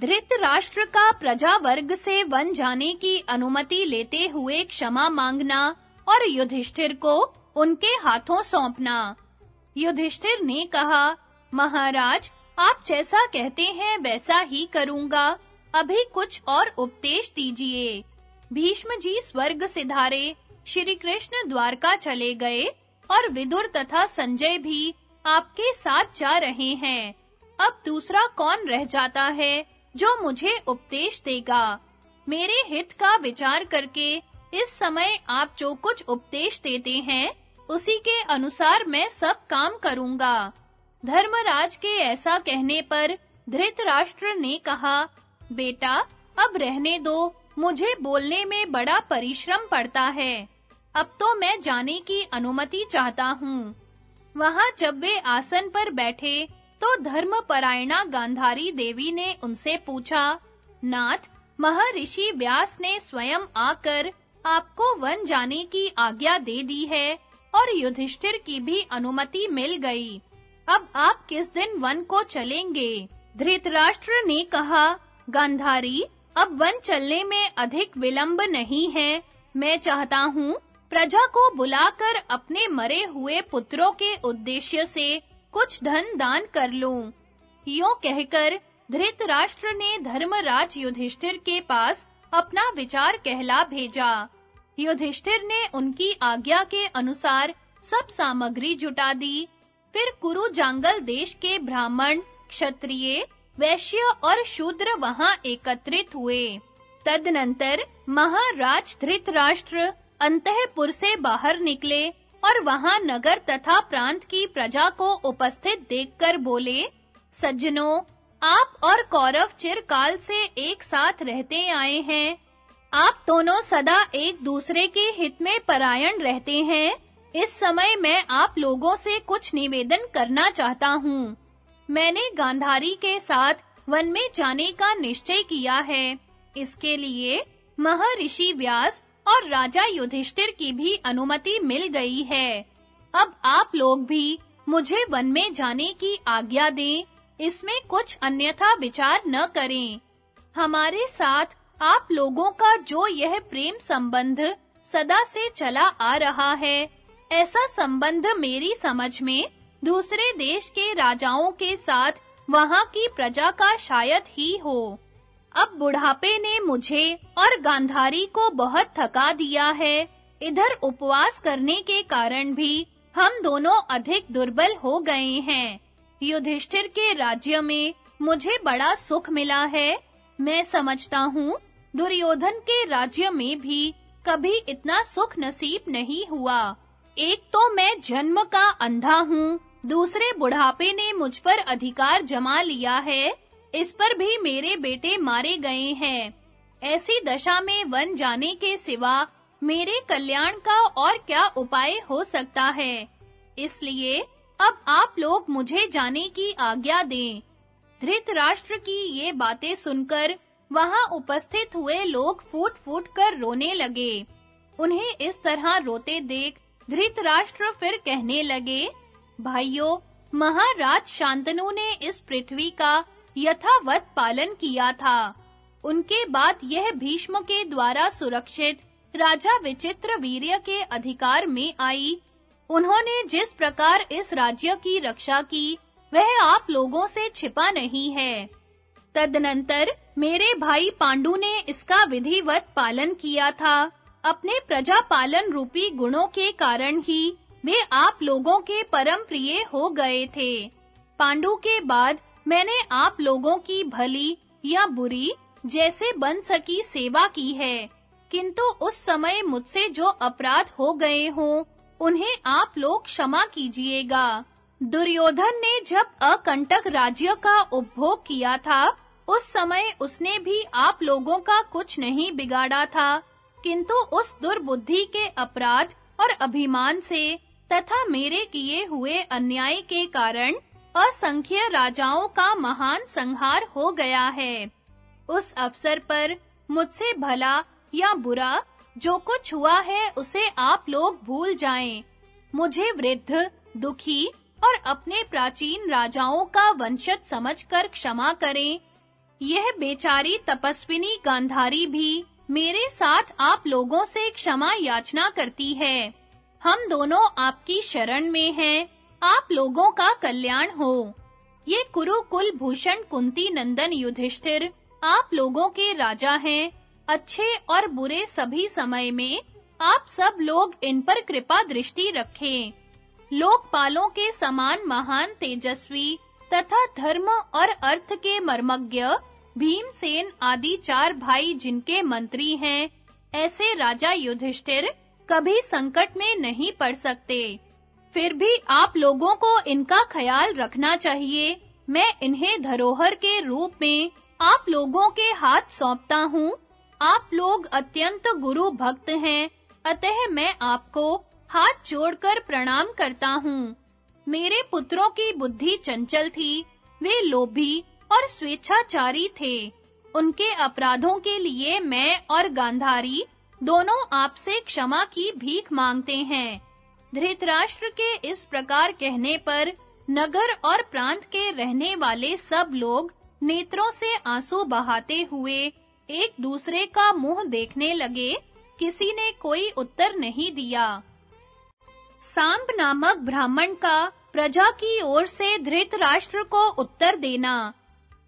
धृतराष्ट्र का प्रजा वर्ग से वन जाने की अनुमति लेते हुए क्षमा मांगना और युधिष्ठिर को उनके हाथों सौंपना। युधिष्ठिर ने कहा, महाराज, आप जैसा कहते हैं वैसा ही करूँगा। अभी कुछ और उपदेश दीजिए। भीष्म जी स्वर्ग सिधारे, श्री कृष्ण द्वारका चले गए और विदुर तथा संजय भी आपके साथ जा रहे हैं। अब दूसरा कौन रह जाता है? जो मुझे उपदेश देगा। मेरे हित का विचार करके इस समय आप जो कुछ उपदेश देते हैं, उसी के अनुसार मैं सब काम करूँगा। धर्मराज के ऐसा कहने पर धृतराष्ट्र ने कहा, बेटा, अब रहने दो, मुझे बोलने में बड़ा परिश्रम पड़ता है। अब तो मैं जाने की अनुमति चाहता हूँ। वहाँ जब वे आसन पर बैठे तो धर्मपरायणा गांधारी देवी ने उनसे पूछा, नाथ, महर्षि व्यास ने स्वयं आकर आपको वन जाने की आज्ञा दे दी है और युधिष्ठिर की भी अनुमति मिल गई। अब आप किस दिन वन को चलेंगे? धृतराष्ट्र ने कहा, गांधारी, अब वन चलने में अधिक विलंब नहीं है। मैं चाहता हूँ प्रजा को बुलाकर अपने मरे हुए पुत्रों के उद्देश्य से कुछ धन दान कर लूँ। यो कहकर धृतराष्ट्र ने धर्मराज युधिष्ठिर के पास अपना विचार कहला भेजा। युधिष्ठिर ने उनकी आज्ञा के अनुसार सब सामग्री जुटा दी। फिर कुरु जांगल देश के ब्राह्मण, क्षत्रिय, वैश्य और शूद्र वहाँ एकत्रित हुए। तदनंतर महाराज धृतराष्ट्र अंतःपुर से बाहर निकले। और वहाँ नगर तथा प्रांत की प्रजा को उपस्थित देखकर बोले, सज्जनों, आप और कौरव चिरकाल से एक साथ रहते आए हैं। आप दोनों सदा एक दूसरे के हित में परायण रहते हैं। इस समय मैं आप लोगों से कुछ निवेदन करना चाहता हूँ। मैंने गांधारी के साथ वन में जाने का निश्चय किया है। इसके लिए महर्षि व्यास और राजा युधिष्ठिर की भी अनुमति मिल गई है। अब आप लोग भी मुझे वन में जाने की आज्ञा दें। इसमें कुछ अन्यथा विचार न करें। हमारे साथ आप लोगों का जो यह प्रेम संबंध सदा से चला आ रहा है, ऐसा संबंध मेरी समझ में दूसरे देश के राजाओं के साथ वहाँ की प्रजा का शायद ही हो। अब बुढ़ापे ने मुझे और गांधारी को बहुत थका दिया है। इधर उपवास करने के कारण भी हम दोनों अधिक दुर्बल हो गए हैं। युधिष्ठिर के राज्य में मुझे बड़ा सुख मिला है। मैं समझता हूँ, दुर्योधन के राज्य में भी कभी इतना सुख नसीब नहीं हुआ। एक तो मैं जन्म का अंधा हूँ, दूसरे बुढ़ापे ने मुझ पर अधिकार जमा लिया है। इस पर भी मेरे बेटे मारे गए हैं। ऐसी दशा में वन जाने के सिवा मेरे कल्याण का और क्या उपाय हो सकता है? इसलिए अब आप लोग मुझे जाने की आज्ञा दें। धृतराष्ट्र की ये बातें सुनकर वहाँ उपस्थित हुए लोग फूट-फूट कर रोने लगे। उन्हें इस तरह रोते देख धृतराष्ट्र फिर कहने लगे, भाइयों, महाराज शांतनु ने इस पृथ्वी का यथावत पालन किया था। उनके बाद यह भीष्म के द्वारा सुरक्षित, राजा विचित्र वीर्य के अधिकार में आई। उन्होंने जिस प्रकार इस राज्य की रक्षा की, वह आप लोगों से छिपा नहीं है। तदनंतर मेरे भाई पांडु ने इसका विधिवत पालन किया था। अपने प्रजा पालन रूपी गुणों के कारण ही वे आप लोगों के परम प्रिय हो गए थे। पांडु के बाद मैंने आप लोगों की भली या बुरी जैसे बन सकी सेवा की है, किंतु उस समय मुझसे जो अपराध हो गए हों, उन्हें आप लोग क्षमा कीजिएगा। दुर्योधन ने जब अकंटक राज्य का उपभोग किया था, उस समय उसने भी आप लोगों का कुछ नहीं बिगाड़ा था, किंतु उस दुर्बुद्धि के अपराध और अभिमान से तथा मेरे किए हुए अन्याय के कारण असंख्य राजाओं का महान संहार हो गया है। उस अवसर पर मुझसे भला या बुरा, जो कुछ हुआ है उसे आप लोग भूल जाएँ। मुझे वृद्ध, दुखी और अपने प्राचीन राजाओं का वंशज समझकर क्षमा करें। यह बेचारी तपस्विनी गांधारी भी मेरे साथ आप लोगों से क्षमा याचना करती है। हम दोनों आपकी शरण में हैं। आप लोगों का कल्याण हो। ये कुरुकुल भूषण कुंती नंदन युधिष्ठिर, आप लोगों के राजा हैं। अच्छे और बुरे सभी समय में आप सब लोग इन पर कृपा दृष्टि रखें। लोकपालों के समान महान तेजस्वी तथा धर्म और अर्थ के मर्मज्ञ, भीमसेन आदि चार भाई जिनके मंत्री हैं, ऐसे राजा युधिष्ठिर कभी संकट में नहीं पड़ सकते। फिर भी आप लोगों को इनका ख्याल रखना चाहिए। मैं इन्हें धरोहर के रूप में आप लोगों के हाथ सौंपता हूँ। आप लोग अत्यंत गुरु भक्त हैं। अतः मैं आपको हाथ जोड़कर प्रणाम करता हूँ। मेरे पुत्रों की बुद्धि चंचल थी। वे लोभी और स्वेच्छाचारी थे। उनके अपराधों के लिए मैं और गांधारी दोनों आपसे क्षमा की भीख मांगते हैं। धृतराष्ट्र के इस प्रकार कहने पर नगर और प्रांत के रहने वाले सब लोग नेत्रों से आँसू बहाते हुए एक दूसरे का मुँह देखने लगे। किसी ने कोई उत्तर नहीं दिया। सांब नामक ब्राह्मण का प्रजा की ओर से धृतराष्ट्र को उत्तर देना।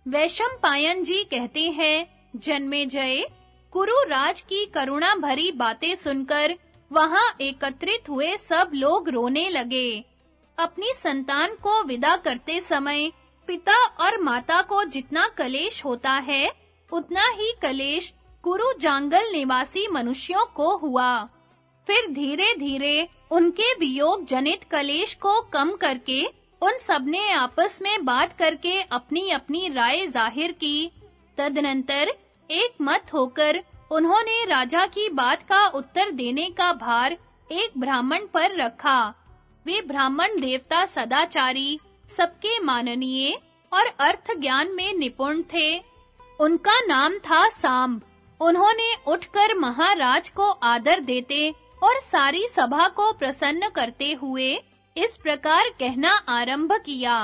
वैशम पायन जी कहते हैं जन्मे जय कुरु राज की करुणा भरी बातें सुनकर वहाँ एकत्रित हुए सब लोग रोने लगे। अपनी संतान को विदा करते समय पिता और माता को जितना कलेश होता है, उतना ही कलेश कुरु जांगल निवासी मनुष्यों को हुआ। फिर धीरे-धीरे उनके वियोग जनित कलेश को कम करके उन सबने आपस में बात करके अपनी-अपनी राय ज़ाहिर की। तदनंतर एक मत होकर उन्होंने राजा की बात का उत्तर देने का भार एक ब्राह्मण पर रखा। वे ब्राह्मण देवता सदाचारी, सबके माननीय और अर्थ ज्ञान में निपुण थे। उनका नाम था सांब उन्होंने उठकर महाराज को आदर देते और सारी सभा को प्रसन्न करते हुए इस प्रकार कहना आरंभ किया।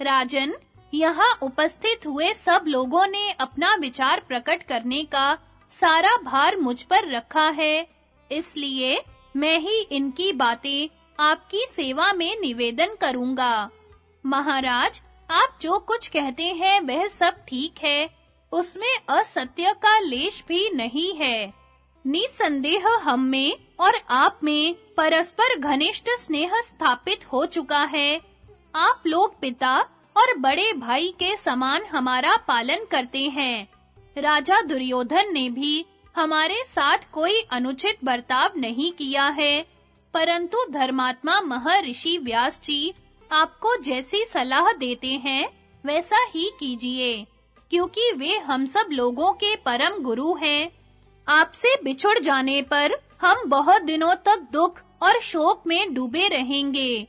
राजन, यहाँ उपस्थित हुए सब लोगों ने अपना विचार प्रकट करने का सारा भार मुझ पर रखा है। इसलिए मैं ही इनकी बातें आपकी सेवा में निवेदन करूँगा। महाराज, आप जो कुछ कहते हैं, वह सब ठीक है। उसमें असत्य का लेश भी नहीं है। निसंदेह हम में और आप में परस्पर घनिष्ठ स्नेह स्थापित हो चुका है। आप लोग पिता और बड़े भाई के समान हमारा पालन करते हैं। राजा दुर्योधन ने भी हमारे साथ कोई अनुचित बर्ताव नहीं किया है। परंतु धर्मात्मा महर्षि व्यास जी आपको जैसी सलाह देते हैं, वैसा ही कीजिए, क्योंकि वे हम सब लोगों के परम गुरु हैं। आपसे बिछुड़ जाने पर हम बहुत दिनों तक दुख और शोक में डूबे रहेंगे।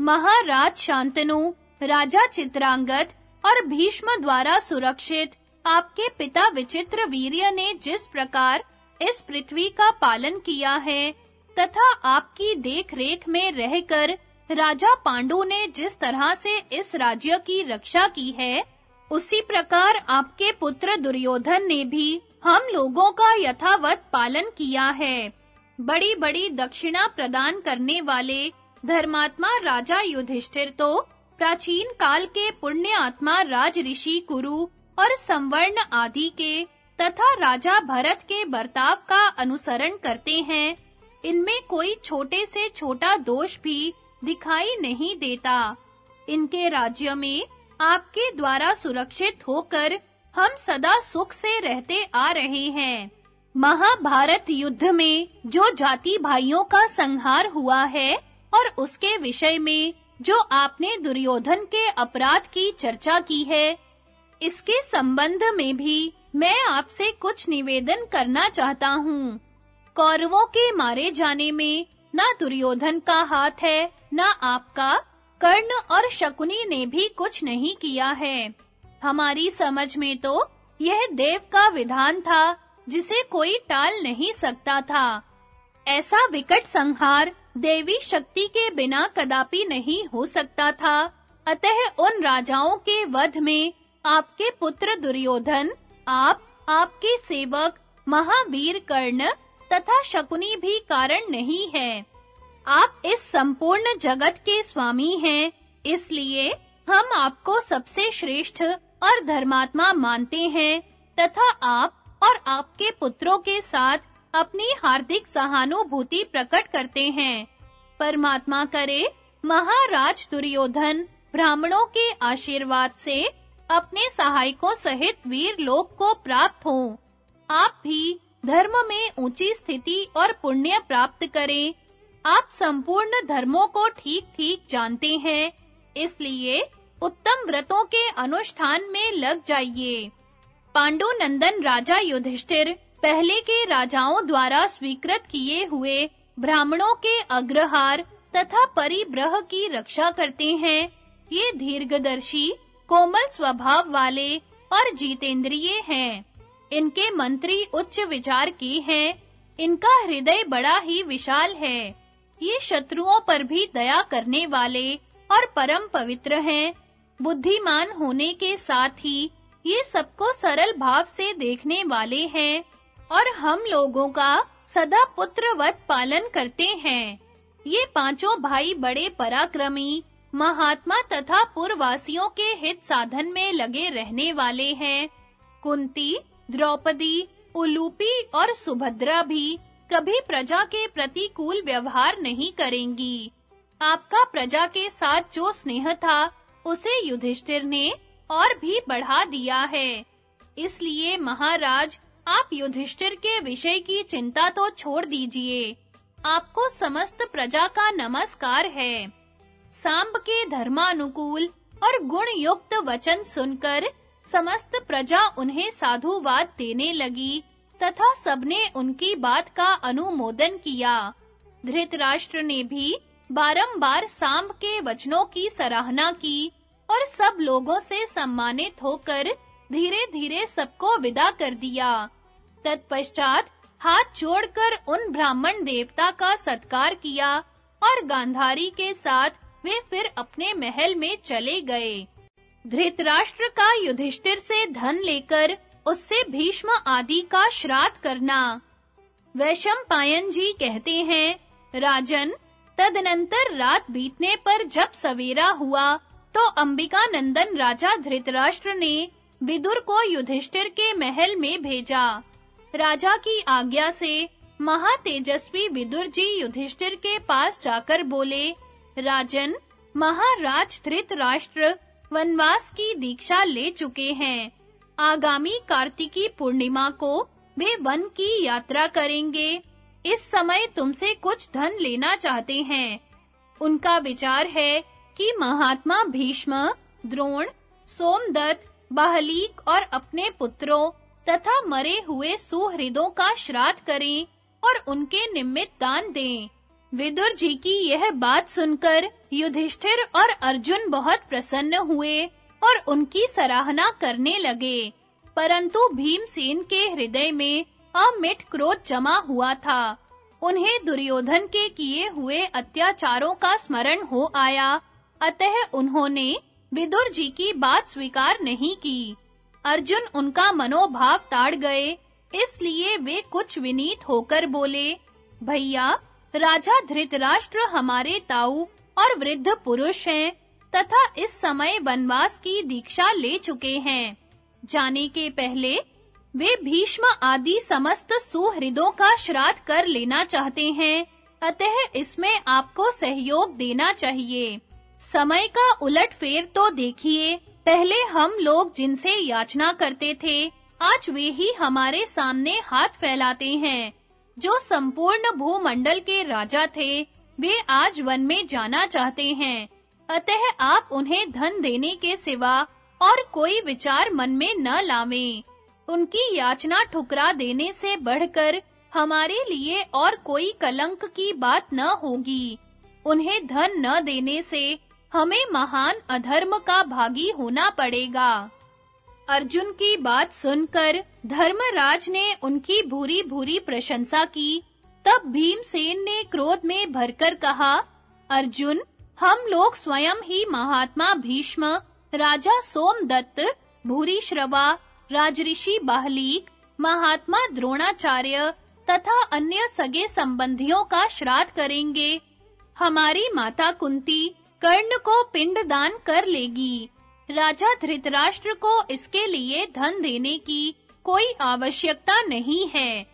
महाराज शांतनु, राजा चित्रांगत और भीष्म द्वारा सुरक्षित आपके पिता विचित्र वीर्य ने जिस प्रकार इस पृथ्वी का पालन किया है, तथा आपकी देख-रेख में रहकर राजा पांडु ने जिस तरह से इस राज्य की रक्षा की है, उसी प्रकार आपके पुत्र दुर्योधन ने भी हम लोगों का यथावत पालन किया है। बड़ी-बड़ी दक्षिणा प्रदान करने वाले धर्मात्मा राजा युधिष्ठिर तो प्राचीन काल के पुण्य आत्मा राज ऋषि कुरु और संवर्ण आदि के तथा राजा भरत के बर्ताव का अनुसरण करते हैं। इनमें कोई छोटे से छोटा दोष भी दिखाई नहीं देता। इनके राज्य में आपके द्वारा सुरक्षित होकर हम सदा सुख से रहते आ रहे हैं। महाभारत युद्ध में जो जाति भाइयों का संहार हुआ है और उसके विषय में जो आपने दुर्योधन के अपराध की चर्चा की है इसके संबंध में भी मैं आपसे कुछ निवेदन करना चाहता हूँ। कौरवों के मारे जाने में ना दुर्योधन का हाथ है, ना आपका। कर्ण और शकुनी ने भी कुछ नहीं किया है। हमारी समझ में तो यह देव का विधान था, जिसे कोई टाल नहीं सकता था। ऐसा विकट संहार देवी शक्ति के बिना कदापि नहीं हो सकता था। अतः उन राजाओं के वध में आपके पुत्र दुर्योधन, आप, आपके सेवक, महावीर कर्ण तथा शकुनी भी कारण नहीं है। आप इस संपूर्ण जगत के स्वामी हैं, इसलिए हम आपको सबसे श्रेष्ठ और धर्मात्मा मानते हैं, तथा आप और आपके पुत्रों के साथ अपनी हार्दिक सहानुभूति प्रकट करते हैं। परमात्मा करे, महाराज दुर्योधन, ब्राह्मणों के आशीर्वाद से अपने सहायकों सहित वीर लोक को प्राप्त हो। आप भी धर्म में ऊँची स्थिति और पुण्य प्राप्त करें। आप संपूर्ण धर्मों को ठीक-ठीक जानते हैं, इसलिए उत्तम व्रतों के अनुष्ठान में लग जाइए। पांडु नंदन राजा युधिष्ठिर पहले के राजाओं द्वारा स्वीकृत किए हुए ब्राह्मणों के अग्रहार तथा परिब्रह की रक्षा करते हैं। ये दीर्घदर्शी कोमल स्वभाव वाले और जीतेंद्रिय हैं। इनके मंत्री उच्च विचार के हैं। इनका हृदय बड़ा ही विशाल है। ये शत्रुओं पर भी दया करने वाले और परम पवित्र हैं। बुद्धिमान होने के साथ ही ये सबको सरल भाव से देखने वाले हैं और हम लोगों का सदा पुत्रवत पालन करते हैं। ये पाँचों भाई बड़े पराक्रमी महात्मा तथा पूर्ववासियों के हित साधन में लगे रहने वाले हैं। कुंती, द्रौपदी, उलूपी और सुभद्रा भी कभी प्रजा के प्रतिकूल व्यवहार नहीं करेंगी। आपका प्रजा के साथ जो स्नेह था, उसे युधिष्ठिर ने और भी बढ़ा दिया है। इसलिए महाराज, आप युधिष्ठिर के विषय की चिंता तो छोड़ दीजिए। आपको समस्त प्रजा का नमस्कार है। सांब के धर्मानुकूल और गुण युक्त वचन सुनकर समस्त प्रजा उन्हें साधुवाद देने लगी तथा सबने उनकी बात का अनुमोदन किया। धृतराष्ट्र ने भी बारंबार सांब के वचनों की सराहना की और सब लोगों से सम्मानित होकर धीरे-धीरे सबको विदा कर दिया। तत्पश्चात हाथ जोड़कर उन ब्राह्मण देवता का सत्कार किया और गांधारी के साथ वे फिर अपने महल में चले गए। धृतराष्ट्र का युधिष्ठिर से धन लेकर उससे भीष्म आदि का श्राद्ध करना। वैशम पायन जी कहते हैं, राजन, तदनंतर रात बीतने पर जब सवेरा हुआ तो अंबिका नंदन राजा धृतराष्ट्र ने विदुर को युधिष्ठिर के महल में भेजा। राजा की आज्ञा से महातेजस्वी विदुर जी युधिष्ठिर के पास जाकर बोले राजन, महाराज धृतराष्ट्र वनवास की दीक्षा ले चुके हैं। आगामी कार्तिकी पूर्णिमा को वे वन की यात्रा करेंगे। इस समय तुमसे कुछ धन लेना चाहते हैं। उनका विचार है कि महात्मा भीष्म, द्रोण, सोमदत्त, बाहलीक और अपने पुत्रों तथा मरे हुए सुहृदों का श्राद्ध करें और उनके निमित्त दान दें। विदुर जी की यह बात सुनकर युधिष्ठिर और अर्जुन बहुत प्रसन्न हुए और उनकी सराहना करने लगे। परंतु भीमसेन के हृदय में अमिट क्रोध जमा हुआ था। उन्हें दुर्योधन के किए हुए अत्याचारों का स्मरण हो आया। अतः उन्होंने विदुर जी की बात स्वीकार नहीं की। अर्जुन उनका मनोभाव ताड़ गए, इसलिए वे कुछ विनीत होकर बोले, भैया राजा धृतराष्ट्र हमारे ताऊ और वृद्ध पुरुष हैं, तथा इस समय वनवास की दीक्षा ले चुके हैं। जाने के पहले, वे भीष्म आदि समस्त सुहृदों का श्राद्ध कर लेना चाहते हैं, अतः इसमें आपको सहयोग देना चाहिए। समय का उलटफेर तो देखिए, पहले हम लोग जिनसे याचना करते थे, आज वे ही हमारे सामने हाथ फैलाते हैं। जो संपूर्ण भूमंडल के राजा थे, वे आज वन में जाना चाहते हैं। अतः आप उन्हें धन देने के सिवा और कोई विचार मन में न लावें उनकी याचना ठुकरा देने से बढ़कर हमारे लिए और कोई कलंक की बात न होगी। उन्हें धन न देने से हमें महान अधर्म का भागी होना पड़ेगा। अर्जुन की बात सुनकर धर्मराज ने उनकी भूरी-भूरी प्रशंसा की, तब भीमसेन ने क्रोध में भरकर कहा, अर्जुन, हम लोग स्वयं ही महात्मा भीष्म, राजा सोमदत्त भूरी श्रवा राजऋषि बाहलीक महात्मा द्रोणाचार्य तथा अन्य सगे संबंधियों का श्राद्ध करेंगे। हमारी माता कुंती कर्ण को पिंडदान कर लेगी। राजा धृतराष्ट्र को इसके लिए धन देने की कोई आवश्यकता नहीं है।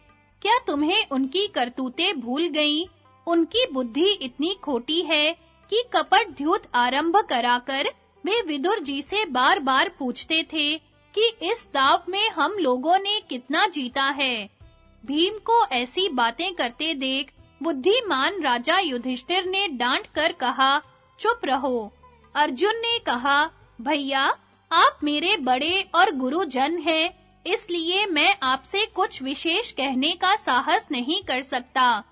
क्या तुम्हें उनकी करतूतें भूल गईं? उनकी बुद्धि इतनी खोटी है कि कपट द्युत आरंभ कराकर वे विदुर जी से बार-बार पूछते थे कि इस दाव में हम लोगों ने कितना जीता है। भीम को ऐसी बातें करते देख बुद्धिमान राजा युधिष्ठिर ने डांट कर कहा, चुप रहो। अर्जुन ने कहा भैया, आप मेरे बड़े और गुरुजन हैं, इसलिए मैं आपसे कुछ विशेष कहने का साहस नहीं कर सकता।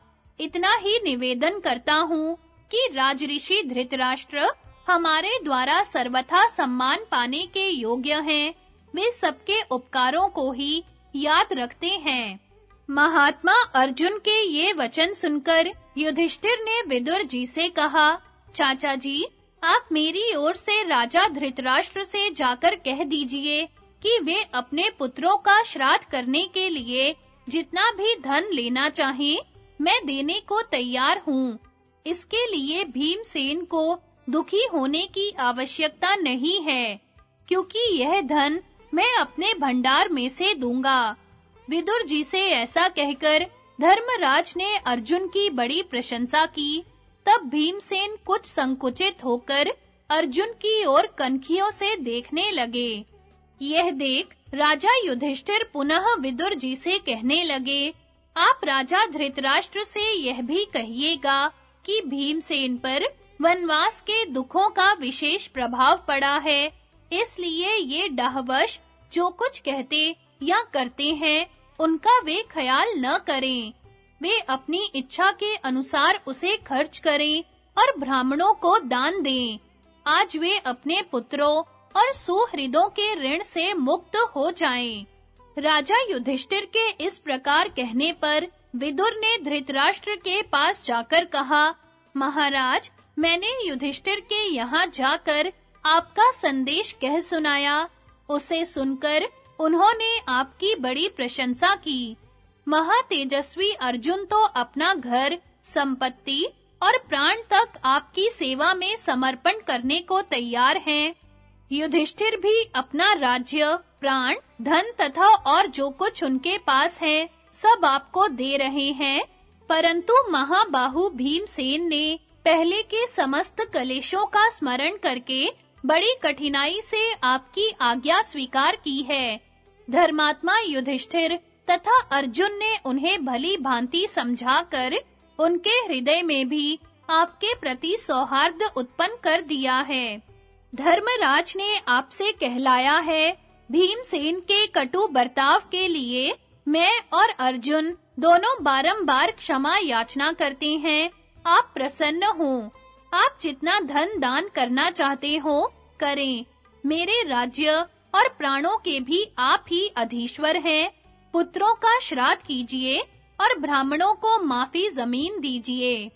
इतना ही निवेदन करता हूँ कि राजऋषि धृतराष्ट्र हमारे द्वारा सर्वथा सम्मान पाने के योग्य हैं। वे सबके उपकारों को ही याद रखते हैं। महात्मा अर्जुन के ये वचन सुनकर युधिष्ठिर ने विदुर जी से कहा, चाचा जी आप मेरी ओर से राजा धृतराष्ट्र से जाकर कह दीजिए कि वे अपने पुत्रों का श्राद्ध करने के लिए जितना भी धन लेना चाहें, मैं देने को तैयार हूँ। इसके लिए भीमसेन को दुखी होने की आवश्यकता नहीं है, क्योंकि यह धन मैं अपने भंडार में से दूँगा। विदुर जी से ऐसा कहकर धर्मराज ने अर्जुन की बड़ी प्रशंसा की। तब भीमसेन कुछ संकुचित होकर अर्जुन की ओर कनखियों से देखने लगे। यह देख राजा युधिष्ठिर पुनः विदुर जी से कहने लगे, आप राजा धृतराष्ट्र से यह भी कहिएगा कि भीमसेन पर वनवास के दुखों का विशेष प्रभाव पड़ा है। इसलिए ये डाहवश जो कुछ कहते या करते हैं, उनका वे ख्याल न करें। वे अपनी इच्छा के अनुसार उसे खर्च करें और ब्राह्मणों को दान दें। आज वे अपने पुत्रों और सुहृदों के ऋण से मुक्त हो जाएँ। राजा युधिष्ठिर के इस प्रकार कहने पर विदुर ने धृतराष्ट्र के पास जाकर कहा, महाराज, मैंने युधिष्ठिर के यहाँ जाकर आपका संदेश कह सुनाया। उसे सुनकर उन्होंने आपकी बड़ी प्रशंसा की। महातेजस्वी अर्जुन तो अपना घर, संपत्ति और प्राण तक आपकी सेवा में समर्पण करने को तैयार हैं। युधिष्ठिर भी अपना राज्य, प्राण, धन तथा और जो कुछ उनके पास है, सब आपको दे रहे हैं। परंतु महाबाहु भीमसेन ने पहले के समस्त कलेशों का स्मरण करके बड़ी कठिनाई से आपकी आज्ञा स्वीकार की है। धर्मात्मा युधिष्ठिर तथा अर्जुन ने उन्हें भली भांति समझाकर उनके हृदय में भी आपके प्रति सौहार्द उत्पन्न कर दिया है। धर्मराज ने आपसे कहलाया है, भीमसेन के कटु बर्ताव के लिए मैं और अर्जुन दोनों बारंबार क्षमा याचना करते हैं। आप प्रसन्न हो। आप जितना धन दान करना चाहते हो, करें। मेरे राज्य और प्राणों के भी आप ही अधीश्वर हैं। पुत्रों का श्राद्ध कीजिए और ब्राह्मणों को माफ़ी ज़मीन दीजिए।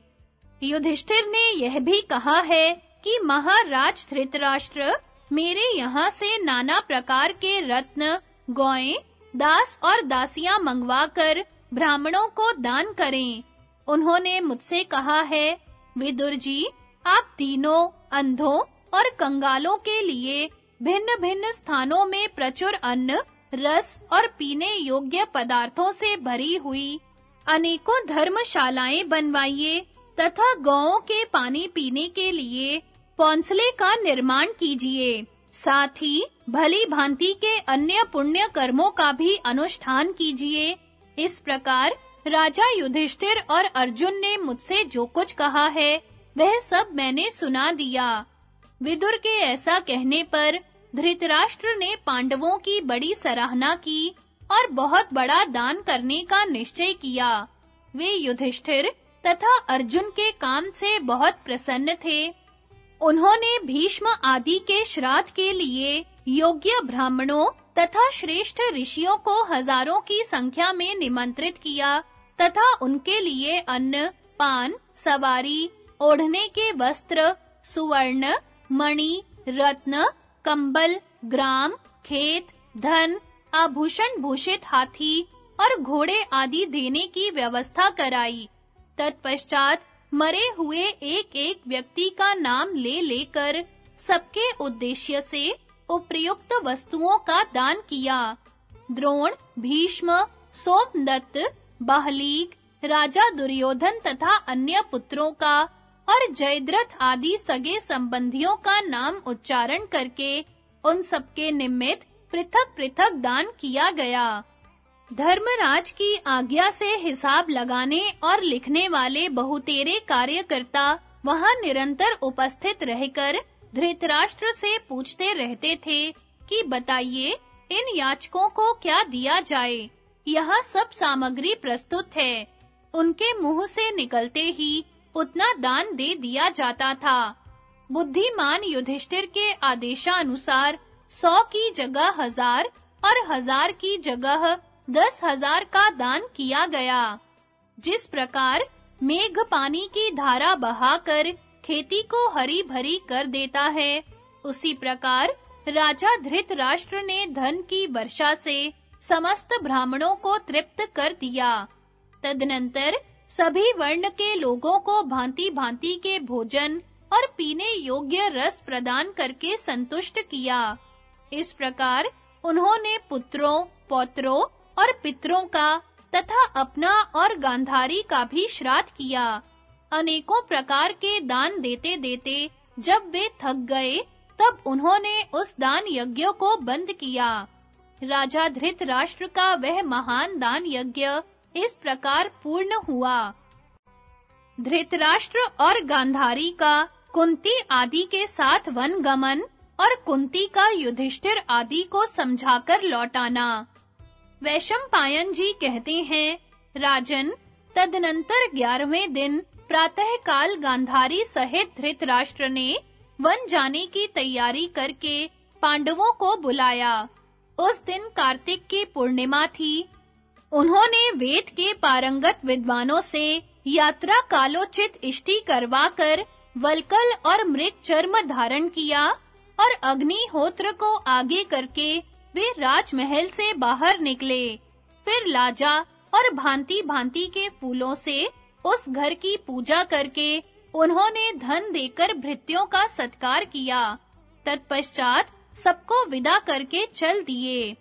युधिष्ठिर ने यह भी कहा है कि महाराज धृतराष्ट्र, मेरे यहाँ से नाना प्रकार के रत्न, गौएँ, दास और दासियाँ मंगवाकर ब्राह्मणों को दान करें। उन्होंने मुझसे कहा है, विदुर जी, आप तीनों, अंधों और कंगालों के लिए भिन्न-भिन्न स्थानों में प्रचुर अन्न रस और पीने योग्य पदार्थों से भरी हुई अनेकों धर्मशालाएँ बनवाइए तथा गौओं के पानी पीने के लिए पौंसले का निर्माण कीजिए। साथ ही भली भांति के अन्य पुण्य कर्मों का भी अनुष्ठान कीजिए। इस प्रकार राजा युधिष्ठिर और अर्जुन ने मुझसे जो कुछ कहा है, वह सब मैंने सुना दिया। विदुर के ऐसा कहने पर धृतराष्ट्र ने पांडवों की बड़ी सराहना की और बहुत बड़ा दान करने का निश्चय किया। वे युधिष्ठिर तथा अर्जुन के काम से बहुत प्रसन्न थे। उन्होंने भीष्म आदि के श्राद्ध के लिए योग्य ब्राह्मणों तथा श्रेष्ठ ऋषियों को हज़ारों की संख्या में निमंत्रित किया तथा उनके लिए अन्न, पान, सवारी, ओढ़ने के वस्त्र, सुवर्ण, मणि, रत्न कंबल, ग्राम, खेत, धन, आभूषण भूषित हाथी और घोड़े आदि देने की व्यवस्था कराई। तत्पश्चात मरे हुए एक-एक व्यक्ति का नाम ले लेकर सबके उद्देश्य से उपयुक्त वस्तुओं का दान किया। द्रोण, भीष्म, सोमदत्त बाहलीक राजा दुर्योधन तथा अन्य पुत्रों का और जयद्रथ आदि सगे संबंधियों का नाम उच्चारण करके उन सबके निमित्त पृथक-पृथक दान किया गया। धर्मराज की आज्ञा से हिसाब लगाने और लिखने वाले बहुतेरे कार्यकर्ता वहाँ निरंतर उपस्थित रहकर धृतराष्ट्र से पूछते रहते थे कि बताइए, इन याचकों को क्या दिया जाए? यहाँ सब सामग्री प्रस्तुत है। उनके मुँह से निकलते ही उतना दान दे दिया जाता था। बुद्धिमान युधिष्ठिर के आदेशानुसार सौ की जगह हज़ार और हज़ार की जगह दस हज़ार का दान किया गया। जिस प्रकार मेघ पानी की धारा बहाकर खेती को हरी भरी कर देता है, उसी प्रकार राजा धृतराष्ट्र ने धन की वर्षा से समस्त ब्राह्मणों को तृप्त कर दिया। तदनंतर सभी वर्ण के लोगों को भांति-भांति के भोजन और पीने योग्य रस प्रदान करके संतुष्ट किया। इस प्रकार उन्होंने पुत्रों, पौत्रों और पितरों का तथा अपना और गांधारी का भी श्राद्ध किया। अनेकों प्रकार के दान देते-देते जब वे थक गए, तब उन्होंने उस दान यज्ञ को बंद किया। राजा धृतराष्ट्र का वह महान दान यज्ञ इस प्रकार पूर्ण हुआ। धृतराष्ट्र और गांधारी का, कुंती आदि के साथ वन गमन और कुंती का युधिष्ठिर आदि को समझाकर लौटाना। वैशंपायन जी कहते हैं, राजन, तदनंतर ग्यारहवें दिन प्रातः काल गांधारी सहित धृतराष्ट्र ने वन जाने की तैयारी करके पांडवों को बुलाया। उस दिन कार्तिक की पूर्णिमा थी। उन्होंने वेद के पारंगत विद्वानों से यात्रा कालोचित इष्टि करवाकर वलकल और मृग चर्म धारण किया और अग्निहोत्र को आगे करके वे राजमहल से बाहर निकले। फिर लाजा और भांति-भांति के फूलों से उस घर की पूजा करके उन्होंने धन देकर भृत्यों का सत्कार किया। तत्पश्चात सबको विदा करके चल दिए।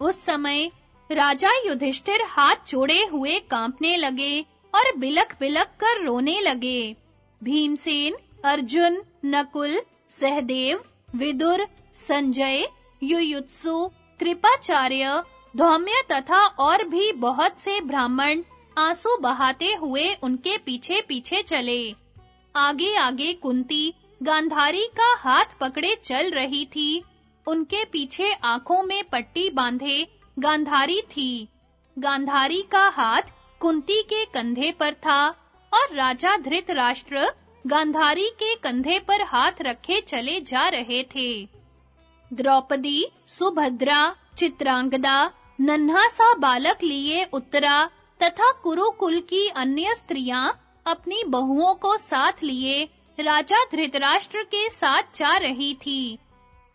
उस समय राजा युधिष्ठिर हाथ जोड़े हुए कांपने लगे और बिलख-बिलख कर रोने लगे। भीमसेन, अर्जुन, नकुल, सहदेव, विदुर, संजय, युयुत्सु, कृपाचार्य, धौम्य तथा और भी बहुत से ब्राह्मण आँसू बहाते हुए उनके पीछे-पीछे चले। आगे आगे कुंती गांधारी का हाथ पकड़े चल रही थी। उनके पीछे आँखों में पट्टी बांधे गांधारी थी। गांधारी का हाथ कुंती के कंधे पर था और राजा धृतराष्ट्र गांधारी के कंधे पर हाथ रखे चले जा रहे थे। द्रौपदी, सुभद्रा, चित्रांगदा, नन्हा सा बालक लिए उत्तरा तथा कुरुकुल की अन्य स्त्रियाँ अपनी बहुओं को साथ लिए राजा धृतराष्ट्र के साथ जा रही थी।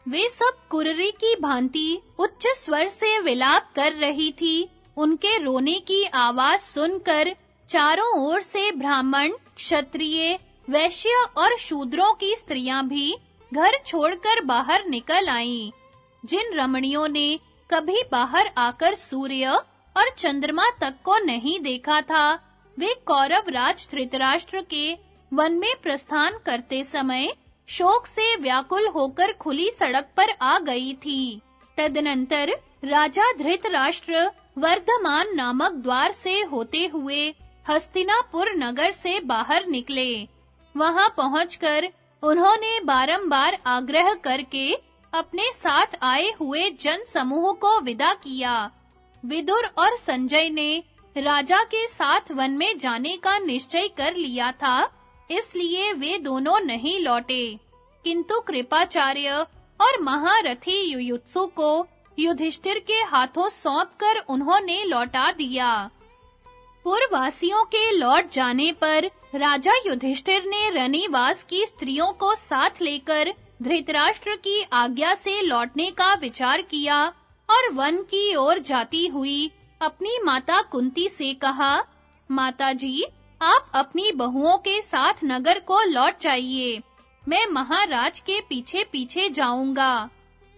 वे सब कुररी की भांति उच्च स्वर से विलाप कर रही थी। उनके रोने की आवाज़ सुनकर चारों ओर से ब्राह्मण, क्षत्रिय, वैश्य और शूद्रों की स्त्रियाँ भी घर छोड़कर बाहर निकल आईं। जिन रमणियों ने कभी बाहर आकर सूर्य और चंद्रमा तक को नहीं देखा था, वे कौरव राज धृतराष्ट्र के वन में प्रस्थान करते समय शोक से व्याकुल होकर खुली सड़क पर आ गई थी। तदनंतर राजा धृतराष्ट्र वर्धमान नामक द्वार से होते हुए हस्तिनापुर नगर से बाहर निकले। वहाँ पहुंचकर उन्होंने बारंबार आग्रह करके अपने साथ आए हुए जन समूह को विदा किया। विदुर और संजय ने राजा के साथ वन में जाने का निश्चय कर लिया था। इसलिए वे दोनों नहीं लौटे। किंतु कृपाचार्य और महारथी युयुत्सु को युधिष्ठिर के हाथों सौंपकर उन्होंने लौटा दिया। पूर्ववासियों के लौट जाने पर राजा युधिष्ठिर ने रनिवास की स्त्रियों को साथ लेकर धृतराष्ट्र की आज्ञा से लौटने का विचार किया और वन की ओर जाती हुई अपनी माता कुंती से कहा माता जी आप अपनी बहुओं के साथ नगर को लौट जाइए। मैं महाराज के पीछे-पीछे जाऊँगा।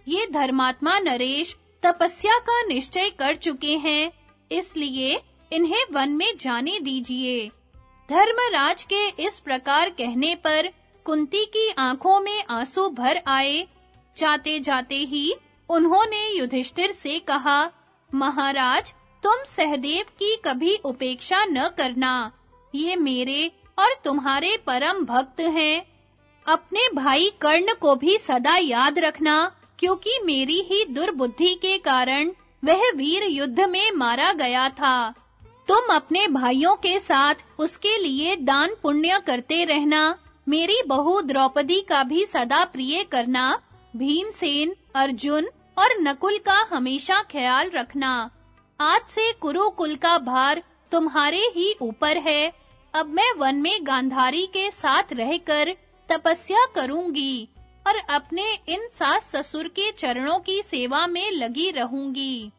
ये धर्मात्मा नरेश तपस्या का निश्चय कर चुके हैं, इसलिए इन्हें वन में जाने दीजिए। धर्मराज के इस प्रकार कहने पर कुंती की आँखों में आँसू भर आए। जाते-जाते ही उन्होंने युधिष्ठिर से कहा, महाराज, तुम सहदेव की कभी उपेक्षा न करना। ये मेरे और तुम्हारे परम भक्त हैं। अपने भाई कर्ण को भी सदा याद रखना, क्योंकि मेरी ही दुर्बुद्धि के कारण वह वीर युद्ध में मारा गया था। तुम अपने भाइयों के साथ उसके लिए दान पुण्य करते रहना, मेरी बहू द्रौपदी का भी सदा प्रिय करना, भीमसेन, अर्जुन और नकुल का हमेशा ख्याल रखना। आज से कुरुकुल का भार तुम्हारे ही ऊपर है। अब मैं वन में गांधारी के साथ रहकर तपस्या करूँगी और अपने इन सास ससुर के चरणों की सेवा में लगी रहूँगी।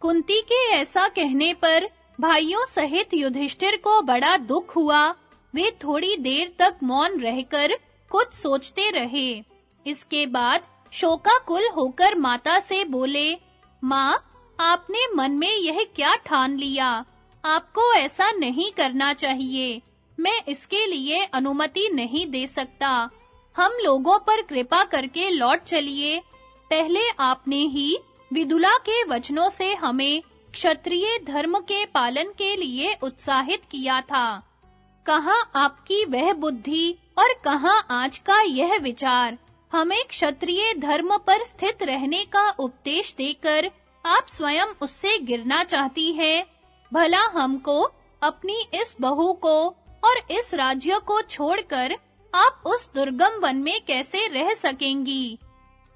कुंती के ऐसा कहने पर भाइयों सहित युधिष्ठिर को बड़ा दुख हुआ। वे थोड़ी देर तक मौन रहकर कुछ सोचते रहे। इसके बाद शोकाकुल होकर माता से बोले, माँ, आपने मन में यह क्या ठान लिया? आपको ऐसा नहीं करना चाहिए। मैं इसके लिए अनुमति नहीं दे सकता। हम लोगों पर कृपा करके लौट चलिए। पहले आपने ही विदुला के वचनों से हमें क्षत्रिय धर्म के पालन के लिए उत्साहित किया था। कहाँ आपकी वह बुद्धि और कहाँ आज का यह विचार? हमें क्षत्रिय धर्म पर स्थित रहने का उपदेश देकर आप स्वयं उससे गिरना चाहती हैं। भला हमको, अपनी इस बहू को और इस राज्य को छोड़कर आप उस दुर्गम वन में कैसे रह सकेंगी?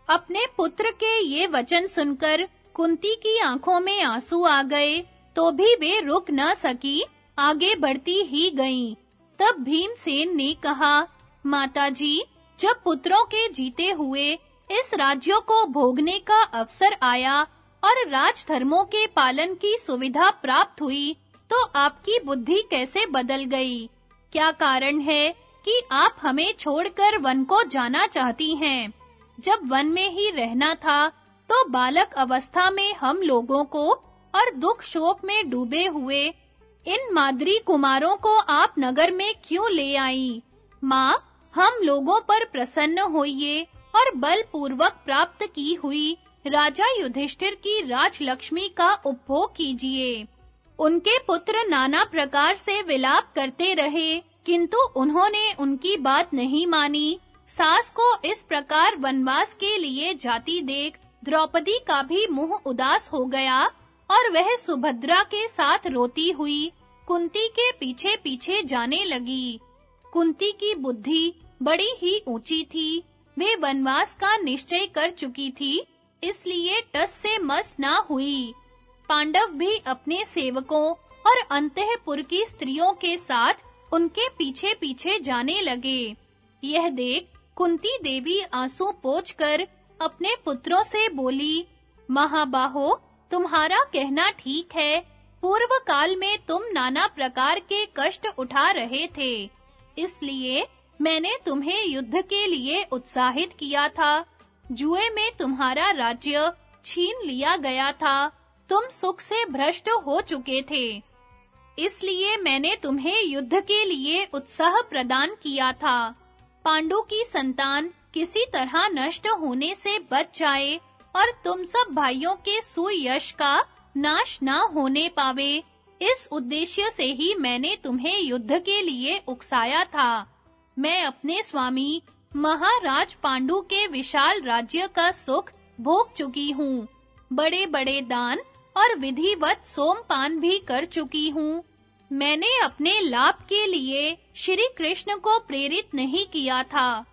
अपने पुत्र के ये वचन सुनकर कुंती की आँखों में आँसू आ गए तो भी वे रुक न सकी, आगे बढ़ती ही गईं। तब भीमसेन ने कहा, माताजी, जब पुत्रों के जीते हुए इस राज्यों को भोगने का अवसर आया और राजधर्मों के पालन की सुविधा प्राप्त हुई तो आपकी बुद्धि कैसे बदल गई? क्या कारण है कि आप हमें छोड़कर वन को जाना चाहती हैं? जब वन में ही रहना था तो बालक अवस्था में हम लोगों को और दुख शोक में डूबे हुए, इन माद्री कुमारों को आप नगर में क्यों ले आई? माँ, हम लोगों पर प्रसन्न होइए और बलपूर्वक प्राप्त की हुई राजा युधिष्ठिर की राजलक्ष्मी का उपभोग कीजिए। उनके पुत्र नाना प्रकार से विलाप करते रहे, किंतु उन्होंने उनकी बात नहीं मानी। सास को इस प्रकार वनवास के लिए जाती देख द्रौपदी का भी मुँह उदास हो गया और वह सुभद्रा के साथ रोती हुई, कुंती के पीछे-पीछे जाने लगी। कुंती की बुद्धि बड़ी ही ऊँची थी, वे वनवास का निश्चय कर चुकी थी। इसलिए टस से मस ना हुई। पांडव भी अपने सेवकों और अंतःपुर की स्त्रियों के साथ उनके पीछे-पीछे जाने लगे। यह देख कुंती देवी आँसू पोंछकर अपने पुत्रों से बोली, महाबाहो, तुम्हारा कहना ठीक है। पूर्व काल में तुम नाना प्रकार के कष्ट उठा रहे थे। इसलिए मैंने तुम्हें युद्ध के लिए उत्साहित किया था। जुए में तुम्हारा राज्य छीन लिया गया था। तुम सुख से भ्रष्ट हो चुके थे। इसलिए मैंने तुम्हें युद्ध के लिए उत्साह प्रदान किया था। पांडु की संतान किसी तरह नष्ट होने से बच जाए और तुम सब भाइयों के सुयश का नाश ना होने पावे। इस उद्देश्य से ही मैंने तुम्हें युद्ध के लिए उकसाया था। मैं अपने स्वामी महाराज पांडु के विशाल राज्य का सुख भोग चुकी हूँ। बड़े-बड़े दान और विधिवत सोमपान भी कर चुकी हूँ। मैंने अपने लाभ के लिए श्री कृष्ण को प्रेरित नहीं किया था।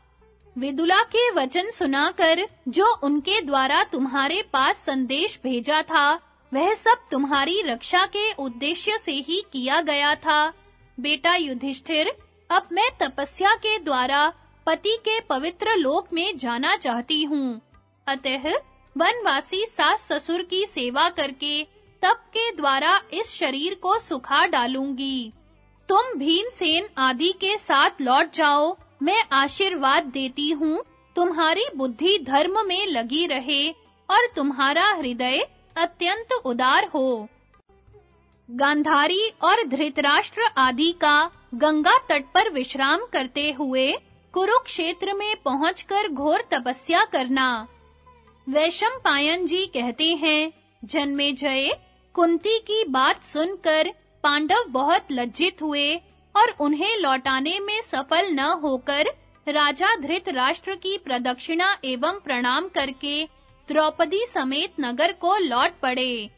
विदुला के वचन सुनाकर जो उनके द्वारा तुम्हारे पास संदेश भेजा था, वह सब तुम्हारी रक्षा के उद्देश्य से ही किया गया था। बेटा युधिष्ठिर, अब मैं तपस्या के द्वारा पति के पवित्र लोक में जाना चाहती हूँ। अतः वनवासी सास ससुर की सेवा करके तप के द्वारा इस शरीर को सुखा डालूँगी। तुम भीमसेन आदि के साथ लौट जाओ, मैं आशीर्वाद देती हूँ। तुम्हारी बुद्धि धर्म में लगी रहे और तुम्हारा हृदय अत्यंत उदार हो। गांधारी और धृतराष्ट्र आदि का गंगा तट पर विश्राम करते हुए कुरुक्षेत्र में पहुंचकर घोर तपस्या करना। वैशम पायन जी कहते हैं, जन्मे जय कुंती की बात सुनकर पांडव बहुत लज्जित हुए और उन्हें लौटाने में सफल न होकर राजा धृतराष्ट्र की प्रदक्षिणा एवं प्रणाम करके द्रौपदी समेत नगर को लौट पड़े।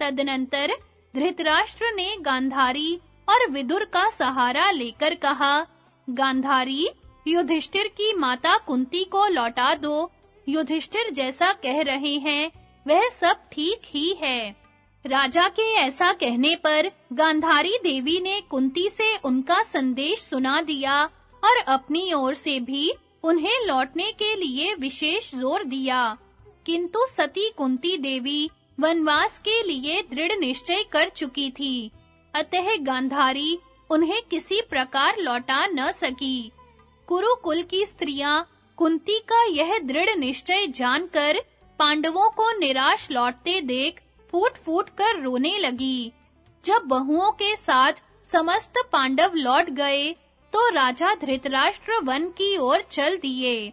तदनंतर धृतराष्ट्र ने गांधारी और विदुर का सहारा लेकर कहा, गांधारी युधिष्ठिर की माता कुंती को लौटा दो। युधिष्ठिर जैसा कह रहे हैं, वह सब ठीक ही है। राजा के ऐसा कहने पर गांधारी देवी ने कुंती से उनका संदेश सुना दिया और अपनी ओर से भी उन्हें लौटने के लिए विशेष ज़ोर दिया। किंतु सती कुंती देवी वनवास के लिए दृढ़ निश्चय कर चुकी थी। अतः गांधारी उन्हें किसी प्रकार लौटा न सकी। कुरुकुल की स्त्रियाँ कुंती का यह दृढ़ निश्चय जानकर पांडवों को निराश लौटते देख फूट-फूट कर रोने लगी। जब बहुओं के साथ समस्त पांडव लौट गए तो राजा धृतराष्ट्र वन की ओर चल दिए।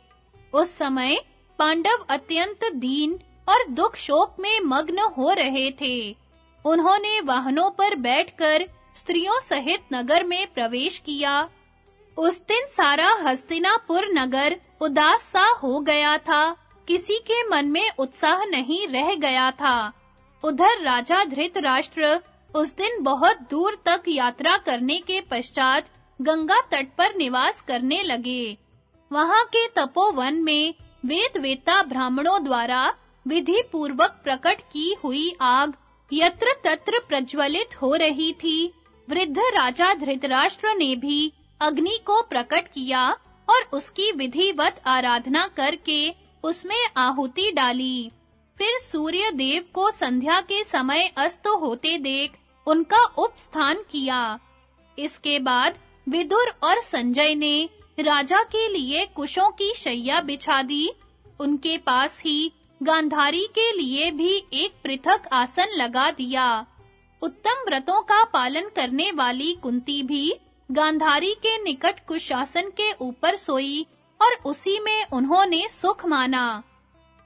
उस समय पांडव अत्यंत दीन और दुख शोक में मग्न हो रहे थे। उन्होंने वाहनों पर बैठकर स्त्रियों सहित नगर में प्रवेश किया। उस दिन सारा हस्तिनापुर नगर उदास सा हो गया था। किसी के मन में उत्साह नहीं रह गया था। उधर राजा धृतराष्ट्र उस दिन बहुत दूर तक यात्रा करने के पश्चात गंगा तट पर निवास करने लगे। वहाँ के तपोवन में वेद वेता ब्राह्मणों द्वारा विधि पूर्वक प्रकट की हुई आग यत्र तत्र प्रज्वलित हो रही थी। वृद्ध राजा धृतराष्ट्र ने भी अग्नि को प्रकट किया और उसकी विधिवत आराधना करके उसमें आहुति डाली। फिर सूर्य देव को संध्या के समय अस्त होते देख उनका उपस्थान किया। इसके बाद विदुर और संजय ने राजा के लिए कुशों की शैया बिछा दी। उनके पास ही गांधारी के लिए भी एक पृथक आसन लगा दिया। उत्तम व्रतों का पालन करने वाली कुंती भी गांधारी के निकट कुशासन के ऊपर सोई और उसी में उन्होंने सुख माना।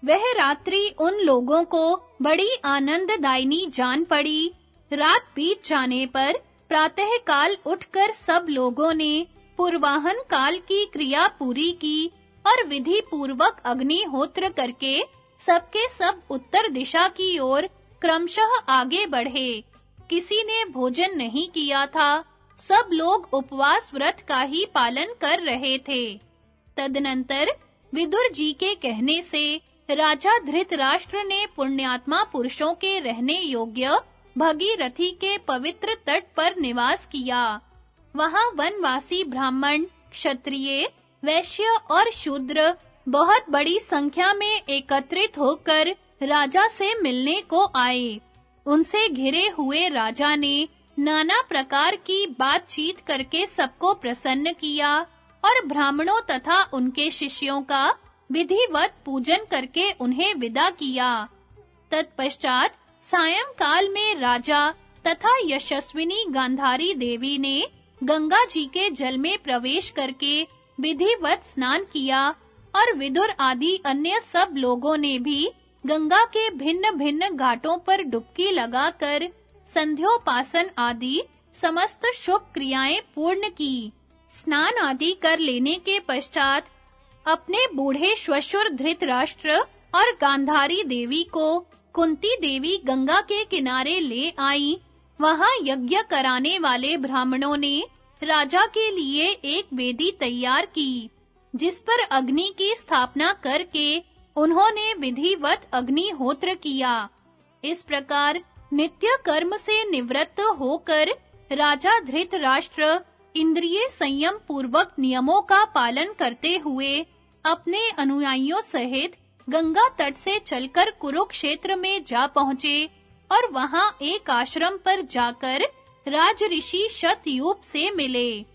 वह रात्रि उन लोगों को बड़ी आनंददायिनी जान पड़ी। रात बीत जाने पर प्रातः काल उठकर सब लोगों ने पूर्वाहन काल की क्रिया पूरी की और विधि पूर्वक अग्निहोत्र करके सबके सब उत्तर दिशा की ओर क्रमशः आगे बढ़े। किसी ने भोजन नहीं किया था। सब लोग उपवास व्रत का ही पालन कर रहे थे। तदनंतर विदुर जी के कहने से राजा धृतराष्ट्र ने पुण्यात्मा पुरुषों के रहने योग्य भगीरथी के पवित्र तट पर निवास किया। वहाँ वनवासी ब्राह्मण, क्षत्रिय, वैश्य और शूद्र बहुत बड़ी संख्या में एकत्रित होकर राजा से मिलने को आए। उनसे घिरे हुए राजा ने नाना प्रकार की बातचीत करके सबको प्रसन्न किया और ब्राह्मणों तथा उनके शिष्यों का विधिवत पूजन करके उन्हें विदा किया। तत्पश्चात सायंकाल में राजा तथा यशस्विनी गांधारी देवी ने गंगा जी के जल में प्रवेश करके विधिवत स्नान किया और विदुर आदि अन्य सब लोगों ने भी गंगा के भिन्न-भिन्न घाटों पर डुबकी लगाकर संध्योपासन आदि समस्त शुभ क्रियाएँ पूर्ण की। स्नान आदि कर लेने के पश्चात अपने बूढ़े श्वशुर धृतराष्ट्र और गांधारी देवी को कुंती देवी गंगा के किनारे ले आई। वहाँ यज्ञ कराने वाले ब्राह्मणों ने राजा के लिए एक वेदी तैयार की, जिस पर अग्नि की स्थापना करके उन्होंने विधिवत अग्निहोत्र किया। इस प्रकार नित्य कर्म से निवृत्त होकर राजा धृतराष्ट्र इंद्रिय संयम पूर्वक नियमों का पालन करते हुए अपने अनुयायियों सहित गंगा तट से चलकर कुरुक्षेत्र में जा पहुँचे और वहाँ एक आश्रम पर जाकर राजऋषि शतयूप से मिले।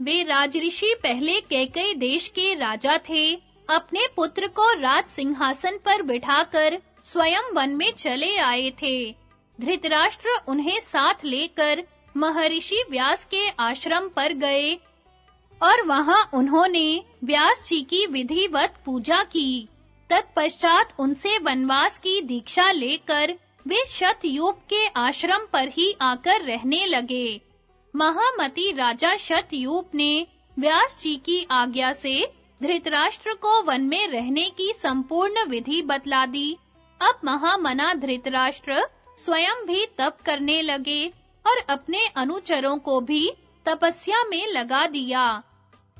वे राजऋषि पहले कैकई देश के राजा थे। अपने पुत्र को राज सिंहासन पर बिठाकर स्वयं वन में चले आए थे। धृतराष्ट्र उन्हें साथ लेकर महर्षि व्यास के आश्रम पर गए और वहाँ उन्होंने व्यास जी की विधिवत पूजा की। तत्पश्चात उनसे वनवास की दीक्षा लेकर वे शतयूप के आश्रम पर ही आकर रहने लगे। महामती राजा शतयूप ने व्यास जी की आज्ञा से धृतराष्ट्र को वन में रहने की संपूर्ण विधि बतला दी। अब महामना धृतराष्ट्र स्वयं भी तप करने लगे और अपने अनुचरों को भी तपस्या में लगा दिया।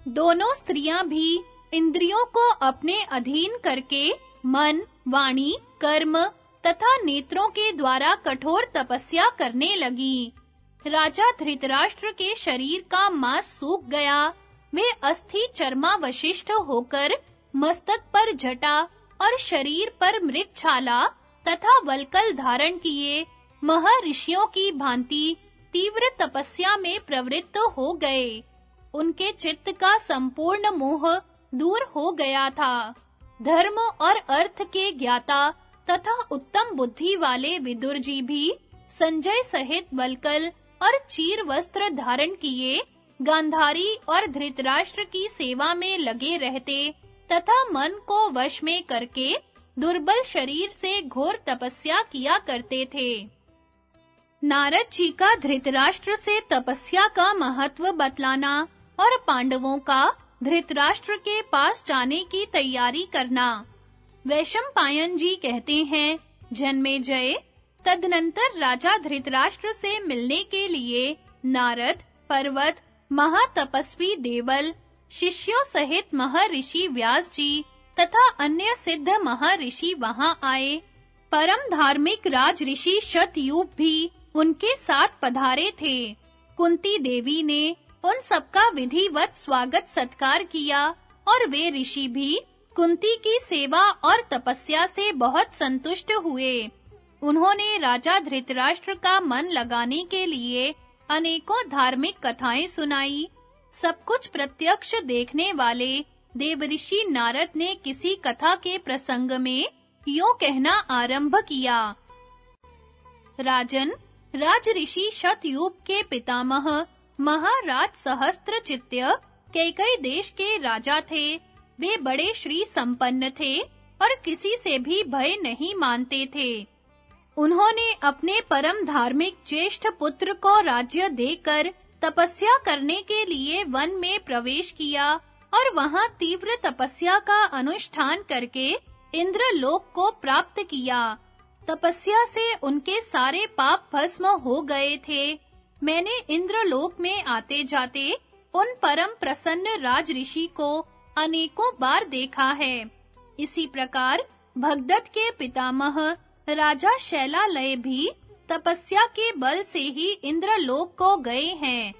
दोनों स्त्रियाँ भी इंद्रियों को अपने अधीन करके मन, वाणी, कर्म तथा नेत्रों के द्वारा कठोर तपस्या करने लगी। राजा धृतराष्ट्र के शरीर का मांस सूख गया। वे अस्थि चर्मा वशिष्ठ होकर मस्तक पर जटा और शरीर पर मृगछाला तथा वलकल धारण किए, महर्षियों की भांति तीव्र तपस्या में प्रवृत्त हो गए। उनके चित्त का संपूर्ण मोह दूर हो गया था। धर्म और अर्थ के ज्ञाता तथा उत्तम बुद्धि वाले विदुर जी भी संजय सहित वलकल और चीर वस्त्र धारण किए, गांधारी और धृतराष्ट्र की सेवा में लगे रहते तथा मन को वश में करके दुर्बल शरीर से घोर तपस्या किया करते थे। नारद जी का धृतराष्ट्र से तपस्या का महत्व बतलाना और पांडवों का धृतराष्ट्र के पास जाने की तैयारी करना। वैशंपायन जी कहते हैं, जन्मे जय, तदनंतर राजा धृतराष्ट्र से मिलने के लिए नारद, पर्वत, महातपस्वी देवल, शिष्यों सहित महर्षि व्यास जी तथा अन्य सिद्ध महर्षि वहाँ आए। परम धार्मिक राज ऋषि शतयूप भी उनके साथ पधारे थे। कुंती देवी ने उन सबका विधिवत स्वागत सत्कार किया और वे ऋषि भी कुंती की सेवा और तपस्या से बहुत संतुष्ट हुए। उन्होंने राजा धृतराष्ट्र का मन लगाने के लिए अनेकों धार्मिक कथाएँ सुनाई। सब कुछ प्रत्यक्ष देखने वाले देवऋषि नारद ने किसी कथा के प्रसंग में यूँ कहना आरंभ किया। राजन, राजऋषि शतयूप के पितामह, महाराज सहस्त्रचित्य कैकई देश के राजा थे। वे बड़े श्री संपन्न थे और किसी से भी भय नहीं मानते थे। उन्होंने अपने परम धार्मिक ज्येष्ठ पुत्र को राज्य देकर तपस्या करने के लिए वन में प्रवेश किया। और वहाँ तीव्र तपस्या का अनुष्ठान करके इंद्रलोक को प्राप्त किया। तपस्या से उनके सारे पाप भस्म हो गए थे। मैंने इंद्रलोक में आते जाते उन परम प्रसन्न राज ऋषि को अनेकों बार देखा है। इसी प्रकार भगदत्त के पितामह, राजा शैलालय भी तपस्या के बल से ही इंद्रलोक को गए हैं।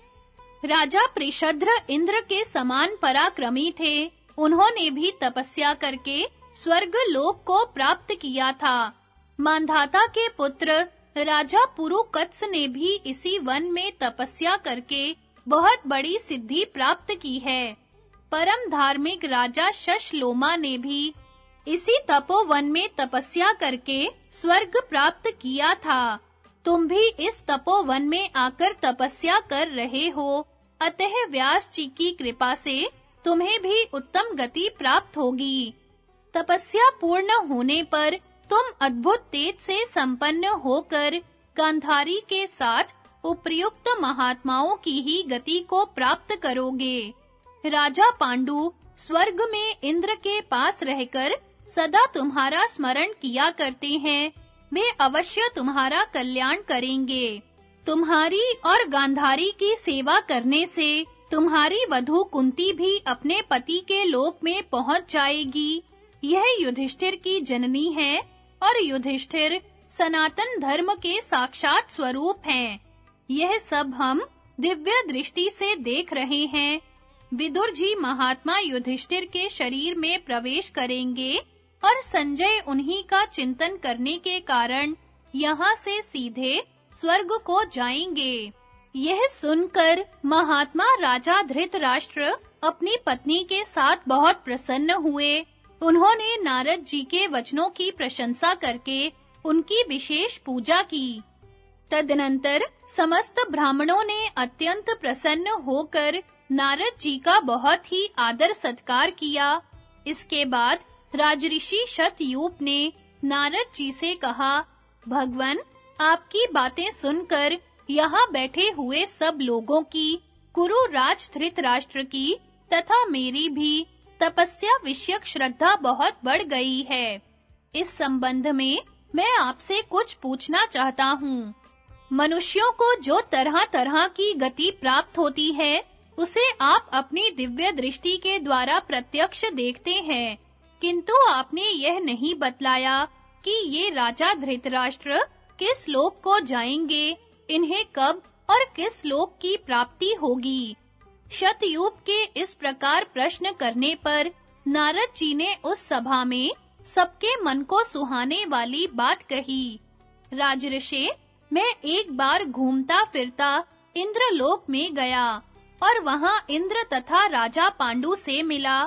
राजा प्रिशद्र इंद्र के समान पराक्रमी थे। उन्होंने भी तपस्या करके स्वर्ग लोक को प्राप्त किया था। मांधाता के पुत्र राजा पुरुकत्स ने भी इसी वन में तपस्या करके बहुत बड़ी सिद्धि प्राप्त की है। परम धार्मिक राजा शशलोमा ने भी इसी तपोवन में तपस्या करके स्वर्ग प्राप्त किया था। तुम भी इस तपोवन में आकर तपस्या कर रहे हो। अतः व्यास जी की कृपा से तुम्हें भी उत्तम गति प्राप्त होगी। तपस्या पूर्ण होने पर तुम अद्भुत तेज से संपन्न होकर गांधारी के साथ उपयुक्त महात्माओं की ही गति को प्राप्त करोगे। राजा पांडु स्वर्ग में इंद्र के पास रहकर सदा तुम्हारा स्मरण किया करते हैं। वे अवश्य तुम्हारा कल्याण करेंगे। तुम्हारी और गांधारी की सेवा करने से तुम्हारी वधु कुंती भी अपने पति के लोक में पहुँच जाएगी। यह युधिष्ठिर की जननी है और युधिष्ठिर सनातन धर्म के साक्षात स्वरूप हैं। यह सब हम दिव्य दृष्टि से देख रहे हैं। विदुर जी महात्मा युधिष्ठिर के शरीर में प्रवेश करेंगे और संजय उन्हीं का चिंतन करने के कारण यहाँ से सीधे स्वर्ग को जाएँगे। यह सुनकर महात्मा राजा धृतराष्ट्र अपनी पत्नी के साथ बहुत प्रसन्न हुए। उन्होंने नारद जी के वचनों की प्रशंसा करके उनकी विशेष पूजा की। तदनंतर समस्त ब्राह्मणों ने अत्यंत प्रसन्न होकर नारद जी का बहुत ही आदर सत्कार किया। इसके बाद राजऋषि शतयूप ने नारद जी से कहा, भगवन आपकी बातें सुनकर यहाँ बैठे हुए सब लोगों की, कुरु राज धृतराष्ट्र की, तथा मेरी भी तपस्या विषयक श्रद्धा बहुत बढ़ गई है। इस संबंध में मैं आपसे कुछ पूछना चाहता हूँ। मनुष्यों को जो तरह-तरह की गति प्राप्त होती है, उसे आप अपनी दिव्य दृष्टि के द्वारा प्रत्यक्ष देखते हैं। किंतु आपने यह नहीं बतलाया कि ये राजा धृतराष्ट्र किस लोक को जाएँगे? इन्हें कब और किस लोक की प्राप्ति होगी? शतयूप के इस प्रकार प्रश्न करने पर नारद जी ने उस सभा में सबके मन को सुहाने वाली बात कही। राजऋषि मैं एक बार घूमता फिरता इंद्रलोक में गया और वहाँ इंद्र तथा राजा पांडु से मिला।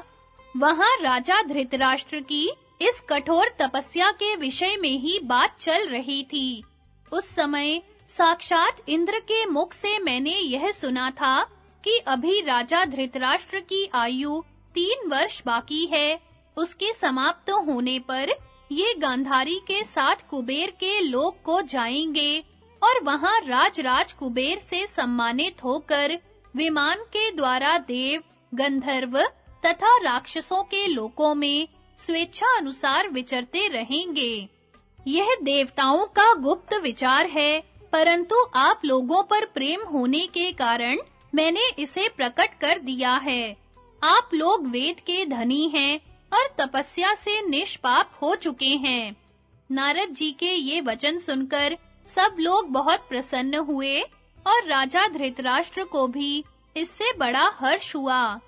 वहाँ राजा धृतराष्ट्र की इस कठोर तपस्या के विषय में ही बात चल रही थी। उस समय साक्षात इंद्र के मुख से मैंने यह सुना था कि अभी राजा धृतराष्ट्र की आयु तीन वर्ष बाकी है। उसके समाप्त होने पर ये गांधारी के साथ कुबेर के लोक को जाएँगे और वहाँ राज-राज कुबेर से सम्मानित होकर विमान के द्वारा देव, गंधर्व तथा राक्षसों के लोकों में स्वेच्छा अनुसार विचरते रहेंगे। यह देवताओं का गुप्त विचार है, परंतु आप लोगों पर प्रेम होने के कारण मैंने इसे प्रकट कर दिया है। आप लोग वेद के धनी हैं और तपस्या से निष्पाप हो चुके हैं। नारद जी के ये वचन सुनकर सब लोग बहुत प्रसन्न हुए और राजा धृतराष्ट्र को भी इससे बड़ा हर्ष हुआ।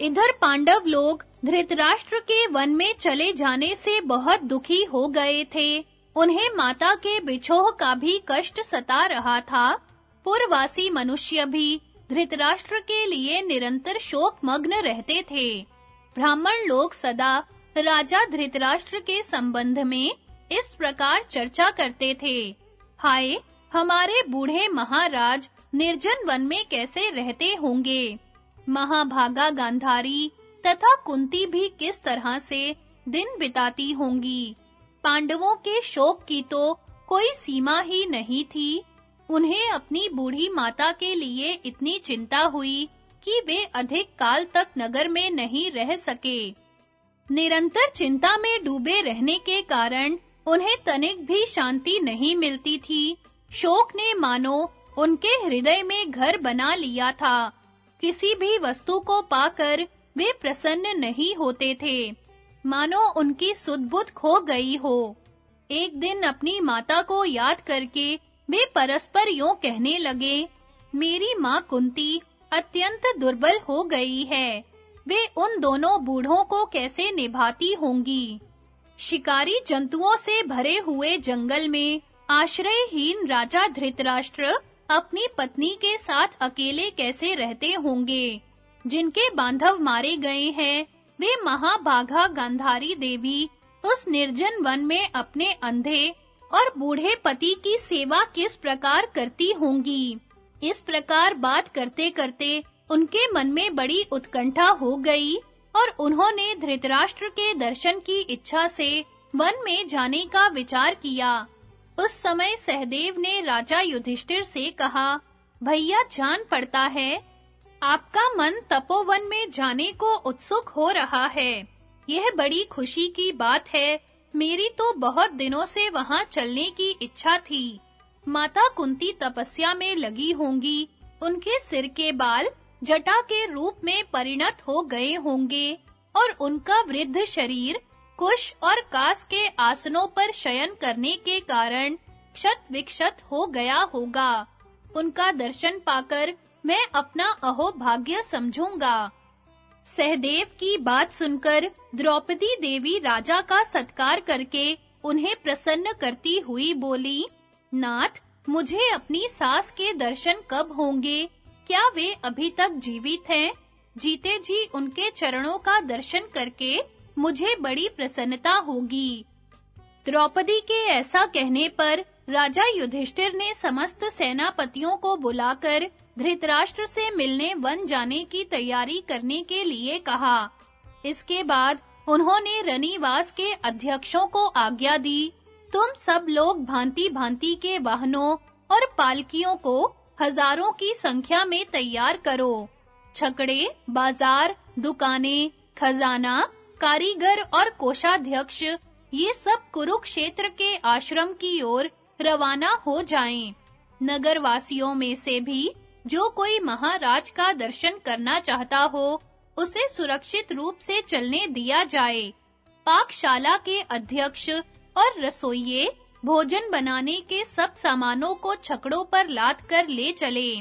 इधर पांडव लोग धृतराष्ट्र के वन में चले जाने से बहुत दुखी हो गए थे। उन्हें माता के बिछोह का भी कष्ट सता रहा था। पूर्ववासी मनुष्य भी धृतराष्ट्र के लिए निरंतर शोक मग्न रहते थे। ब्राह्मण लोग सदा राजा धृतराष्ट्र के संबंध में इस प्रकार चर्चा करते थे। हाय, हमारे बूढ़े महाराज निर्जन वन में कैसे रहते होंगे? महाभागा गांधारी तथा कुंती भी किस तरह से दिन बिताती होंगी? पांडवों के शोक की तो कोई सीमा ही नहीं थी। उन्हें अपनी बूढ़ी माता के लिए इतनी चिंता हुई कि वे अधिक काल तक नगर में नहीं रह सके। निरंतर चिंता में डूबे रहने के कारण उन्हें तनिक भी शांति नहीं मिलती थी। शोक ने मानो उनके हृदय में घर बना लिया था। किसी भी वस्तु को पाकर वे प्रसन्न नहीं होते थे। मानो उनकी सुदबुद खो गई हो। एक दिन अपनी माता को याद करके वे परस्पर यूँ कहने लगे, मेरी माँ कुंती अत्यंत दुर्बल हो गई है। वे उन दोनों बूढ़ों को कैसे निभाती होंगी? शिकारी जंतुओं से भरे हुए जंगल में आश्रयहीन राजा धृतराष्ट्र अपनी पत्नी के साथ अकेले कैसे रहते होंगे? जिनके बांधव मारे गए हैं, वे महाबाघा गांधारी देवी उस निर्जन वन में अपने अंधे और बूढ़े पति की सेवा किस प्रकार करती होंगी? इस प्रकार बात करते-करते उनके मन में बड़ी उत्कंठा हो गई और उन्होंने धृतराष्ट्र के दर्शन की इच्छा से वन में जाने का विचार किया। उस समय सहदेव ने राजा युधिष्ठिर से कहा, भैया, जान पड़ता है आपका मन तपोवन में जाने को उत्सुक हो रहा है। यह बड़ी खुशी की बात है। मेरी तो बहुत दिनों से वहाँ चलने की इच्छा थी। माता कुंती तपस्या में लगी होंगी। उनके सिर के बाल जटा के रूप में परिणत हो गए होंगे और उनका वृद्ध शरीर कुश और कास के आसनों पर शयन करने के कारण क्षत विक्षत हो गया होगा। उनका दर्शन पाकर मैं अपना अहोभाग्य समझूँगा। सहदेव की बात सुनकर द्रौपदी देवी राजा का सत्कार करके उन्हें प्रसन्न करती हुई बोली, नाथ, मुझे अपनी सास के दर्शन कब होंगे? क्या वे अभी तक जीवित हैं? जीते जी उनके चरणों का दर्शन करके मुझे बड़ी प्रसन्नता होगी। द्रौपदी के ऐसा कहने पर राजा युधिष्ठिर ने समस्त सेनापतियों को बुलाकर धृतराष्ट्र से मिलने, वन जाने की तैयारी करने के लिए कहा। इसके बाद उन्होंने रनिवास के अध्यक्षों को आज्ञा दी। तुम सब लोग भांति-भांति के वाहनों और पालकियों को हज़ारों की संख्या में तैयार करो। छकड़े, बाज़ार, दुकानें, खजाना, कारीगर और कोषाध्यक्ष, ये सब कुरुक्षेत्र के आश्रम की ओर रवाना हो जाएँ। नगर वासियों में से भी जो कोई महाराज का दर्शन करना चाहता हो, उसे सुरक्षित रूप से चलने दिया जाए। पाकशाला के अध्यक्ष और रसोइये भोजन बनाने के सब सामानों को छकड़ों पर लाद कर ले चले।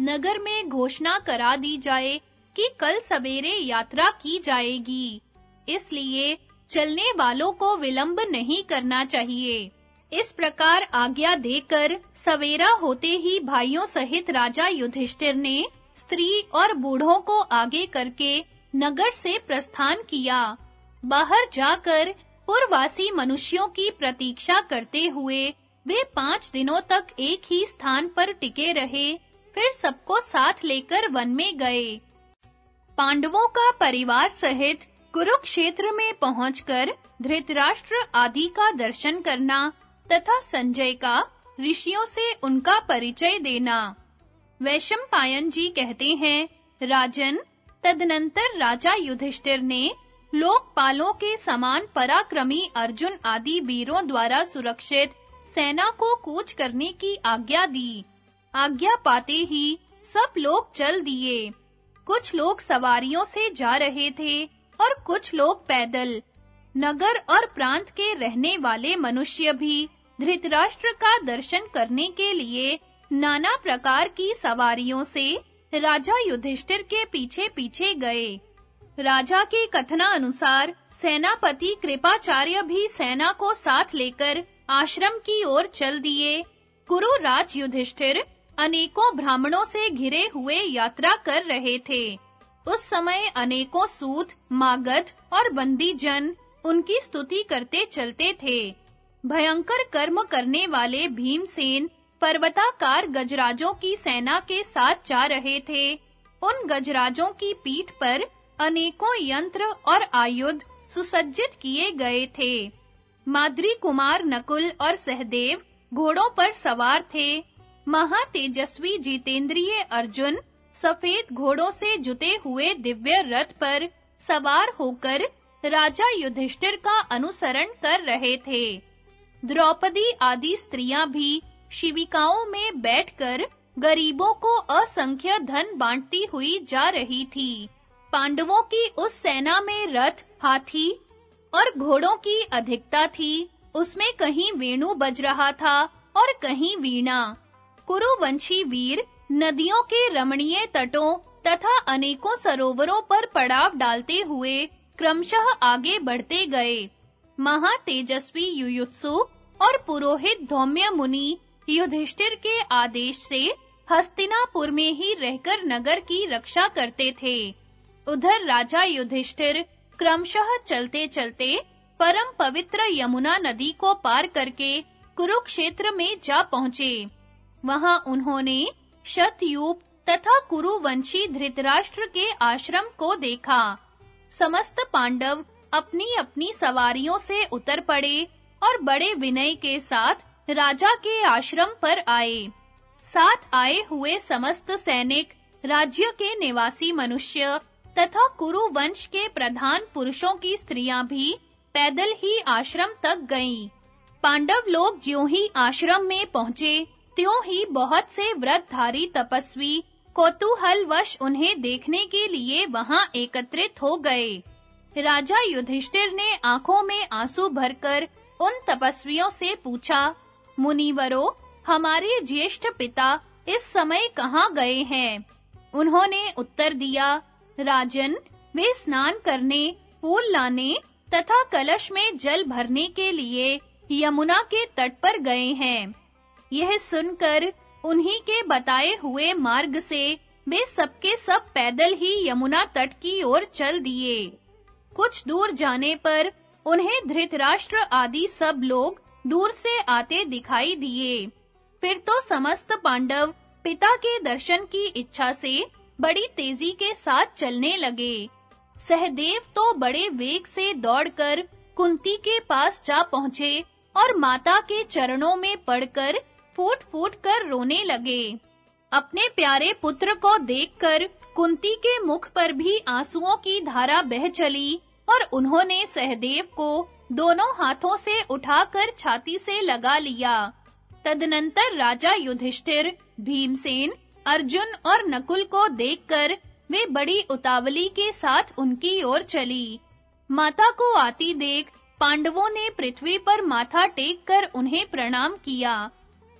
नगर में घोषणा करा दी जाए कि कल सवेरे यात्रा की जाएगी। इसलिए चलने वालों को विलंब नहीं करना चाहिए। इस प्रकार आज्ञा देकर सवेरा होते ही भाइयों सहित राजा युधिष्ठिर ने स्त्री और बूढ़ों को आगे करके नगर से प्रस्थान किया। बाहर जाकर पूर्ववासी मनुष्यों की प्रतीक्षा करते हुए वे पाँच दिनों तक एक ही स्थान पर टिके रहे, फिर सबको साथ लेकर वन में गए। पांडवों का परिवार सहित कुरुक्षेत्र में पहुंचकर धृतराष्ट्र आदि का दर्शन करना तथा संजय का, ऋषियों से उनका परिचय देना। वैशंपायन जी कहते हैं, राजन, तदनंतर राजा युधिष्ठिर ने लोकपालों के समान पराक्रमी अर्जुन आदि वीरों द्वारा सुरक्षित सेना को कूच करने की आज्ञा दी। आज्ञा पाते ही सब लोग चल दिए। कुछ लोग सवारियों से जा रहे थे और कुछ लोग पैदल। नगर और प्रांत के रहने वाले मनुष्य भी धृतराष्ट्र का दर्शन करने के लिए नाना प्रकार की सवारियों से राजा युधिष्ठिर के पीछे-पीछे गए। राजा के कथना अनुसार सेनापति कृपाचार्य भी सेना को साथ लेकर आश्रम की ओर चल दिए। कुरु राज युधिष्ठिर अनेकों ब्राह्मणों से घिरे हुए यात्रा कर रहे थे। उस समय अनेकों सूत, मागध और बंदी जन उनकी स्तुति करते चलते थे। भयंकर कर्म करने वाले भीमसेन पर्वताकार गजराजों की सेना के साथ जा रहे थे। उन गजराजों की पीठ पर अनेकों यंत्र और आयुध सुसज्जित किए गए थे। माद्री कुमार नकुल और सहदेव घोड़ों पर सवार थे। महातेजस्वी जितेंद्रिय अर्जुन सफ़ेद घोड़ों से जुते हुए दिव्य रथ पर सवार होकर राजा युधिष्ठिर का अनुसरण कर रहे थे। द्रौपदी आदि स्त्रियाँ भी शिविकाओं में बैठकर गरीबों को असंख्य धन बांटती हुई जा रही थी। पांडवों की उस सेना में रथ, हाथी और घोड़ों की अधिकता थी। उसमें कहीं वेणु बज रहा था और कहीं वीणा। कुरुवंशी वीर नदियों के रमणीय तटों तथा अनेकों सरोवरों पर पड़ाव डालते हुए क्रमशः आगे बढ़ते गए। महातेजस्वी युयुत्सु और पुरोहित धौम्य मुनि युधिष्ठिर के आदेश से हस्तिनापुर में ही रहकर नगर की रक्षा करते थे। उधर राजा युधिष्ठिर क्रमशः चलते-चलते परम पवित्र यमुना नदी को पार करके कुरुक्षेत्र में जा पहुँचे। वहाँ उन्होंने शतयूप तथा कुरुवंशी धृतराष्ट्र के आश्रम को देखा। समस्त पांडव अपनी-अपनी सवारियों से उतर पड़े और बड़े विनय के साथ राजा के आश्रम पर आए। साथ आए हुए समस्त सैनिक, राज्य के निवासी मनुष्य तथा कुरु वंश के प्रधान पुरुषों की स्त्रियाँ भी पैदल ही आश्रम तक गईं। पांडव लोग ज्यों ही आश्रम में पहुँचे, त्यों ही बहुत से व्रतधारी तपस्वी वश उन्हें देखने के लिए वहाँ एकत्रित हो गए। राजा युधिष्ठिर ने आँखों में आँसू भरकर उन तपस्वियों से पूछा, मुनिवरों, हमारे ज्येष्ठ पिता इस समय कहाँ गए हैं? उन्होंने उत्तर दिया, राजन, वे स्नान करने, फूल लाने तथा कलश में जल भरने के लिए यमुना के तट पर गए हैं। यह सुनकर उन्हीं के बताए हुए मार्ग से वे सबके सब पैदल ही यमुना तट की ओर चल दिए। कुछ दूर जाने पर उन्हें धृतराष्ट्र आदि सब लोग दूर से आते दिखाई दिए। फिर तो समस्त पांडव पिता के दर्शन की इच्छा से बड़ी तेज़ी के साथ चलने लगे। सहदेव तो बड़े वेग से दौड़कर कुंती के पास जा पहुँचे और माता के चरणों में पड़कर फूट-फूट कर रोने लगे। अपने प्यारे पुत्र को देखकर कुंती के मुख पर भी आंसुओं की धारा बह चली और उन्होंने सहदेव को दोनों हाथों से उठाकर छाती से लगा लिया। तदनंतर राजा युधिष्ठिर, भीमसेन, अर्जुन और नकुल को देखकर वे बड़ी उतावली के साथ उनकी ओर चली। माता को आती देख पांडवों ने पृथ्वी पर माथा टेककर उन्हें प्रणाम किया।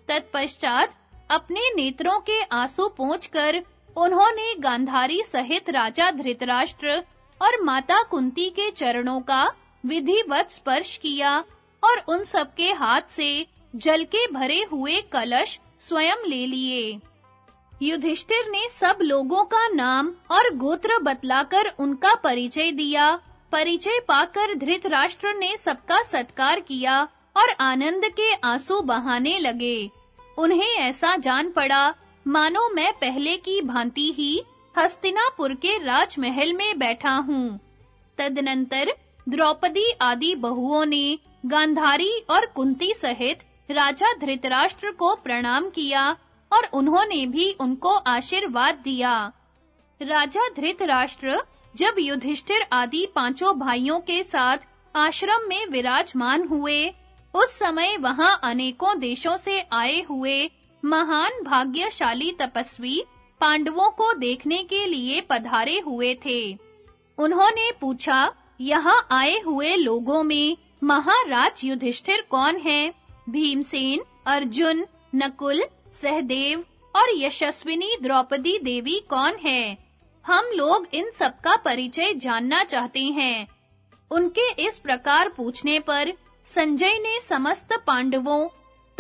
तत्पश्चात अपने नेत्रों के आँसू पोंछकर उन्होंने गांधारी सहित राजा धृतराष्ट्र और माता कुंती के चरणों का विधिवत स्पर्श किया और उन सबके हाथ से जल के भरे हुए कलश स्वयं ले लिए। युधिष्ठिर ने सब लोगों का नाम और गोत्र बतलाकर उनका परिचय दिया। परिचय पाकर धृतराष्ट्र ने सबका सत्कार किया और आनंद के आँसू बहाने लगे। उन्हें ऐसा जान पड़ा, मानो मैं पहले की भांति ही हस्तिनापुर के राजमहल में बैठा हूँ। तदनंतर द्रौपदी आदि बहुओं ने गांधारी और कुंती सहित राजा धृतराष्ट्र को प्रणाम किया और उन्होंने भी उनको आशीर्वाद दिया। राजा धृतराष्ट्र जब युधिष्ठिर आदि पाँचों भाइयों के साथ आश्रम में विराजमान हुए, उस समय वहाँ अनेकों देशों से आए हुए महान भाग्यशाली तपस्वी पांडवों को देखने के लिए पधारे हुए थे। उन्होंने पूछा, यहाँ आए हुए लोगों में महाराज युधिष्ठिर कौन है? भीमसेन, अर्जुन, नकुल, सहदेव और यशस्विनी द्रौपदी देवी कौन है? हम लोग इन सबका परिचय जानना चाहते हैं। उनके इस प्रकार पूछने पर संजय ने समस्त पांडवों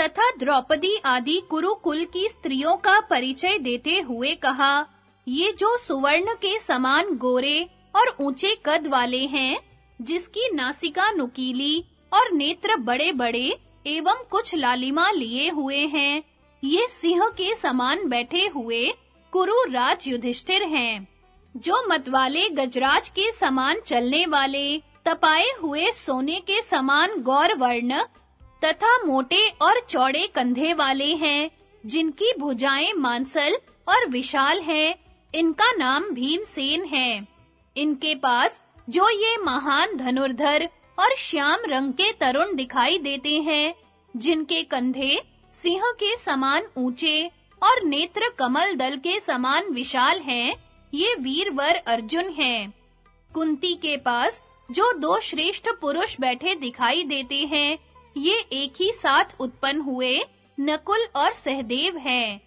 तथा द्रौपदी आदि कुरुकुल की स्त्रियों का परिचय देते हुए कहा, ये जो सुवर्ण के समान गोरे और ऊँचे कद वाले हैं, जिसकी नासिका नुकीली और नेत्र बड़े-बड़े एवं कुछ लालिमा लिए हुए हैं, ये सिंह के समान बैठे हुए कुरु राज युधिष्ठिर हैं, जो मतवाले गजराज के समान चलने वाले, तपाए हुए सोने के समान गौर वर्ण तथा मोटे और चौड़े कंधे वाले हैं, जिनकी भुजाएँ मांसल और विशाल हैं। इनका नाम भीमसेन है। इनके पास जो ये महान धनुर्धर और श्याम रंग के तरुण दिखाई देते हैं, जिनके कंधे सिंह के समान ऊँचे और नेत्र कमल दल के समान विशाल हैं, ये वीरवर अर्जुन हैं। कुंती के पास जो दो श्रेष्ठ पुरुष बैठे दिखाई देते हैं ये एक ही साथ उत्पन्न हुए नकुल और सहदेव हैं।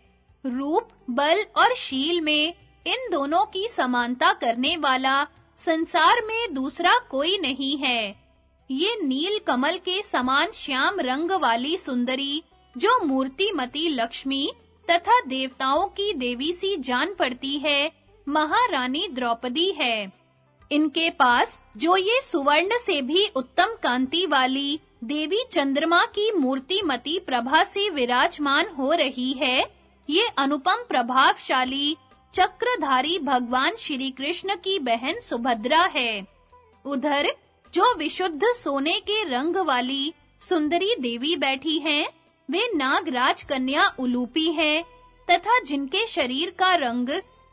रूप, बल और शील में इन दोनों की समानता करने वाला संसार में दूसरा कोई नहीं है। ये नील कमल के समान श्याम रंग वाली सुंदरी, जो मूर्तिमती लक्ष्मी तथा देवताओं की देवी सी जान पड़ती है, महारानी द्रौपदी है। इनके पास जो ये सुवर्ण से भी उत्तम कांति वाली देवी चंद्रमा की मूर्ति मूर्तिमती प्रभा से विराजमान हो रही है। ये अनुपम प्रभावशाली, चक्रधारी भगवान श्री कृष्ण की बहन सुभद्रा है। उधर, जो विशुद्ध सोने के रंग वाली सुंदरी देवी बैठी हैं, वे नागराज कन्या उलूपी हैं, तथा जिनके शरीर का रंग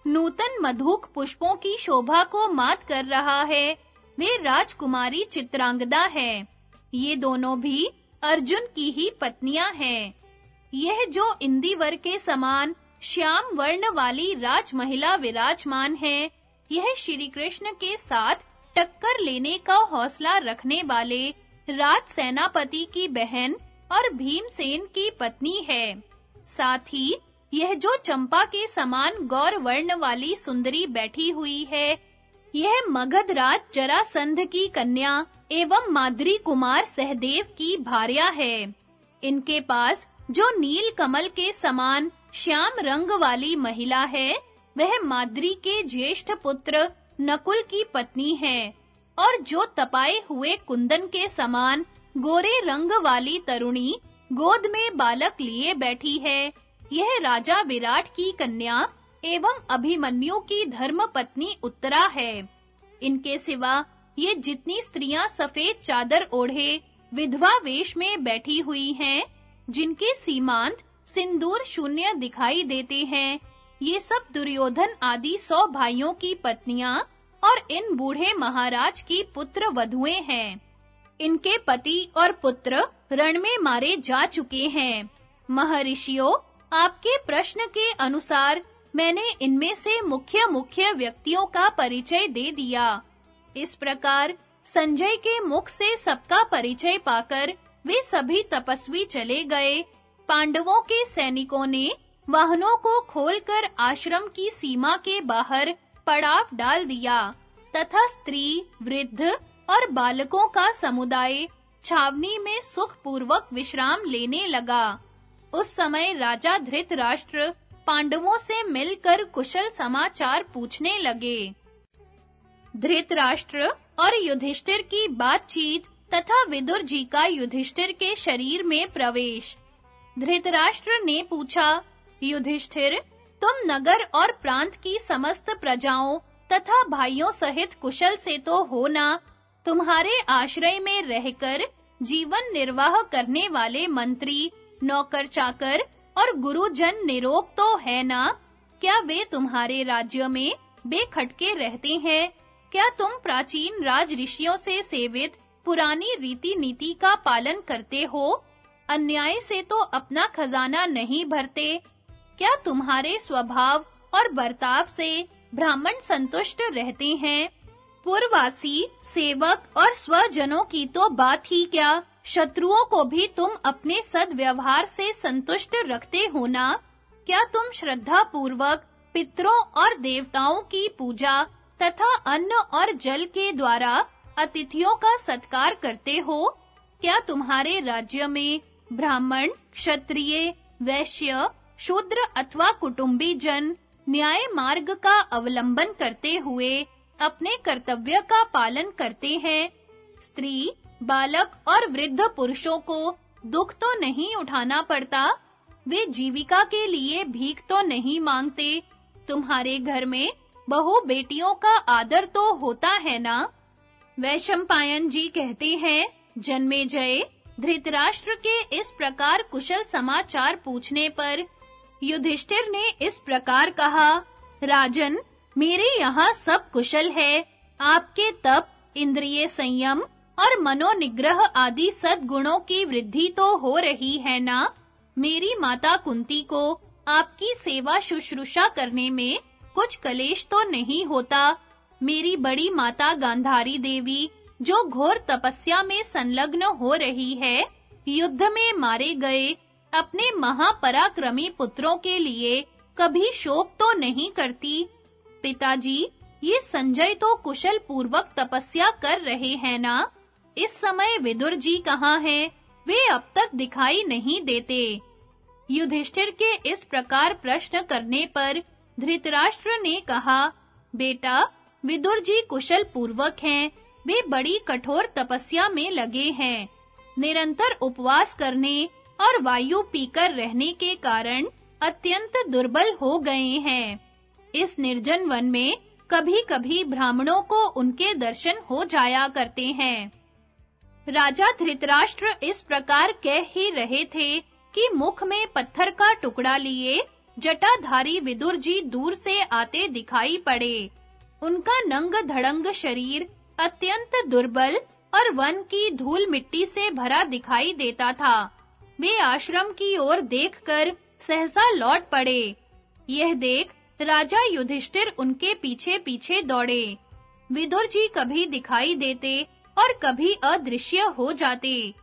नूतन मधुक पुष्पों की शोभा को मात कर रहा है, वे राजकुमारी चित्रांगदा है। ये दोनों भी अर्जुन की ही पत्नियाँ हैं। यह जो इंदिवर के समान श्याम वर्ण वाली राज महिला विराजमान है, यह श्री कृष्ण के साथ टक्कर लेने का हौसला रखने वाले राज सेनापति की बहन और भीमसेन की पत्नी है। साथ ही यह जो चंपा के समान गौर वर्ण वाली सुंदरी बैठी हुई है यह मगध राज जरासंध की कन्या एवं माद्री कुमार सहदेव की भार्या है। इनके पास जो नील कमल के समान श्याम रंग वाली महिला है, वह माद्री के ज्येष्ठ पुत्र नकुल की पत्नी है और जो तपाए हुए कुंदन के समान गोरे रंग वाली तरुणी गोद में बालक लिए बैठी है। यह राजा विराट की कन्या एवं अभिमन्यु की धर्म पत्नी उत्तरा है। इनके सिवा ये जितनी स्त्रियाँ सफ़ेद चादर ओढ़े, विधवा वेश में बैठी हुई हैं, जिनके सीमांत सिंदूर शून्य दिखाई देते हैं, ये सब दुर्योधन आदि सौ भाइयों की पत्नियाँ और इन बूढ़े महाराज की पुत्र वधुएँ हैं। इनके पति और पुत्र रण में मारे जा चुके हैं। महर्षियों, आपके प्रश्न के अनुसार मैंने इनमें से मुख्य मुख्य व्यक्तियों का परिचय दे दिया। इस प्रकार संजय के मुख से सबका परिचय पाकर वे सभी तपस्वी चले गए। पांडवों के सैनिकों ने वाहनों को खोलकर आश्रम की सीमा के बाहर पड़ाव डाल दिया। तथा स्त्री, वृद्ध और बालकों का समुदाय छावनी में सुखपूर्वक विश्राम लेने लगा। उस समय राजा धृतराष्ट्र पांडवों से मिलकर कुशल समाचार पूछने लगे। धृतराष्ट्र और युधिष्ठिर की बातचीत तथा विदुर जी का युधिष्ठिर के शरीर में प्रवेश। धृतराष्ट्र ने पूछा, युधिष्ठिर, तुम नगर और प्रांत की समस्त प्रजाओं तथा भाइयों सहित कुशल से तो हो ना? तुम्हारे आश्रय में रहकर जीवन निर्वाह करने वाले मंत्री, नौकर चाकर और गुरुजन निरोग तो है ना? क्या वे तुम्हारे राज्य में बेखटके रहते हैं? क्या तुम प्राचीन राज ऋषियों से सेवित पुरानी रीति नीति का पालन करते हो? अन्याय से तो अपना खजाना नहीं भरते। क्या तुम्हारे स्वभाव और बर्ताव से ब्राह्मण संतुष्ट रहते हैं? पूर्ववासी सेवक और स्वजनों की तो बात ही क्या? शत्रुओं को भी तुम अपने सद्व्यवहार से संतुष्ट रखते हो ना? क्या तुम श्रद्धा पूर्वक पितरों और देवताओं की पूजा तथा अन्न और जल के द्वारा अतिथियों का सत्कार करते हो? क्या तुम्हारे राज्य में ब्राह्मण, क्षत्रिय, वैश्य, शूद्र अथवा कुटुंबी जन न्याय मार्ग का अवलंबन करते हुए अपने कर्तव्य का पालन करते हैं? स्त्री बालक और वृद्ध पुरुषों को दुख तो नहीं उठाना पड़ता, वे जीविका के लिए भीख तो नहीं मांगते। तुम्हारे घर में बहु बेटियों का आदर तो होता है ना? वैशंपायन जी कहते हैं, जन्मे जय, धृतराष्ट्र के इस प्रकार कुशल समाचार पूछने पर युधिष्ठिर ने इस प्रकार कहा, राजन, मेरे यहाँ सब कुशल है, आपके तप, इंद्रिय संयम और मनोनिग्रह आदि सद्गुणों की वृद्धि तो हो रही है ना? मेरी माता कुंती को आपकी सेवा शुश्रूषा करने में कुछ कलेश तो नहीं होता। मेरी बड़ी माता गांधारी देवी, जो घोर तपस्या में संलग्न हो रही है, युद्ध में मारे गए अपने महापराक्रमी पुत्रों के लिए कभी शोक तो नहीं करती? पिताजी, ये संजय तो कुशल पूर्वक तपस्या कर रहे हैं ना? इस समय विदुर जी कहाँ हैं? वे अब तक दिखाई नहीं देते। युधिष्ठिर के इस प्रकार प्रश्न करने पर धृतराष्ट्र ने कहा, बेटा, विदुर जी कुशल पूर्वक हैं। वे बड़ी कठोर तपस्या में लगे हैं। निरंतर उपवास करने और वायु पीकर रहने के कारण अत्यंत दुर्बल हो गए हैं। इस निर्जन वन में कभी-कभी ब्राह्मणों को उनके दर्शन हो जाया करते हैं। राजा धृतराष्ट्र इस प्रकार कह ही रहे थे कि मुख में पत्थर का टुकड़ा लिए, जटाधारी विदुर जी दूर से आते दिखाई पड़े। उनका नंग धड़ंग शरीर अत्यंत दुर्बल और वन की धूल मिट्टी से भरा दिखाई देता था। वे आश्रम की ओर देखकर सहसा लौट पड़े। यह देख राजा युधिष्ठिर उनके पीछे-पीछे दौड़े। विदुर जी कभी दिखाई देते और कभी अदृश्य हो जाते।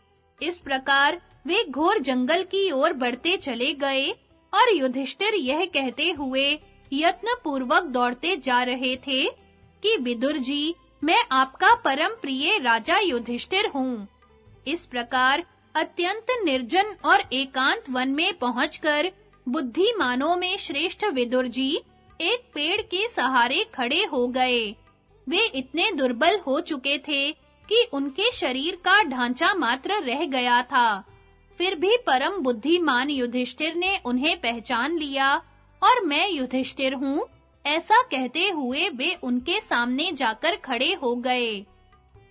इस प्रकार वे घोर जंगल की ओर बढ़ते चले गए और युधिष्ठिर यह कहते हुए यत्न पूर्वक दौड़ते जा रहे थे कि, विदुर जी, मैं आपका परम प्रिय राजा युधिष्ठिर हूँ। इस प्रकार अत्यंत निर्जन और एकांत वन में पहुंचकर बुद्धिमानों में श्रेष्ठ विदुर जी एक पेड़ के सहारे खड़े हो गए। वे इतने दुर्बल हो चुके थे कि उनके शरीर का ढांचा मात्र रह गया था। फिर भी परम बुद्धिमान युधिष्ठिर ने उन्हें पहचान लिया और मैं युधिष्ठिर हूँ, ऐसा कहते हुए वे उनके सामने जाकर खड़े हो गए।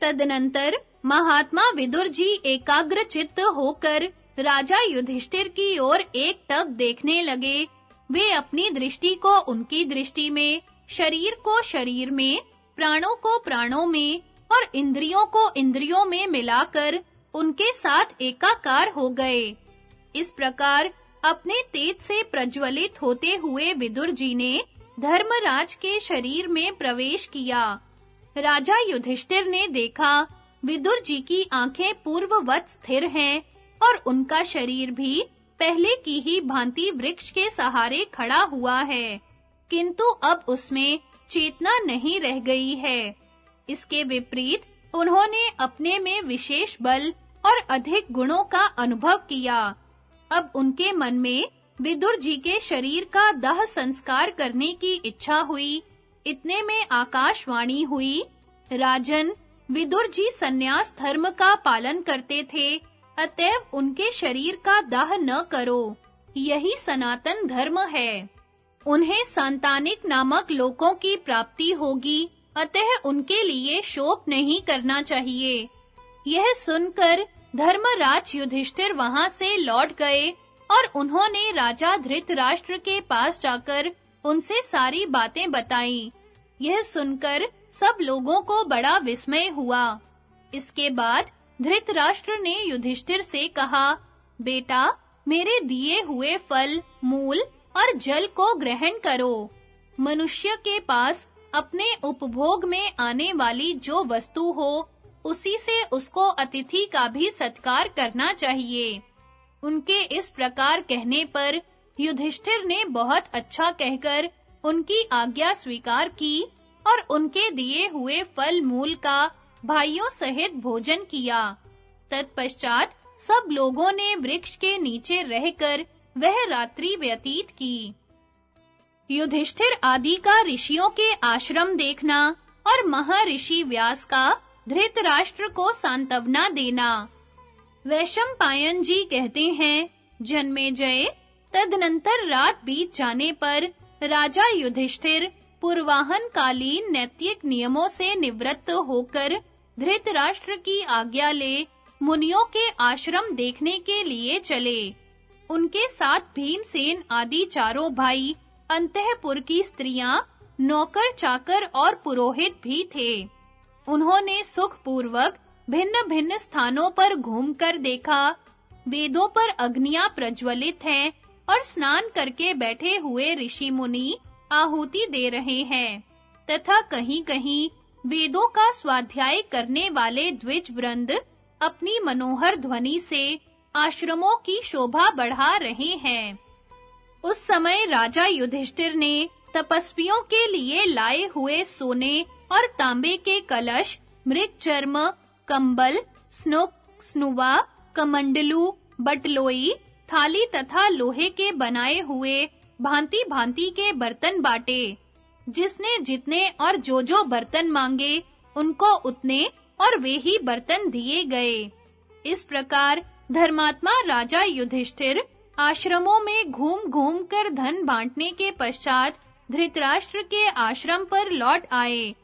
तदनंतर महात्मा विदुर जी एकाग्र चित्त होकर राजा युधिष्ठिर की ओर एक टक देखने लगे। वे अपनी दृष्टि को उनकी दृष्टि में, शरीर को शरीर में, प्राणों को प्राणों में और इंद्रियों को इंद्रियों में मिलाकर उनके साथ एकाकार हो गए। इस प्रकार अपने तेज से प्रज्वलित होते हुए विदुर जी ने धर्मराज के शरीर में प्रवेश किया। राजा युधिष्ठिर ने देखा, विदुर जी की आँखें पूर्ववत स्थिर हैं और उनका शरीर भी पहले की ही भांति वृक्ष के सहारे खड़ा हुआ है। किंतु अब उसमें चेतना नहीं रह गई है। इसके विपरीत, उन्होंने अपने में विशेष बल और अधिक गुणों का अनुभव किया। अब उनके मन में विदुर जी के शरीर का दह संस्कार करने की इच्छा हुई। इतने में आकाशवाणी हुई, राजन विदुर जी सन्यास धर्म का पालन करते थे, अतएव उनके शरीर का दाह न करो। यही सनातन धर्म है। उन्हें संतानिक नामक लोकों की प्राप्ति होगी। अतः उनके लिए शोक नहीं करना चाहिए। यह सुनकर धर्मराज युधिष्ठिर वहाँ से लौट गए और उन्होंने राजा धृतराष्ट्र के पास जाकर उनसे सारी बातें बताईं। यह सुनकर सब लोगों को बड़ा विस्मय हुआ। इसके बाद धृतराष्ट्र ने युधिष्ठिर से कहा, बेटा, मेरे दिए हुए फल, मूल और जल को ग्रहण करो। मनुष्य के पास अपने उपभोग में आने वाली जो वस्तु हो, उसी से उसको अतिथि का भी सत्कार करना चाहिए। उनके इस प्रकार कहने पर युधिष्ठिर ने बहुत अच्छा कहकर उनकी आज्ञा स्वीकार की और उनके दिए हुए फल मूल का भाइयों सहित भोजन किया। तत्पश्चात सब लोगों ने वृक्ष के नीचे रहकर वह रात्रि व्यतीत की। युधिष्ठिर आदि का ऋषियों के आश्रम देखना और महर्षि व्यास का धृतराष्ट्र को सांत्वना देना। वैशंपायन जी कहते हैं, जन्मे जय, तदनंतर रात बीत जाने पर राजा युधिष्ठिर पूर्वाहन कालीन नैतिक नियमों से निवृत्त होकर धृतराष्ट्र की आज्ञा ले मुनियों के आश्रम देखने के लिए चले। उनके साथ भीमसेन आदि चारों भाई अंतःपुर की स्त्रियाँ, नौकर, चाकर और पुरोहित भी थे। उन्होंने सुख पूर्वक भिन्न-भिन्न स्थानों पर घूमकर देखा। वेदों पर अग्नियाँ प्रज्वलित हैं और स्नान करके बैठे हुए ऋषि मुनि आहुति दे रहे हैं, तथा कहीं-कहीं वेदों का स्वाध्याय करने वाले द्विज वृंद अपनी मनोहर ध्वनि से आश्रमों की शोभा बढ़ा रहे हैं। उस समय राजा युधिष्ठिर ने तपस्वियों के लिए लाए हुए सोने और तांबे के कलश मृग चर्म कंबल स्नुक स्नुवा, कमंडलू, बटलोई, थाली तथा लोहे के बनाए हुए भांति-भांति के बर्तन बाटे। जिसने जितने और जो-जो बर्तन मांगे, उनको उतने और वे ही बर्तन दिए गए। इस प्रकार धर्मात्मा राजा युधिष्ठिर आश्रमों में घूम-घूम कर धन बांटने के पश्चात धृतराष्ट्र के आश्रम पर लौट आए।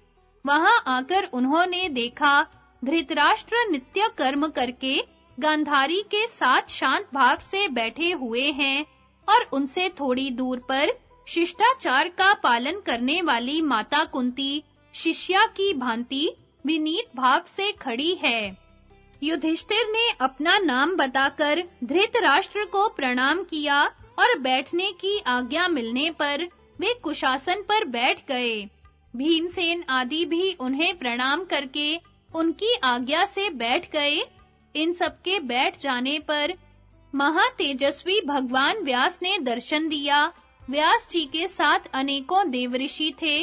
वहाँ आकर उन्होंने देखा, धृतराष्ट्र नित्य कर्म करके गांधारी के साथ शांत भाव से बैठे हुए हैं और उनसे थोड़ी दूर पर शिष्टाचार का पालन करने वाली माता कुंती, शिष्या की भांति विनीत भाव से खड़ी है। युधिष्ठिर ने अपना नाम बताकर धृतराष्ट्र को प्रणाम किया और बैठने की आज्ञा मिलने पर वे कुशासन पर बैठ गए। भीमसेन आदि भी उन्हें प्रणाम करके उनकी आज्ञा से बैठ गए। इन सबके बैठ जाने पर महातेजस्वी भगवान व्यास ने दर्शन दिया। व्यास जी के साथ अनेकों देवऋषि थे।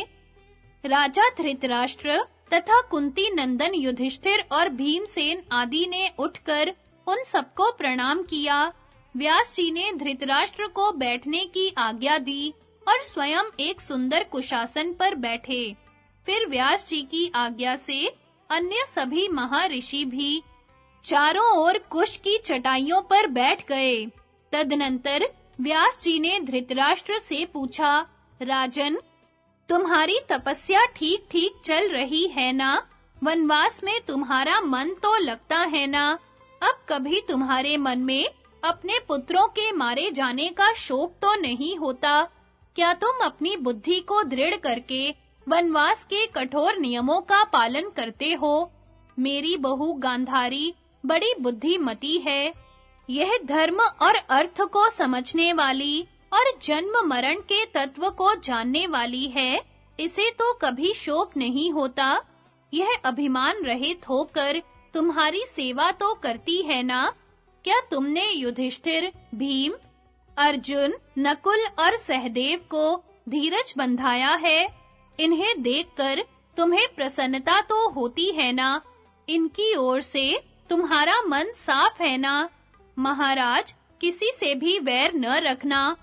राजा धृतराष्ट्र तथा कुंती नंदन, युधिष्ठिर और भीमसेन आदि ने उठकर उन सबको प्रणाम किया। व्यास जी ने धृतराष्ट्र को बैठने की आज्ञा दी और स्वयं एक सुंदर कुशासन पर बैठे। फिर व्यास जी की आज्ञा से अन्य सभी महर्षि भी चारों ओर कुश की चटाइयों पर बैठ गए। तदनंतर व्यास जी ने धृतराष्ट्र से पूछा, राजन तुम्हारी तपस्या ठीक-ठीक चल रही है ना? वनवास में तुम्हारा मन तो लगता है ना? अब कभी तुम्हारे मन में अपने पुत्रों के मारे जाने का शोक तो नहीं होता? क्या तुम अपनी बुद्धि को दृढ़ करके वनवास के कठोर नियमों का पालन करते हो? मेरी बहू गांधारी बड़ी बुद्धिमती है। यह धर्म और अर्थ को समझने वाली और जन्म मरण के तत्व को जानने वाली है, इसे तो कभी शोक नहीं होता। यह अभिमान रहित होकर तुम्हारी सेवा तो करती है ना? क्या तुमने युधिष्ठिर, भीम, अर्जुन, नकुल और सहदेव को धीरज बंधाया है? इन्हें देखकर तुम्हें प्रसन्नता तो होती है ना? इनकी ओर से तुम्हारा मन साफ़ है ना? महाराज, किसी से भी वैर न रखना।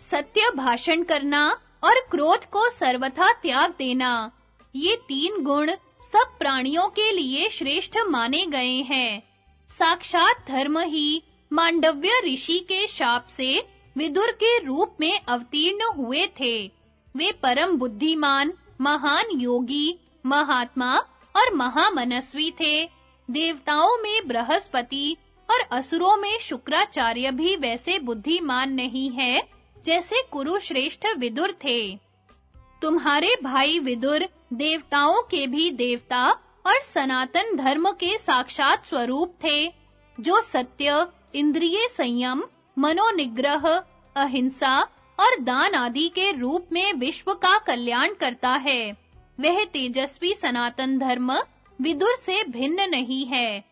सत्य भाषण करना और क्रोध को सर्वथा त्याग देना। ये तीन गुण सब प्राणियों के लिए श्रेष्ठ माने गए हैं। साक्षात धर्म ही मांडव्य ऋषि के शाप से विदुर के रूप में अवतीर्ण हुए थे। वे परम बुद्धिमान, महान योगी, महात्मा और महामनस्वी थे। देवताओं में बृहस्पति और असुरों में शुक्राचार्य भी वैसे बुद्धिमान नहीं है। जैसे कुरुश्रेष्ठ विदुर थे। तुम्हारे भाई विदुर देवताओं के भी देवता और सनातन धर्म के साक्षात स्वरूप थे, जो सत्य, इंद्रिय संयम, मनोनिग्रह, अहिंसा और दान आदि के रूप में विश्व का कल्याण करता है। वह तेजस्वी सनातन धर्म विदुर से भिन्न नहीं है,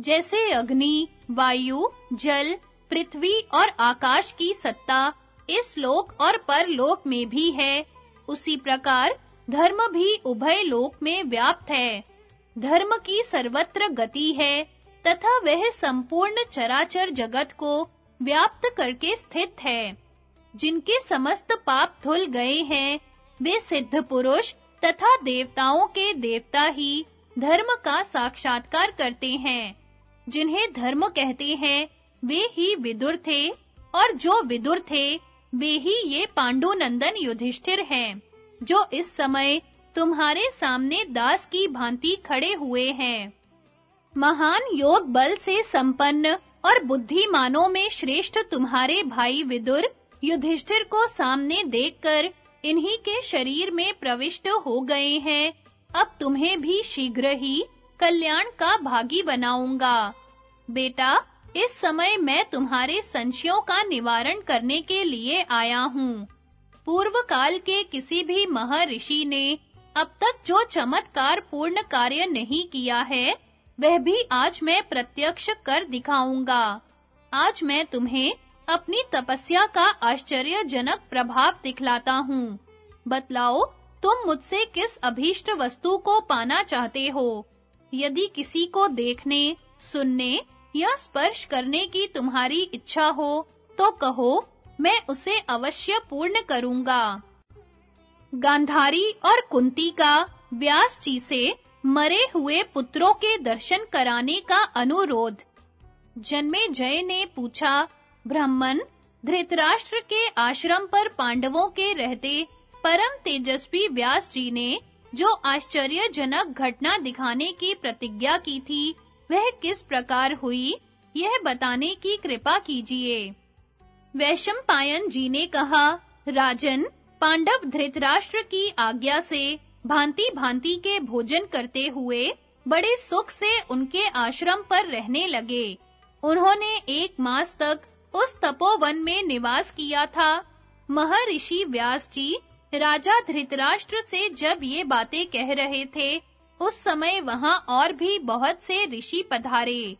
जैसे अग्नि, वायु, जल, पृथ्वी और आकाश की सत्ता इस लोक और परलोक में भी है। उसी प्रकार धर्म भी उभय लोक में व्याप्त है। धर्म की सर्वत्र गति है, तथा वह संपूर्ण चराचर जगत को व्याप्त करके स्थित है। जिनके समस्त पाप धुल गए हैं, वे सिद्ध पुरुष तथा देवताओं के देवता ही धर्म का साक्षात्कार करते हैं। जिन्हें धर्म कहते हैं, वे ही विदुर थे, और जो विदुर थे वे ही ये पांडुनंदन युधिष्ठिर हैं, जो इस समय तुम्हारे सामने दास की भांति खड़े हुए हैं। महान योग बल से संपन्न और बुद्धिमानों में श्रेष्ठ तुम्हारे भाई विदुर युधिष्ठिर को सामने देखकर इन्हीं के शरीर में प्रविष्ट हो गए हैं। अब तुम्हें भी शीघ्र ही कल्याण का भागी बनाऊँगा। बेटा इस समय मैं तुम्हारे संशयों का निवारण करने के लिए आया हूँ। पूर्व काल के किसी भी महर्षि ने अब तक जो चमत्कार पूर्ण कार्य नहीं किया है, वह भी आज मैं प्रत्यक्ष कर दिखाऊँगा। आज मैं तुम्हें अपनी तपस्या का आश्चर्यजनक प्रभाव दिखलाता हूँ। बतलाओ, तुम मुझसे किस अभीष्ट वस्तु को पाना चाहते हो? यदि किसी को देखने, सुनने या स्पर्श करने की तुम्हारी इच्छा हो तो कहो, मैं उसे अवश्य पूर्ण करूँगा। गांधारी और कुंती का व्यास जी से मरे हुए पुत्रों के दर्शन कराने का अनुरोध। जन्मे जय ने पूछा, ब्राह्मण, धृतराष्ट्र के आश्रम पर पांडवों के रहते परम तेजस्वी व्यास जी ने जो आश्चर्यजनक घटना दिखाने की प्रतिज्ञा की थी वह किस प्रकार हुई, यह बताने की कृपा कीजिए। वैशंपायन जी ने कहा, राजन, पांडव धृतराष्ट्र की आज्ञा से भांति-भांति के भोजन करते हुए बड़े सुख से उनके आश्रम पर रहने लगे। उन्होंने एक मास तक उस तपोवन में निवास किया था। महर्षि व्यास जी, राजा धृतराष्ट्र से जब ये बातें कह रहे थे उस समय वहाँ और भी बहुत से ऋषि पधारे।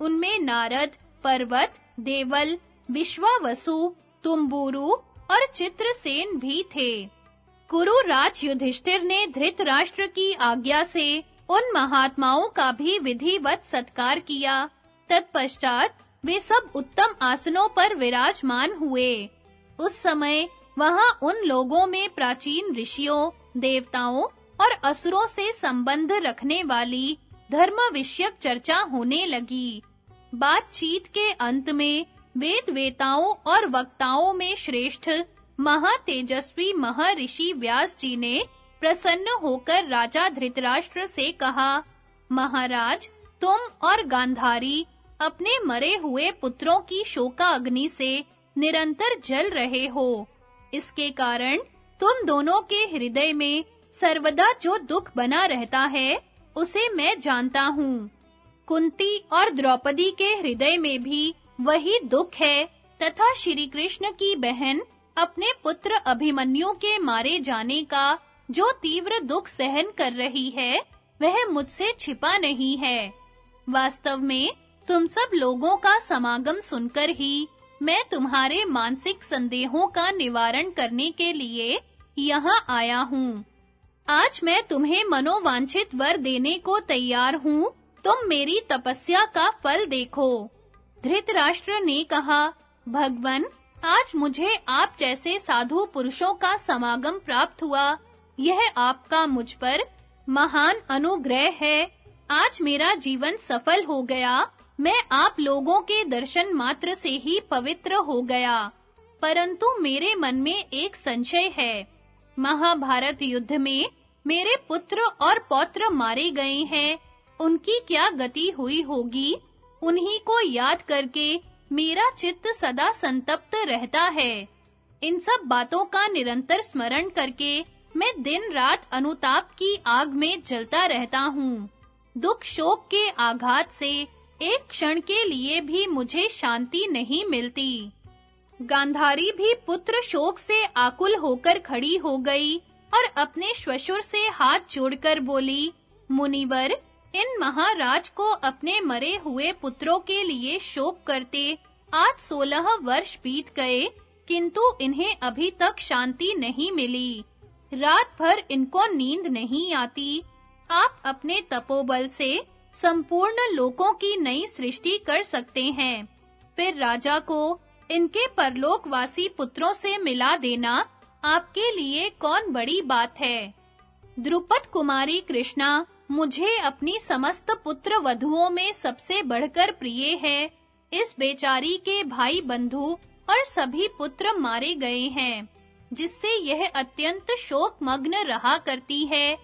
उनमें नारद, पर्वत, देवल, विश्वावसु, तुम्बुरु और चित्रसेन भी थे। कुरु राज युधिष्ठिर ने धृतराष्ट्र की आज्ञा से उन महात्माओं का भी विधिवत सत्कार किया। तत्पश्चात वे सब उत्तम आसनों पर विराजमान हुए। उस समय वहाँ उन लोगों में प्राचीन ऋषियों, देवताओं और असुरों से संबंध रखने वाली धर्म विषयक चर्चा होने लगी। बातचीत के अंत में वेद वेताओं और वक्ताओं में श्रेष्ठ महातेजस्वी महर्षि व्यास जी ने प्रसन्न होकर राजा धृतराष्ट्र से कहा, महाराज, तुम और गांधारी अपने मरे हुए पुत्रों की शोका अग्नि से निरंतर जल रहे हो। इसके कारण तुम दोनों के हृदय में सर्वदा जो दुख बना रहता है, उसे मैं जानता हूँ। कुंती और द्रौपदी के हृदय में भी वही दुख है, तथा श्री कृष्ण की बहन अपने पुत्र अभिमन्यु के मारे जाने का जो तीव्र दुख सहन कर रही है, वह मुझसे छिपा नहीं है। वास्तव में तुम सब लोगों का समागम सुनकर ही मैं तुम्हारे मानसिक संदेहों का निवारण करने के लिए यहाँ आया हूँ। आज मैं तुम्हें मनोवांछित वर देने को तैयार हूँ। तुम मेरी तपस्या का फल देखो। धृतराष्ट्र ने कहा, भगवन, आज मुझे आप जैसे साधु पुरुषों का समागम प्राप्त हुआ। यह आपका मुझ पर महान अनुग्रह है। आज मेरा जीवन सफल हो गया। मैं आप लोगों के दर्शन मात्र से ही पवित्र हो गया। परंतु मेरे मन में एक संशय है। महाभारत युद्ध में मेरे पुत्र और पौत्र मारे गए हैं। उनकी क्या गति हुई होगी? उन्हीं को याद करके मेरा चित्त सदा संतप्त रहता है। इन सब बातों का निरंतर स्मरण करके मैं दिन रात अनुताप की आग में जलता रहता हूँ। दुख शोक के आघात से एक क्षण के लिए भी मुझे शांति नहीं मिलती। गांधारी भी पुत्र शोक से आकुल होकर खड़ी हो गई। और अपने श्वशुर से हाथ जोड़कर बोली, मुनिवर, इन महाराज को अपने मरे हुए पुत्रों के लिए शोक करते, आज सोलह वर्ष बीत गए, किंतु इन्हें अभी तक शांति नहीं मिली। रात भर इनको नींद नहीं आती। आप अपने तपोबल से संपूर्ण लोकों की नई सृष्टि कर सकते हैं। फिर राजा को इनके परलोकवासी पुत्रों से मिला देना आपके लिए कौन बड़ी बात है? द्रुपद कुमारी कृष्णा मुझे अपनी समस्त पुत्र वधुओं में सबसे बढ़कर प्रिय है। इस बेचारी के भाई बंधु और सभी पुत्र मारे गए हैं, जिससे यह अत्यंत शोक मग्न रहा करती है।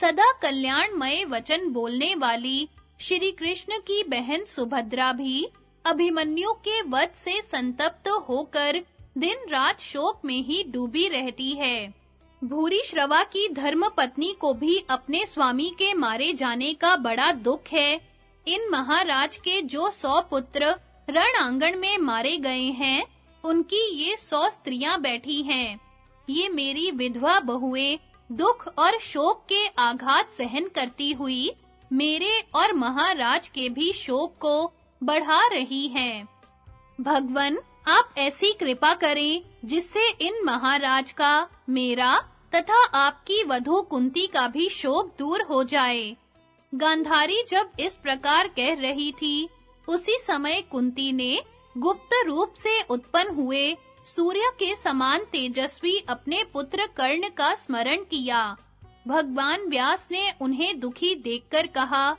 सदा कल्याणमय वचन बोलने वाली श्री कृष्ण की बहन सुभद्रा भी अभिमन्यु के वध से संतप्त होकर दिन रात शोक में ही डूबी रहती है। भूरी श्रवा की धर्म पत्नी को भी अपने स्वामी के मारे जाने का बड़ा दुख है। इन महाराज के जो सौ पुत्र रण आँगन में मारे गए हैं, उनकी ये सौ स्त्रियाँ बैठी हैं। ये मेरी विधवा बहुएँ दुख और शोक के आघात सहन करती हुई मेरे और महाराज के भी शोक को बढ़ा रही हैं। भगवन आप ऐसी कृपा करें जिससे इन महाराज का, मेरा तथा आपकी वधु कुंती का भी शोक दूर हो जाए। गांधारी जब इस प्रकार कह रही थी, उसी समय कुंती ने गुप्त रूप से उत्पन्न हुए सूर्य के समान तेजस्वी अपने पुत्र कर्ण का स्मरण किया। भगवान व्यास ने उन्हें दुखी देखकर कहा,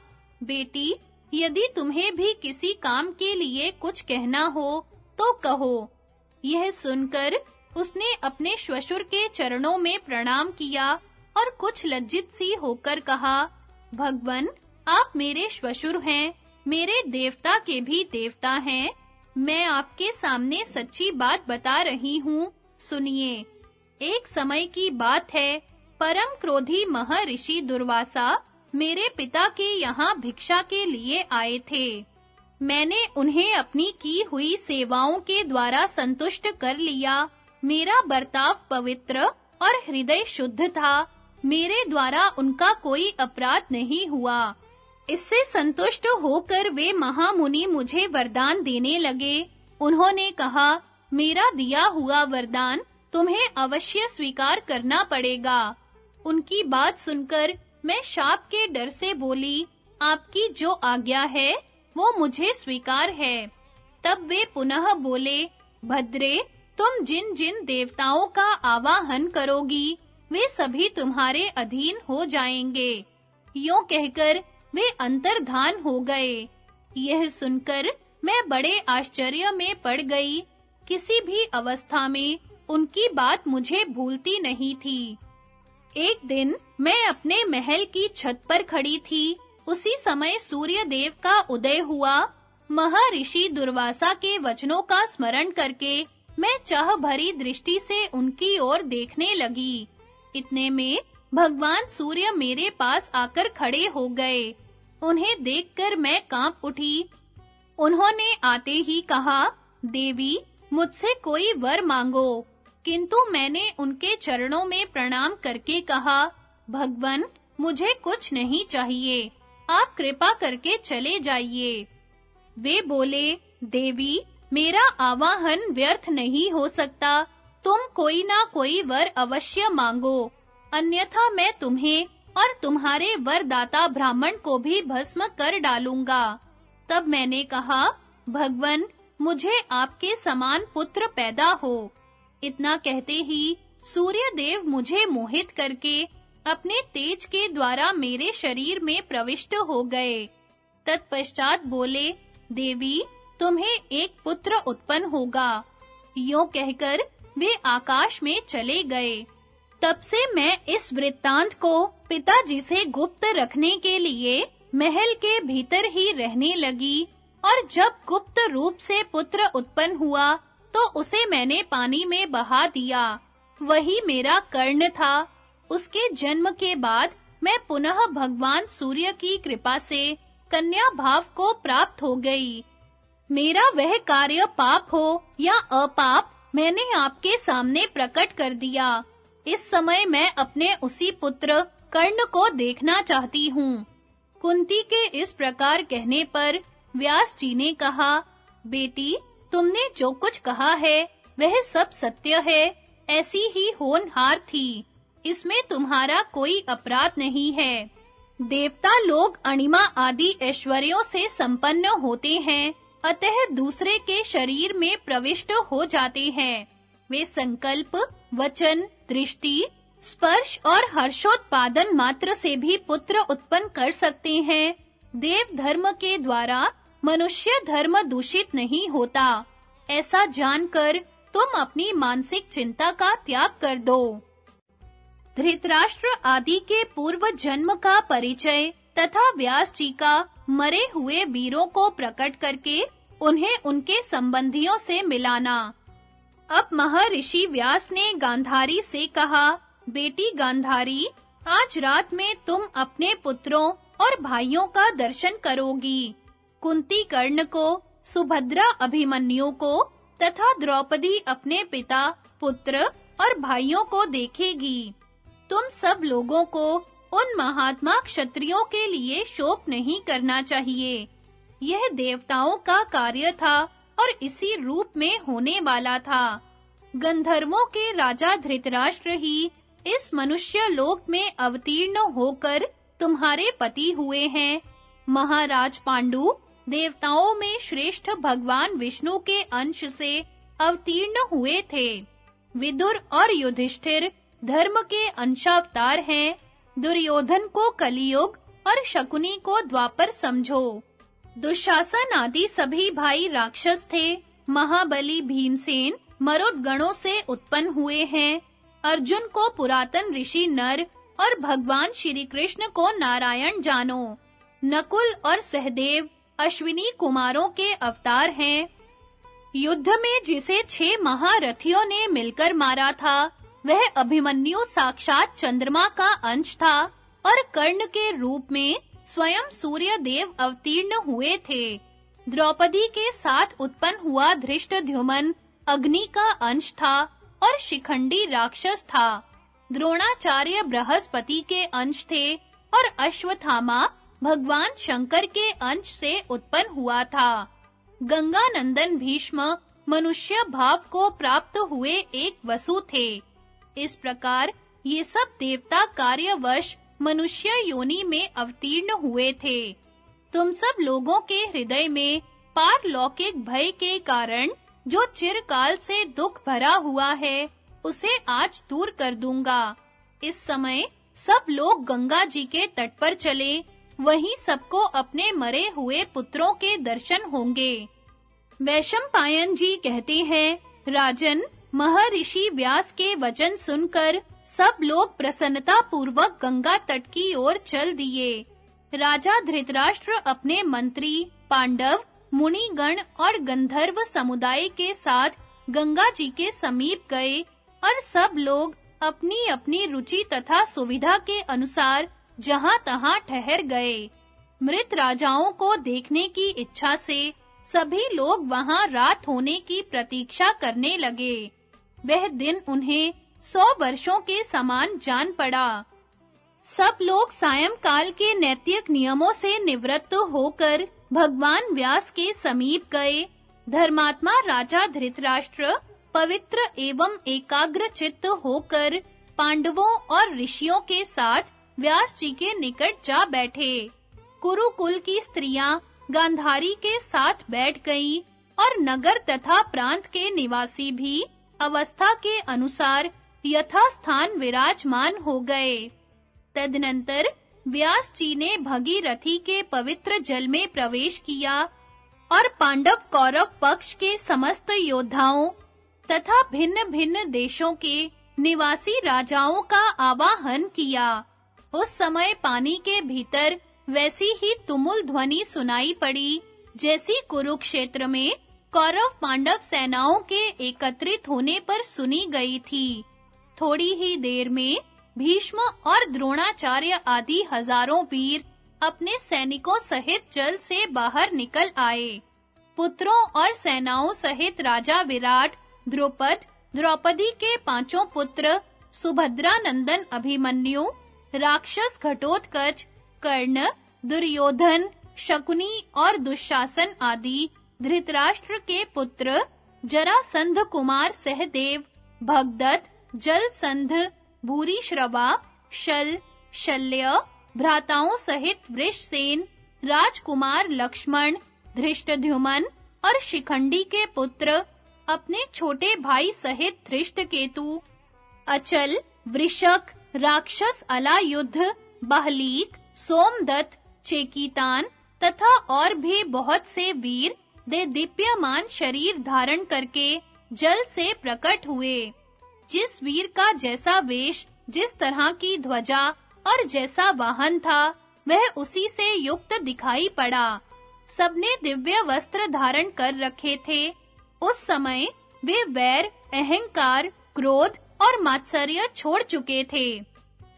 बेटी, यदि तुम्हें भी किसी काम के लिए कुछ कहना हो तो कहो। यह सुनकर उसने अपने श्वशुर के चरणों में प्रणाम किया और कुछ लज्जित सी होकर कहा, भगवन, आप मेरे श्वशुर हैं, मेरे देवता के भी देवता हैं। मैं आपके सामने सच्ची बात बता रही हूँ। सुनिए, एक समय की बात है, परम क्रोधी महर्षि दुर्वासा मेरे पिता के यहाँ भिक्षा के लिए आए थे। मैंने उन्हें अपनी की हुई सेवाओं के द्वारा संतुष्ट कर लिया। मेरा बर्ताव पवित्र और हृदय शुद्ध था। मेरे द्वारा उनका कोई अपराध नहीं हुआ। इससे संतुष्ट होकर वे महामुनि मुझे वरदान देने लगे। उन्होंने कहा, मेरा दिया हुआ वरदान तुम्हें अवश्य स्वीकार करना पड़ेगा उनकी बात सुनकर मैं शाप के डर से बोली, आपकी जो आज्ञा है वो मुझे स्वीकार है। तब वे पुनः बोले, भद्रे, तुम जिन जिन देवताओं का आवाहन करोगी, वे सभी तुम्हारे अधीन हो जाएँगे। यूँ कहकर वे अंतर्धान हो गए। यह सुनकर मैं बड़े आश्चर्य में पड़ गई। किसी भी अवस्था में उनकी बात मुझे भूलती नहीं थी। एक दिन मैं अपने महल की छत पर खड़ी थी। उसी समय सूर्य देव का उदय हुआ। महर्षि दुर्वासा के वचनों का स्मरण करके मैं चाह भरी दृष्टि से उनकी ओर देखने लगी। इतने में भगवान सूर्य मेरे पास आकर खड़े हो गए। उन्हें देखकर मैं काँप उठी। उन्होंने आते ही कहा, देवी, मुझसे कोई वर मांगो। किंतु मैंने उनके चरणों में प्रणाम करके कहा, भगवन, मुझे कुछ नहीं चाहिए। आप कृपा करके चले जाइए। वे बोले, देवी, मेरा आवाहन व्यर्थ नहीं हो सकता। तुम कोई ना कोई वर अवश्य मांगो। अन्यथा मैं तुम्हें और तुम्हारे वरदाता ब्राह्मण को भी भस्म कर डालूँगा। तब मैंने कहा, भगवन, मुझे आपके समान पुत्र पैदा हो। इतना कहते ही सूर्य देव मुझे मोहित करके अपने तेज के द्वारा मेरे शरीर में प्रविष्ट हो गए। तत्पश्चात बोले, देवी, तुम्हें एक पुत्र उत्पन्न होगा। यूँ कहकर वे आकाश में चले गए। तब से मैं इस वृत्तांत को पिताजी से गुप्त रखने के लिए महल के भीतर ही रहने लगी और जब गुप्त रूप से पुत्र उत्पन्न हुआ तो उसे मैंने पानी में बहा दिया। वही मेरा कर्ण था। उसके जन्म के बाद मैं पुनः भगवान सूर्य की कृपा से कन्या भाव को प्राप्त हो गई। मेरा वह कार्य पाप हो या अपाप, मैंने आपके सामने प्रकट कर दिया। इस समय मैं अपने उसी पुत्र कर्ण को देखना चाहती हूँ। कुंती के इस प्रकार कहने पर व्यास जी ने कहा, बेटी, तुमने जो कुछ कहा है, वह सब सत्य है, ऐसी ही होनहार थी। इसमें तुम्हारा कोई अपराध नहीं है। देवता लोग अणिमा आदि ऐश्वर्यों से संपन्न होते हैं, अतः दूसरे के शरीर में प्रविष्ट हो जाते हैं। वे संकल्प, वचन, दृष्टि, स्पर्श और हर्षोत्पादन मात्र से भी पुत्र उत्पन्न कर सकते हैं। देव धर्म के द्वारा मनुष्य धर्म दूषित नहीं होता। ऐसा जानकर तुम अपनी मानसिक चिंता का त्याग कर दो। धृतराष्ट्र आदि के पूर्व जन्म का परिचय तथा व्यास जी का मरे हुए वीरों को प्रकट करके उन्हें उनके संबंधियों से मिलाना। अब महर्षि व्यास ने गांधारी से कहा, बेटी गांधारी, आज रात में तुम अपने पुत्रों और भाइयों का दर्शन करोगी। कुंती कर्ण को, सुभद्रा अभिमन्यु को तथा द्रौपदी अपने पिता, पुत्र और भाइयों को देखेगी। तुम सब लोगों को उन महात्मा क्षत्रियों के लिए शोक नहीं करना चाहिए। यह देवताओं का कार्य था और इसी रूप में होने वाला था। गंधर्वों के राजा धृतराष्ट्र ही इस मनुष्य लोक में अवतीर्ण होकर तुम्हारे पति हुए हैं। महाराज पांडु देवताओं में श्रेष्ठ भगवान विष्णु के अंश से अवतीर्ण हुए थे। विदुर और युधिष्ठिर धर्म के अंशावतार हैं। दुर्योधन को कलियुग और शकुनी को द्वापर समझो। दुशासन आदि सभी भाई राक्षस थे। महाबली भीमसेन मरुद गणों से उत्पन्न हुए हैं। अर्जुन को पुरातन ऋषि नर और भगवान श्री कृष्ण को नारायण जानो। नकुल और सहदेव अश्विनी कुमारों के अवतार हैं। युद्ध में जिसे छह महारथियों ने मिलकर मारा था वह अभिमन्यु साक्षात चंद्रमा का अंश था और कर्ण के रूप में स्वयं सूर्य देव अवतीर्ण हुए थे। द्रौपदी के साथ उत्पन्न हुआ धृष्टद्युमन अग्नि का अंश था और शिखंडी राक्षस था। द्रोणाचार्य बृहस्पति के अंश थे और अश्वत्थामा भगवान शंकर के अंश से उत्पन्न हुआ था। गंगा नंदन भीष्म मनुष्य भाव को प्राप्त हुए एक वसु थे। इस प्रकार ये सब देवता कार्यवश मनुष्य योनि में अवतीर्ण हुए थे। तुम सब लोगों के हृदय में पारलौकिक भय के कारण जो चिरकाल से दुख भरा हुआ है, उसे आज दूर कर दूँगा। इस समय सब लोग गंगा जी के तट पर चले, वहीं सबको अपने मरे हुए पुत्रों के दर्शन होंगे। वैशंपायन जी कहते हैं, राजन महर्षि व्यास के वचन सुनकर सब लोग प्रसन्नता पूर्वक गंगा तट की ओर चल दिए। राजा धृतराष्ट्र अपने मंत्री, पांडव, मुनिगण और गंधर्व समुदाय के साथ गंगा जी के समीप गए और सब लोग अपनी-अपनी रुचि तथा सुविधा के अनुसार जहां-तहां ठहर गए। मृत राजाओं को देखने की इच्छा से सभी लोग वहाँ रात होने की प्रतीक्षा करने लगे। वह दिन उन्हें सौ वर्षों के समान जान पड़ा। सब लोग सायंकाल के नैतिक नियमों से निवृत्त होकर भगवान व्यास के समीप गए। धर्मात्मा राजा धृतराष्ट्र पवित्र एवं एकाग्र चित्त होकर पांडवों और ऋषियों के साथ व्यास जी के निकट जा बैठे। कुरुकुल की स्त्रियाँ गांधारी के साथ बैठ गईं और नगर तथा प्रांत के निवासी भी अवस्था के अनुसार यथास्थान विराजमान हो गए। तदनंतर व्यास जी ने भगीरथी के पवित्र जल में प्रवेश किया और पांडव कौरव पक्ष के समस्त योद्धाओं तथा भिन्न-भिन्न देशों के निवासी राजाओं का आवाहन किया। उस समय पानी के भीतर वैसी ही तुमुल ध्वनि सुनाई पड़ी, जैसी कुरुक्षेत्र में कौरव पांडव सेनाओं के एकत्रित होने पर सुनी गई थी। थोड़ी ही देर में भीष्म और द्रोणाचार्य आदि हज़ारों वीर अपने सैनिकों सहित जल से बाहर निकल आए। पुत्रों और सेनाओं सहित राजा विराट, द्रुपद, द्रौपदी के पाँचों पुत्र सुभद्रा नंदन अभिमन्यु, राक्षस घटोत्कच, कर्ण, दुर्योधन, शकुनी और दुशासन आदि धृतराष्ट्र के पुत्र जरासंध कुमार सहदेव, भगदत्त, जलसंध, भूरी श्रवा, शल, शल्य, भ्राताओं सहित वृषसेन, राजकुमार लक्ष्मण, धृष्टद्युमन और शिखंडी के पुत्र, अपने छोटे भाई सहित धृष्टकेतु, अचल, वृषक, राक्षस अलायुद्ध, बहलीक, सोमदत्त, चेकीतान तथा और भी बहुत से वीर दे शरीर धारण करके जल से प्रकट हुए। जिस वीर का जैसा वेश, जिस तरह की ध्वजा और जैसा वाहन था, वह उसी से युक्त दिखाई पड़ा। सबने दिव्य वस्त्र धारण कर रखे थे। उस समय वे वैर, अहंकार, क्रोध और मात्सर्य छोड़ चुके थे।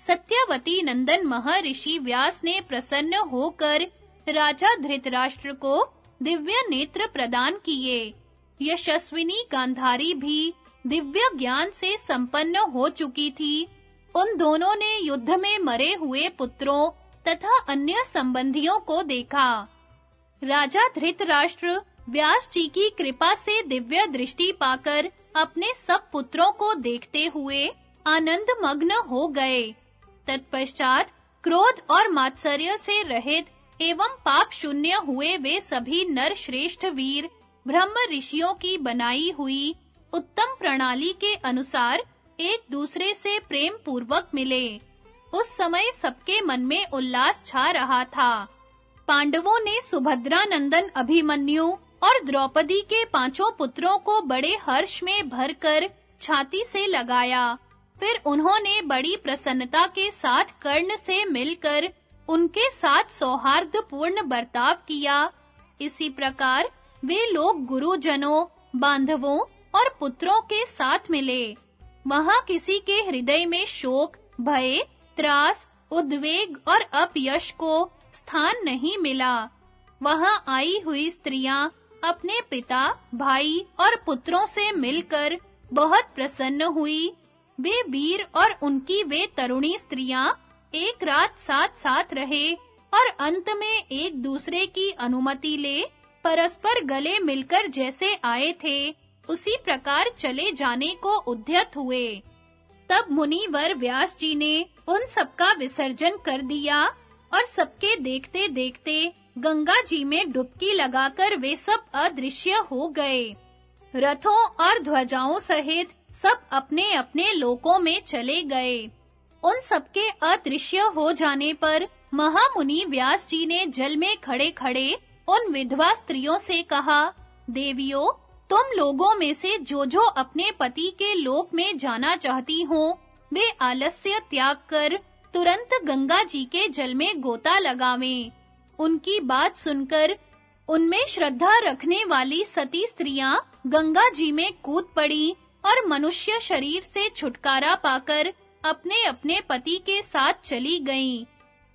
सत्यवती नंदन महर्षि व्यास ने प्रसन्न होकर राजा धृतराष्ट्र को दिव्य नेत्र प्रदान किए। यशस्विनी गांधारी भी दिव्य ज्ञान से संपन्न हो चुकी थी। उन दोनों ने युद्ध में मरे हुए पुत्रों तथा अन्य संबंधियों को देखा। राजा धृतराष्ट्र व्यास जी की कृपा से दिव्य दृष्टि पाकर अपने सब पुत्रों को देखते हुए आनंद मग्न हो गए। तत्पश्चात क्रोध और मात्सर्य से रहित एवं पाप शून्य हुए वे सभी नर श्रेष्ठ वीर, ब्रह्म ऋषियों की बनाई हुई उत्तम प्रणाली के अनुसार एक दूसरे से प्रेम पूर्वक मिले। उस समय सबके मन में उल्लास छा रहा था। पांडवों ने सुभद्रा नंदन अभिमन्यु और द्रौपदी के पाँचों पुत्रों को बड़े हर्ष में भरकर छाती से लगाया। फिर उन्होंने बड़ी प्रसन्नता के साथ कर्ण से मिलकर उनके साथ सौहार्दपूर्ण बर्ताव किया। इसी प्रकार वे लोग गुरुजनों, बांधवों और पुत्रों के साथ मिले। वहाँ किसी के हृदय में शोक, भय, त्रास, उद्वेग और अपयश को स्थान नहीं मिला। वहाँ आई हुई स्त्रियाँ अपने पिता, भाई और पुत्रों से मिलकर बहुत प्रसन्न हुई। वे वीर और उनकी वे तरुणी स्त्रियाँ एक रात साथ-साथ रहे और अंत में एक दूसरे की अनुमति ले परस्पर गले मिलकर जैसे आए थे, उसी प्रकार चले जाने को उद्यत हुए। तब मुनिवर व्यास जी ने उन सबका विसर्जन कर दिया और सबके देखते-देखते गंगा जी में डुबकी लगाकर वे सब अदृश्य हो गए। रथों और ध्वजाओं सहित सब अपने-अपने लोकों में चले गए। उन सबके अदृश्य हो जाने पर महामुनि व्यास जी ने जल में खड़े-खड़े उन विधवा स्त्रियों से कहा, देवियों, तुम लोगों में से जो जो अपने पति के लोक में जाना चाहती हो, वे आलस्य त्याग कर तुरंत गंगा जी के जल में गोता लगावें। उनकी बात सुनकर उनमें श्रद्धा रखने वाली सती स्त्रियाँ गंगा जी में कूद पड़ी और मनुष्य शरीर से छुटकारा पाकर अपने-अपने पति के साथ चली गईं।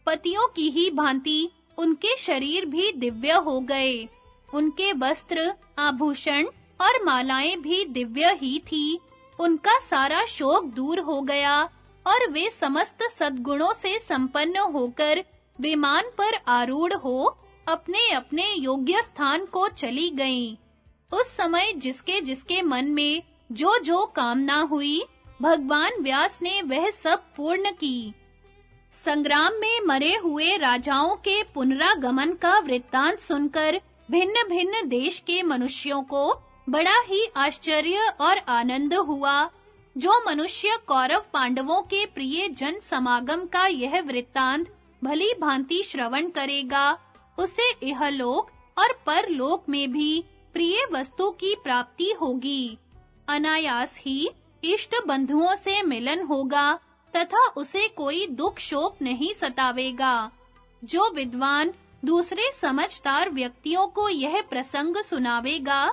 पतियों की ही भांति उनके शरीर भी दिव्य हो गए। उनके वस्त्र, आभूषण और मालाएँ भी दिव्य ही थी। उनका सारा शोक दूर हो गया और वे समस्त सद्गुणों से संपन्न होकर विमान पर आरूढ़ हो अपने-अपने योग्य स्थान को चली गईं। उस समय जिसके जिसके मन में जो जो कामना हुई भगवान व्यास ने वह सब पूर्ण की। संग्राम में मरे हुए राजाओं के पुनरागमन का वृत्तांत सुनकर भिन्न-भिन्न देश के मनुष्यों को बड़ा ही आश्चर्य और आनंद हुआ, जो मनुष्य कौरव पांडवों के प्रिय जन समागम का यह वृत्तांत भली भांति श्रवण करेगा। उसे इहलोक और परलोक में भी प्रिय वस्तु की प्राप्ति होगी। अनायास ही इष्ट बंधुओं से मिलन होगा, तथा उसे कोई दुख शोक नहीं सतावेगा। जो विद्वान दूसरे समझदार व्यक्तियों को यह प्रसंग सुनावेगा,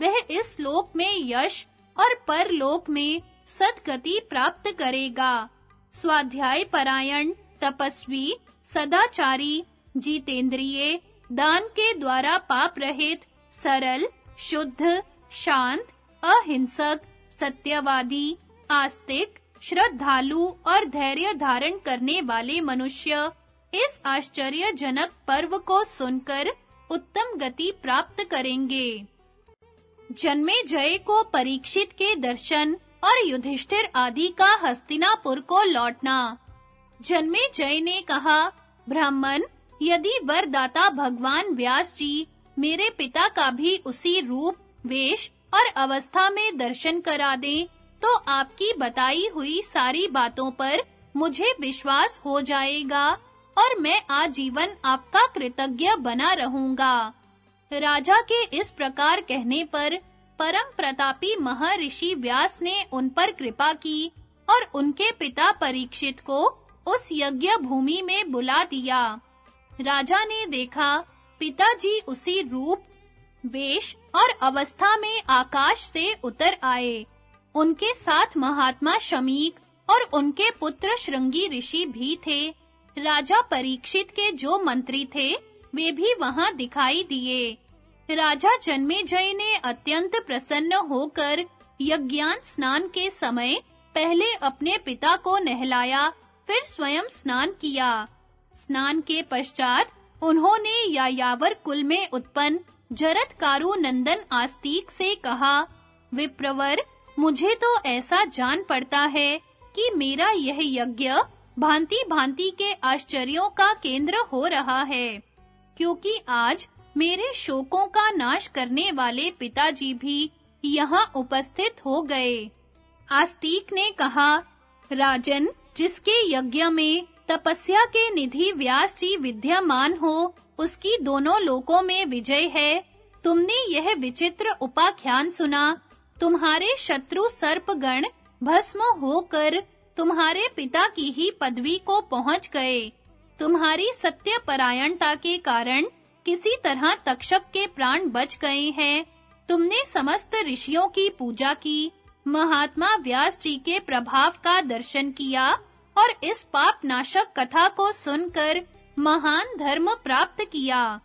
वह इस लोक में यश और परलोक में सदगति प्राप्त करेगा। स्वाध्याय परायण, तपस्वी, सदाचारी, जीतेंद्रिय, दान के द्वारा पाप रहित, सरल, शुद्ध, शांत, अहिंसक सत्यवादी, आस्तिक, श्रद्धालु और धैर्य धारण करने वाले मनुष्य इस आश्चर्यजनक पर्व को सुनकर उत्तम गति प्राप्त करेंगे। जन्मे जय को परीक्षित के दर्शन और युधिष्ठिर आदि का हस्तिनापुर को लौटना। जन्मे जय ने कहा, ब्राह्मण, यदि वरदाता भगवान व्यास जी मेरे पिता का भी उसी रूप, वेश और अवस्था में दर्शन करा दें तो आपकी बताई हुई सारी बातों पर मुझे विश्वास हो जाएगा और मैं आजीवन आपका कृतज्ञ बना रहूँगा। राजा के इस प्रकार कहने पर परम प्रतापी महर्षि व्यास ने उन पर कृपा की और उनके पिता परीक्षित को उस यज्ञ भूमि में बुला दिया। राजा ने देखा, पिताजी उसी रूप, वेश और अवस्था में आकाश से उतर आए। उनके साथ महात्मा शमीक और उनके पुत्र श्रृंगी ऋषि भी थे। राजा परीक्षित के जो मंत्री थे, वे भी वहाँ दिखाई दिए। राजा जन्मेजय ने अत्यंत प्रसन्न होकर यज्ञान स्नान के समय पहले अपने पिता को नहलाया, फिर स्वयं स्नान किया। स्नान के पश्चात उन्होंने यायावर कुल में उत्पन्न जरत्कारु नंदन आस्तिक से कहा, विप्रवर, मुझे तो ऐसा जान पड़ता है कि मेरा यह यज्ञ भांति-भांति के आश्चर्यों का केंद्र हो रहा है, क्योंकि आज मेरे शोकों का नाश करने वाले पिताजी भी यहाँ उपस्थित हो गए। आस्तिक ने कहा, राजन, जिसके यज्ञ में तपस्या के निधि व्यास जी विद्यमान हो उसकी दोनों लोकों में विजय है। तुमने यह विचित्र उपाख्यान सुना। तुम्हारे शत्रु सर्पगण भस्म होकर तुम्हारे पिता की ही पदवी को पहुँच गए। तुम्हारी सत्य परायणता के कारण किसी तरह तक्षक के प्राण बच गए हैं। तुमने समस्त ऋषियों की पूजा की, महात्मा व्यास जी के प्रभाव का दर्शन किया और इस पाप नाशक कथा को सुनकर महान धर्म प्राप्त किया।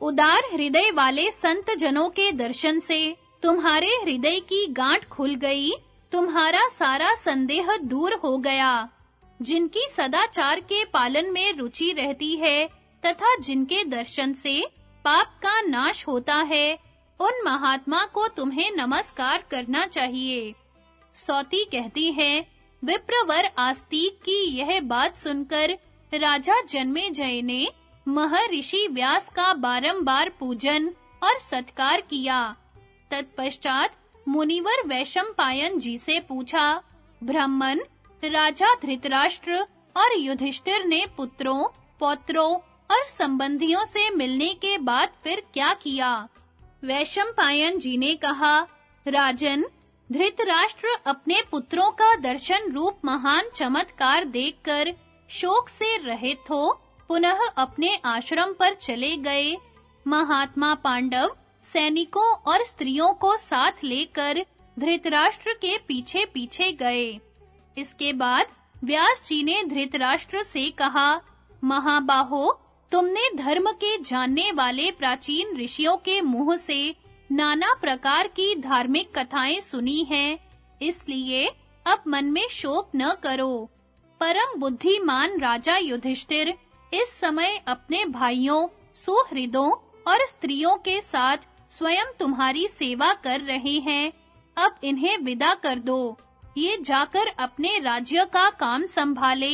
उदार हृदय वाले संत जनों के दर्शन से तुम्हारे हृदय की गांठ खुल गई, तुम्हारा सारा संदेह दूर हो गया। जिनकी सदाचार के पालन में रुचि रहती है तथा जिनके दर्शन से पाप का नाश होता है, उन महात्मा को तुम्हें नमस्कार करना चाहिए। सौती कहती है, विप्रवर आस्तिक की यह बात सुनकर राजा जन्मे जय ने महर्षि व्यास का बारंबार पूजन और सत्कार किया। तत्पश्चात मुनिवर वैशंपायन जी से पूछा, ब्राह्मण, राजा धृतराष्ट्र और युधिष्ठिर ने पुत्रों, पौत्रों और संबंधियों से मिलने के बाद फिर क्या किया? वैशंपायन जी ने कहा, राजन, धृतराष्ट्र अपने पुत्रों का दर्शन रूप महान चमत्कार देखकर शोक से रहित हो, पुनः अपने आश्रम पर चले गए। महात्मा पांडव सैनिकों और स्त्रियों को साथ लेकर धृतराष्ट्र के पीछे-पीछे गए। इसके बाद व्यास जी ने धृतराष्ट्र से कहा, महाबाहो, तुमने धर्म के जानने वाले प्राचीन ऋषियों के मुँह से नाना प्रकार की धार्मिक कथाएँ सुनी हैं, इसलिए अब मन में शोक न करो। परम बुद्धिमान राजा युधिष्ठिर इस समय अपने भाइयों, सुहृदों और स्त्रियों के साथ स्वयं तुम्हारी सेवा कर रहे हैं। अब इन्हें विदा कर दो। ये जाकर अपने राज्य का काम संभाले।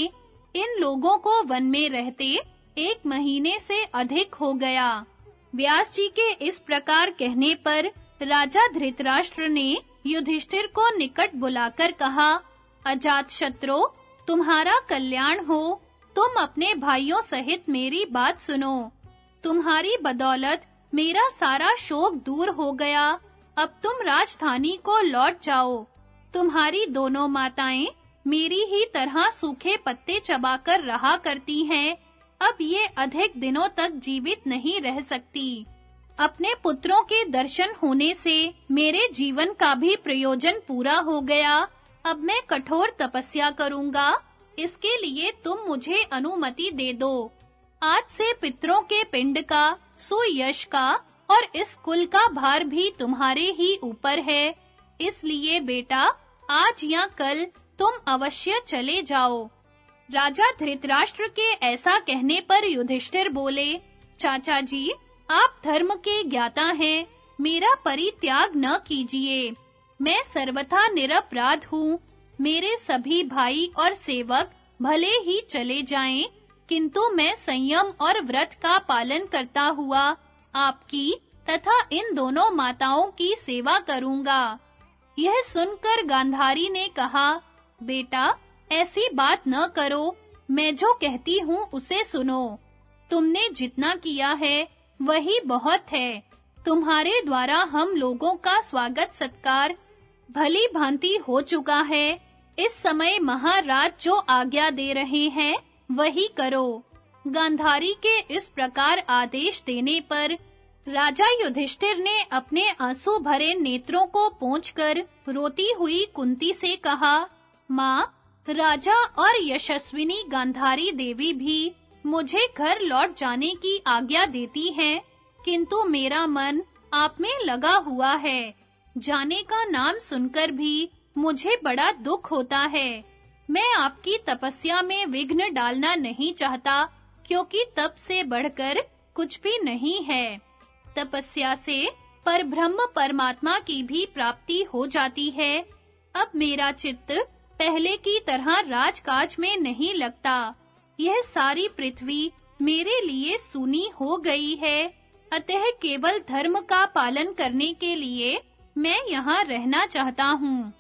इन लोगों को वन में रहते एक महीने से अधिक हो गया। व्यास जी के इस प्रकार कहने पर राजा धृतराष्ट्र ने युधिष्ठिर को निकट बुलाकर कहा, अजात शत्रु तुम्हारा कल्याण हो, तुम अपने भाइयों सहित मेरी बात सुनो। तुम्हारी बदौलत मेरा सारा शोक दूर हो गया। अब तुम राजधानी को लौट जाओ। तुम्हारी दोनों माताएँ मेरी ही तरह सूखे पत्ते चबाकर रहा करती हैं। अब ये अधिक दिनों तक जीवित नहीं रह सकती। अपने पुत्रों के दर्शन होने से मेरे जीवन का भी प्रयोजन पूरा हो गया। अब मैं कठोर तपस्या करूँगा। इसके लिए तुम मुझे अनुमति दे दो। आज से पितरों के पिंड का, सुयश का, और इस कुल का भार भी तुम्हारे ही ऊपर है। इसलिए बेटा, आज या कल तुम अवश्य चले जाओ। राजा धृतराष्ट्र के ऐसा कहने पर युधिष्ठिर बोले, चाचा जी, आप धर्म के ज्ञाता हैं। मेरा परित्याग न कीजिए। मैं सर्वथा निरपराध हूँ। मेरे सभी भाई और सेवक भले ही चले जाएँ, किंतु मैं संयम और व्रत का पालन करता हुआ आपकी तथा इन दोनों माताओं की सेवा करूँगा। यह सुनकर गांधारी ने कहा, बेटा, ऐसी बात न करो। मैं जो कहती हूँ उसे सुनो। तुमने जितना किया है, वही बहुत है। तुम्हारे द्वारा हम लोगों का स्वागत सत्कार भली भांति हो चुका है। इस समय महाराज जो आज्ञा दे रहे हैं, वही करो। गांधारी के इस प्रकार आदेश देने पर राजा युधिष्ठिर ने अपने आँसू भरे नेत्रों को पोंछकर रोती हुई कुंती से कहा, माँ, राजा और यशस्विनी गांधारी देवी भी मुझे घर लौट जाने की आज्ञा देती हैं, किंतु मेरा मन आप में लगा हुआ है। जाने का नाम सुनकर भी मुझे बड़ा दुख होता है। मैं आपकी तपस्या में विघ्न डालना नहीं चाहता, क्योंकि तप से बढ़कर कुछ भी नहीं है। तपस्या से पर ब्रह्म परमात्मा की भी प्राप्ति हो जाती है। अब मेरा चित्त पहले की तरह राजकाज में नहीं लगता। यह सारी पृथ्वी मेरे लिए सुनी हो गई है। अतः केवल धर्म का पालन करने के लिए मैं यहाँ रहना चाहता हूँ।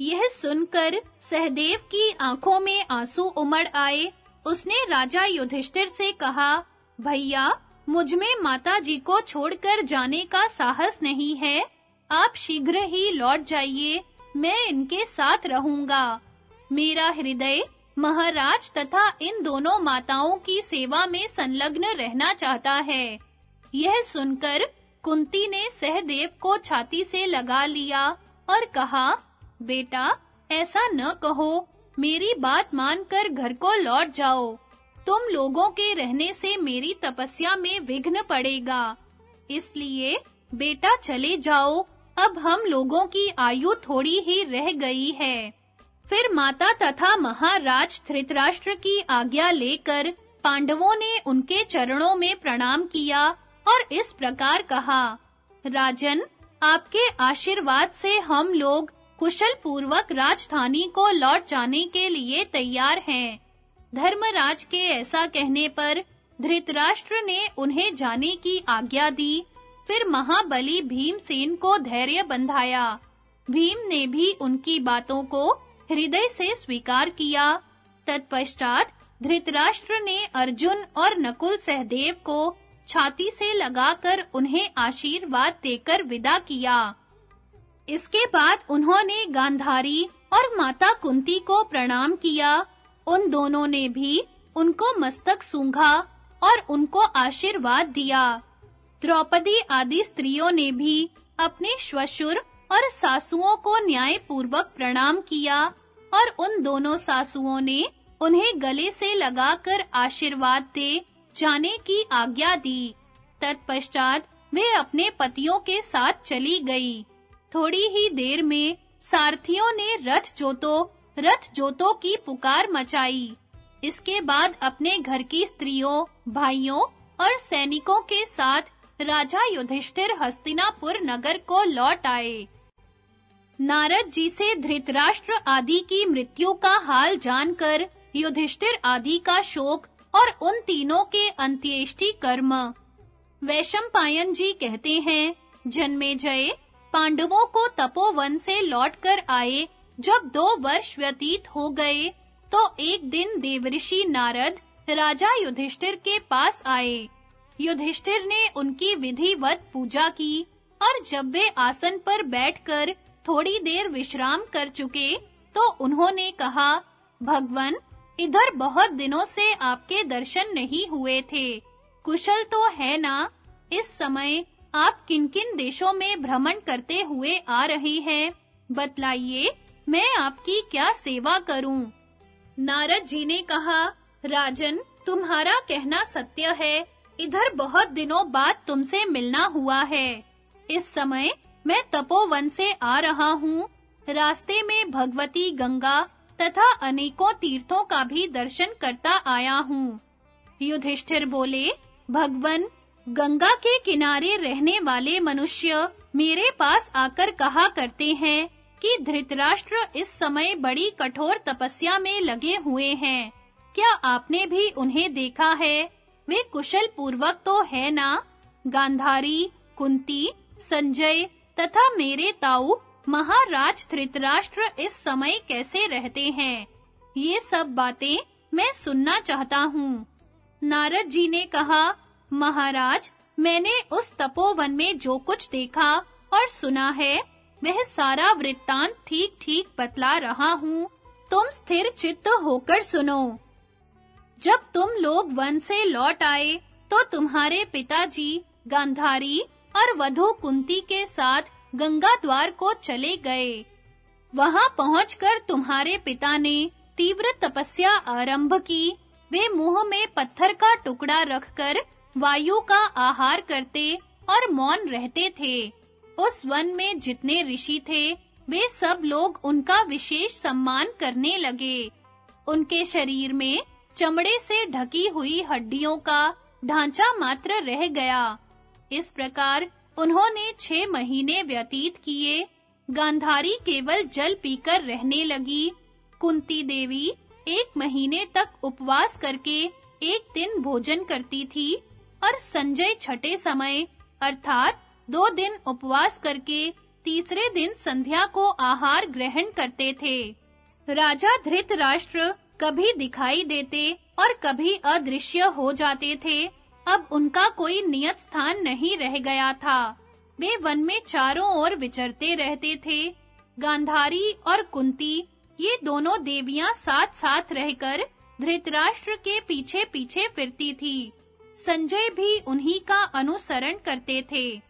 यह सुनकर सहदेव की आँखों में आँसू उमड़ आए। उसने राजा युधिष्ठिर से कहा, भैया, मुझमें माता जी को छोड़कर जाने का साहस नहीं है। आप शीघ्र ही लौट जाइए, मैं इनके साथ रहूँगा। मेरा हृदय महाराज तथा इन दोनों माताओं की सेवा में संलग्न रहना चाहता है। यह सुनकर कुंती ने सहदेव को छाती से लगा लिया और कहा, बेटा, ऐसा न कहो। मेरी बात मानकर घर को लौट जाओ। तुम लोगों के रहने से मेरी तपस्या में विघ्न पड़ेगा। इसलिए, बेटा, चले जाओ। अब हम लोगों की आयु थोड़ी ही रह गई है। फिर माता तथा महाराज धृतराष्ट्र की आज्ञा लेकर पांडवों ने उनके चरणों में प्रणाम किया और इस प्रकार कहा, राजन, आपके आशीर्वाद से हम लोग कुशल पूर्वक राजधानी को लौट जाने के लिए तैयार हैं। धर्मराज के ऐसा कहने पर धृतराष्ट्र ने उन्हें जाने की आज्ञा दी, फिर महाबली भीमसेन को धैर्य बंधाया। भीम ने भी उनकी बातों को हृदय से स्वीकार किया। तत्पश्चात धृतराष्ट्र ने अर्जुन और नकुल सहदेव को छाती से लगाकर उन्हें आशीर्वाद देकर विदा किया। इसके बाद उन्होंने गांधारी और माता कुंती को प्रणाम किया। उन दोनों ने भी उनको मस्तक सूंघा और उनको आशीर्वाद दिया। द्रौपदी आदि स्त्रियों ने भी अपने श्वशुर और सासुओं को न्याय पूर्वक प्रणाम किया और उन दोनों सासुओं ने उन्हें गले से लगाकर आशीर्वाद दे जाने की आज्ञा दी। तत्पश्चात वे अपने पतियों के साथ चली गई। थोड़ी ही देर में सारथियों ने रथ जोतो रथ जोतो की पुकार मचाई। इसके बाद अपने घर की स्त्रियों, भाइयों और सैनिकों के साथ राजा युधिष्ठिर हस्तिनापुर नगर को लौट आए। नारद जी से धृतराष्ट्र आदि की मृत्यु का हाल जानकर युधिष्ठिर आदि का शोक और उन तीनों के अंत्येष्टि कर्म। वैशंपायन जी कहते हैं जन्मेजय पांडवों को तपोवन से लौटकर आए। जब दो वर्ष व्यतीत हो गए तो एक दिन देवऋषि नारद राजा युधिष्ठिर के पास आए। युधिष्ठिर ने उनकी विधिवत पूजा की और जब वे आसन पर बैठकर थोड़ी देर विश्राम कर चुके तो उन्होंने कहा, भगवन इधर बहुत दिनों से आपके दर्शन नहीं हुए थे। कुशल तो है ना? इस समय आप किन-किन देशों में भ्रमण करते हुए आ रहे हैं? बतलाइए, मैं आपकी क्या सेवा करूँ? नारद जी ने कहा, राजन, तुम्हारा कहना सत्य है। इधर बहुत दिनों बाद तुमसे मिलना हुआ है। इस समय मैं तपोवन से आ रहा हूँ। रास्ते में भगवती गंगा तथा अनेकों तीर्थों का भी दर्शन करता आया हूँ। युधिष्ठिर बोले, भगवन, गंगा के किनारे रहने वाले मनुष्य मेरे पास आकर कहा करते हैं कि धृतराष्ट्र इस समय बड़ी कठोर तपस्या में लगे हुए हैं। क्या आपने भी उन्हें देखा है? वे कुशल पूर्वक तो है ना? गांधारी, कुंती, संजय तथा मेरे ताऊ महाराज धृतराष्ट्र इस समय कैसे रहते हैं? ये सब बातें मैं सुनना चाहता हूँ। नारद जी ने कहा, महाराज, मैंने उस तपोवन में जो कुछ देखा और सुना है, वह सारा वृत्तांत ठीक-ठीक बतला रहा हूँ। तुम स्थिर चित्त होकर सुनो। जब तुम लोग वन से लौट आए तो तुम्हारे पिताजी, गांधारी और वधु कुंती के साथ गंगा द्वार को चले गए। वहाँ पहुंचकर तुम्हारे पिता ने तीव्र तपस्या आरंभ की। वे मुँह में पत्थर का टुकड़ा रखकर वायु का आहार करते और मौन रहते थे। उस वन में जितने ऋषि थे, वे सब लोग उनका विशेष सम्मान करने लगे। उनके शरीर में चमड़े से ढकी हुई हड्डियों का ढांचा मात्र रह गया। इस प्रकार उन्होंने छह महीने व्यतीत किए। गांधारी केवल जल पीकर रहने लगी। कुंती देवी एक महीने तक उपवास करके एक दिन भोजन करती थी और संजय छठे समय, अर्थात दो दिन उपवास करके तीसरे दिन संध्या को आहार ग्रहण करते थे। राजा धृतराष्ट्र कभी दिखाई देते और कभी अदृश्य हो जाते थे। अब उनका कोई नियत स्थान नहीं रह गया था। वे वन में चारों ओर विचरते रहते थे। गांधारी और कुंती, ये दोनों देवियाँ साथ-साथ रहकर धृतराष्ट्र के पीछे-पीछे फिरती थी। संजय भी उन्हीं का अनुसरण करते थे।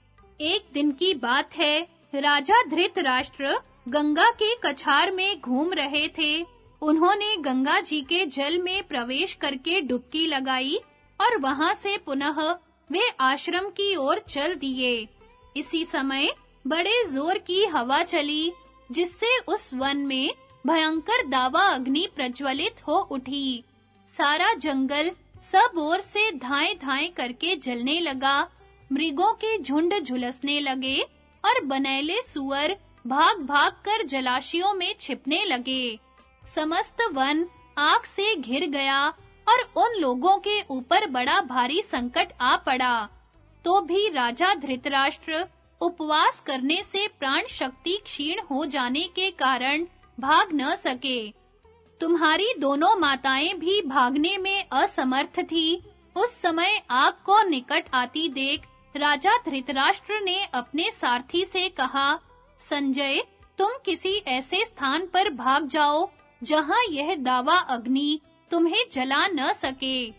एक दिन की बात है, राजा धृतराष्ट्र गंगा के कछार में घूम रहे थे। उन्होंने गंगा जी के जल में प्रवेश करके डुबकी लगाई और वहाँ से पुनः वे आश्रम की ओर चल दिए। इसी समय बड़े ज़ोर की हवा चली, जिससे उस वन में भयंकर दावा अग्नि प्रज्वलित हो उठी। सारा जंगल सब ओर से धाए-धाए करके जलने लगा। मृगों के झुंड झुलसने लगे और बनैले सुअर भाग-भाग कर जलाशयों में छिपने लगे। समस्त वन आग से घिर गया और उन लोगों के ऊपर बड़ा भारी संकट आ पड़ा। तो भी राजा धृतराष्ट्र उपवास करने से प्राण शक्ति क्षीण हो जाने के कारण भाग न सके। तुम्हारी दोनों माताएँ भी भागने में असमर्थ थी। उस समय आग को निकट आती देख राजा धृतराष्ट्र ने अपने सारथी से कहा, संजय, तुम किसी ऐसे स्थान पर भाग जाओ जहाँ यह दावा अग्नि तुम्हें जला न सके।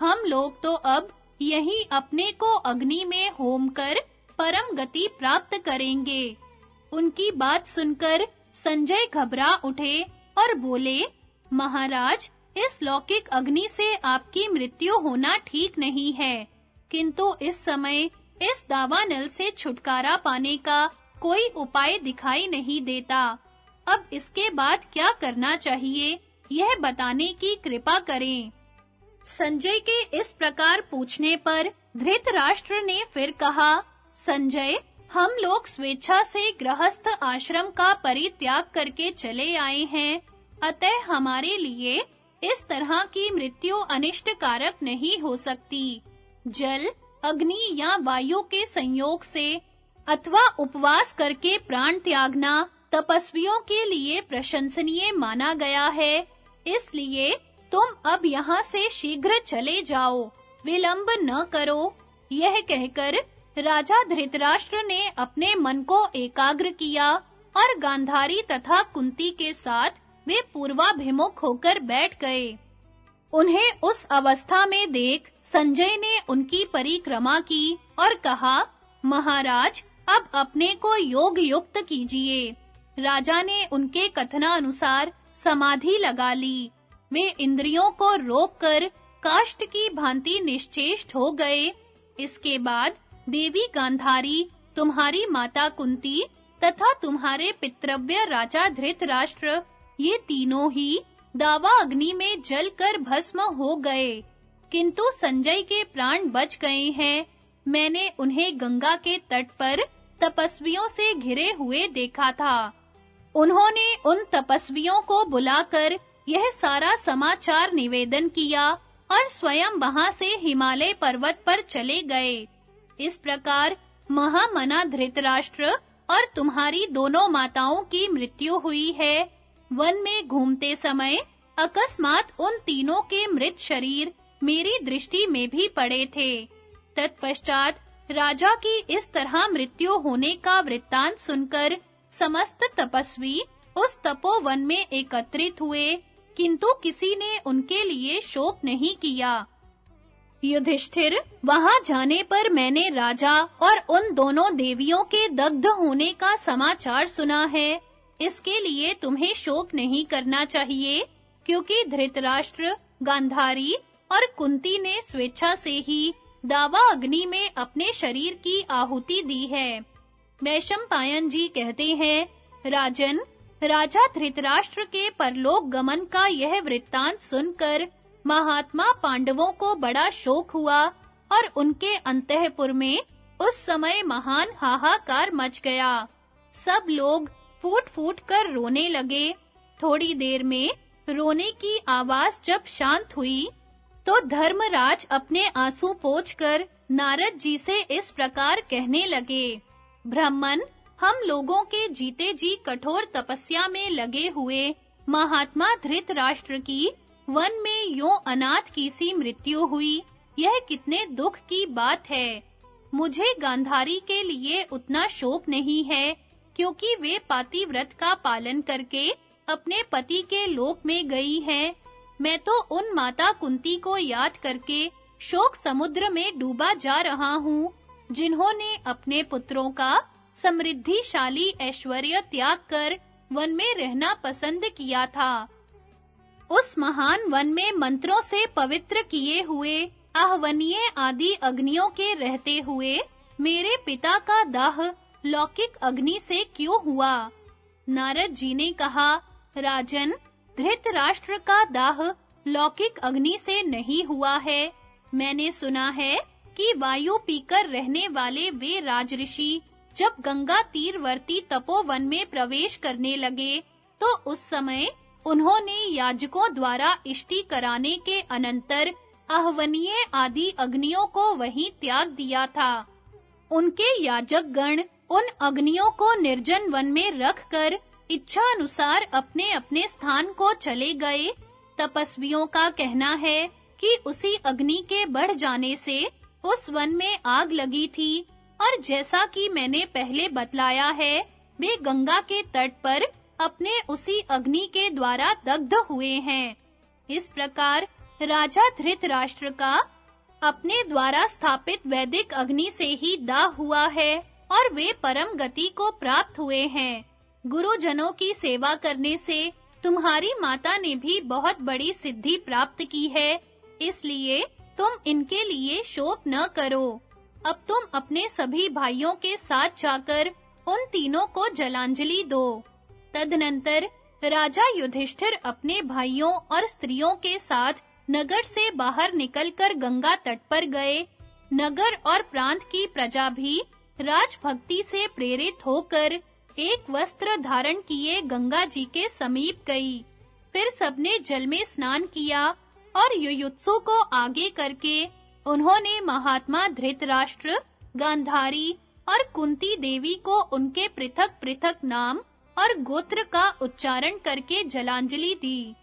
हम लोग तो अब यही अपने को अग्नि में होम कर परम गति प्राप्त करेंगे। उनकी बात सुनकर संजय घबरा उठे और बोले, महाराज, इस लौकिक अग्नि से आपकी मृत्यु होना ठीक नहीं है। किंतु इस समय इस दावानल से छुटकारा पाने का कोई उपाय दिखाई नहीं देता। अब इसके बाद क्या करना चाहिए? यह बताने की कृपा करें। संजय के इस प्रकार पूछने पर धृतराष्ट्र ने फिर कहा, संजय, हम लोग स्वेच्छा से गृहस्थ आश्रम का परित्याग करके चले आए हैं। अतः हमारे लिए इस तरह की मृत्यु अनिष्ट कारक नहीं हो सकती। जल, अग्नि या वायु के संयोग से अथवा उपवास करके प्राण त्यागना तपस्वियों के लिए प्रशंसनीय माना गया है। इसलिए तुम अब यहाँ से शीघ्र चले जाओ। विलंब न करो। यह कहकर राजा धृतराष्ट्र ने अपने मन को एकाग्र किया और गांधारी तथा कुंती के साथ वे पूर्वाभिमुख होकर बैठ गए। उन्हें उस अवस्था में देख संजय ने उनकी परिक्रमा की और कहा, महाराज, अब अपने को योग युक्त कीजिए। राजा ने उनके कथनानुसार समाधि लगा ली। वे इंद्रियों को रोककर काष्ट की भांति निश्चेष्ट हो गए। इसके बाद देवी गांधारी, तुम्हारी माता कुंती तथा तुम्हारे पितृव्य राजा धृतराष्ट्र, ये तीनों ही दावा अग्नि में जलकर भस्म हो गए। किंतु संजय के प्राण बच गए हैं। मैंने उन्हें गंगा के तट पर तपस्वियों से घिरे हुए देखा था। उन्होंने उन तपस्वियों को बुलाकर यह सारा समाचार निवेदन किया और स्वयं वहाँ से हिमालय पर्वत पर चले गए। इस प्रकार महामना धृतराष्ट्र और तुम्हारी दोनों माताओं की मृत्यु हुई है। वन में घूमते समय अकस्मात उन तीनों के मृत शरीर मेरी दृष्टि में भी पड़े थे। तत्पश्चात राजा की इस तरह मृत्यु होने का वृत्तांत सुनकर समस्त तपस्वी उस तपोवन में एकत्रित हुए, किंतु किसी ने उनके लिए शोक नहीं किया। युधिष्ठिर, वहाँ जाने पर मैंने राजा और उन दोनों देवियों के दग्ध होने का समाचार सुना है। इसके लिए तुम्हें शोक नहीं करना चाहिए, क्योंकि धृतराष्ट्र, गांधारी और कुंती ने स्वेच्छा से ही दावा अग्नि में अपने शरीर की आहुति दी है। मैशंपायन जी कहते हैं, राजन, राजा धृतराष्ट्र के परलोक गमन का यह वृत्तांत सुनकर महात्मा पांडवों को बड़ा शोक हुआ और उनके अंतःपुर में उस समय महान हाहाकार मच गया। सब लोग फूट-फूट कर रोने लगे। थोड़ी देर में रोने की आवाज़ जब शांत हुई तो धर्मराज अपने आँसू पोंछकर नारद जी से इस प्रकार कहने लगे ब्राह्मण, हम लोगों के जीते जी कठोर तपस्या में लगे हुए महात्मा धृतराष्ट्र की वन में यो अनाथ की सी मृत्यु हुई। यह कितने दुख की बात है। मुझे गांधारी के लिए उतना शोक नहीं है, क्योंकि वे पातिव्रत का पालन करके अपने पति के लोक में गई है। मैं तो उन माता कुंती को याद करके शोक समुद्र में डूबा जा रहा हूँ। जिन्होंने अपने पुत्रों का समृद्धिशाली ऐश्वर्य त्याग कर वन में रहना पसंद किया था। उस महान वन में मंत्रों से पवित्र किए हुए आहवनीय आदि अग्नियों के रहते हुए मेरे पिता का दाह लौकिक अग्नि से क्यों हुआ? नारद जी ने कहा, राजन, धृतराष्ट्र का दाह लौकिक अग्नि से नहीं हुआ है। मैंने सुना है कि वायु पीकर रहने वाले वे राजऋषि, जब गंगा तीरवर्ती तपोवन में प्रवेश करने लगे तो उस समय उन्होंने याजकों द्वारा इष्टि कराने के अनंतर आहवनीय आदि अग्नियों को वहीं त्याग दिया था। उनके याजक गण उन अग्नियों को निर्जन वन में रखकर इच्छा अनुसार अपने-अपने स्थान को चले गए। तपस्वियों का कहना है कि उसी अग्नि के बढ़ जाने से उस वन में आग लगी थी और जैसा कि मैंने पहले बतलाया है, वे गंगा के तट पर अपने उसी अग्नि के द्वारा दग्ध हुए हैं। इस प्रकार राजा धृतराष्ट्र का अपने द्वारा स्थापित वैदिक अग्नि से ही दाह हुआ है और वे परम गति को प्राप्त हुए हैं। गुरुजनों की सेवा करने से तुम्हारी माता ने भी बहुत बड़ी सिद्धि प्राप्त की है, इसलिए तुम इनके लिए शोक न करो। अब तुम अपने सभी भाइयों के साथ जाकर उन तीनों को जलांजलि दो। तदनंतर राजा युधिष्ठिर अपने भाइयों और स्त्रियों के साथ नगर से बाहर निकलकर गंगा तट पर गए। नगर और प्रांत की प्रजा भी राजभक्ति से प्रेरित होकर एक वस्त्र धारण किए गंगा जी के समीप गई। फिर सबने जल में स्नान किया और युयुत्सु को आगे करके उन्होंने महात्मा धृतराष्ट्र, गांधारी और कुंती देवी को उनके पृथक-पृथक नाम और गोत्र का उच्चारण करके जलांजलि दी।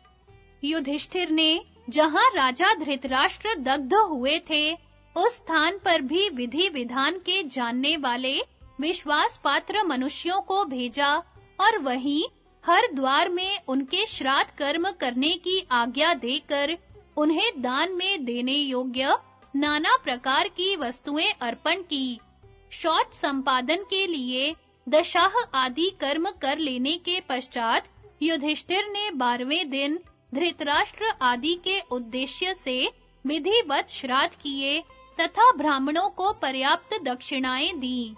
युधिष्ठिर ने जहाँ राजा धृतराष्ट्र दग्ध हुए थे, उस स्थान पर भी विधि विधान के जानने वाले विश्वास पात्र मनुष्यों को भेजा और वहीं हर द्वार में उनके श्राद्ध कर्म करने की आज्ञा देकर उन्हें दान में देने योग्य नाना प्रकार की वस्तुएँ अर्पण की। शौच संपादन के लिए दशाह आदि कर्म कर लेने के पश्चात युधिष्ठिर ने बारहवें दिन धृतराष्ट्र आदि के उद्देश्य से विधिवत श्राद्ध किए तथा ब्राह्मणों को पर्याप्त दक्षिणाएँ दी।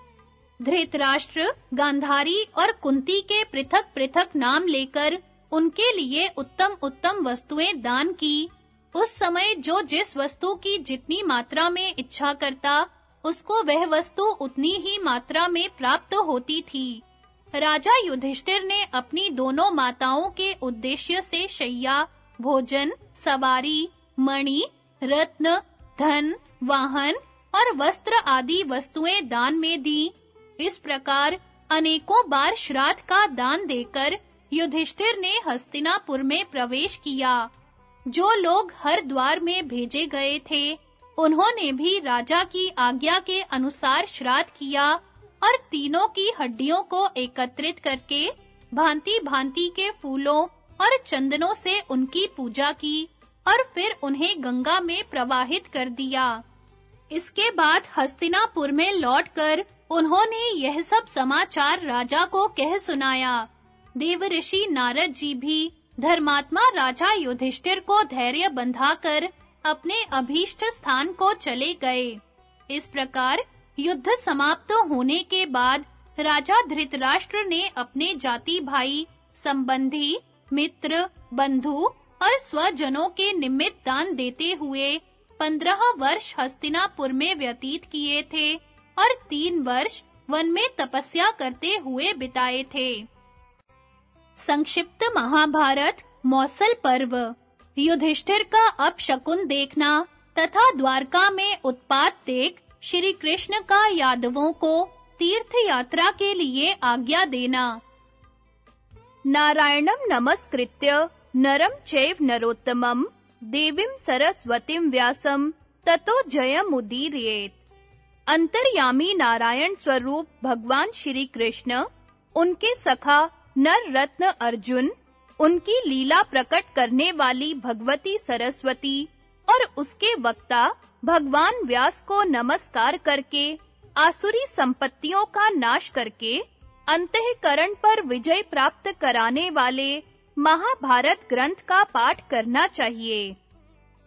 धृतराष्ट्र, गांधारी और कुंती के पृथक-पृथक नाम लेकर उनके लिए उत्तम-उत्तम वस्तुएँ दान की। उस समय जो जिस वस्तु की जितनी मात्रा में इच्छा करता, उसको वह वस्तु उतनी ही मात्रा में प्राप्त होती थी। राजा युधिष्ठिर ने अपनी दोनों माताओं के उद्देश्य से शैया, भोजन, सवारी, मणि, रत्न, धन, वाहन और वस्त्र आदि वस्तुएँ दान में दी। इस प्रकार अनेकों बार श्राद्ध का दान देकर युधिष्ठिर ने हस्तिनापुर में प्रवेश किया। जो लोग हर द्वार में भेजे गए थे, उन्होंने भी राजा की आज्ञा के अनुसार श्राद्ध किया और तीनों की हड्डियों को एकत्रित करके भांति-भांति के फूलों और चंदनों से उनकी पूजा की और फिर उन्हें गंगा में प्रवाहित कर दिया। इसके बाद हस्तिनापुर में लौटकर उन्होंने यह सब समाचार राजा को कह सुनाया। देवऋषि नारद जी भी धर्मात्मा राजा युधिष्ठिर को धैर्य बंधाकर अपने अभीष्ट स्थान को चले गए। इस प्रकार युद्ध समाप्त होने के बाद राजा धृतराष्ट्र ने अपने जाति भाई, संबंधी, मित्र, बंधु और स्वजनों के निमित्त दान देते हुए पंद्रह वर्ष हस्तिनापुर में व्यतीत किए थे और तीन वर्ष वन में तपस्या करते हुए बिताए थे। संक्षिप्त महाभारत, मौसल पर्व। युधिष्ठिर का अपशकुन देखना तथा द्वारका में उत्पात देख श्री कृष्ण का यादवों को तीर्थ यात्रा के लिए आज्ञा देना। नारायणम नमस्कृत्य, नरं चैव नरोत्तमं, देवीं सरस्वतीं व्यासं, ततो जयमुदीरयेत्। अंतर्यामी नारायण स्वरूप भगवान श्री कृष्ण, उनके सखा नर रत्न अर्जुन, उनकी लीला प्रकट करने वाली भगवती सरस्वती और उसके वक्ता भगवान व्यास को नमस्कार करके, आसुरी संपत्तियों का नाश करके, अंतःकरण पर विजय प्राप्त कराने वाले महाभारत ग्रंथ का पाठ करना चाहिए।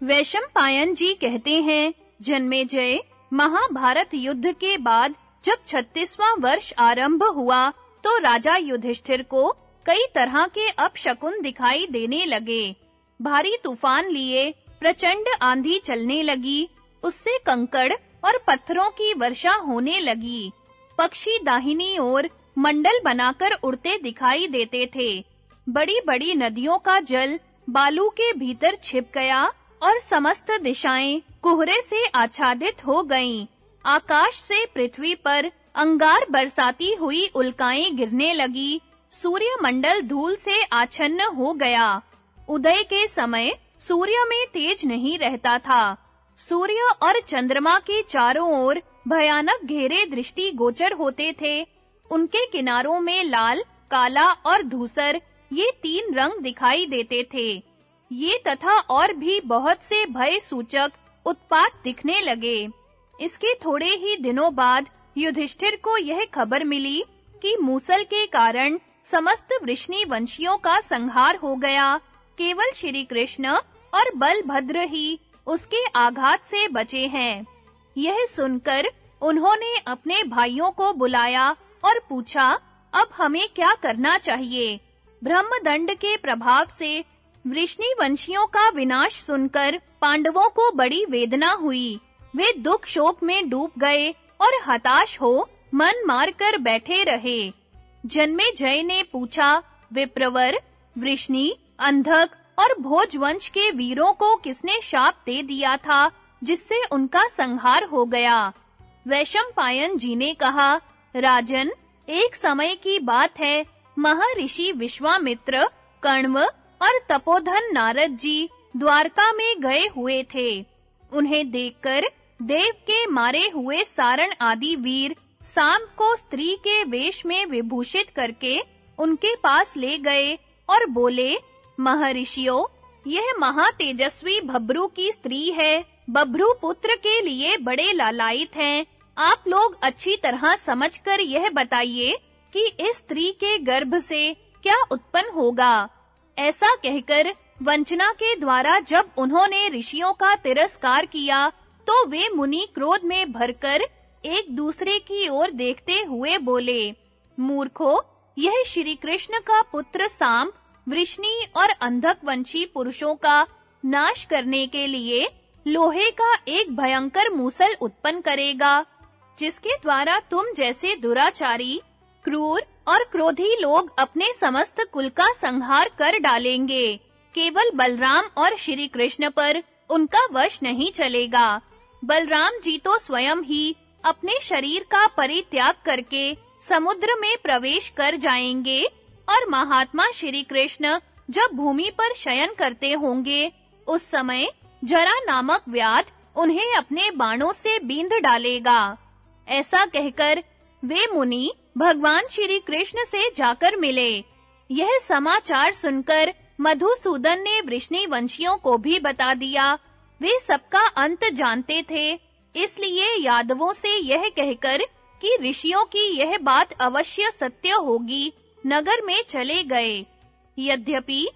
वैशंपायन जी कहते हैं जन्मेजय महाभारत युद्ध के बाद जब 36वां वर्ष आरंभ हुआ तो राजा युधिष्ठिर को कई तरह के अपशकुन दिखाई देने लगे। भारी तूफ़ान लिए प्रचंड आंधी चलने लगी। उससे कंकड़ और पत्थरों की वर्षा होने लगी। पक्षी दाहिनी ओर मंडल बनाकर उड़ते दिखाई देते थे। बड़ी-बड़ी नदियों का जल बालू के भीतर छिप गया और समस्त दिशाएँ कोहरे से आच्छादित हो गईं। आकाश से पृथ्वी पर अंगार बरसाती हुई उल्काएँ गिरने लगी। सूर्य मंडल धूल से आच्छन्न हो गया। उदय के समय सूर्य में तेज नहीं रहता था। सूर्य और चंद्रमा के चारों ओर भयानक घेरे दृष्टि गोचर होते थे। उनके किनारों में लाल, काला और धूसर ये तीन रंग दिखाई देते थे। ये तथा और भी बहुत से भय सूचक उत्पात दिखने लगे। इसके थोड़े ही दिनों बाद युधिष्ठिर को यह खबर मिली कि मूसल के कारण समस्त वृष्णि वंशियों का संहार हो गया। केवल श्री कृष्ण और बलभद्र ही उसके आघात से बचे हैं। यह सुनकर उन्होंने अपने भाइयों को बुलाया और पूछा, अब हमें क्या करना चाहिए? ब्रह्मदंड के प्रभाव से वृष्णि वंशियों का विनाश सुनकर पांडवों को बड़ी वेदना हुई। वे दुख शोक में डूब गए और हताश हो, मन मारकर बैठे रहे। जन्मे जय ने पूछा, विप्रवर, वृष्णि, अंधक और भोजवंश के वीरों को किसने शाप दे दिया था, जिससे उनका संहार हो गया? वैशंपायन जी ने कहा, राजन, एक समय की बात है। महर्षि विश्वामित्र, कण्व और तपोधन नारद जी द्वारका में गए हुए थे। उन्हें देखकर देव के मारे हुए सारण आदि वीर साम को स्त्री के वेश में विभूषित करके उनके पास ले गए और बोले, महर्षियों, यह महातेजस्वी भब्रू की स्त्री है। बभ्रू पुत्र के लिए बड़े लालायित हैं। आप लोग अच्छी तरह समझकर यह बताइए कि इस स्त्री के गर्भ से क्या उत्पन्न होगा। ऐसा कहकर वंचना के द्वारा जब उन्होंने ऋषियों का तिरस्कार किया तो वे मुनि क्रोध में भरकर एक दूसरे की ओर देखते हुए बोले, मूर्खो, यह श्री कृष्ण का पुत्र साम वृष्णि और अंधक वंशी पुरुषों का नाश करने के लिए लोहे का एक भयंकर मूसल उत्पन्न करेगा, जिसके द्वारा तुम जैसे दुराचारी, क्रूर और क्रोधी लोग अपने समस्त कुल का संहार कर डालेंगे। केवल बलराम और श्री कृष्ण पर उनका वश नहीं चलेगा। बलराम जी तो स्वयं ही अपने शरीर का परित्याग करके समुद्र में प्रवेश कर जाएँगे और महात्मा श्री कृष्ण जब भूमि पर शयन करते होंगे, उस समय जरा नामक व्याध उन्हें अपने बाणों से बींध डालेगा। ऐसा कहकर वे मुनि भगवान श्री कृष्ण से जाकर मिले। यह समाचार सुनकर मधुसूदन ने वृष्णि वंशियों को भी बता दिया वे सबका अंत जानते थे। इसलिए यादवों से यह कहकर कि ऋषियों की यह बात अवश्य सत्य होगी, नगर में चले गए। यद्यपि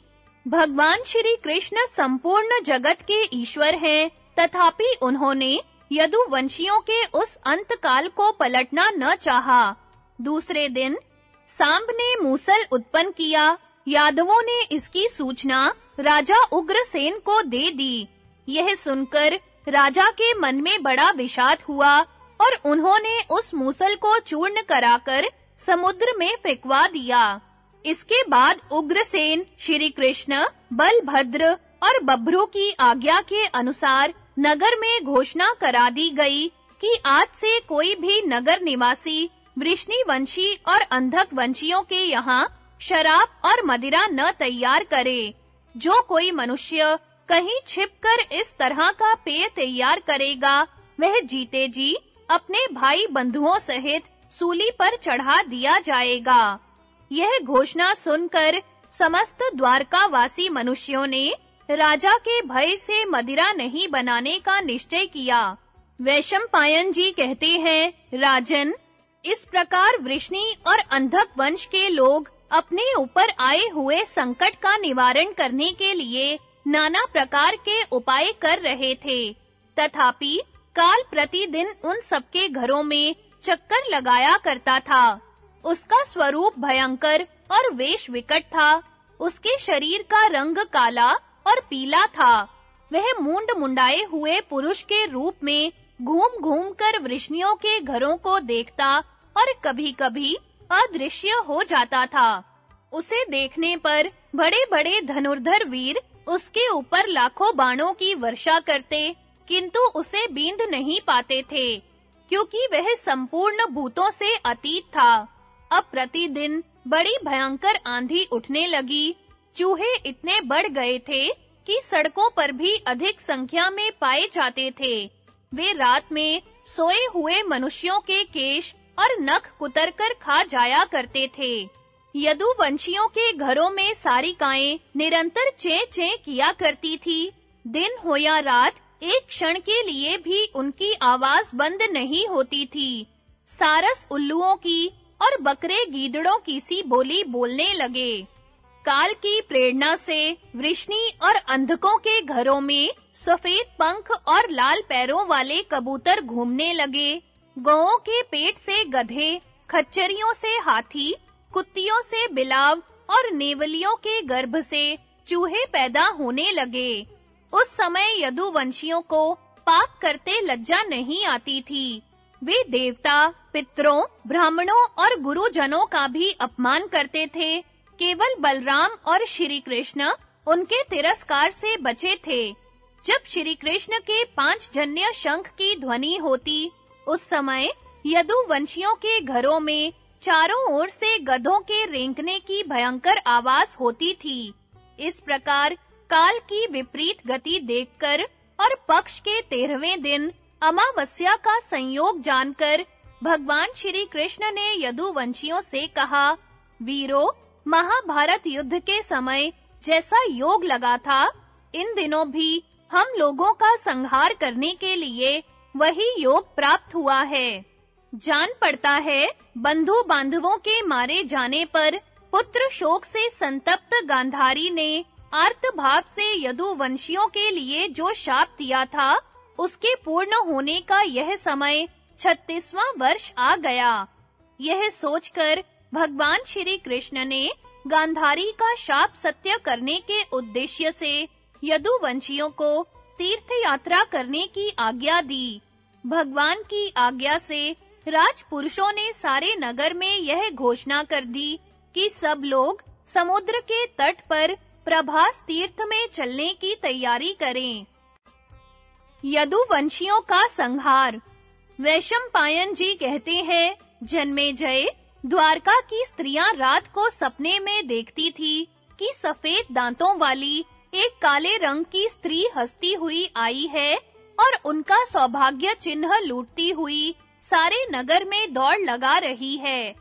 भगवान श्री कृष्ण संपूर्ण जगत के ईश्वर हैं, तथापि उन्होंने यदुवंशियों के उस अंतकाल को पलटना न चाहा। दूसरे दिन सांब ने मूसल उत्पन्न किया। यादवों ने इसकी सूचना राजा उग्रसेन को दे दी। यह सुनकर राजा के मन में बड़ा विषाद हुआ और उन्होंने उस मूसल को चूर्ण कराकर समुद्र में फेंकवा दिया। इसके बाद उग्रसेन श्री कृष्ण बलभद्र और बभ्रू की आज्ञा के अनुसार नगर में घोषणा करा दी गई कि आज से कोई भी नगर निवासी वृष्णि वंशी और अंधक वंशियों के यहाँ शराब और मदिरा न तैयार करे। जो कोई मनुष्य कहीं छिपकर इस तरह का पेय तैयार करेगा। वह जीते जी अपने भाई बंधुओं सहित सूली पर चढ़ा दिया जाएगा। यह घोषणा सुनकर समस्त द्वारका वासी मनुष्यों ने राजा के भय से मदिरा नहीं बनाने का निश्चय किया। वैशंपायन जी कहते हैं, राजन, इस प्रकार वृष्णि और अंधक वंश के लोग अपने ऊपर आए हुए संकट का निवारण करने के लिए नाना प्रकार के उपाय कर रहे थे। तथापि, काल प्रतिदिन उन सबके घरों में चक्कर लगाया करता था। उसका स्वरूप भयंकर और वेश विकट था। उसके शरीर का रंग काला और पीला था। वह मुंड मुंडाए हुए पुरुष के रूप में घूम-घूम कर वृष्णियों के घरों को देखता और कभी-कभी अदृश्य हो जाता था। उसे देखने पर बड़े-बड़े धनुर्धर वीर उसके ऊपर लाखों बाणों की वर्षा करते, किंतु उसे बींद नहीं पाते थे, क्योंकि वह संपूर्ण भूतों से अतीत था। अब प्रतिदिन बड़ी भयंकर आंधी उठने लगी। चूहे इतने बढ़ गए थे कि सड़कों पर भी अधिक संख्या में पाए जाते थे। वे रात में सोए हुए मनुष्यों के केश और नख कुतर कर खा जाया करते थे। यदुवंशियों के घरों में सारिकाएँ निरंतर चे चे किया करती थी। दिन हो या रात, एक क्षण के लिए भी उनकी आवाज़ बंद नहीं होती थी। सारस उल्लुओं की और बकरे गीदड़ों की सी बोली बोलने लगे। काल की प्रेरणा से वृष्णि और अंधकों के घरों में सफ़ेद पंख और लाल पैरों वाले कबूतर घूमने लगे। गौओं के पेट से गधे, खच्चरियों से हाथी कुत्तियों से बिलाव और नेवलियों के गर्भ से चूहे पैदा होने लगे। उस समय यदुवंशियों को पाप करते लज्जा नहीं आती थी। वे देवता, पितरों, ब्राह्मणों और गुरुजनों का भी अपमान करते थे। केवल बलराम और श्री कृष्ण उनके तिरस्कार से बचे थे। जब श्री कृष्ण के पाँच जन्य शंख की ध्वनि होती, उस समय यदुवंशियों के घरों में चारों ओर से गधों के रेंकने की भयंकर आवाज़ होती थी। इस प्रकार काल की विपरीत गति देखकर और पक्ष के तेरहवें दिन अमावस्या का संयोग जानकर भगवान श्री कृष्ण ने यदुवंशियों से कहा, वीरो, महाभारत युद्ध के समय जैसा योग लगा था, इन दिनों भी हम लोगों का संहार करने के लिए वही योग प्राप्त हुआ है। जान पड़ता है बंधु बांधवों के मारे जाने पर पुत्र शोक से संतप्त गांधारी ने आर्त भाव से यदुवंशियों के लिए जो शाप दिया था, उसके पूर्ण होने का यह समय 36वां वर्ष आ गया। यह सोचकर भगवान श्री कृष्ण ने गांधारी का शाप सत्य करने के उद्देश्य से यदुवंशियों को तीर्थ यात्रा करने की आज्ञा दी। भगवान की आज्ञा से राजपुरुषों ने सारे नगर में यह घोषणा कर दी कि सब लोग समुद्र के तट पर प्रभास तीर्थ में चलने की तैयारी करें। यदुवंशियों का संहार। वैशंपायन जी कहते हैं, जन्मे जय, द्वारका की स्त्रियाँ रात को सपने में देखती थी कि सफ़ेद दांतों वाली एक काले रंग की स्त्री हंसती हुई आई है और उनका सौभाग्य चिन्ह लूटती हुई सारे नगर में दौड़ लगा रही है।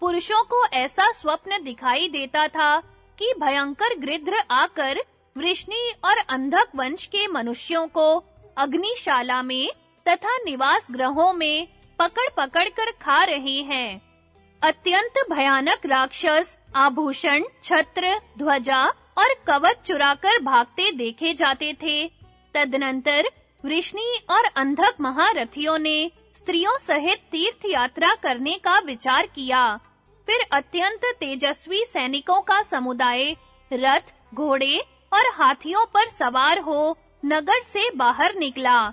पुरुषों को ऐसा स्वप्न दिखाई देता था कि भयंकर गृध्र आकर वृष्णि और अंधक वंश के मनुष्यों को अग्निशाला में तथा निवास ग्रहों में पकड़-पकड़ कर खा रहे हैं। अत्यंत भयानक राक्षस, आभूषण, छत्र, ध्वजा और कवच चुराकर भागते देखे जाते थे। तदनंतर वृष्णि और अंधक महारथियों ने स्त्रियों सहित तीर्थ यात्रा करने का विचार किया। फिर अत्यंत तेजस्वी सैनिकों का समुदाय, रथ, घोड़े और हाथियों पर सवार हो नगर से बाहर निकला।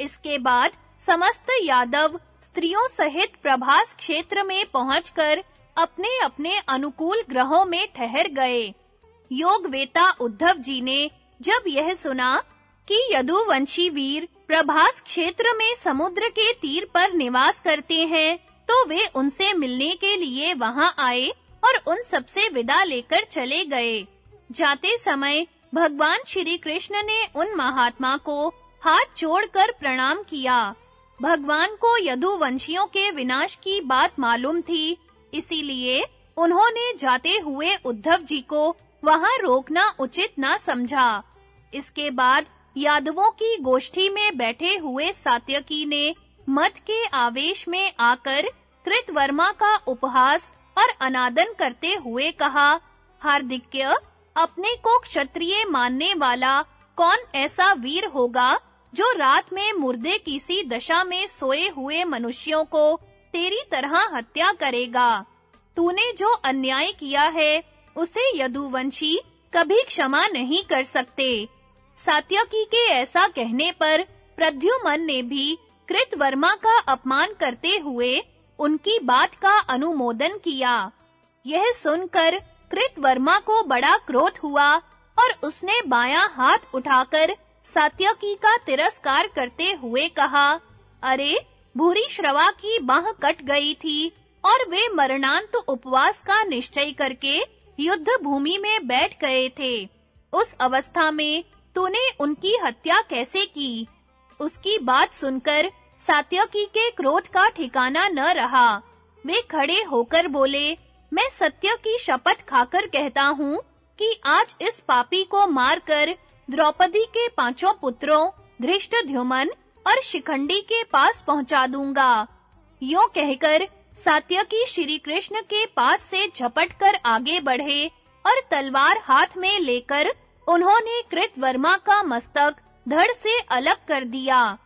इसके बाद समस्त यादव स्त्रियों सहित प्रभास क्षेत्र में पहुंचकर अपने-अपने अनुकूल ग्रहों में ठहर गए। योग वेता उद्धव जी ने जब यह सुना कि यदुवंशी वीर प्रभास क्षेत्र में समुद्र के तीर पर निवास करते हैं तो वे उनसे मिलने के लिए वहाँ आए और उन सबसे विदा लेकर चले गए। जाते समय भगवान श्री कृष्ण ने उन महात्मा को हाथ जोड़कर प्रणाम किया। भगवान को यदुवंशियों के विनाश की बात मालूम थी, इसीलिए उन्होंने जाते हुए उद्धव जी को वहाँ रोकना उचित ना समझा। इसके बाद यादवों की गोष्ठी में बैठे हुए सात्यकी ने मत के आवेश में आकर कृतवर्मा का उपहास और अनादन करते हुए कहा, हार्दिक्य, अपने को क्षत्रिय मानने वाला कौन ऐसा वीर होगा जो रात में मुर्दे किसी दशा में सोए हुए मनुष्यों को तेरी तरह हत्या करेगा? तूने जो अन्याय किया है, उसे यदुवंशी कभी क्षमा नहीं कर सकते। सात्यकी के ऐसा कहने पर प्रद्युमन ने भी कृतवर्मा का अपमान करते हुए उनकी बात का अनुमोदन किया। यह सुनकर कृतवर्मा को बड़ा क्रोध हुआ और उसने बायां हाथ उठाकर सात्यकी का तिरस्कार करते हुए कहा, अरे, भूरी श्रवा की बाह कट गई थी और वे मरणांत उपवास का निश्चय करके युद्ध भूमि में बैठ गए थे। उस अवस्था में तूने उनकी हत्या कैसे की? उसकी बात सुनकर सात्यकी के क्रोध का ठिकाना न रहा। वे खड़े होकर बोले, मैं सत्य की शपथ खाकर कहता हूँ कि आज इस पापी को मारकर द्रौपदी के पाँचों पुत्रों धृष्टद्युमन और शिखंडी के पास पहुँचा दूँगा। यो कहकर सात्यकी श्री कृष्ण के पास से झपटकर आगे बढ़े और तलवार हाथ में लेकर उन्होंने कृतवर्मा का मस्तक धड़ से अलग कर दिया।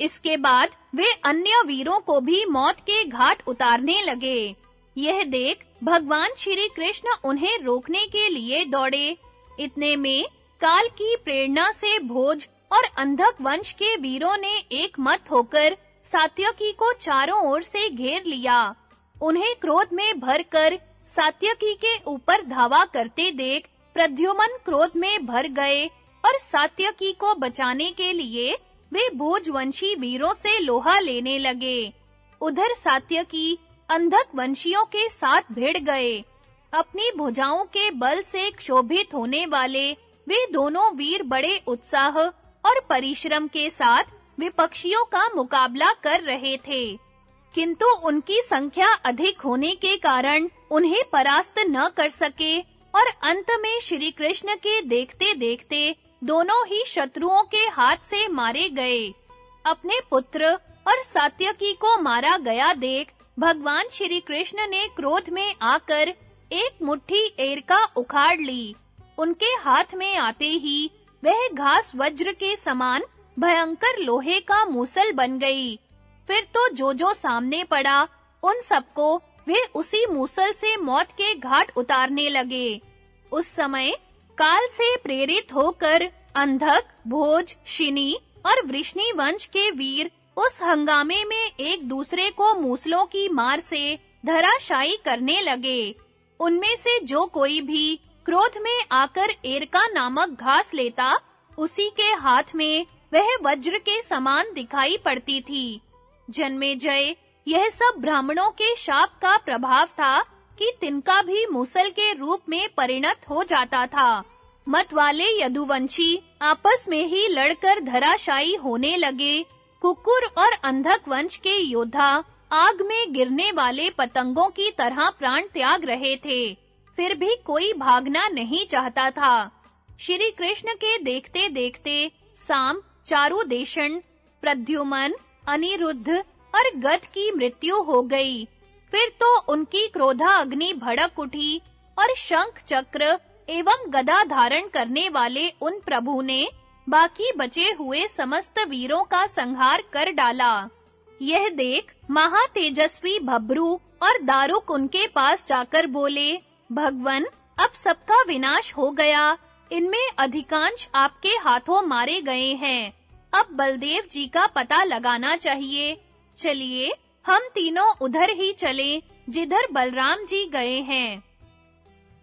इसके बाद वे अन्य वीरों को भी मौत के घाट उतारने लगे। यह देख भगवान श्री कृष्ण उन्हें रोकने के लिए दौड़े। इतने में काल की प्रेरणा से भोज और अंधक वंश के वीरों ने एक मत होकर सात्यकी को चारों ओर से घेर लिया। उन्हें क्रोध में भरकर सात्यकी के ऊपर धावा करते देख प्रद्युमन क्रोध में भर गए और सात्यकी को बचाने के लिए वे भोजवंशी वीरों से लोहा लेने लगे। उधर सात्यकी अंधक वंशियों के साथ भिड़ गए। अपनी भुजाओं के बल से क्षोभित होने वाले वे दोनों वीर बड़े उत्साह और परिश्रम के साथ विपक्षियों का मुकाबला कर रहे थे। किंतु उनकी संख्या अधिक होने के कारण उन्हें परास्त न कर सके और अंत में श्री कृष्ण के देखते-देखते दोनों ही शत्रुओं के हाथ से मारे गए। अपने पुत्र और सात्यकी को मारा गया देख भगवान श्री कृष्ण ने क्रोध में आकर एक मुट्ठी एरका उखाड़ ली। उनके हाथ में आते ही वह घास वज्र के समान भयंकर लोहे का मूसल बन गई। फिर तो जो जो सामने पड़ा, उन सबको वे उसी मूसल से मौत के घाट उतारने लगे। उस समय काल से प्रेरित होकर अंधक, भोज, शिनी और वृष्णि वंश के वीर उस हंगामे में एक दूसरे को मूसलों की मार से धराशायी करने लगे। उनमें से जो कोई भी क्रोध में आकर एरका नामक घास लेता, उसी के हाथ में वह वज्र के समान दिखाई पड़ती थी। जन्मे जय यह सब ब्राह्मणों के शाप का प्रभाव था कि तिनका भी मूसल के रूप में परिणत हो जाता था। मत वाले यदुवंशी आपस में ही लड़कर धराशायी होने लगे। कुकुर और अंधक वंश के योद्धा आग में गिरने वाले पतंगों की तरह प्राण त्याग रहे थे। फिर भी कोई भागना नहीं चाहता था। श्री कृष्ण के देखते-देखते साम, चारुदेशन, प्रद्युमन, अनिरुद्ध और गत की मृत्यु हो गई। फिर तो उनकी क्रोधा अग्नि भड़क उठी और शंख चक्र एवं गदा धारण करने वाले उन प्रभु ने बाकी बचे हुए समस्त वीरों का संहार कर डाला। यह देख महातेजस्वी भब्रू और दारुक उनके पास जाकर बोले, भगवन, अब सबका विनाश हो गया। इनमें अधिकांश आपके हाथों मारे गए हैं। अब बलदेव जी का पता लगाना चाहिए। चलिए, हम तीनों उधर ही चलें, जिधर बलराम जी गए हैं।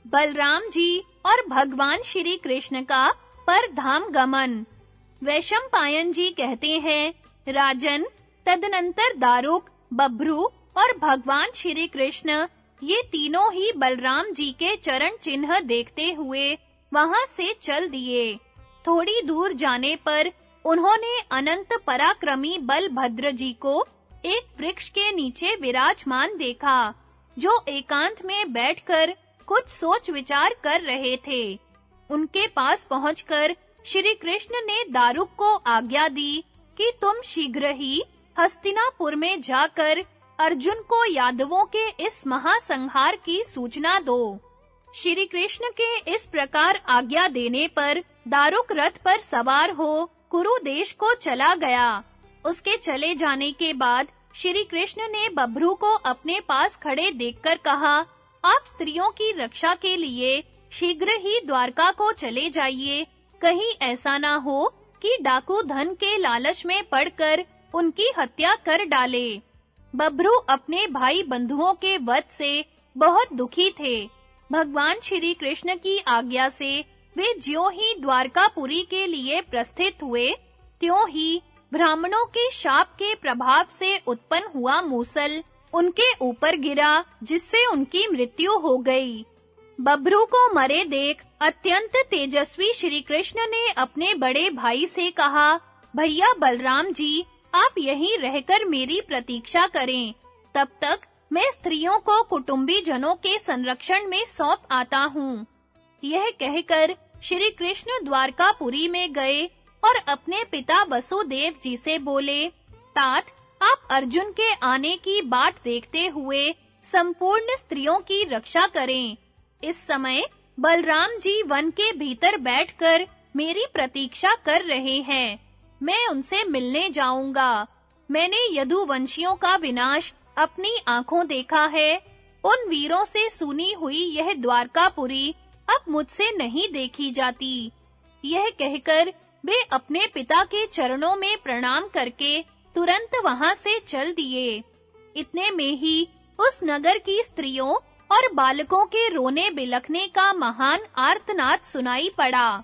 बलराम जी और भगवान श्री कृष्ण का पर धाम गमन। वैशम पायन जी कहते हैं, राजन, तदनंतर दारुक, बभ्रू और भगवान श्री कृष्ण, ये तीनों ही बलराम जी के चरण चिन्ह देखते हुए वहाँ से चल दिए। थोड़ी दूर जाने पर उन्होंने अनंत पराक्रमी बलभद्र जी को एक वृक्ष के नीचे विराजमान देखा, जो एकांत में बैठकर कुछ सोच विचार कर रहे थे। उनके पास पहुंचकर श्री कृष्ण ने दारुक को आज्ञा दी कि तुम शीघ्र ही हस्तिनापुर में जाकर अर्जुन को यादवों के इस महासंहार की सूचना दो। श्री कृष्ण के इस प्रकार आज्ञा देने पर दारुक रथ पर सवार हो कुरु देश को चला गया। उसके चले जाने के बाद श्री कृष्ण ने बभ्रू को अपने पास खड़े देखकर कहा, आप स्त्रियों की रक्षा के लिए शीघ्र ही द्वारका को चले जाइए। कहीं ऐसा ना हो कि डाकू धन के लालच में पड़कर उनकी हत्या कर डाले। बब्रू अपने भाई बंधुओं के वध से बहुत दुखी थे। भगवान श्री कृष्ण की आज्ञा से वे ज्यों ही द्वारकापुरी के लिए प्रस्थित हुए, त्यों ही ब्राह्मणों के शाप के प्रभाव से उत्पन्न हुआ मूसल उनके ऊपर गिरा, जिससे उनकी मृत्यु हो गई। बब्रू को मरे देख अत्यंत तेजस्वी श्री कृष्ण ने अपने बड़े भाई से कहा, भैया बलराम जी, आप यहीं रहकर मेरी प्रतीक्षा करें। तब तक मैं स्त्रियों को कुटुंबी जनों के संरक्षण में सौंप आता हूँ। यह कहकर श्री कृष्ण द्वारकापुरी में गए और अपने पिता बसुदेव जी से बोले, तात, आप अर्जुन के आने की बाट देखते हुए संपूर्ण स्त्रियों की रक्षा करें। इस समय बलराम जी वन के भीतर बैठकर मेरी प्रतीक्षा कर रहे हैं। मैं उनसे मिलने जाऊँगा। मैंने यदुवंशियों का विनाश अपनी आँखों देखा है। उन वीरों से सुनी हुई यह द्वारकापुरी अब मुझसे नहीं देखी जाती। यह कहकर वे अपने पिता के चरणों में प्रणाम करके तुरंत वहाँ से चल दिए। इतने में ही उस नगर की स्त्रियों और बालकों के रोने बिलखने का महान आर्तनाद सुनाई पड़ा।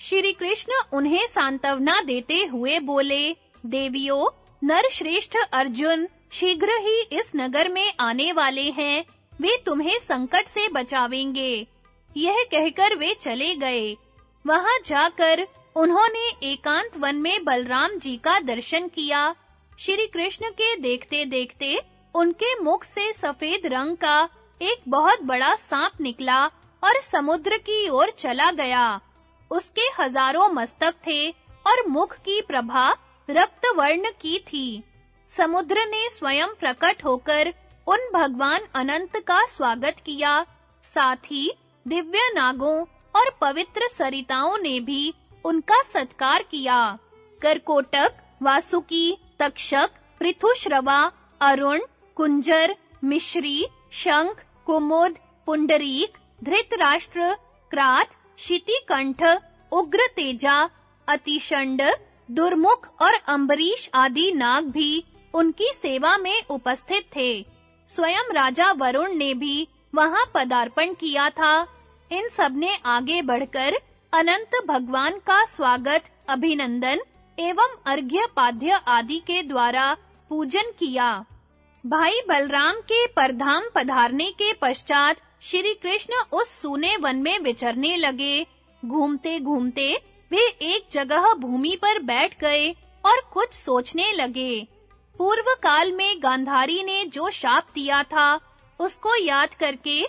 श्री कृष्ण उन्हें सांत्वना देते हुए बोले, देवियों, नरश्रेष्ठ अर्जुन शीघ्र ही इस नगर में आने वाले हैं। वे तुम्हें संकट से बचावेंगे। यह कहकर वे चले गए। वहाँ जाकर उन्होंने एकांत वन में बलराम जी का दर्शन किया। श्री कृष्ण के देखते-देखते उनके मुख से सफ़ेद रंग का एक बहुत बड़ा सांप निकला और समुद्र की ओर चला गया। उसके हज़ारों मस्तक थे और मुख की प्रभा रक्त वर्ण की थी। समुद्र ने स्वयं प्रकट होकर उन भगवान अनंत का स्वागत किया। साथ ही दिव्य नागों और पवित्र सरिताओं ने भी उनका सत्कार किया। करकोटक, वासुकी, तक्षक, पृथुश्रवा, अरुण, कुंजर, मिश्री, शंख, कुमुद, पुंडरीक, धृतराष्ट्र, क्रात शितिकंठ उग्र तेजा अतिशंड, दुर्मुख और अंबरीश आदि नाग भी उनकी सेवा में उपस्थित थे। स्वयं राजा वरुण ने भी वहाँ पदार्पण किया था। इन सबने आगे बढ़कर अनंत भगवान का स्वागत, अभिनंदन एवं अर्घ्य पाद्य आदि के द्वारा पूजन किया। भाई बलराम के परधाम पधारने के पश्चात श्री कृष्ण उस सूने वन में विचरने लगे। घूमते-घूमते वे एक जगह भूमि पर बैठ गए और कुछ सोचने लगे। पूर्व काल में गांधारी ने जो शाप दिया था, उसको याद करके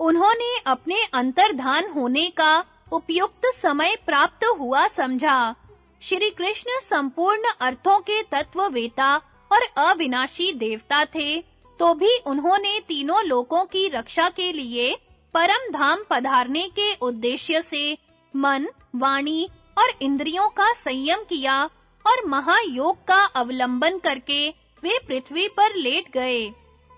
उन्होंने अपने अंतर्धान होने का उपयुक्त समय प्राप्त हुआ समझा। श्री कृष्ण संपूर्ण अर्थों के तत्ववेता और अविनाशी देवता थे तो भी उन्होंने तीनों लोकों की रक्षा के लिए परम धाम पधारने के उद्देश्य से मन, वाणी और इंद्रियों का संयम किया और महायोग का अवलंबन करके वे पृथ्वी पर लेट गए।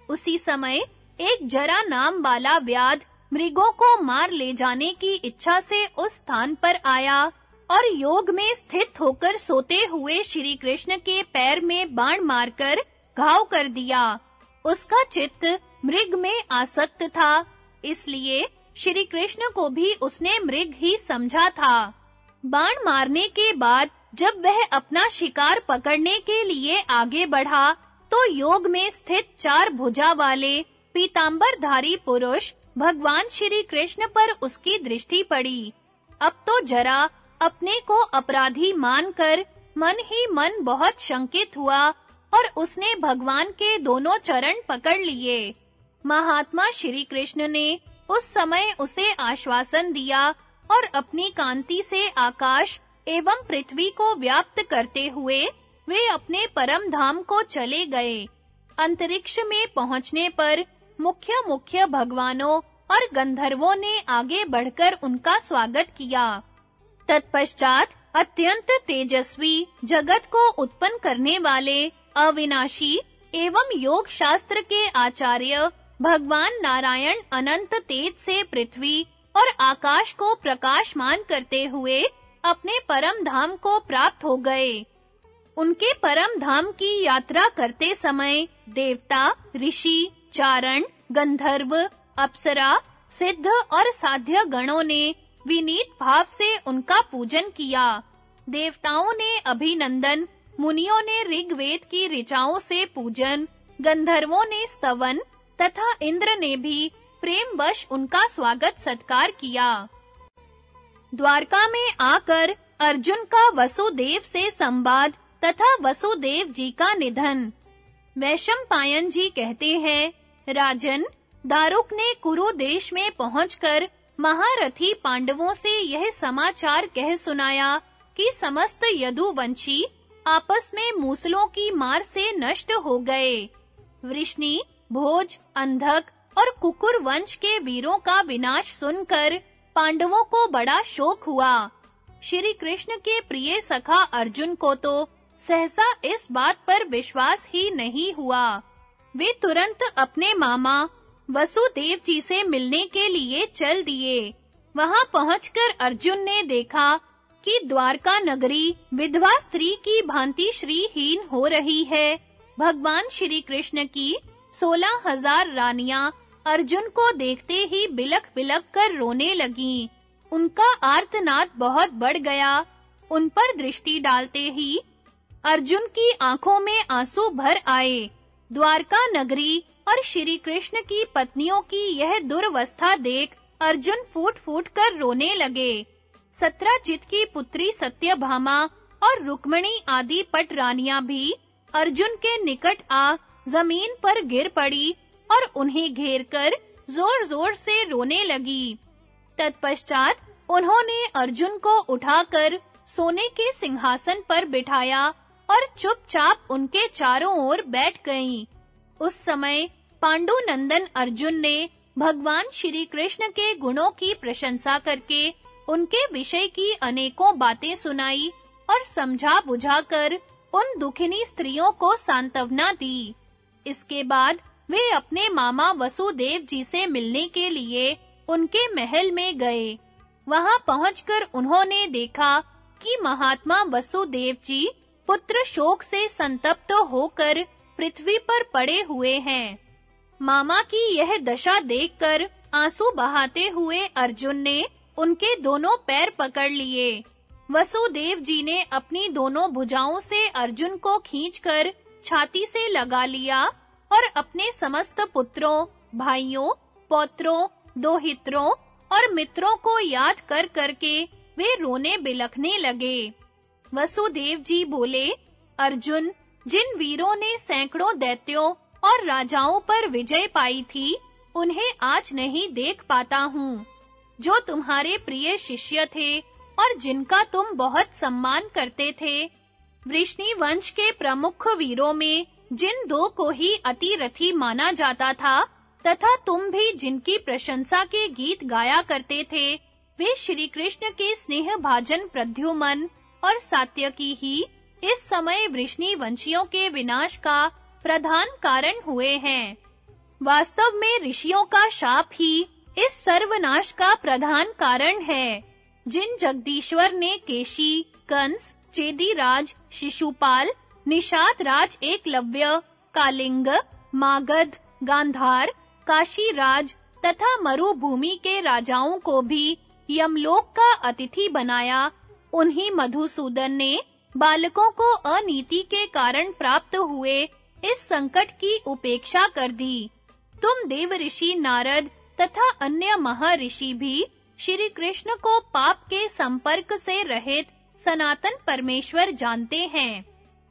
उसी समय एक जरा नाम वाला व्याध मृगों को मार ले जाने की इच्छा से उस स्थान पर आया और योग में स्थित होकर सोते हुए श्री कृष्ण के पैर में बाण मारकर घाव कर दिया। उसका चित्त मृग में आसक्त था, इसलिए श्री कृष्ण को भी उसने मृग ही समझा था। बाण मारने के बाद जब वह अपना शिकार पकड़ने के लिए आगे बढ़ा तो योग में स्थित चार भुजा वाले पीतांबरधारी पुरुष भगवान श्री कृष्ण पर उसकी दृष्टि पड़ी। अब तो जरा अपने को अपराधी मानकर मन ही मन बहुत शंकित हुआ और उसने भगवान के दोनों चरण पकड़ लिए। महात्मा श्री कृष्ण ने उस समय उसे आश्वासन दिया और अपनी कांति से आकाश एवं पृथ्वी को व्याप्त करते हुए वे अपने परम धाम को चले गए। अंतरिक्ष में पहुँचने पर मुख्य मुख्य भगवानों और गंधर्वों ने आगे बढ़कर उनका स्वागत किया। तत्पश्चात अत्यंत तेजस्वी जगत को उत्पन्न करने वाले अविनाशी एवं योग शास्त्र के आचार्य भगवान नारायण अनंत तेज से पृथ्वी और आकाश को प्रकाशमान करते हुए अपने परम धाम को प्राप्त हो गए। उनके परम धाम की यात्रा करते समय देवता, ऋषि चारण, गंधर्व, अप्सरा, सिद्ध और साध्य गणों ने विनीत भाव से उनका पूजन किया। देवताओं ने अभिनंदन, मुनियों ने ऋग्वेद की ऋचाओं से पूजन, गंधर्वों ने स्तवन तथा इंद्र ने भी प्रेम वश उनका स्वागत सत्कार किया। द्वारका में आकर अर्जुन का वसुदेव से संवाद तथा वसुदेव जी का निधन। वैशम पायन जी कहते हैं राजन, दारुक ने कुरु देश में पहुंचकर महारथी पांडवों से यह समाचार कह सुनाया कि समस्त यदुवंशी आपस में मूसलों की मार से नष्ट हो गए। वृष्णि, भोज, अंधक और कुकुर वंश के वीरों का विनाश सुनकर पांडवों को बड़ा शोक हुआ। श्री कृष्ण के प्रिय सखा अर्जुन को तो सहसा इस बात पर विश्वास ही नहीं हुआ। वे तुरंत अपने मामा वसुदेव जी से मिलने के लिए चल दिए। वहाँ पहुंचकर अर्जुन ने देखा कि द्वारका नगरी विधवा स्त्री की भांति श्रीहीन हो रही है। भगवान श्री कृष्ण की सोलह हज़ार रानियाँ अर्जुन को देखते ही बिलक-बिलक कर रोने लगी। उनका आर्तनाद बहुत बढ़ गया। उन पर दृष्टि डालते ही अर्जुन की आँखों में आँसू भर आए। द्वारका नगरी और श्री कृष्ण की पत्नियों की यह दुर्वस्था देख अर्जुन फूट-फूट कर रोने लगे। सत्राजित की पुत्री सत्यभामा और रुक्मणी आदि पट रानियाँ भी अर्जुन के निकट आ ज़मीन पर गिर पड़ी और उन्हें घेरकर जोर-जोर से रोने लगी। तत्पश्चात उन्होंने अर्जुन को उठाकर सोने के सिंहासन पर बिठाया और चुपचाप उनके चारों ओर बैठ गईं। उस समय पांडु नंदन अर्जुन ने भगवान श्री कृष्ण के गुणों की प्रशंसा करके उनके विषय की अनेकों बातें सुनाई और समझा बुझाकर उन दुखिनी स्त्रियों को सांत्वना दी। इसके बाद वे अपने मामा वसुदेव जी से मिलने के लिए उनके महल में गए। वहाँ पहुंचकर उन्होंने देखा कि महात्मा वसुदेव जी पुत्र शोक से संतप्त होकर पृथ्वी पर पड़े हुए हैं। मामा की यह दशा देखकर आँसू बहाते हुए अर्जुन ने उनके दोनों पैर पकड़ लिए। वसुदेव जी ने अपनी दोनों भुजाओं से अर्जुन को खींचकर छाती से लगा लिया और अपने समस्त पुत्रों, भाइयों, पौत्रों, दोहित्रों और मित्रों को याद कर करके वे रोने बिलखने लगे। वसुदेव जी बोले, अर्जुन, जिन वीरों ने सैकड़ों दैत्यों और राजाओं पर विजय पाई थी, उन्हें आज नहीं देख पाता हूँ। जो तुम्हारे प्रिय शिष्य थे और जिनका तुम बहुत सम्मान करते थे वृष्णि वंश के प्रमुख वीरों में जिन दो को ही अति रथी माना जाता था, तथा तुम भी जिनकी प्रशंसा के गीत गाया करते थे, वे श्री कृष्ण के स्नेह भाजन प्रद्युमन और सात्यकी ही इस समय वृष्णि वंशियों के विनाश का प्रधान कारण हुए हैं। वास्तव में ऋषियों का शाप ही इस सर्वनाश का प्रधान कारण है। जिन जगदीश्वर ने केशी, कंस, चेदीराज, शिशुपाल निषाद राज एकलव्य, कालिंग, मागध, गांधार, काशीराज तथा मरुभूमि के राजाओं को भी यमलोक का अतिथि बनाया उन्हीं मधुसूदन ने बालकों को अनीति के कारण प्राप्त हुए इस संकट की उपेक्षा कर दी। तुम देव ऋषि नारद तथा अन्य महर्षि भी श्री कृष्ण को पाप के संपर्क से रहित सनातन परमेश्वर जानते हैं।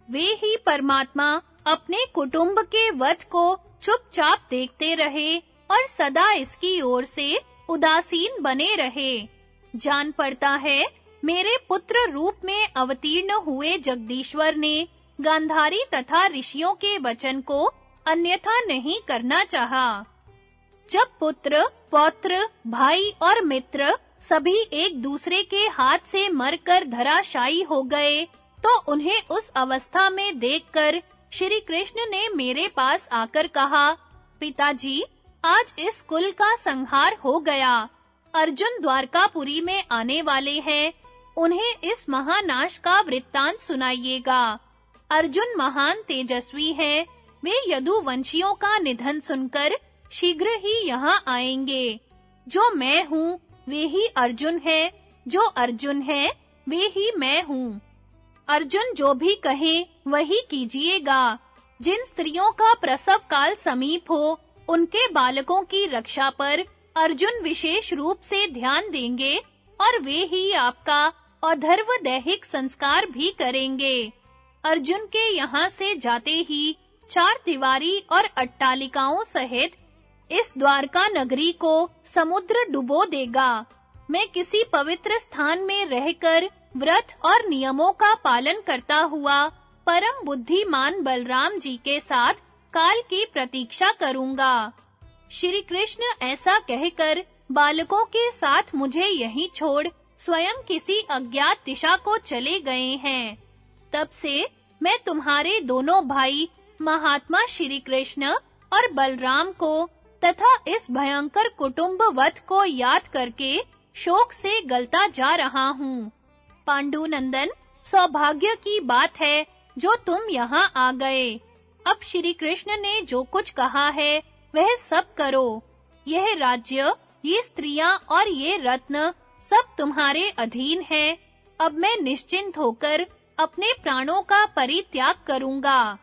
वे ही परमात्मा अपने कुटुंब के वध को चुपचाप देखते रहे और सदा इसकी ओर से उदासीन बने रहे। जान पड़ता है मेरे पुत्र रूप में अवतीर्ण हुए जगदीश्वर ने गांधारी तथा ऋषियों के वचन को अन्यथा नहीं करना चाहा। जब पुत्र, पौत्र, भाई और मित्र सभी एक दूसरे के हाथ से मरकर धराशायी हो गए तो उन्हें उस अवस्था में देखकर श्री कृष्ण ने मेरे पास आकर कहा, पिताजी, आज इस कुल का संहार हो गया। अर्जुन द्वारकापुरी में आने वाले हैं उन्हें इस महानाश का वृत्तांत सुनाइएगा। अर्जुन महान तेजस्वी है। वे यदुवंशियों का निधन सुनकर शीघ्र ही यहाँ आएँगे। जो मैं हूँ, वे ही अर्जुन है। जो अर्जुन है, वे ही मैं हूँ। अर्जुन जो भी कहे, वही कीजिएगा। जिन स्त्रियों का प्रसव काल समीप हो, उनके बालकों की रक्षा पर अर्जुन विशेष रूप से ध्यान देंगे और वे ही आपका अधर्व दैहिक संस्कार भी करेंगे। अर्जुन के यहाँ से जाते ही चार दीवारी और अट्टालिकाओं सहित इस द्वारका नगरी को समुद्र डुबो देगा। मैं किसी पवित्र स्थान में रहकर व्रत और नियमों का पालन करता हुआ परम बुद्धिमान बलराम जी के साथ काल की प्रतीक्षा करूँगा। श्री कृष्ण ऐसा कहकर बालकों के साथ मुझे यहीं छोड़ स्वयं किसी अज्ञात दिशा को चले गए हैं। तब से मैं तुम्हारे दोनों भाई, महात्मा श्री कृष्ण और बलराम को तथा इस भयंकर कुटुंब वध को याद करके शोक से गलता जा रहा हूँ। पांडु नंदन सौभाग्य की बात है जो तुम यहाँ आ गए। अब श्री कृष्ण ने जो कुछ कहा है, वह सब करो। यह राज्य, ये स्त्रियाँ और ये रत्न सब तुम्हारे अधीन है। अब मैं निश्चिंत होकर अपने प्राणों का परित्याग करूँगा।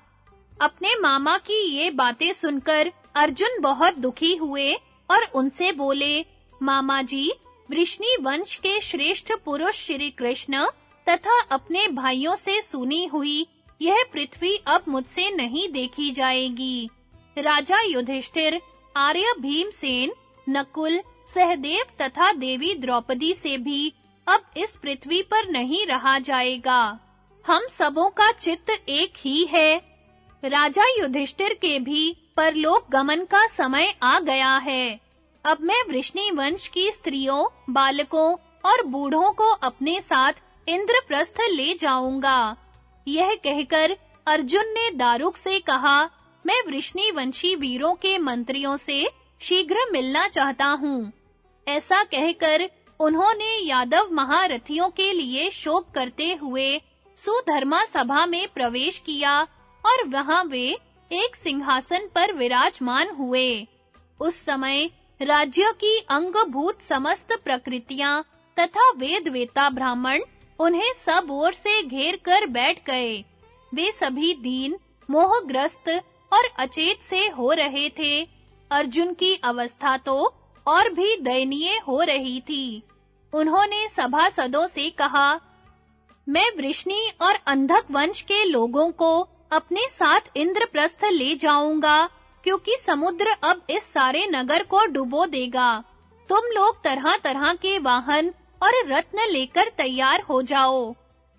अपने मामा की ये बातें सुनकर अर्जुन बहुत दुखी हुए और उनसे बोले, मामा जी, वृष्णि वंश के श्रेष्ठ पुरुष श्री कृष्ण तथा अपने भाइयों से सुनी हुई यह पृथ्वी अब मुझसे नहीं देखी जाएगी। राजा युधिष्ठिर आर्य भीमसेन नकुल सहदेव तथा देवी द्रौपदी से भी अब इस पृथ्वी पर नहीं रहा जाएगा। हम सबों का चित्त एक ही है। राजा युधिष्ठिर के भी परलोक गमन का समय आ गया है। अब मैं वृष्णि वंश की स्त्रियों, बालकों और बूढ़ों को अपने साथ इंद्रप्रस्थ ले जाऊँगा। यह कहकर अर्जुन ने दारुक से कहा, मैं वृष्णि वंशी वीरों के मंत्रियों से शीघ्र मिलना चाहता हूँ। ऐसा कहकर उन्होंने यादव महारथियों के लिए शोक करते हुए सुधर्मा सभा में प्रवेश किया और वहाँ वे एक सिंहासन पर विराजमान हुए। उस समय राज्य की अंगभूत समस्त प्रकृतियाँ तथा वेद वेता ब्राह्मण उन्हें सब ओर से घेर कर बैठ गए। वे सभी दीन, मोहग्रस्त और अचेत से हो रहे थे। अर्जुन की अवस्था तो और भी दयनीय हो रही थी। उन्होंने सभा सभासदों से कहा, मैं वृष्णि और अंधक वंश के लोगों को अपने साथ इंद्रप्रस्थ ले जाऊँगा, क्योंकि समुद्र अब इस सारे नगर को डुबो देगा। तुम लोग तरह-तरह के वाहन और रत्न लेकर तैयार हो जाओ।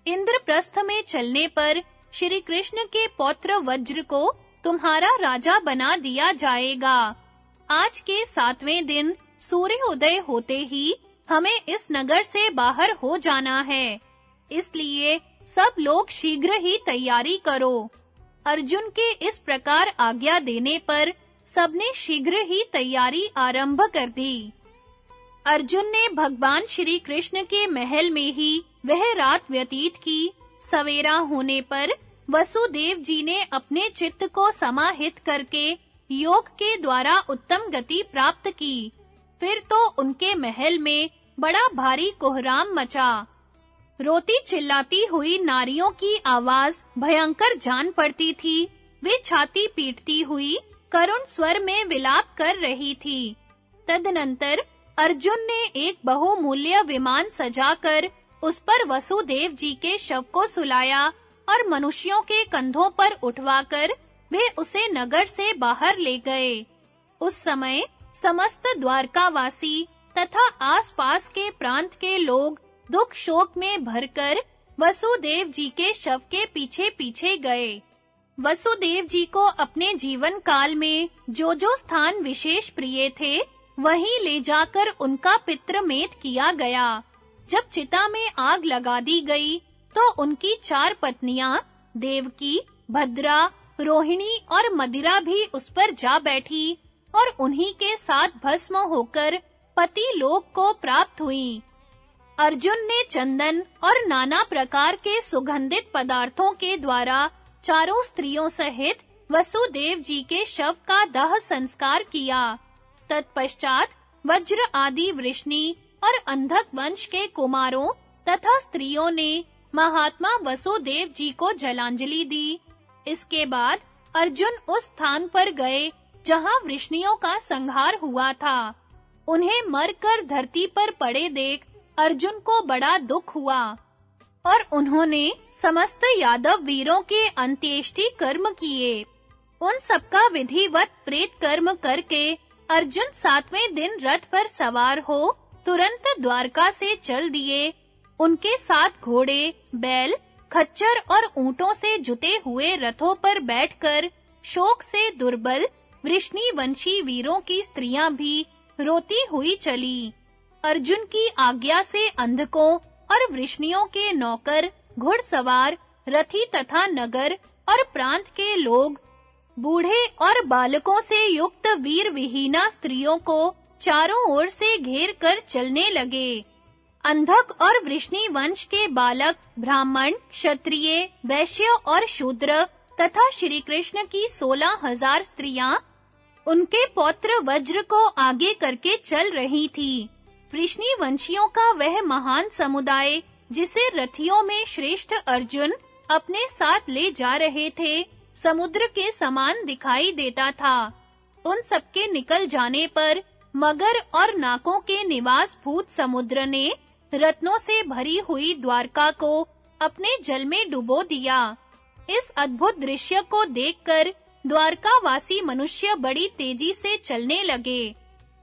इंद्रप्रस्थ में चलने पर श्री कृष्ण के पौत्र वज्र को तुम्हारा राजा बना दिया जाएगा। आज के सातवें दिन सूर्य उदय होते ही हमें इस नगर से बाहर हो जाना है। इसलिए सब लोग शीघ्र ही तैयारी करो। अर्जुन के इस प्रकार आज्ञा देने पर सबने शीघ्र ही तैयारी आरंभ कर दी। अर्जुन ने भगवान श्री कृष्ण के महल में ही वह रात व्यतीत की। सवेरा होने पर वसुदेव जी ने अपने चित्त को समाहित करके योग के द्वारा उत्तम गति प्राप्त की। फिर तो उनके महल में बड़ा भारी कोहराम मचा। रोती चिल्लाती हुई नारियों की आवाज़ भयंकर जान पड़ती थी। वे छाती पीटती हुई करुण स्वर में विलाप कर रही थी। तदनंतर अर्जुन ने एक बहुमूल्य विमान सजाकर उस पर वसुदेव जी के शव को सुलाया और मनुष्यों के कंधों पर उठवाकर वे उसे नगर से बाहर ले गए। उस समय समस्त द्वारकावासी तथा आसपास के प्रांत के लोग दुख शोक में भरकर वसुदेव जी के शव के पीछे-पीछे गए। वसुदेव जी को अपने जीवन काल में जो जो स्थान विशेष प्रिय थे, वहीं ले जाकर उनका पितृमेत किया गया। जब चिता में आग लगा दी गई तो उनकी चार पत्नियाँ, देवकी, भद्रा रोहिणी और मदिरा भी उस पर जा बैठी और उन्हीं के साथ भस्म होकर पति लोक को प्राप्त हुई। अर्जुन ने चंदन और नाना प्रकार के सुगंधित पदार्थों के द्वारा चारों स्त्रियों सहित वसुदेव जी के शव का दह संस्कार किया। तत्पश्चात वज्र आदि वृष्णि और अंधक वंश के कुमारों तथा स्त्रियों ने महात्मा वसुदेव जी को जलांजलि दी इसके बाद अर्जुन उस स्थान पर गए जहाँ वृष्णियों का संहार हुआ था। उन्हें मरकर धरती पर पड़े देख अर्जुन को बड़ा दुख हुआ और उन्होंने समस्त यादव वीरों के अंत्येष्टि कर्म किए। उन सबका विधिवत प्रेत कर्म करके अर्जुन सातवें दिन रथ पर सवार हो तुरंत द्वारका से चल दिए। उनके साथ घोड़े, बैल खच्चर और ऊंटों से जुते हुए रथों पर बैठकर शोक से दुर्बल वृष्णि वंशी वीरों की स्त्रियाँ भी रोती हुई चली। अर्जुन की आज्ञा से अंधकों और वृष्णियों के नौकर, घुड़सवार, रथी तथा नगर और प्रांत के लोग, बूढ़े और बालकों से युक्त वीर विहीना स्त्रियों को चारों ओर से घेर कर चलने लगे। अंधक और वृष्णि वंश के बालक, ब्राह्मण, क्षत्रिय, वैश्य और शूद्र, तथा श्री कृष्ण की सोलह हज़ार स्त्रियाँ, उनके पौत्र वज्र को आगे करके चल रही थी। वृष्णि वंशियों का वह महान समुदाय, जिसे रथियों में श्रेष्ठ अर्जुन अपने साथ ले जा रहे थे, समुद्र के समान दिखाई देता था। उन सबके निकल जाने पर मगर और नाकों के निवास भूत समुद्र ने रत्नों से भरी हुई द्वारका को अपने जल में डुबो दिया। इस अद्भुत दृश्य को देखकर द्वारकावासी मनुष्य बड़ी तेज़ी से चलने लगे।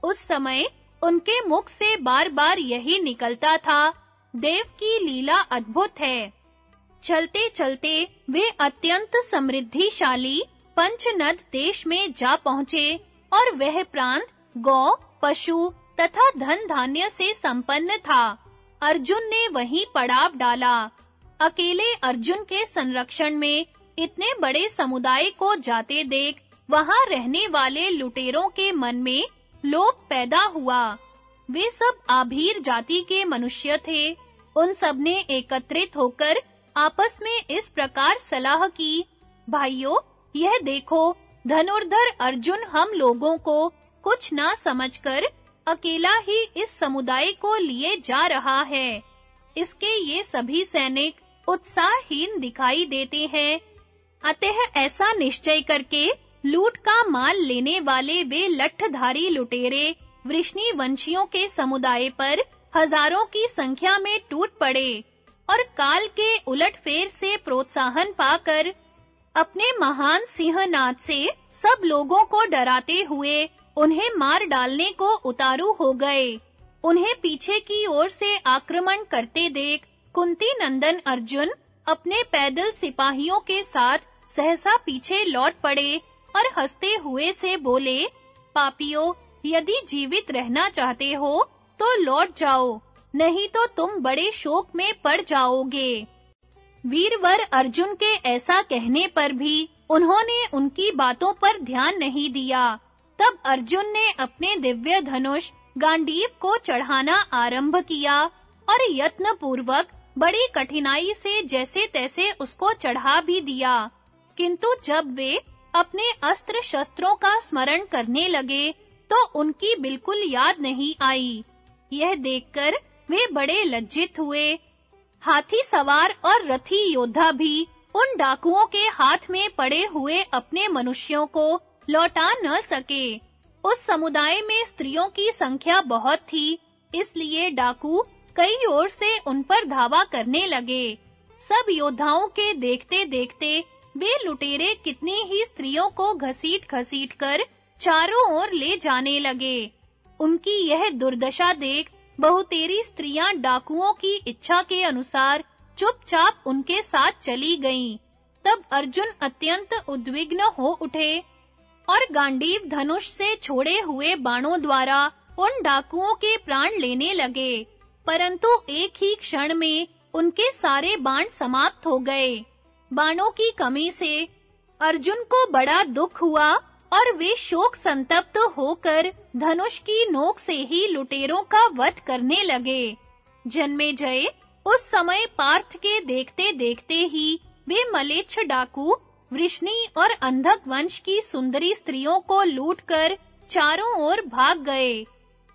उस समय उनके मुख से बार-बार यही निकलता था, देव की लीला अद्भुत है। चलते-चलते वे अत्यंत समृद्धिशाली पंचनद देश में जा पहुँचे और वह प्रांत गौ, पशु तथा धन धान्य से संपन्न था। अर्जुन ने वहीं पड़ाव डाला। अकेले अर्जुन के संरक्षण में इतने बड़े समुदाय को जाते देख वहाँ रहने वाले लुटेरों के मन में लोभ पैदा हुआ। वे सब आभीर जाति के मनुष्य थे। उन सबने एकत्रित होकर आपस में इस प्रकार सलाह की, भाइयों, यह देखो, धनुर्धर अर्जुन हम लोगों को कुछ ना समझकर अकेला ही इस समुदाय को लिए जा रहा है। इसके ये सभी सैनिक उत्साहहीन दिखाई देते हैं। अतः ऐसा निश्चय करके लूट का माल लेने वाले वे लठधारी लुटेरे वृष्णि वंशियों के समुदाय पर हज़ारों की संख्या में टूट पड़े और काल के उलटफेर से प्रोत्साहन पाकर अपने महान सिंहनाद से सब लोगों को डराते हुए उन्हें मार डालने को उतारू हो गए। उन्हें पीछे की ओर से आक्रमण करते देख कुंती नंदन अर्जुन अपने पैदल सिपाहियों के साथ सहसा पीछे लौट पड़े और हँसते हुए से बोले, पापियों, यदि जीवित रहना चाहते हो तो लौट जाओ, नहीं तो तुम बड़े शोक में पड़ जाओगे वीरवर अर्जुन के ऐसा कहने पर भी उन्होंने उनकी बातों पर ध्यान नहीं दिया। तब अर्जुन ने अपने दिव्य धनुष गांडीव को चढ़ाना आरंभ किया और यत्न पूर्वक बड़ी कठिनाई से जैसे तैसे उसको चढ़ा भी दिया। किंतु जब वे अपने अस्त्र शस्त्रों का स्मरण करने लगे तो उनकी बिल्कुल याद नहीं आई। यह देखकर वे बड़े लज्जित हुए। हाथी सवार और रथी योद्धा भी उन डाकुओं के हाथ में पड़े हुए अपने मनुष्यों को लौटा न सके। उस समुदाय में स्त्रियों की संख्या बहुत थी, इसलिए डाकू कई ओर से उन पर धावा करने लगे। सब योद्धाओं के देखते-देखते वे लुटेरे कितनी ही स्त्रियों को घसीट-घसीट कर चारों ओर ले जाने लगे। उनकी यह दुर्दशा देख बहुतेरी स्त्रियाँ डाकुओं की इच्छा के अनुसार चुपचाप उनके साथ चली गईं। तब अर्जुन अत्यंत उद्विग्न हो उठे। और गांडीव धनुष से छोड़े हुए बाणों द्वारा उन डाकुओं के प्राण लेने लगे, परंतु एक ही क्षण में उनके सारे बाण समाप्त हो गए। बाणों की कमी से अर्जुन को बड़ा दुख हुआ और वे शोक संतप्त होकर धनुष की नोक से ही लुटेरों का वध करने लगे। जन्मे जय उस समय पार्थ के देखते-देखते ही वे मलेच्छ डाकू वृष्णि और अंधक वंश की सुंदरी स्त्रियों को लूटकर चारों ओर भाग गए।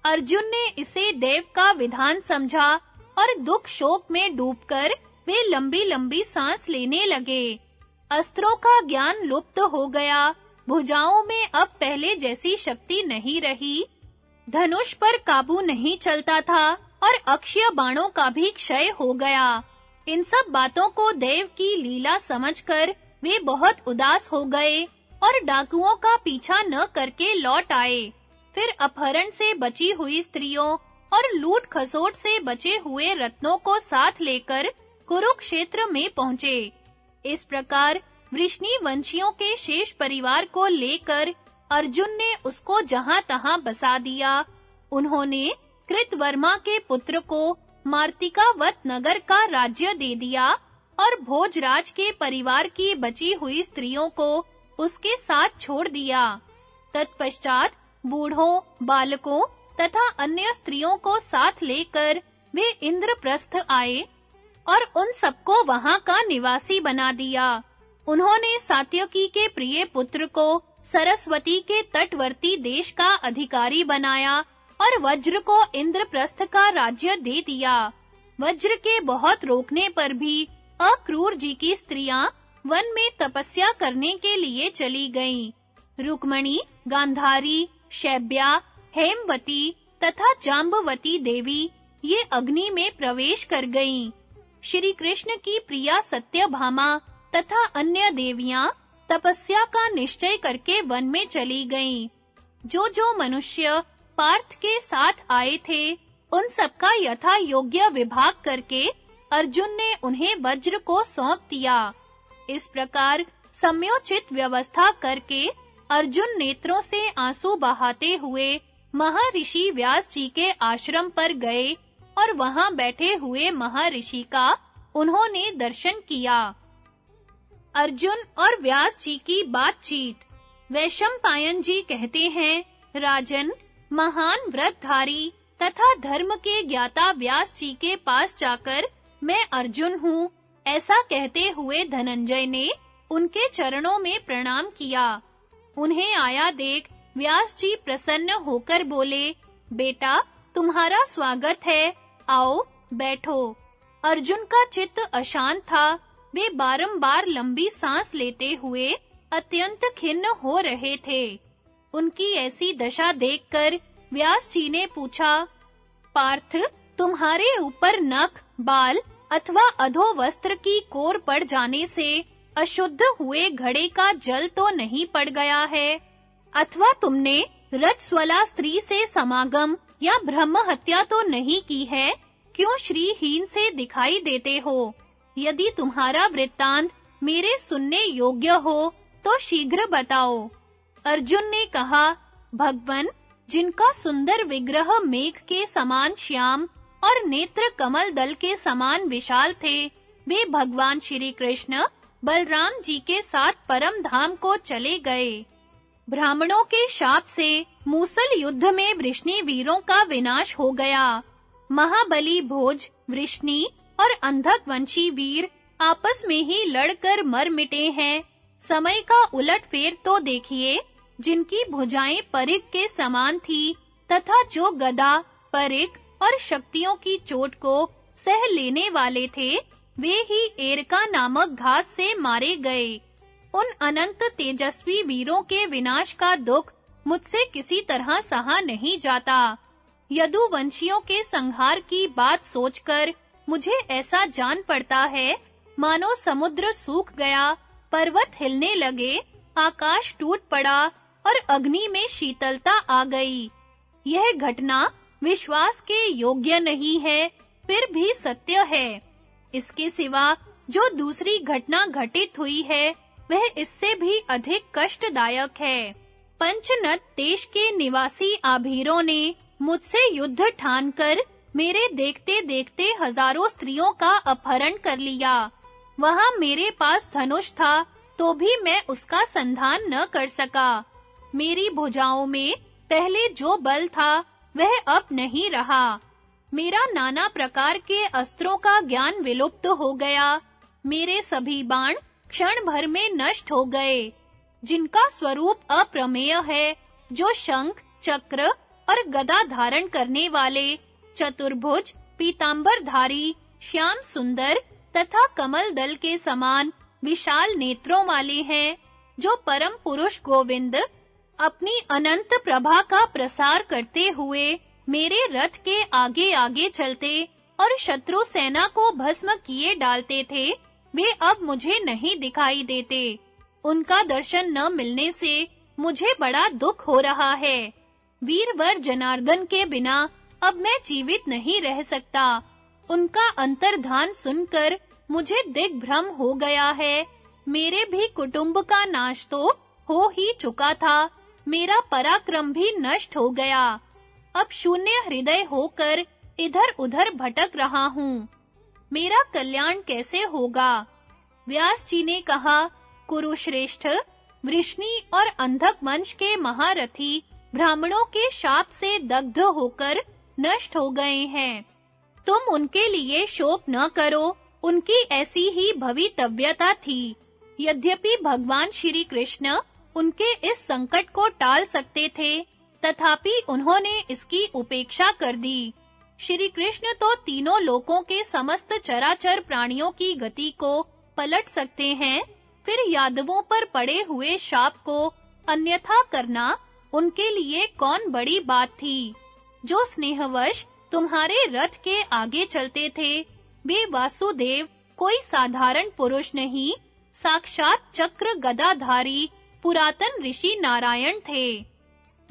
अर्जुन ने इसे देव का विधान समझा और दुख शोक में डूबकर वे लंबी-लंबी सांस लेने लगे। अस्त्रों का ज्ञान लुप्त हो गया। भुजाओं में अब पहले जैसी शक्ति नहीं रही। धनुष पर काबू नहीं चलता था और अक्षय बाणों का भी क्षय हो गया। इन सब बातों को देव की लीला समझकर वे बहुत उदास हो गए और डाकुओं का पीछा न करके लौट आए। फिर अपहरण से बची हुई स्त्रियों और लूट खसोट से बचे हुए रत्नों को साथ लेकर कुरुक्षेत्र में पहुँचे। इस प्रकार वृष्णि वंशियों के शेष परिवार को लेकर अर्जुन ने उसको जहां-तहां बसा दिया। उन्होंने कृतवर्मा के पुत्र को मार्तिकावत नगर का राज्य दे दिया और भोजराज के परिवार की बची हुई स्त्रियों को उसके साथ छोड़ दिया। तत्पश्चात बूढ़ों, बालकों तथा अन्य स्त्रियों को साथ लेकर वे इंद्रप्रस्थ आए और उन सबको वहाँ का निवासी बना दिया। उन्होंने सात्यकी के प्रिय पुत्र को सरस्वती के तटवर्ती देश का अधिकारी बनाया और वज्र को इंद्रप्रस्थ का राज्य दे दिया। वज्र के बहुत रोकने पर भी अक्रूर जी की स्त्रियाँ वन में तपस्या करने के लिए चली गईं। रुक्मणी, गांधारी, शैब्या, हेमवती तथा जाम्बवती देवी ये अग्नि में प्रवेश कर गईं। श्री कृष्ण की प्रिया सत्यभामा तथा अन्य देवियाँ तपस्या का निश्चय करके वन में चली गईं। जो जो मनुष्य पार्थ के साथ आए थे, उन सबका यथा योग्य विभाग करके अर्जुन ने उन्हें वज्र को सौंप दिया। इस प्रकार सम्योचित व्यवस्था करके अर्जुन नेत्रों से आँसू बहाते हुए महर्षि व्यास जी के आश्रम पर गए और वहाँ बैठे हुए महर्षि का उन्होंने दर्शन किया। अर्जुन और व्यास जी की बातचीत। वैशंपायन जी कहते हैं, राजन, महान व्रतधारी तथा धर्म के ज्ञाता व्यास जी के पास जाकर मैं अर्जुन हूँ। ऐसा कहते हुए धनंजय ने उनके चरणों में प्रणाम किया। उन्हें आया देख व्यास जी प्रसन्न होकर बोले, बेटा, तुम्हारा स्वागत है। आओ, बैठो। अर्जुन का चित्त अशांत था। वे बारंबार लंबी सांस लेते हुए अत्यंत खिन्न हो रहे थे। उनकी ऐसी दशा देखकर व्यास जी ने पूछा, पार्थ तुम्हारे ऊपर नख, बाल अथवा अधो वस्त्र की कोर पड़ जाने से अशुद्ध हुए घड़े का जल तो नहीं पड़ गया है। अथवा तुमने रजस्वला स्त्री से समागम या ब्रह्म हत्या तो नहीं की है? क्यों श्रीहीन से दिखाई देते हो? यदि तुम्हारा वृत्तांत मेरे सुनने योग्य हो तो शीघ्र बताओ। अर्जुन ने कहा, भगवन, जिनका सुंदर विग्रह मेघ के समान श्याम और नेत्र कमल दल के समान विशाल थे। वे भगवान श्री कृष्ण बलराम जी के साथ परम धाम को चले गए। ब्राह्मणों के शाप से मूसल युद्ध में वृष्णि वीरों का विनाश हो गया। महाबली भोज, वृष्णि और अंधक वंशी वीर आपस में ही लड़कर मर मिटे हैं। समय का उलट फेर तो देखिए, जिनकी भुजाएँ परिक के समान थी तथा जो गदा परिक और शक्तियों की चोट को सह लेने वाले थे, वे ही एरका नामक घास से मारे गए। उन अनंत तेजस्वी वीरों के विनाश का दुख मुझसे किसी तरह सहा नहीं जाता। यदुवंशियों के संहार की बात सोचकर मुझे ऐसा जान पड़ता है, मानो समुद्र सूख गया, पर्वत हिलने लगे, आकाश टूट पड़ा और अग्नि में शीतलता आ गई। यह घटना विश्वास के योग्य नहीं है, फिर भी सत्य है। इसके सिवा जो दूसरी घटना घटित हुई है, वह इससे भी अधिक कष्टदायक है। पंचनद देश के निवासी आभीरों ने मुझसे युद्ध ठानकर मेरे देखते-देखते हज़ारों स्त्रियों का अपहरण कर लिया। वहाँ मेरे पास धनुष था तो भी मैं उसका संधान न कर सका। मेरी भुजाओं में पहले जो बल था वह अब नहीं रहा। मेरा नाना प्रकार के अस्त्रों का ज्ञान विलुप्त हो गया। मेरे सभी बाण क्षण भर में नष्ट हो गए। जिनका स्वरूप अप्रमेय है, जो शंख, चक्र और गदा धारण करने वाले, चतुर्भुज, पीतांबरधारी, श्याम सुंदर तथा कमल दल के समान विशाल नेत्रों वाले हैं, जो परम पुरुष गोविंद अपनी अनंत प्रभा का प्रसार करते हुए मेरे रथ के आगे-आगे चलते और शत्रु सेना को भस्म किए डालते थे, वे अब मुझे नहीं दिखाई देते। उनका दर्शन न मिलने से मुझे बड़ा दुख हो रहा है। वीरवर जनार्दन के बिना अब मैं जीवित नहीं रह सकता। उनका अंतर्धान सुनकर मुझे दिग्भ्रम हो गया है। मेरे भी कुटुंब का नाश तो हो ही चुका था। मेरा पराक्रम भी नष्ट हो गया। अब शून्य हृदय होकर इधर-उधर भटक रहा हूँ। मेरा कल्याण कैसे होगा? व्यास जी ने कहा, कुरुश्रेष्ठ, वृष्णि और अंधक वंश के महारथी ब्राह्मणों के शाप से दग्ध होकर नष्ट हो गए हैं। तुम उनके लिए शोक न करो, उनकी ऐसी ही भवितव्यता थी। यद्यपि भगवान श्री कृष्ण उनके इस संकट को टाल सकते थे। तथापि उन्होंने इसकी उपेक्षा कर दी। श्री कृष्ण तो तीनों लोकों के समस्त चराचर प्राणियों की गति को पलट सकते हैं, फिर यादवों पर पड़े हुए शाप को अन्यथा करना उनके लिए कौन बड़ी बात थी। जो स्नेहवश तुम्हारे रथ के आगे चलते थे, वे वासुदेव कोई साधारण पुरुष नहीं, साक्षात चक्र गदाधारी पुरातन ऋषि नारायण थे।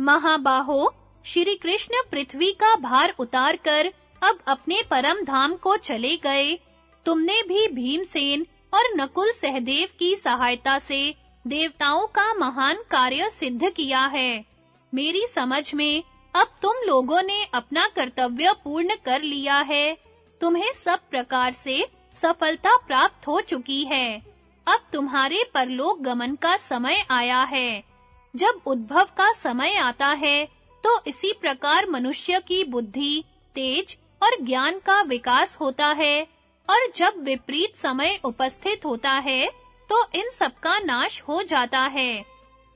महाबाहो, श्री कृष्ण पृथ्वी का भार उतारकर अब अपने परम धाम को चले गए। तुमने भी भीमसेन और नकुल सहदेव की सहायता से देवताओं का महान कार्य सिद्ध किया है। मेरी समझ में अब तुम लोगों ने अपना कर्तव्य पूर्ण कर लिया है। तुम्हें सब प्रकार से सफलता प्राप्त हो चुकी है। अब तुम्हारे परलोक गमन का समय आया है। जब उद्भव का समय आता है तो इसी प्रकार मनुष्य की बुद्धि, तेज और ज्ञान का विकास होता है। और जब विपरीत समय उपस्थित होता है तो इन सब का नाश हो जाता है।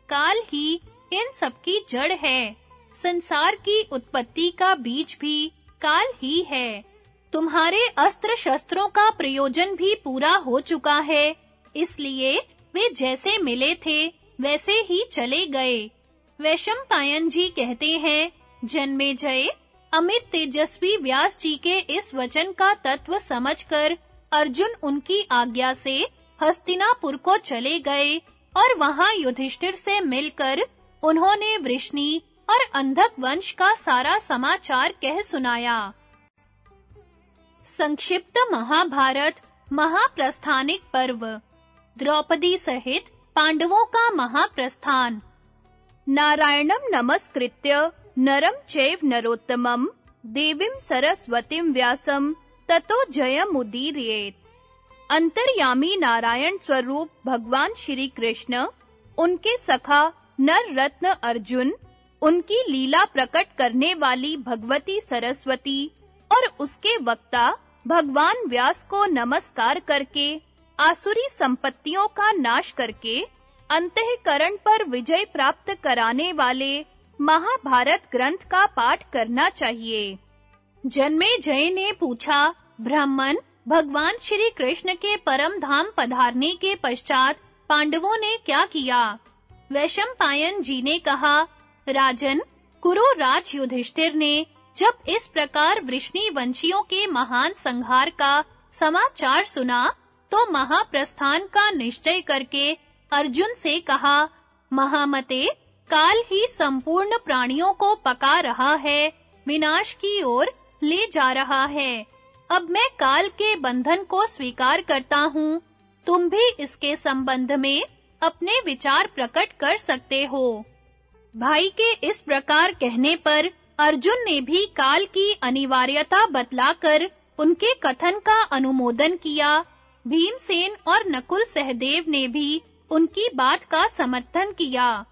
काल ही इन सब की जड़ है। संसार की उत्पत्ति का बीज भी काल ही है। तुम्हारे अस्त्र शस्त्रों का प्रयोजन भी पूरा हो चुका है। इसलिए वे जैसे मिले थे, वैसे ही चले गए। वैशम पायन जी कहते हैं, जन्मे जय, अमित तेजस्वी व्यास जी के इस वचन का तत्व समझकर अर्जुन उनकी आज्ञा से हस्तिनापुर को चले गए और वहाँ युधिष्ठिर से मिलकर उन्होंने वृष्णि और अंधक वंश का सारा समाचार कह सुनाया। संक्षिप्त महाभारत, महाप्रस्थानिक पर्व। द्रौपदी सहित पांडवों का महाप्रस्थान। नारायणं नमस्कृत्य नरम चैव नरोत्तमं देवीं सरस्वतीं व्यासं ततो जयमुदीरयेत। अंतर्यामी नारायण स्वरूप भगवान श्री कृष्ण उनके सखा नर रत्न अर्जुन, उनकी लीला प्रकट करने वाली भगवती सरस्वती और उसके वक्ता भगवान व्यास को नमस्कार करके आसुरी संपत्तियों का नाश करके अंतःकरण पर विजय प्राप्त कराने वाले महाभारत ग्रंथ का पाठ करना चाहिए। जन्मे जय ने पूछा, ब्राह्मण, भगवान श्री कृष्ण के परम धाम पधारने के पश्चात पांडवों ने क्या किया? वैशंपायन जी ने कहा, राजन, कुरु राज युधिष्ठिर ने जब इस प्रकार वृष्णि वंशियों के महान संहार का समाचार सुना तो महाप्रस्थान का निश्चय करके अर्जुन से कहा, महामते, काल ही संपूर्ण प्राणियों को पका रहा है, विनाश की ओर ले जा रहा है। अब मैं काल के बंधन को स्वीकार करता हूँ। तुम भी इसके संबंध में अपने विचार प्रकट कर सकते हो। भाई के इस प्रकार कहने पर अर्जुन ने भी काल की अनिवार्यता बतलाकर उनके कथन का अनुमोदन किया। भीमसेन और नकुल सहदेव ने भी उनकी बात का समर्थन किया।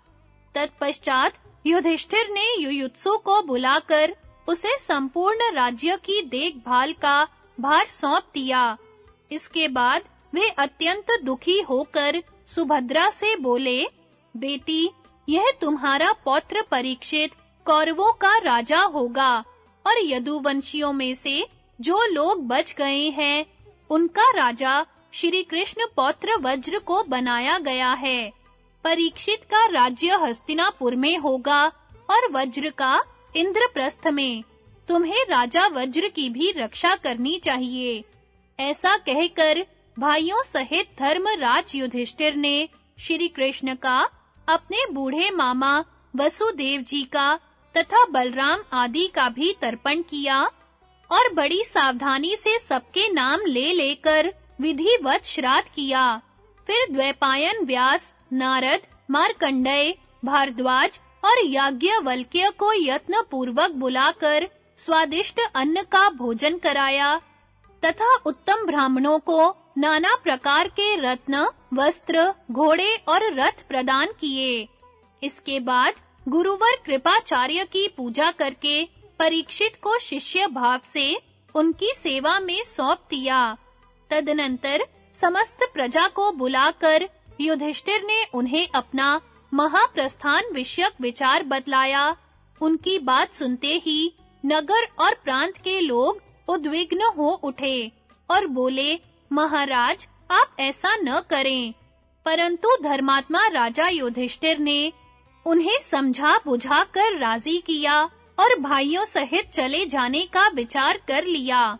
तत्पश्चात युधिष्ठिर ने युयुत्सु को बुलाकर उसे संपूर्ण राज्य की देखभाल का भार सौंप दिया। इसके बाद वे अत्यंत दुखी होकर सुभद्रा से बोले, बेटी, यह तुम्हारा पौत्र परीक्षित कौरवों का राजा होगा और यदुवंशियों में से जो लोग बच गए हैं उनका राजा श्री कृष्ण पौत्र वज्र को बनाया गया है। परीक्षित का राज्य हस्तिनापुर में होगा और वज्र का इंद्रप्रस्थ में। तुम्हें राजा वज्र की भी रक्षा करनी चाहिए। ऐसा कहकर भाइयों सहित धर्मराज युधिष्ठिर ने श्री कृष्ण का, अपने बूढ़े मामा वसुदेव जी का तथा बलराम आदि का भी तर्पण किया और बड़ी सावधानी से सबके नाम ले लेकर विधिवत श्राद्ध किया। फिर द्वैपायन, व्यास, नारद, मार्कंडेय, भारद्वाज और याज्ञवल्क्य को यत्न पूर्वक बुलाकर स्वादिष्ट अन्न का भोजन कराया। तथा उत्तम ब्राह्मणों को नाना प्रकार के रत्न, वस्त्र, घोड़े और रथ प्रदान किए। इसके बाद गुरुवर कृपाचार्य की पूजा करके परीक्षित को शिष्य भाव से उनकी सेवा में सौंप दिया। तदनंतर समस्त प्रजा को बुलाकर युधिष्ठिर ने उन्हें अपना महाप्रस्थान विषयक विचार बतलाया। उनकी बात सुनते ही नगर और प्रांत के लोग उद्विग्न हो उठे और बोले, महाराज, आप ऐसा न करें। परंतु धर्मात्मा राजा युधिष्ठिर ने उन्हें समझा बुझा कर राज़ी किया। और भाइयों सहित चले जाने का विचार कर लिया।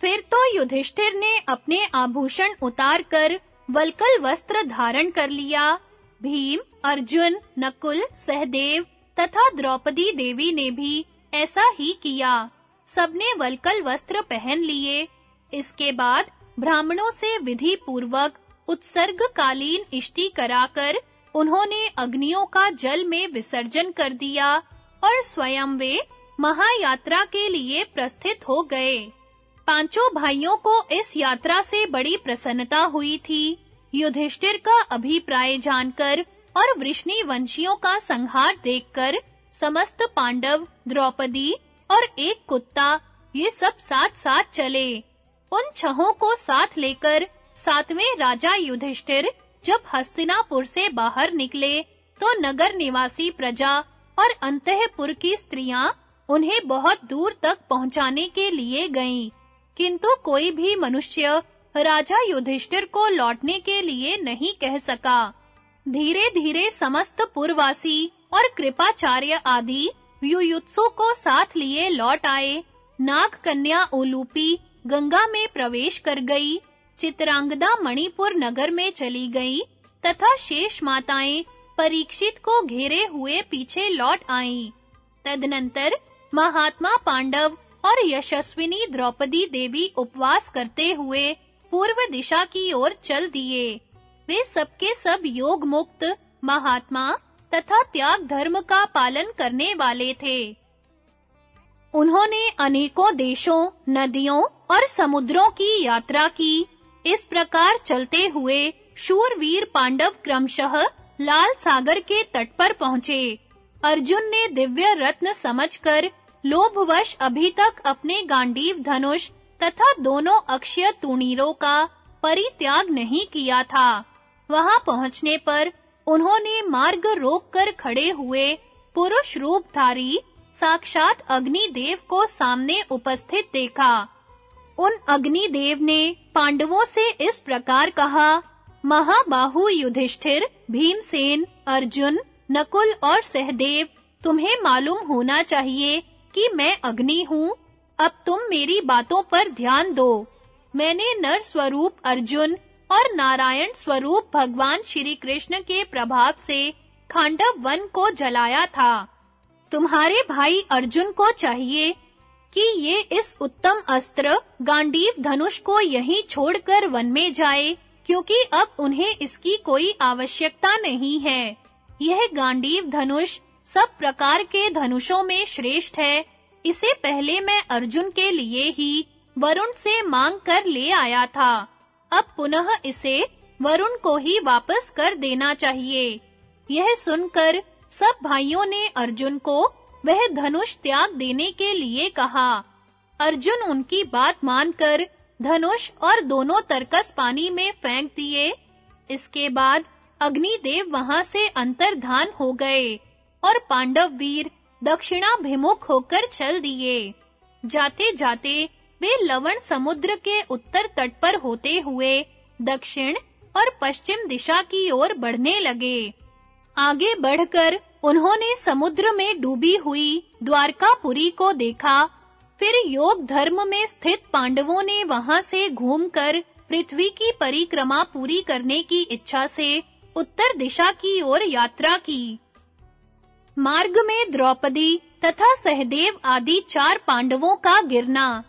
फिर तो युधिष्ठिर ने अपने आभूषण उतारकर वलकल वस्त्र धारण कर लिया। भीम, अर्जुन, नकुल, सहदेव तथा द्रौपदी देवी ने भी ऐसा ही किया। सबने वलकल वस्त्र पहन लिए। इसके बाद ब्राह्मणों से विधि पूर्वक उत्सर्गकालीन इष्टि कराकर उन्होंने अग्नियों का जल में विसर्जन कर दिया और स्वयं वे महायात्रा के लिए प्रस्थित हो गए। पाँचों भाइयों को इस यात्रा से बड़ी प्रसन्नता हुई थी। युधिष्ठिर का अभिप्राय जानकर और वृष्णि वंशियों का संहार देखकर समस्त पांडव, द्रौपदी और एक कुत्ता ये सब साथ-साथ चले। उन छहों को साथ लेकर सातवें राजा युधिष्ठिर जब हस्तिनापुर से बाहर निकले तो नगर निवासी प्रजा और अंतःपुर की स्त्रियाँ उन्हें बहुत दूर तक पहुँचाने के लिए गईं। किंतु कोई भी मनुष्य राजा युधिष्ठिर को लौटने के लिए नहीं कह सका। धीरे-धीरे समस्त पुरवासी और कृपाचार्य आदि युयुत्सु को साथ लिए लौट आए। नाग कन्या ओलूपी गंगा में प्रवेश कर गई। चित्रांगदा मणिपुर नगर में चली गई तथा शेष माताएँ परीक्षित को घेरे हुए पीछे लौट आईं। तदनंतर महात्मा पांडव और यशस्विनी द्रौपदी देवी उपवास करते हुए पूर्व दिशा की ओर चल दिए। वे सबके सब योग मुक्त महात्मा तथा त्याग धर्म का पालन करने वाले थे। उन्होंने अनेकों देशों, नदियों और समुद्रों की यात्रा की। इस प्रकार चलते हुए शूरवीर पांडव क्रमशः लाल सागर के तट पर पहुँचे। अर्जुन ने दिव्य रत्न समझकर लोभवश अभी तक अपने गांडीव धनुष तथा दोनों अक्षय तुणीरों का परित्याग नहीं किया था। वहाँ पहुँचने पर उन्होंने मार्ग रोककर खड़े हुए पुरुष रूपधारी साक्षात अग्निदेव को सामने उपस्थित देखा। उन अग्निदेव ने पांडवों से इस प्रकार कहा महाबाहु युधिष्ठिर, भीमसेन, अर्जुन, नकुल और सहदेव, तुम्हें मालूम होना चाहिए कि मैं अग्नि हूँ। अब तुम मेरी बातों पर ध्यान दो। मैंने नर स्वरूप अर्जुन और नारायण स्वरूप भगवान श्री कृष्ण के प्रभाव से खांडव वन को जलाया था। तुम्हारे भाई अर्जुन को चाहिए कि ये इस उत्तम अस्त्र गांडीव धनुष को यहीं छोड़कर वन में जाए। क्योंकि अब उन्हें इसकी कोई आवश्यकता नहीं है। यह गांडीव धनुष सब प्रकार के धनुषों में श्रेष्ठ है। इसे पहले मैं अर्जुन के लिए ही वरुण से मांग कर ले आया था। अब पुनः इसे वरुण को ही वापस कर देना चाहिए। यह सुनकर सब भाइयों ने अर्जुन को वह धनुष त्याग देने के लिए कहा। अर्जुन उनकी बात मानकर धनुष और दोनों तरकस पानी में फेंक दिए। इसके बाद अग्निदेव वहाँ से अंतर्धान हो गए और पांडव वीर दक्षिणाभिमुख होकर चल दिए। जाते-जाते वे लवण समुद्र के उत्तर तट पर होते हुए दक्षिण और पश्चिम दिशा की ओर बढ़ने लगे। आगे बढ़कर उन्होंने समुद्र में डूबी हुई द्वारकापुरी को देखा फिर योग धर्म में स्थित पांडवों ने वहाँ से घूमकर पृथ्वी की परिक्रमा पूरी करने की इच्छा से उत्तर दिशा की ओर यात्रा की। मार्ग में द्रौपदी तथा सहदेव आदि चार पांडवों का गिरना।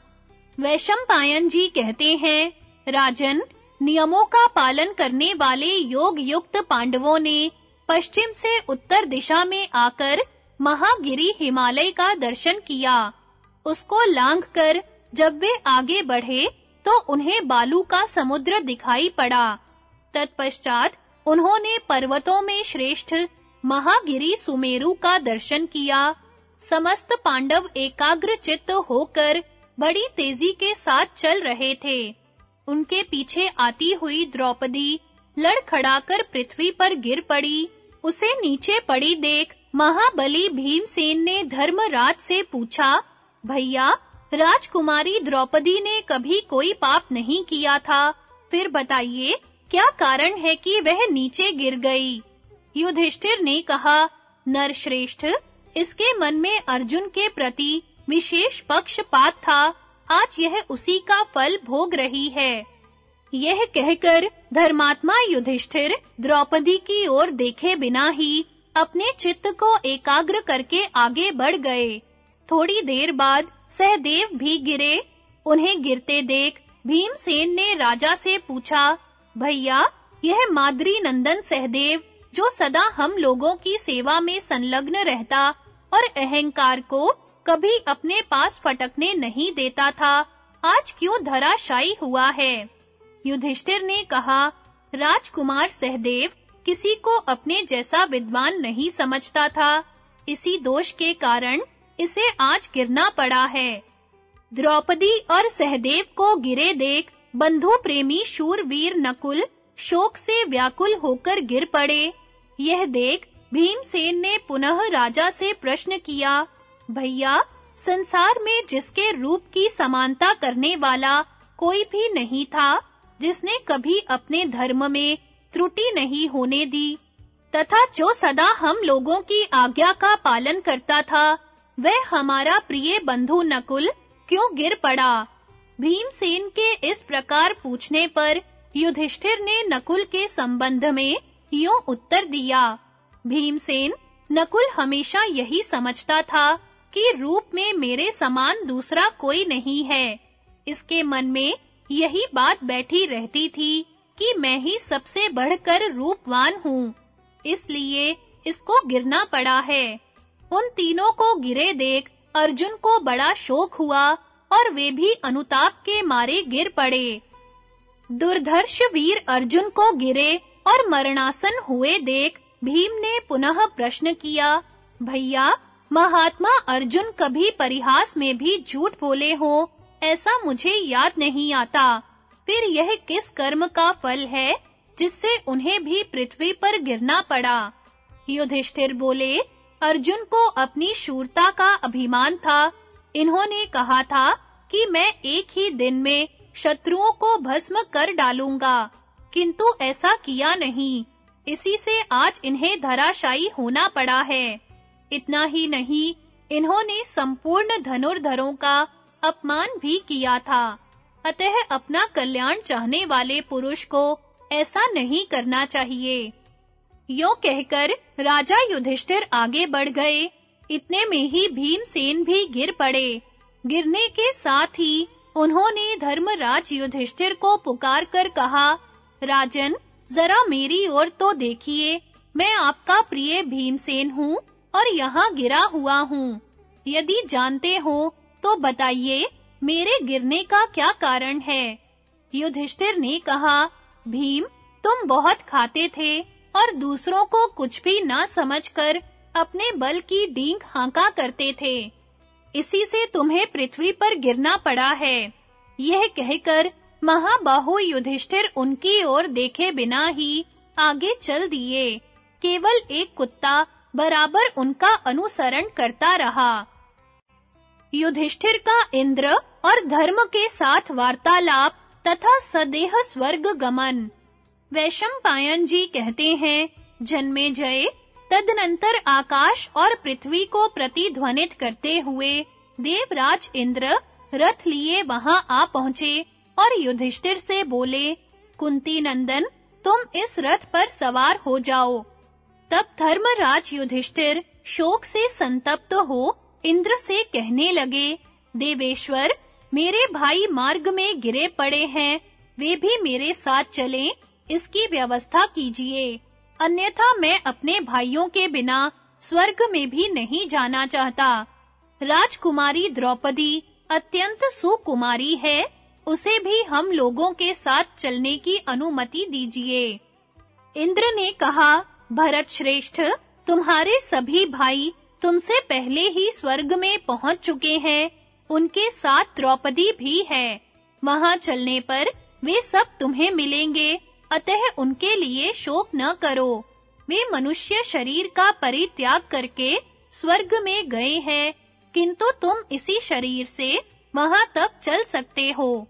वैशंपायन जी कहते हैं, राजन, नियमों का पालन करने वाले योग युक्त पांडवों ने पश्चिम से उत्तर दिशा में आकर महागिरी हिमालय का दर्शन किया। उसको लांघकर जब वे आगे बढ़े तो उन्हें बालू का समुद्र दिखाई पड़ा। तत्पश्चात उन्होंने पर्वतों में श्रेष्ठ महागिरी सुमेरु का दर्शन किया। समस्त पांडव एकाग्र चित्त होकर बड़ी तेज़ी के साथ चल रहे थे। उनके पीछे आती हुई द्रौपदी लड़खड़ाकर पृथ्वी पर गिर पड़ी। उसे नीचे पड़ी देख महाबली भीमसेन ने धर्मराज से पूछा भैया, राजकुमारी द्रौपदी ने कभी कोई पाप नहीं किया था। फिर बताइए, क्या कारण है कि वह नीचे गिर गई? युधिष्ठिर ने कहा, नरश्रेष्ठ, इसके मन में अर्जुन के प्रति विशेष पक्षपात था। आज यह उसी का फल भोग रही है। यह कहकर धर्मात्मा युधिष्ठिर द्रौपदी की ओर देखे बिना ही अपने चित्त को एकाग्र करके आगे बढ़ गए। थोड़ी देर बाद सहदेव भी गिरे। उन्हें गिरते देख भीमसेन ने राजा से पूछा, भैया, यह माद्री नंदन सहदेव, जो सदा हम लोगों की सेवा में संलग्न रहता और अहंकार को कभी अपने पास फटकने नहीं देता था, आज क्यों धराशायी हुआ है? युधिष्ठिर ने कहा, राजकुमार सहदेव किसी को अपने जैसा विद्वान नहीं समझता था। इसी दोष के कारण इसे आज गिरना पड़ा है। द्रौपदी और सहदेव को गिरे देख बंधु प्रेमी शूरवीर नकुल शोक से व्याकुल होकर गिर पड़े। यह देख भीमसेन ने पुनः राजा से प्रश्न किया, भैया, संसार में जिसके रूप की समानता करने वाला कोई भी नहीं था, जिसने कभी अपने धर्म में त्रुटि नहीं होने दी, तथा जो सदा हम लोगों की आज्ञा का पालन करता था वह हमारा प्रिय बंधु नकुल क्यों गिर पड़ा? भीमसेन के इस प्रकार पूछने पर युधिष्ठिर ने नकुल के संबंध में यूँ उत्तर दिया, भीमसेन, नकुल हमेशा यही समझता था कि रूप में मेरे समान दूसरा कोई नहीं है। इसके मन में यही बात बैठी रहती थी कि मैं ही सबसे बढ़कर रूपवान हूँ, इसलिए इसको गिरना पड़ा है। उन तीनों को गिरे देख अर्जुन को बड़ा शोक हुआ और वे भी अनुताप के मारे गिर पड़े। दुर्धर्ष वीर अर्जुन को गिरे और मरणासन हुए देख भीम ने पुनः प्रश्न किया, भैया, महात्मा अर्जुन कभी परिहास में भी झूठ बोले हो? ऐसा मुझे याद नहीं आता। फिर यह किस कर्म का फल है जिससे उन्हें भी पृथ्वी पर गिरना पड़ा? युधिष्ठिर बोले अर्जुन को अपनी शूरता का अभिमान था। इन्होंने कहा था कि मैं एक ही दिन में शत्रुओं को भस्म कर डालूँगा, किंतु ऐसा किया नहीं। इसी से आज इन्हें धराशायी होना पड़ा है। इतना ही नहीं, इन्होंने संपूर्ण धनुर्धरों का अपमान भी किया था। अतः अपना कल्याण चाहने वाले पुरुष को ऐसा नहीं करना चाहिए। यो कहकर राजा युधिष्ठिर आगे बढ़ गए। इतने में ही भीमसेन भी गिर पड़े। गिरने के साथ ही उन्होंने धर्मराज युधिष्ठिर को पुकार कर कहा, राजन, जरा मेरी ओर तो देखिए। मैं आपका प्रिय भीमसेन हूँ और यहाँ गिरा हुआ हूँ। यदि जानते हो तो बताइए, मेरे गिरने का क्या कारण है? युधिष्ठिर ने कहा, भीम, तुम बहुत खाते थे। और दूसरों को कुछ भी ना समझकर अपने बल की डींग हांका करते थे। इसी से तुम्हें पृथ्वी पर गिरना पड़ा है। यह कहकर महाबाहु युधिष्ठिर उनकी ओर देखे बिना ही आगे चल दिए। केवल एक कुत्ता बराबर उनका अनुसरण करता रहा। युधिष्ठिर का इंद्र और धर्म के साथ वार्तालाप तथा सदेह स्वर्ग गमन। वैशंपायन जी कहते हैं, जन्मे जय, तदनंतर आकाश और पृथ्वी को प्रतिध्वनित करते हुए, देवराज इंद्र, रथ लिए वहाँ आ पहुँचे और युधिष्ठिर से बोले, कुंती नंदन, तुम इस रथ पर सवार हो जाओ। तब धर्मराज युधिष्ठिर शोक से संतप्त हो इंद्र से कहने लगे, देवेश्वर, मेरे भाई मार्ग में गिरे पड़े हैं, वे भी मेरे साथ चलें इसकी व्यवस्था कीजिए। अन्यथा मैं अपने भाइयों के बिना स्वर्ग में भी नहीं जाना चाहता। राजकुमारी द्रौपदी अत्यंत सुकुमारी है, उसे भी हम लोगों के साथ चलने की अनुमति दीजिए। इंद्र ने कहा, भरत श्रेष्ठ, तुम्हारे सभी भाई तुमसे पहले ही स्वर्ग में पहुँच चुके हैं। उनके साथ द्रौपदी भी है। वहाँ चलने पर वे सब तुम्हें मिलेंगे। अतः उनके लिए शोक न करो। वे मनुष्य शरीर का परित्याग करके स्वर्ग में गए हैं, किंतु तुम इसी शरीर से वहाँ तक चल सकते हो।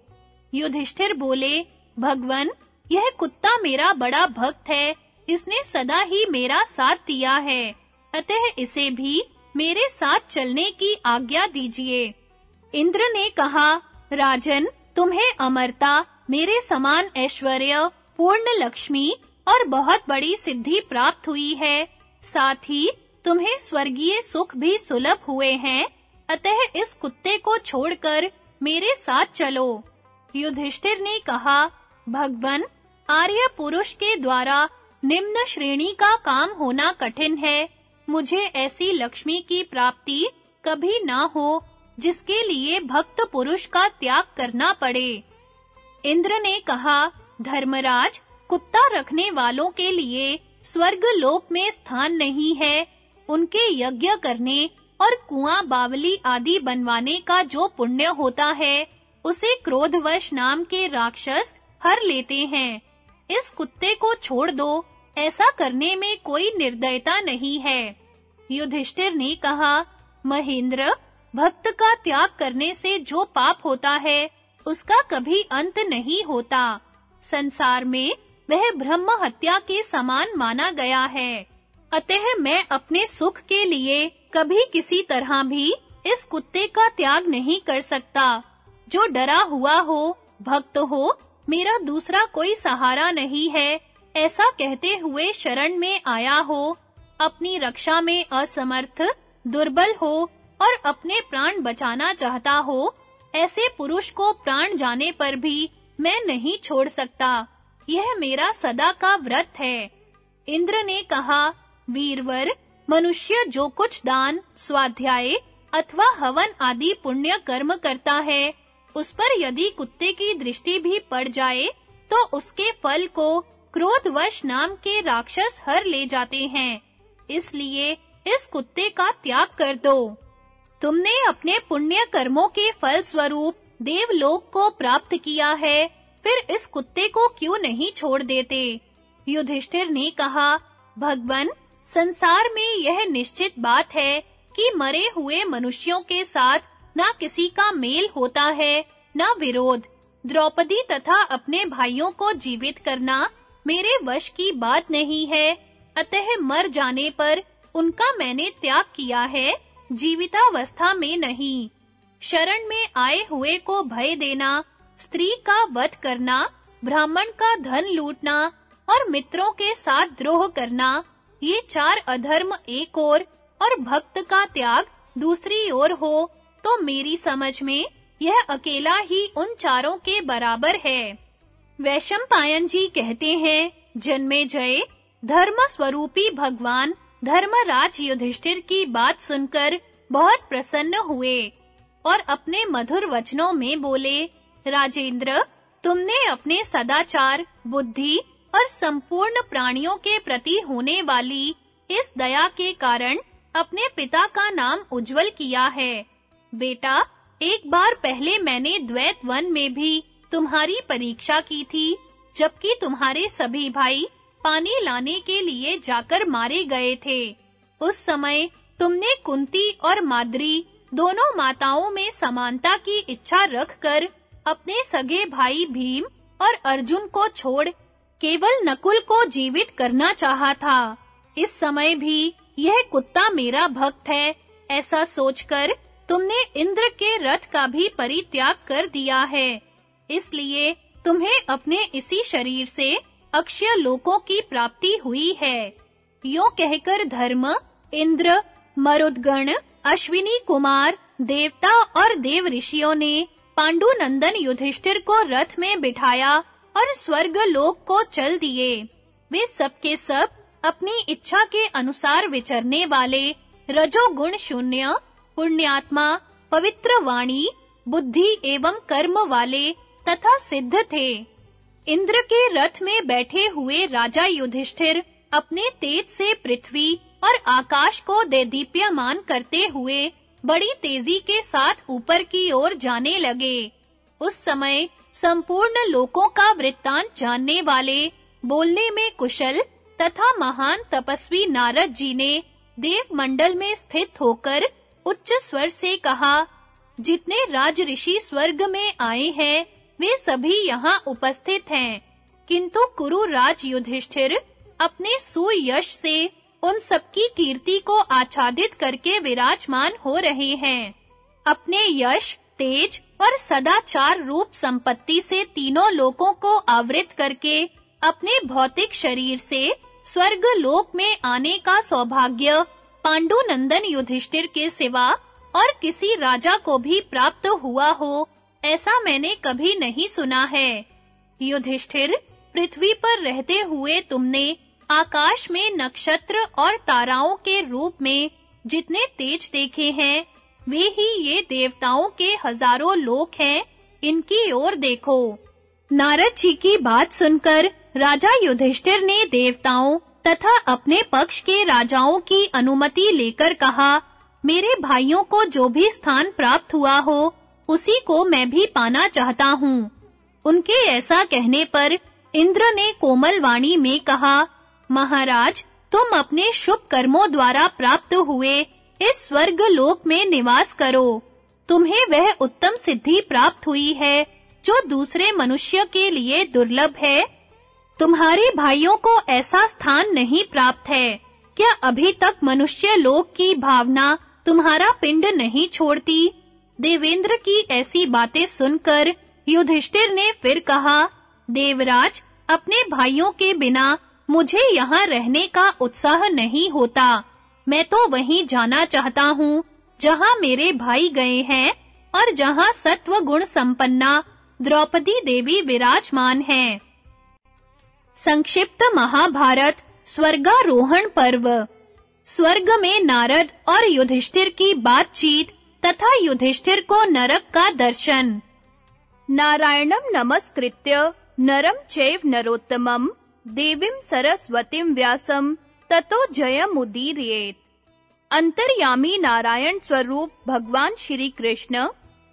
युधिष्ठिर बोले, भगवन, यह कुत्ता मेरा बड़ा भक्त है, इसने सदा ही मेरा साथ दिया है। अतः इसे भी मेरे साथ चलने की आज्ञा दीजिए। इंद्र ने कहा, राजन, तुम्हें अमरता, मेरे समान ऐश्वर्य पूर्ण लक्ष्मी और बहुत बड़ी सिद्धि प्राप्त हुई है। साथ ही तुम्हें स्वर्गीय सुख भी सुलभ हुए हैं। अतः इस कुत्ते को छोड़कर मेरे साथ चलो। युधिष्ठिर ने कहा, भगवन, आर्य पुरुष के द्वारा निम्न श्रेणी का काम होना कठिन है। मुझे ऐसी लक्ष्मी की प्राप्ति कभी ना हो, जिसके लिए भक्त पुरुष का त्याग करना पड़े। इंद्र ने कहा धर्मराज कुत्ता रखने वालों के लिए स्वर्ग लोक में स्थान नहीं है। उनके यज्ञ करने और कुआँ बावली आदि बनवाने का जो पुण्य होता है, उसे क्रोधवश नाम के राक्षस हर लेते हैं। इस कुत्ते को छोड़ दो, ऐसा करने में कोई निर्दयता नहीं है। युधिष्ठिर ने कहा, महेंद्र, भक्त का त्याग करने से जो पाप होता है, उसका कभी अंत नहीं होता। संसार में वह ब्रह्म हत्या के समान माना गया है। अतः मैं अपने सुख के लिए कभी किसी तरह भी इस कुत्ते का त्याग नहीं कर सकता। जो डरा हुआ हो, भक्त हो, मेरा दूसरा कोई सहारा नहीं है। ऐसा कहते हुए शरण में आया हो, अपनी रक्षा में असमर्थ, दुर्बल हो और अपने प्राण बचाना चाहता हो, ऐसे पुरुष को प्राण जाने पर भी मैं नहीं छोड़ सकता। यह मेरा सदा का व्रत है। इंद्र ने कहा, वीरवर, मनुष्य जो कुछ दान, स्वाध्याय अथवा हवन आदि पुण्य कर्म करता है, उस पर यदि कुत्ते की दृष्टि भी पड़ जाए तो उसके फल को क्रोधवश नाम के राक्षस हर ले जाते हैं। इसलिए इस कुत्ते का त्याग कर दो। तुमने अपने पुण्य कर्मों के फल स्वरूप देवलोक को प्राप्त किया है, फिर इस कुत्ते को क्यों नहीं छोड़ देते? युधिष्ठिर ने कहा, भगवन, संसार में यह निश्चित बात है कि मरे हुए मनुष्यों के साथ ना किसी का मेल होता है, ना विरोध। द्रौपदी तथा अपने भाइयों को जीवित करना मेरे वश की बात नहीं है। अतः मर जाने पर उनका मैंने त्याग किया है, जीवितावस्था में नहीं। शरण में आए हुए को भय देना, स्त्री का वध करना, ब्राह्मण का धन लूटना और मित्रों के साथ द्रोह करना, ये चार अधर्म एक ओर और भक्त का त्याग दूसरी ओर हो तो मेरी समझ में यह अकेला ही उन चारों के बराबर है। वैशंपायन जी कहते हैं, जन्मे जय धर्म स्वरूपी भगवान, धर्मराज युधिष्ठिर की बात सुनकर बहुत प्रसन्न हुए। और अपने मधुर वचनों में बोले, राजेंद्र, तुमने अपने सदाचार, बुद्धि और संपूर्ण प्राणियों के प्रति होने वाली इस दया के कारण अपने पिता का नाम उज्जवल किया है। बेटा, एक बार पहले मैंने द्वैत वन में भी तुम्हारी परीक्षा की थी, जबकि तुम्हारे सभी भाई पानी लाने के लिए जाकर मारे गए थे। उस समय तुमने कुंती और माद्री दोनों माताओं में समानता की इच्छा रखकर अपने सगे भाई भीम और अर्जुन को छोड़ केवल नकुल को जीवित करना चाहा था। इस समय भी यह कुत्ता मेरा भक्त है, ऐसा सोचकर तुमने इंद्र के रथ का भी परित्याग कर दिया है। इसलिए तुम्हें अपने इसी शरीर से अक्षय लोकों की प्राप्ति हुई है। यो कहकर धर्म, इंद्र, मरुदगण अश्विनी कुमार, देवता और देव ऋषियों ने पांडु नंदन युधिष्ठिर को रथ में बिठाया और स्वर्ग लोक को चल दिए। वे सब के सब अपनी इच्छा के अनुसार विचरने वाले रजोगुण शून्य, पुण्यात्मा, पवित्र वाणी, बुद्धि एवं कर्म वाले तथा सिद्ध थे। इंद्र के रथ में बैठे हुए राजा युधिष्ठिर अपने तेज से पृथ्वी और आकाश को देदीप्यमान करते हुए बड़ी तेज़ी के साथ ऊपर की ओर जाने लगे। उस समय संपूर्ण लोकों का वृत्तांत जानने वाले, बोलने में कुशल तथा महान तपस्वी नारद जी ने देव मंडल में स्थित होकर उच्च स्वर से कहा, जितने राज ऋषि स्वर्ग में आए हैं, वे सभी यहाँ उपस्थित हैं। किंतु कुरु राज युधिष्ठिर अपने सुयश से उन सबकी कीर्ति को आच्छादित करके विराजमान हो रहे हैं। अपने यश, तेज और सदाचार रूप संपत्ति से तीनों लोकों को आवृत करके, अपने भौतिक शरीर से स्वर्ग लोक में आने का सौभाग्य पांडु नंदन युधिष्ठिर के सिवा और किसी राजा को भी प्राप्त हुआ हो, ऐसा मैंने कभी नहीं सुना है। युधिष्ठिर, पृथ्वी पर रहते हुए तुमने आकाश में नक्षत्र और ताराओं के रूप में जितने तेज देखे हैं, वे ही ये देवताओं के हज़ारों लोक हैं, इनकी ओर देखो। नारद जी की बात सुनकर राजा युधिष्ठिर ने देवताओं तथा अपने पक्ष के राजाओं की अनुमति लेकर कहा, मेरे भाइयों को जो भी स्थान प्राप्त हुआ हो, उसी को मैं भी पाना चाहता हूँ। उनके ऐसा कहने पर इंद्र ने कोमल वाणी में कहा महाराज, तुम अपने शुभ कर्मों द्वारा प्राप्त हुए इस स्वर्ग लोक में निवास करो। तुम्हें वह उत्तम सिद्धि प्राप्त हुई है, जो दूसरे मनुष्य के लिए दुर्लभ है। तुम्हारे भाइयों को ऐसा स्थान नहीं प्राप्त है। क्या अभी तक मनुष्य लोक की भावना तुम्हारा पिंड नहीं छोड़ती? देवेंद्र की ऐसी बातें सुनकर युधिष्ठिर ने फिर कहा, देवराज, अपने भाइयों के बिना मुझे यहाँ रहने का उत्साह नहीं होता। मैं तो वहीं जाना चाहता हूँ, जहाँ मेरे भाई गए हैं और जहाँ सत्व गुण संपन्ना द्रौपदी देवी विराजमान हैं। संक्षिप्त महाभारत, स्वर्गारोहण पर्व। स्वर्ग में नारद और युधिष्ठिर की बातचीत तथा युधिष्ठिर को नरक का दर्शन। नारायणम नमस्कृत्य नरम चैव नरोत्तमम। देवीं सरस्वतीं व्यासम ततो जयमुदीरयेत। अंतर्यामी नारायण स्वरूप भगवान श्री कृष्ण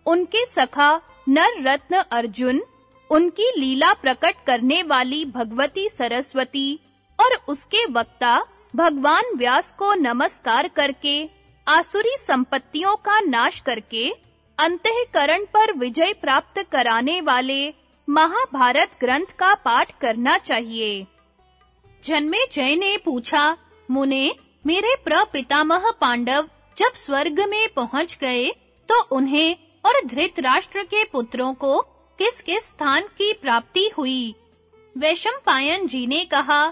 उनके सखा नर रत्न अर्जुन, उनकी लीला प्रकट करने वाली भगवती सरस्वती और उसके वक्ता भगवान व्यास को नमस्कार करके, आसुरी संपत्तियों का नाश करके, अंतःकरण पर विजय प्राप्त कराने वाले महाभारत ग्रंथ का पाठ करना चाहिए। जन्मे जय ने पूछा, मुने, मेरे प्रपितामह पांडव जब स्वर्ग में पहुँच गए तो उन्हें और धृतराष्ट्र के पुत्रों को किस-किस स्थान की प्राप्ति हुई? वैशंपायन जी ने कहा,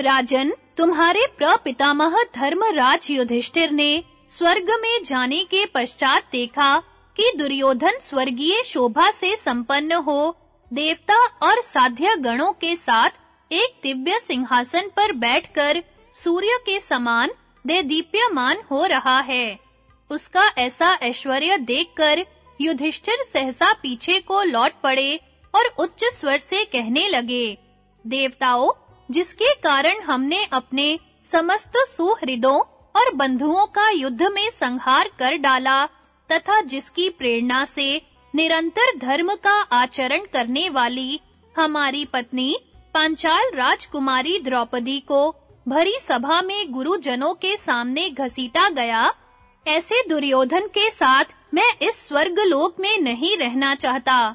राजन, तुम्हारे प्रपितामह धर्मराज युधिष्ठिर ने स्वर्ग में जाने के पश्चात देखा कि दुर्योधन स्वर्गीय शोभा से संपन्न हो देवता और साध्य गणों के साथ एक दिव्य सिंहासन पर बैठकर सूर्य के समान दे दीप्यमान हो रहा है। उसका ऐसा ऐश्वर्य देखकर युधिष्ठिर सहसा पीछे को लौट पड़े और उच्च स्वर से कहने लगे, देवताओं, जिसके कारण हमने अपने समस्त सुहृदों और बंधुओं का युद्ध में संहार कर डाला तथा जिसकी प्रेरणा से निरंतर धर्म का आचरण करने वाली हमारी पत्नी पांचाल राजकुमारी द्रौपदी को भरी सभा में गुरुजनों के सामने घसीटा गया। ऐसे दुर्योधन के साथ मैं इस स्वर्ग लोक में नहीं रहना चाहता।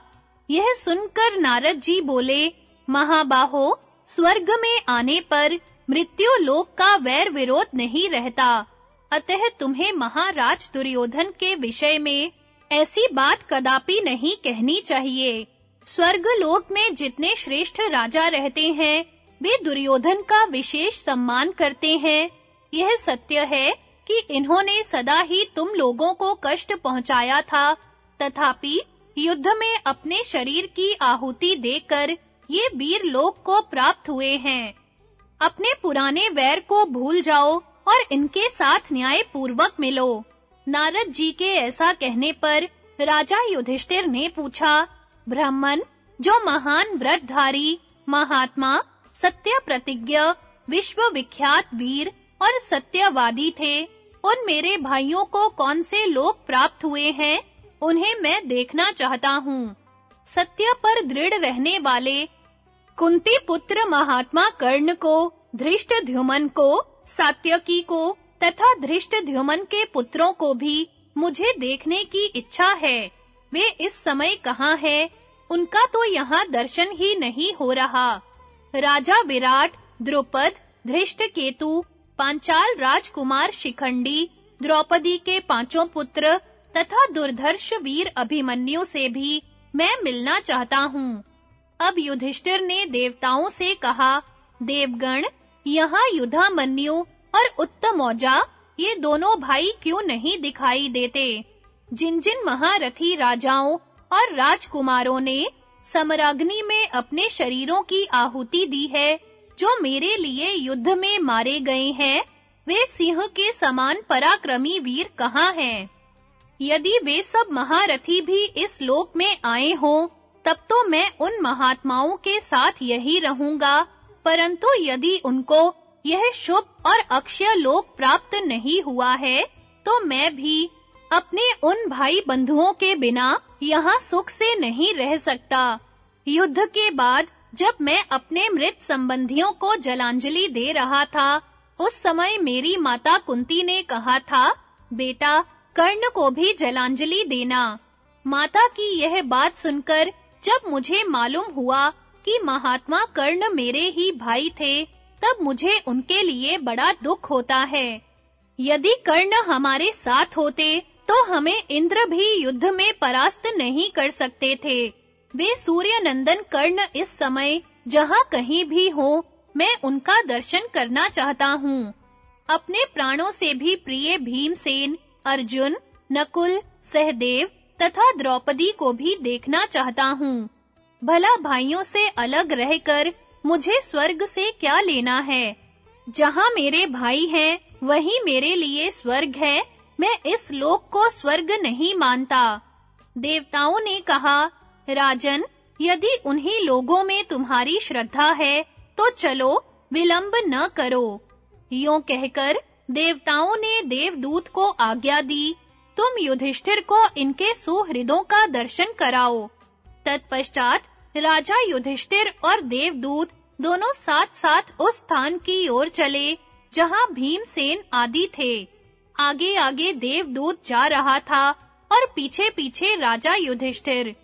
यह सुनकर नारद जी बोले, महाबाहो, स्वर्ग में आने पर मृत्यु लोक का वैर विरोध नहीं रहता। अतः तुम्हें महाराज दुर्योधन के विषय में ऐसी बात कदापि नहीं कहनी चाहिए। स्वर्ग लोक में जितने श्रेष्ठ राजा रहते हैं, वे दुर्योधन का विशेष सम्मान करते हैं। यह सत्य है कि इन्होंने सदा ही तुम लोगों को कष्ट पहुँचाया था, तथापि युद्ध में अपने शरीर की आहुति देकर ये वीर लोक को प्राप्त हुए हैं। अपने पुराने वैर को भूल जाओ और इनके साथ न्याय पूर्वक मिलो। नारद जी के ऐसा कहने पर राजा युधिष्ठिर ने पूछा, ब्राह्मण, जो महान व्रतधारी, महात्मा, सत्य प्रतिज्ञ विश्व विख्यात वीर और सत्यवादी थे, उन मेरे भाइयों को कौन से लोग प्राप्त हुए हैं, उन्हें मैं देखना चाहता हूँ। सत्य पर दृढ़ रहने वाले कुंती पुत्र महात्मा कर्ण को धृष्टद्युमन को, सात्यकी को तथा धृष्टद्युमन के पुत्रों को भी मुझे देखने की इच्छा है। वे इस समय कहाँ हैं? उनका तो यहाँ दर्शन ही नहीं हो रहा। राजा विराट, द्रुपद, धृष्ट केतु, पांचाल राजकुमार शिखंडी, द्रौपदी के पाँचों पुत्र तथा दुर्धर्ष वीर अभिमन्यु से भी मैं मिलना चाहता हूँ। अब युधिष्ठिर ने देवताओं से कहा, देवगण, यहाँ युधामन्यु और उत्तम औजा, ये दोनों भाई क्यों नहीं दिखाई देते? जिन-जिन महारथी राजाओं और राजकुमारों ने समराग्नि में अपने शरीरों की आहुति दी है, जो मेरे लिए युद्ध में मारे गए हैं, वे सिंह के समान पराक्रमी वीर कहाँ हैं? यदि वे सब महारथी भी इस लोक में आए हों, तब तो मैं उन महात्माओं के साथ यही रहूँगा, परंतु यदि उनको यह शुभ और अक्षय लोक प्राप्त नहीं हुआ है तो मैं भी अपने उन भाई बंधुओं के बिना यहाँ सुख से नहीं रह सकता। युद्ध के बाद जब मैं अपने मृत संबंधियों को जलांजलि दे रहा था, उस समय मेरी माता कुंती ने कहा था, बेटा, कर्ण को भी जलांजलि देना। माता की यह बात सुनकर जब मुझे मालूम हुआ कि महात्मा कर्ण मेरे ही भाई थे तब मुझे उनके लिए बड़ा दुख होता है। यदि कर्ण हमारे साथ होते तो हमें इंद्र भी युद्ध में परास्त नहीं कर सकते थे। वे सूर्य नंदन कर्ण इस समय, जहाँ कहीं भी हो, मैं उनका दर्शन करना चाहता हूँ। अपने प्राणों से भी प्रिय भीमसेन, अर्जुन, नकुल, सहदेव तथा द्रौपदी को भी देखना चाहता हूँ। भला भाइयों से अलग रहकर मुझे स्वर्ग से क्या लेना है? जहाँ मेरे भाई हैं, वही मेरे लिए स्वर्ग है। मैं इस लोक को स्वर्ग नहीं मानता। देवताओं ने कहा, राजन, यदि उन्हीं लोगों में तुम्हारी श्रद्धा है तो चलो, विलंब न करो। यों कहकर देवताओं ने देवदूत को आज्ञा दी, तुम युधिष्ठिर को इनके सुहृदों का दर्शन कराओ। तत्पश्चात राजा युधिष्ठिर और देवदूत दोनों साथ-साथ उस स्थान की ओर चले, जहाँ भीमसेन आदि थे। आगे-आगे देवदूत जा रहा था और पीछे-पीछे राजा युधिष्ठिर।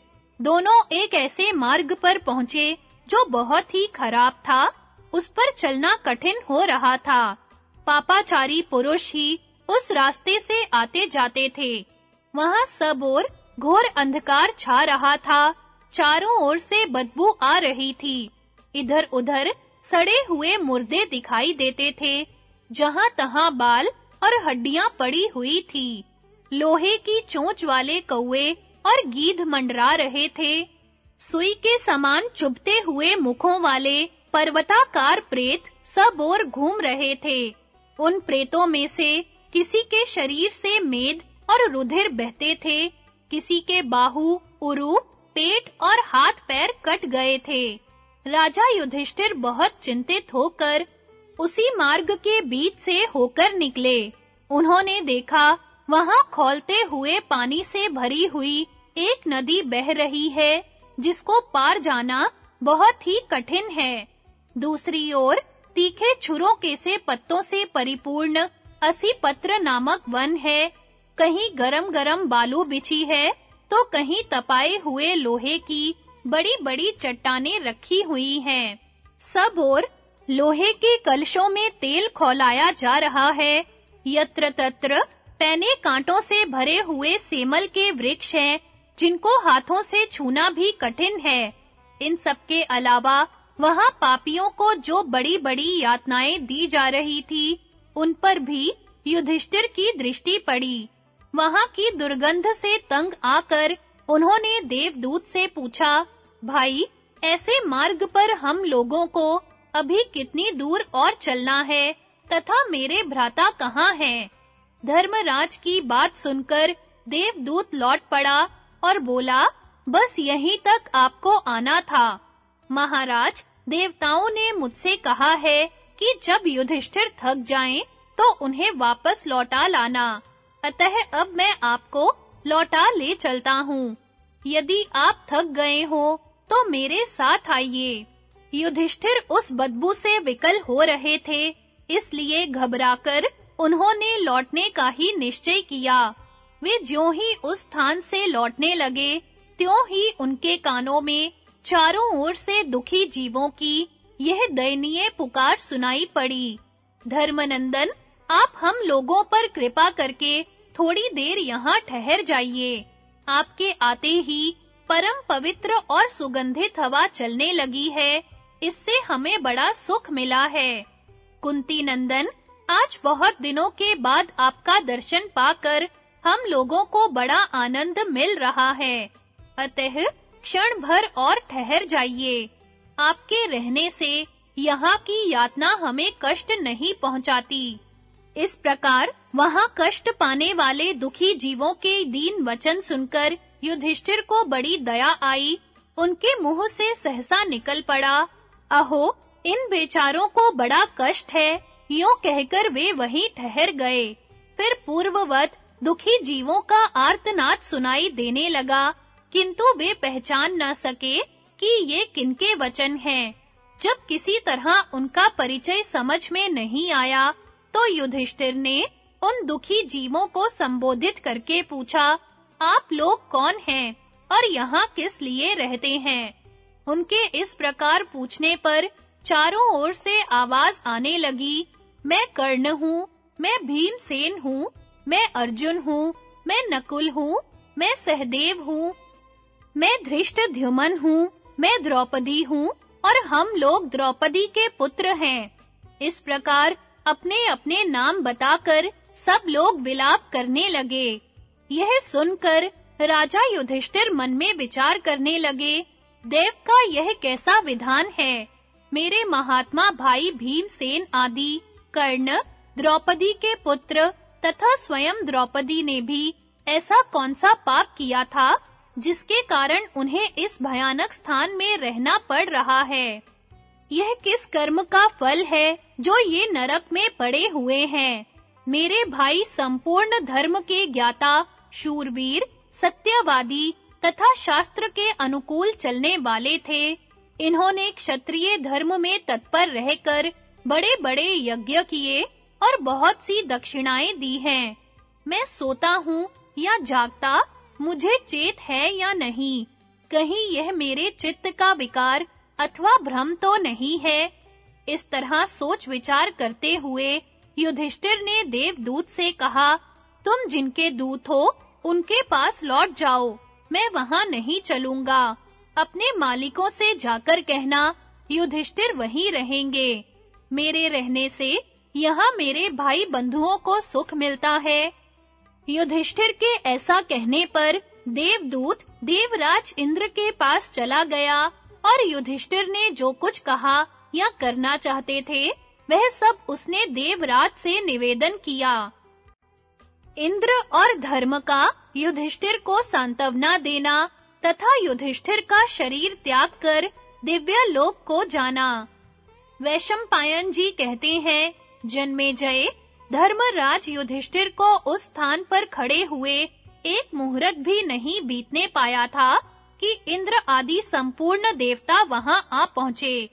दोनों एक ऐसे मार्ग पर पहुँचे, जो बहुत ही खराब था। उस पर चलना कठिन हो रहा था। पापाचारी पुरुष ही उस रास्ते से आते जाते थे। वहाँ सब ओर घोर अंधकार छा रहा था। चारों ओर से बदबू आ रही थी। इधर-उधर सड़े हुए मुर्दे दिखाई देते थे, जहाँ तहां बाल और हड्डियाँ पड़ी हुई थी। लोहे की चोंच वाले कौवे और गीध मंडरा रहे थे। सुई के समान चुभते हुए मुखों वाले पर्वताकार प्रेत सब ओर घूम रहे थे। उन प्रेतों में से किसी के शरीर से मेद और रुधिर बहते थे, किसी के बाहु, उरु, पेट और हाथ पैर कट गए थे। राजा युधिष्ठिर बहुत चिंतित होकर उसी मार्ग के बीच से होकर निकले। उन्होंने देखा, वहाँ खोलते हुए पानी से भरी हुई एक नदी बह रही है, जिसको पार जाना बहुत ही कठिन है। दूसरी ओर तीखे छुरों के से पत्तों से परिपूर्ण असी पत्र नामक वन है। कहीं गरम-गरम बालू बिछी है तो कहीं तपाए हुए लोहे की बड़ी-बड़ी चट्टाने रखी हुई हैं। सब ओर लोहे के कलशों में तेल खौलाया जा रहा है। यत्र तत्र पैने कांटों से भरे हुए सेमल के वृक्ष हैं, जिनको हाथों से छूना भी कठिन है। इन सब के अलावा वहाँ पापियों को जो बड़ी-बड़ी यातनाएँ दी जा रही थी, उन पर भी युधिष्ठिर की दृष्टि पड़ी। वहाँ की दुर्गंध से तंग आकर उन्होंने देवदूत से पूछा भाई, ऐसे मार्ग पर हम लोगों को अभी कितनी दूर और चलना है, तथा मेरे भ्राता कहाँ हैं? धर्मराज की बात सुनकर देवदूत लौट पड़ा और बोला, बस यहीं तक आपको आना था। महाराज, देवताओं ने मुझसे कहा है कि जब युधिष्ठिर थक जाएँ तो उन्हें वापस लौटा लाना। अतः अब मैं आपको लौटा ले चलता हूँ। यदि आप थक गए हो तो मेरे साथ आइए। युधिष्ठिर उस बदबू से विकल हो रहे थे, इसलिए घबराकर उन्होंने लौटने का ही निश्चय किया। वे ज्यों ही उस स्थान से लौटने लगे, त्यों ही उनके कानों में चारों ओर से दुखी जीवों की यह दयनीय पुकार सुनाई पड़ी। धर्मनंदन, आप हम लोगों पर कृपा करके थोड़ी देर यहाँ ठहर जाइए। आपके आते ही परम पवित्र और सुगंधित हवा चलने लगी है। इससे हमें बड़ा सुख मिला है। कुंती नंदन, आज बहुत दिनों के बाद आपका दर्शन पाकर हम लोगों को बड़ा आनंद मिल रहा है। अतः क्षण भर और ठहर जाइए। आपके रहने से यहाँ की यातना हमें कष्ट नहीं पहुंचाती। इस प्रकार वहाँ कष्ट पाने वाले दुखी जीवों के दीन वचन सुनकर युधिष्ठिर को बड़ी दया आई। उनके मुँह से सहसा निकल पड़ा। अहो, इन बेचारों को बड़ा कष्ट है। यूँ कहकर वे वहीं ठहर गए। फिर पूर्ववत दुखी जीवों का आर्तनाद सुनाई देने लगा। किंतु वे पहचान न सके कि ये किनके वचन हैं। जब किसी तरह उनका परिचय समझ में नहीं आया तो युधिष्ठिर ने उन दुखी जीवों को संबोधित करके पूछा आप लोग कौन हैं और यहाँ किस लिए रहते हैं? उनके इस प्रकार पूछने पर चारों ओर से आवाज़ आने लगी, मैं कर्ण हूँ, मैं भीमसेन हूँ, मैं अर्जुन हूँ, मैं नकुल हूँ, मैं सहदेव हूँ, मैं धृष्टद्युमन हूँ, मैं द्रौपदी हूँ और हम लोग द्रौपदी के पुत्र हैं। इस प्रकार अपने-अपने नाम बताकर सब लोग विलाप करने लगे। यह सुनकर राजा युधिष्ठिर मन में विचार करने लगे, देव का यह कैसा विधान है? मेरे महात्मा भाई भीमसेन आदि, कर्ण, द्रौपदी के पुत्र तथा स्वयं द्रौपदी ने भी ऐसा कौन सा पाप किया था, जिसके कारण उन्हें इस भयानक स्थान में रहना पड़ रहा है? यह किस कर्म का फल है जो ये नरक में पड़े हुए हैं? मेरे भाई संपूर्ण धर्म के ज्ञाता शूरवीर सत्यवादी तथा शास्त्र के अनुकूल चलने वाले थे। इन्होंने क्षत्रिय धर्म में तत्पर रहकर बड़े-बड़े यज्ञ किए और बहुत सी दक्षिणाएँ दी हैं। मैं सोता हूँ या जागता, मुझे चेत है या नहीं? कहीं यह मेरे चित्त का विकार अथवा भ्रम तो नहीं है? इस तरह सोच विचार करते हुए युधिष्ठिर ने देवदूत से कहा, तुम जिनके दूत हो उनके पास लौट जाओ। मैं वहाँ नहीं चलूँगा। अपने मालिकों से जाकर कहना, युधिष्ठिर वहीं रहेंगे। मेरे रहने से यहाँ मेरे भाई बंधुओं को सुख मिलता है। युधिष्ठिर के ऐसा कहने पर देवदूत देवराज इंद्र के पास चला गया और युधिष्ठिर ने जो कुछ कहा या करना चाहते थे, वह सब उसने देवराज से निवेदन किया। इंद्र और धर्म का युधिष्ठिर को सांत्वना देना तथा युधिष्ठिर का शरीर त्याग कर दिव्य लोक को जाना। वैशंपायन जी कहते हैं, जन्मे जय धर्मराज युधिष्ठिर को उस स्थान पर खड़े हुए एक मुहूर्त भी नहीं बीतने पाया था कि इंद्र आदि संपूर्ण देवता वहाँ आ पहुँचे।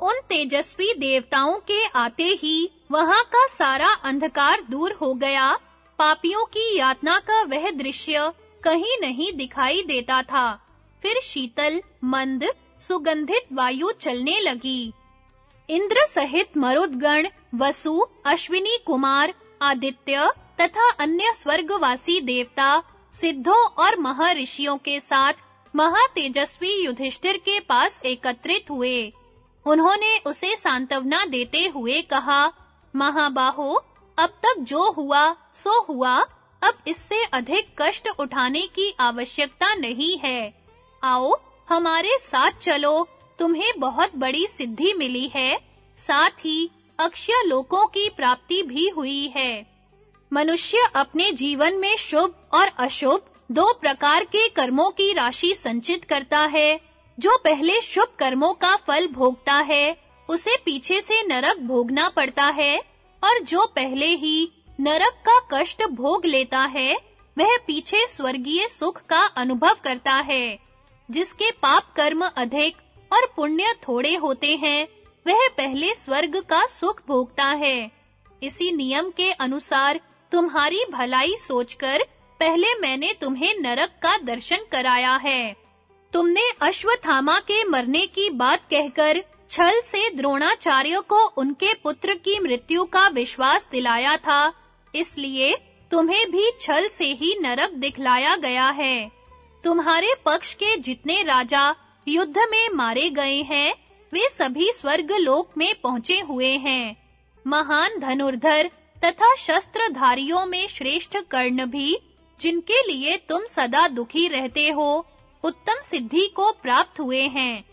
उन तेजस्वी देवताओं के आते ही वहाँ का सारा अंधकार दूर हो गया पापियों की यातना का वह दृश्य कहीं नहीं दिखाई देता था। फिर शीतल, मंद, सुगंधित वायु चलने लगी। इंद्र सहित मरुदगण, वसु, अश्विनी कुमार, आदित्य तथा अन्य स्वर्गवासी देवता, सिद्धों और महर्षियों के साथ महातेजस्वी युधिष्ठिर के पास एकत्रित हुए। उन्होंने उसे सांत्वना देते हुए कहा, महाबाहो अब तक जो हुआ, सो हुआ। अब इससे अधिक कष्ट उठाने की आवश्यकता नहीं है। आओ, हमारे साथ चलो। तुम्हें बहुत बड़ी सिद्धि मिली है। साथ ही, अक्षय लोकों की प्राप्ति भी हुई है। मनुष्य अपने जीवन में शुभ और अशुभ, दो प्रकार के कर्मों की राशि संचित करता है। जो पहले शुभ कर्मों का फल भोगता है, उसे पीछे से नरक भोगना पड़ता है। और जो पहले ही नरक का कष्ट भोग लेता है, वह पीछे स्वर्गीय सुख का अनुभव करता है। जिसके पाप कर्म अधिक और पुण्य थोड़े होते हैं, वह पहले स्वर्ग का सुख भोगता है। इसी नियम के अनुसार तुम्हारी भलाई सोचकर पहले मैंने तुम्हें नरक का दर्शन कराया है। तुमने अश्वत्थामा के मरने की बात कहकर छल से द्रोणाचार्य को उनके पुत्र की मृत्यु का विश्वास दिलाया था, इसलिए तुम्हें भी छल से ही नरक दिखलाया गया है। तुम्हारे पक्ष के जितने राजा युद्ध में मारे गए हैं, वे सभी स्वर्ग लोक में पहुँचे हुए हैं। महान धनुर्धर तथा शस्त्रधारियों में श्रेष्ठ कर्ण भी, जिनके लिए तुम सदा दुखी रहते हो, उत्तम सिद्धि को प्राप्त हुए हैं।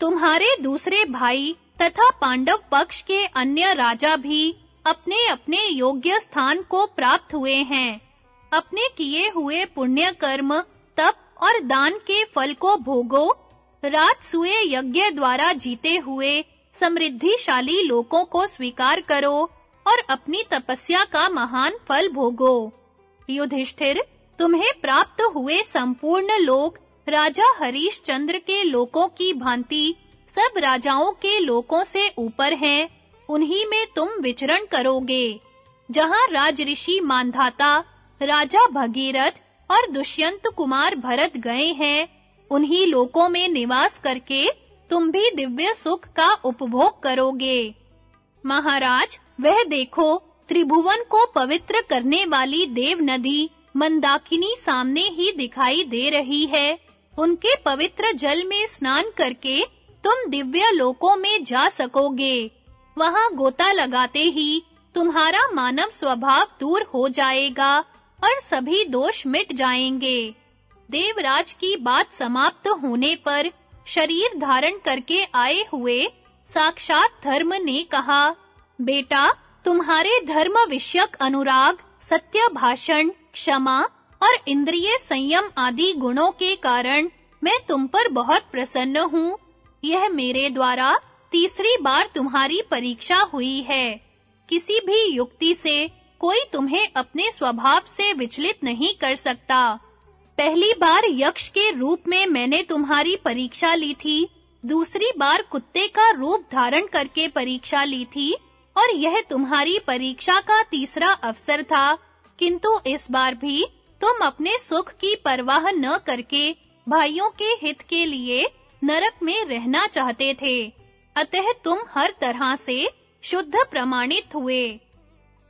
तुम्हारे दूसरे भाई तथा पांडव पक्ष के अन्य राजा भी अपने-अपने योग्य स्थान को प्राप्त हुए हैं। अपने किए हुए पुण्य कर्म तप और दान के फल को भोगो। राजसूय यज्ञ द्वारा जीते हुए समृद्धिशाली लोकों को स्वीकार करो और अपनी तपस्या का महान फल भोगो। युधिष्ठिर, तुम्हें प्राप्त हुए संपूर्ण लोक राजा हरीशचंद्र के लोकों की भांति सब राजाओं के लोकों से ऊपर हैं, उन्हीं में तुम विचरण करोगे। जहाँ राजऋषि मानधाता, राजा भगीरथ और दुष्यंत कुमार भरत गए हैं, उन्हीं लोकों में निवास करके तुम भी दिव्य सुख का उपभोग करोगे। महाराज, वह देखो, त्रिभुवन को पवित्र करने वाली देव नदी मंदाकिनी सामने ही दिखाई दे रही है। उनके पवित्र जल में स्नान करके तुम दिव्य लोकों में जा सकोगे। वहाँ गोता लगाते ही तुम्हारा मानव स्वभाव दूर हो जाएगा और सभी दोष मिट जाएँगे। देवराज की बात समाप्त होने पर शरीर धारण करके आए हुए साक्षात धर्म ने कहा, बेटा, तुम्हारे धर्म विषयक अनुराग, सत्य भाषण, क्षमा और इंद्रिय संयम आदि गुणों के कारण मैं तुम पर बहुत प्रसन्न हूँ। यह मेरे द्वारा तीसरी बार तुम्हारी परीक्षा हुई है। किसी भी युक्ति से कोई तुम्हें अपने स्वभाव से विचलित नहीं कर सकता। पहली बार यक्ष के रूप में मैंने तुम्हारी परीक्षा ली थी। दूसरी बार कुत्ते का रूप धारण करके परीक्षा ली थी और यह तुम्हारी परीक्षा का तीसरा अवसर था। किंतु इस बार भी तुम अपने सुख की परवाह न करके भाइयों के हित के लिए नरक में रहना चाहते थे। अतः तुम हर तरह से शुद्ध प्रमाणित हुए।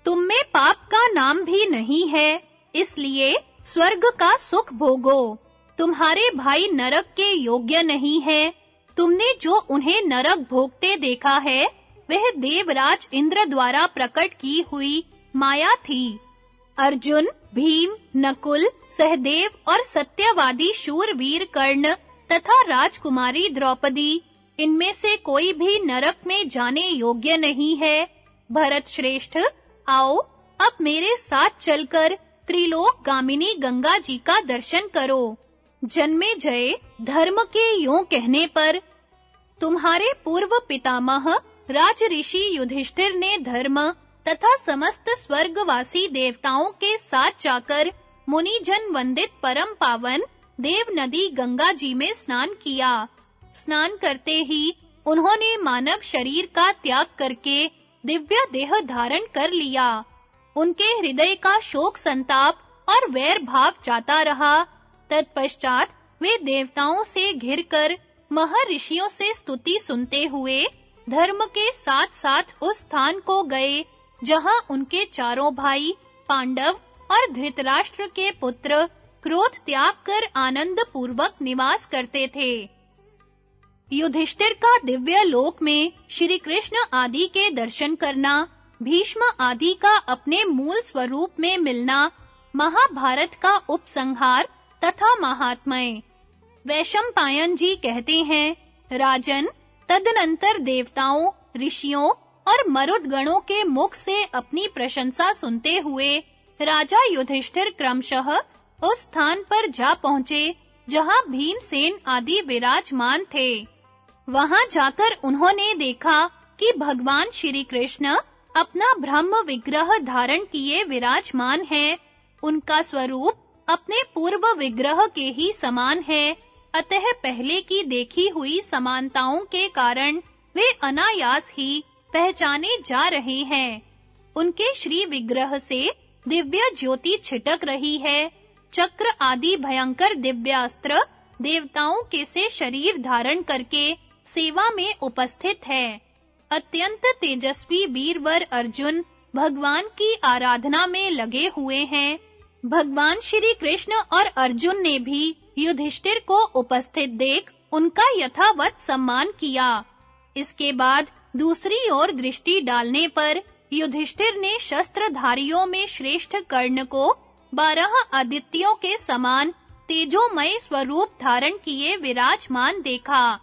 तुम में पाप का नाम भी नहीं है, इसलिए स्वर्ग का सुख भोगो। तुम्हारे भाई नरक के योग्य नहीं है। तुमने जो उन्हें नरक भोगते देखा है, वह देवराज इंद्र द्वारा प्रकट की हुई माया थी। अर्जुन भीम, नकुल, सहदेव और सत्यवादी शूरवीर कर्ण तथा राजकुमारी द्रौपदी। इनमें से कोई भी नरक में जाने योग्य नहीं है। भरत श्रेष्ठ, आओ, अब मेरे साथ चलकर त्रिलोक गामिनी गंगा जी का दर्शन करो। जन्मे जय धर्म के यों कहने पर, तुम्हारे पूर्व पितामह राज ऋषि युधिष्ठिर ने धर्म तथा समस्त स्वर्गवासी देवताओं के साथ जाकर मुनि जन वंदित परम पावन देव नदी गंगा जी में स्नान किया। स्नान करते ही उन्होंने मानव शरीर का त्याग करके दिव्य देह धारण कर लिया। उनके हृदय का शोक संताप और वैर भाव जाता रहा। तत्पश्चात वे देवताओं से घिरकर महर्षियों से स्तुति सुनते हुए धर्म के साथ-साथ उस स्थान को गए। जहाँ उनके चारों भाई, पांडव और धृतराष्ट्र के पुत्र क्रोध त्याग कर आनंद पूर्वक निवास करते थे। युधिष्ठिर का दिव्य लोक में श्री कृष्ण आदि के दर्शन करना, भीष्म आदि का अपने मूल स्वरूप में मिलना, महाभारत का उपसंहार तथा महात्मय। वैशंपायन जी कहते हैं, राजन, तदनंतर देवताओं, ऋषियों और मरुदगणों के मुख से अपनी प्रशंसा सुनते हुए राजा युधिष्ठिर क्रमशः उस स्थान पर जा पहुँचे, जहाँ भीमसेन आदि विराजमान थे। वहाँ जाकर उन्होंने देखा कि भगवान श्री कृष्ण अपना ब्रह्म विग्रह धारण किए विराजमान हैं। उनका स्वरूप अपने पूर्व विग्रह के ही समान है, अतः पहले की देखी हुई समानताओं के कारण वे अनायास ही पहचाने जा रहे हैं। उनके श्री विग्रह से दिव्य ज्योति छिटक रही है। चक्र आदि भयंकर दिव्यास्त्र देवताओं के से शरीर धारण करके सेवा में उपस्थित है। अत्यंत तेजस्वी वीरवर अर्जुन भगवान की आराधना में लगे हुए हैं। भगवान श्री कृष्ण और अर्जुन ने भी युधिष्ठिर को उपस्थित देख उनका यथावत सम्मान किया। इसके बाद दूसरी ओर दृष्टि डालने पर युधिष्ठिर ने शस्त्रधारियों में श्रेष्ठ कर्ण को बारह आदित्यों के समान तेजोमय स्वरूप धारण किए विराजमान देखा।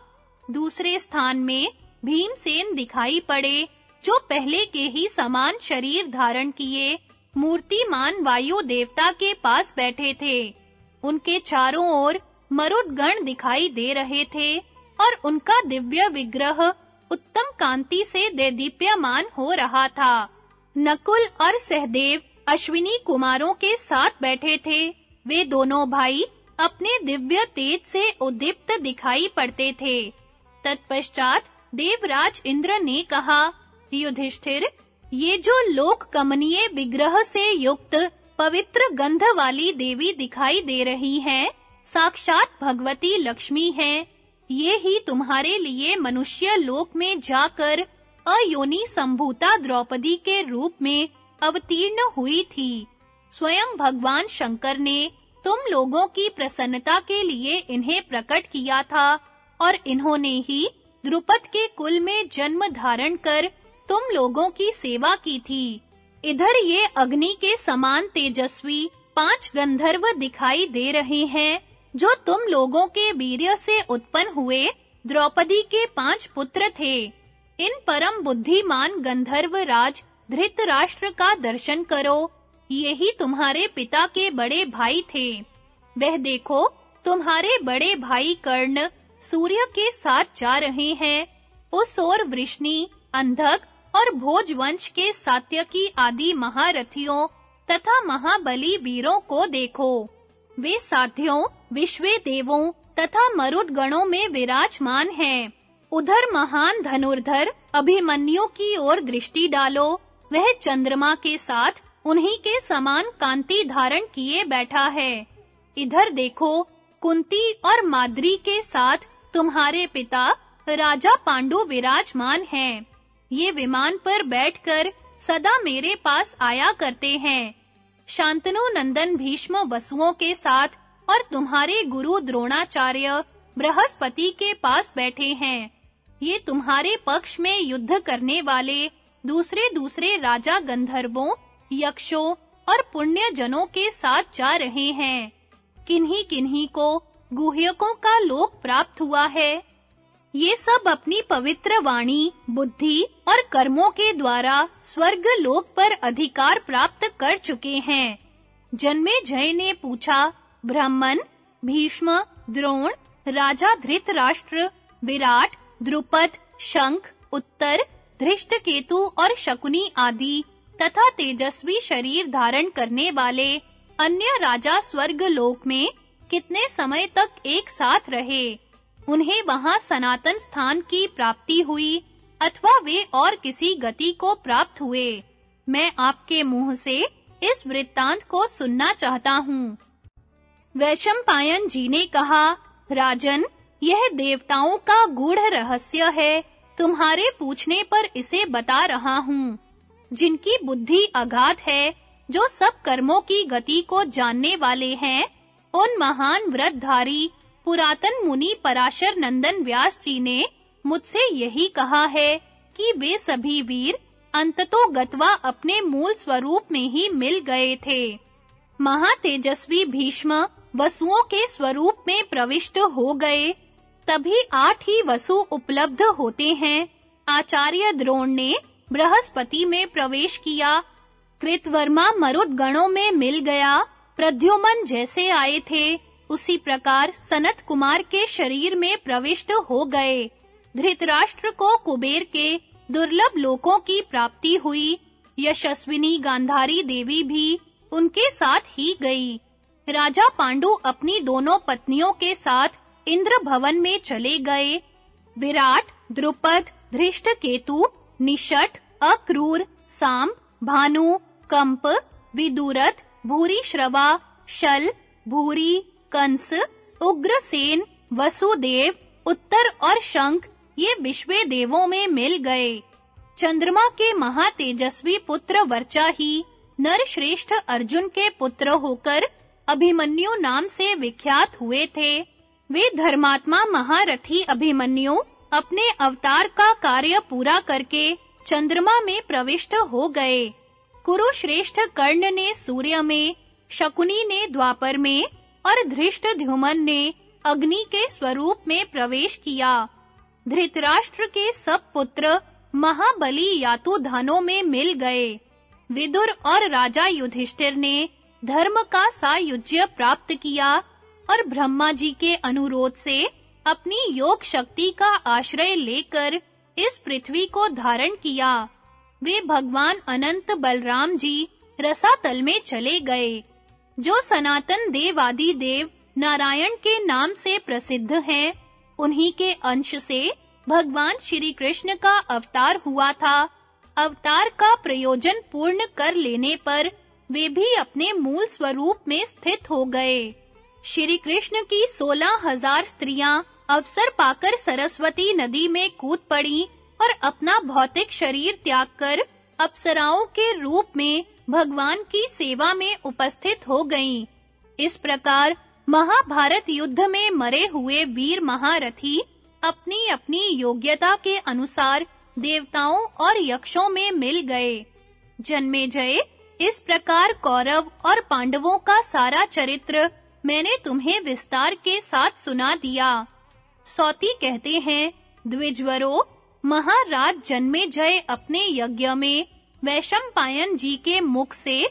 दूसरे स्थान में भीमसेन दिखाई पड़े, जो पहले के ही समान शरीर धारण किए, मूर्तिमान वायु देवता के पास बैठे थे। उनके चारों ओर मरुदगण दिखाई दे रहे थे और उनका दिव्य विग्रह उत्तम कांति से देदीप्यमान हो रहा था। नकुल और सहदेव अश्विनी कुमारों के साथ बैठे थे। वे दोनों भाई अपने दिव्य तेज से उद्दीप्त दिखाई पड़ते थे। तत्पश्चात देवराज इंद्र ने कहा, युधिष्ठिर, ये जो लोक कमनीय विग्रह से युक्त पवित्र गंध वाली देवी दिखाई दे रही हैं, साक्षात भगवती लक्ष्मी हैं। ये ही तुम्हारे लिए मनुष्य लोक में जाकर अयोनि संभूता द्रौपदी के रूप में अवतीर्ण हुई थी। स्वयं भगवान शंकर ने तुम लोगों की प्रसन्नता के लिए इन्हें प्रकट किया था और इन्होंने ही द्रुपद के कुल में जन्म धारण कर तुम लोगों की सेवा की थी। इधर ये अग्नि के समान तेजस्वी पाँच गंधर्व दिखाई दे रहे हैं। जो तुम लोगों के वीर्य से उत्पन्न हुए द्रौपदी के पाँच पुत्र थे। इन परम बुद्धिमान गंधर्व राज धृतराष्ट्र का दर्शन करो। यही तुम्हारे पिता के बड़े भाई थे। वह देखो, तुम्हारे बड़े भाई कर्ण सूर्य के साथ जा रहे हैं। उस ओर वृष्णि, अंधक और भोज वंश के सात्यकी आदि महारथियों तथा महाबली वीरों को देखो। वे साध्यों विश्वे देवों तथा मरुद गणों में विराजमान हैं। उधर महान धनुर्धर अभिमन्यु की ओर दृष्टि डालो। वह चंद्रमा के साथ उन्हीं के समान कांति धारण किए बैठा है। इधर देखो, कुंती और माद्री के साथ तुम्हारे पिता, राजा पांडु विराजमान हैं। ये विमान पर बैठकर सदा मेरे पास आया करते हैं। शांतनु नंदन भीष्म वसुओं के साथ और तुम्हारे गुरु द्रोणाचार्य बृहस्पति के पास बैठे हैं। ये तुम्हारे पक्ष में युद्ध करने वाले दूसरे दूसरे राजा गंधर्वों, यक्षों और पुण्य जनों के साथ जा रहे हैं। किन्हीं किन्हीं को गुह्यकों का लोक प्राप्त हुआ है। ये सब अपनी पवित्र वाणी, बुद्धि और कर्मों के द्वारा स्वर्ग लोक पर अधिकार प्राप्त कर चुके हैं। जन्मे जय ने पूछा ब्राह्मण, भीष्म, द्रोण, राजा धृतराष्ट्र, विराट, द्रुपद, शंख, उत्तर, धृष्टकेतु और शकुनी आदि तथा तेजस्वी शरीर धारण करने वाले अन्य राजा स्वर्ग लोक में कितने समय तक एक साथ रहे, उन्हें वहाँ सनातन स्थान की प्राप्ति हुई अथवा वे और किसी गति को प्राप्त हुए। मैं आपके मुँह से इस वृत्तांत को सुनना चाहता हूँ। वैशंपायन जी ने कहा, राजन, यह देवताओं का गूढ़ रहस्य है। तुम्हारे पूछने पर इसे बता रहा हूँ। जिनकी बुद्धि अगाध है, जो सब कर्मों की गति को जानने वाले हैं, उन महान व्रतधारी पुरातन मुनि पराशर नंदन व्यास जी ने मुझसे यही कहा है कि वे सभी वीर अंततो गतवा अपने मूल स्वरूप में ही मिल गए थे। महातेजस्वी भीष्म वसुओं के स्वरूप में प्रविष्ट हो गए, तभी आठ ही वसु उपलब्ध होते हैं। आचार्य द्रोण ने बृहस्पति में प्रवेश किया। कृतवर्मा मरुद गणों में मिल गया। प्रद्युमन जैसे आए थे, उसी प्रकार सनत कुमार के शरीर में प्रविष्ट हो गए। धृतराष्ट्र को कुबेर के दुर्लभ लोकों की प्राप्ति हुई। यशस्विनी गांधारी देवी भी उनके साथ ही गई। राजा पांडु अपनी दोनों पत्नियों के साथ इंद्र भवन में चले गए। विराट, द्रुपद, धृष्टकेतु, निषट, अक्रूर, साम, भानु, कंप, विदुरथ, भूरी श्रवा, शल, भूरी, कंस, उग्रसेन, वसुदेव, उत्तर और शंख, ये विश्वे देवों में मिल गए। चंद्रमा के महातेजस्वी पुत्र वर्चा ही नर श्रेष्ठ अर्जुन के पुत्र होकर अभिमन्यु नाम से विख्यात हुए थे। वे धर्मात्मा महारथी अभिमन्यु अपने अवतार का कार्य पूरा करके चंद्रमा में प्रविष्ट हो गए। कुरुश्रेष्ठ कर्ण ने सूर्य में, शकुनी ने द्वापर में और धृष्टद्युमन ने अग्नि के स्वरूप में प्रवेश किया। धृतराष्ट्र के सब पुत्र महाबली यातु यातुधानों में मिल गए। विदुर और राजा युधिष्ठिर ने धर्म का सायुज्य प्राप्त किया और ब्रह्मा जी के अनुरोध से अपनी योग शक्ति का आश्रय लेकर इस पृथ्वी को धारण किया। वे भगवान अनंत बलराम जी रसातल में चले गए, जो सनातन देव आदि देव नारायण के नाम से प्रसिद्ध हैं। उन्हीं के अंश से भगवान श्री कृष्ण का अवतार हुआ था। अवतार का प्रयोजन पूर्ण कर लेने पर वे भी अपने मूल स्वरूप में स्थित हो गए। श्री कृष्ण की सोलह हज़ार स्त्रियाँ अवसर पाकर सरस्वती नदी में कूद पड़ी और अपना भौतिक शरीर त्याग कर अप्सराओं के रूप में भगवान की सेवा में उपस्थित हो गईं। इस प्रकार महाभारत युद्ध में मरे हुए वीर महारथी अपनी अपनी योग्यता के अनुसार देवताओं और यक्षों में मिल गए। जन्मेजय इस प्रकार कौरव और पांडवों का सारा चरित्र मैंने तुम्हें विस्तार के साथ सुना दिया। सौती कहते हैं, द्विजवरो, महाराज जन्मेजय अपने यज्ञ में वैशंपायन जी के मुख से।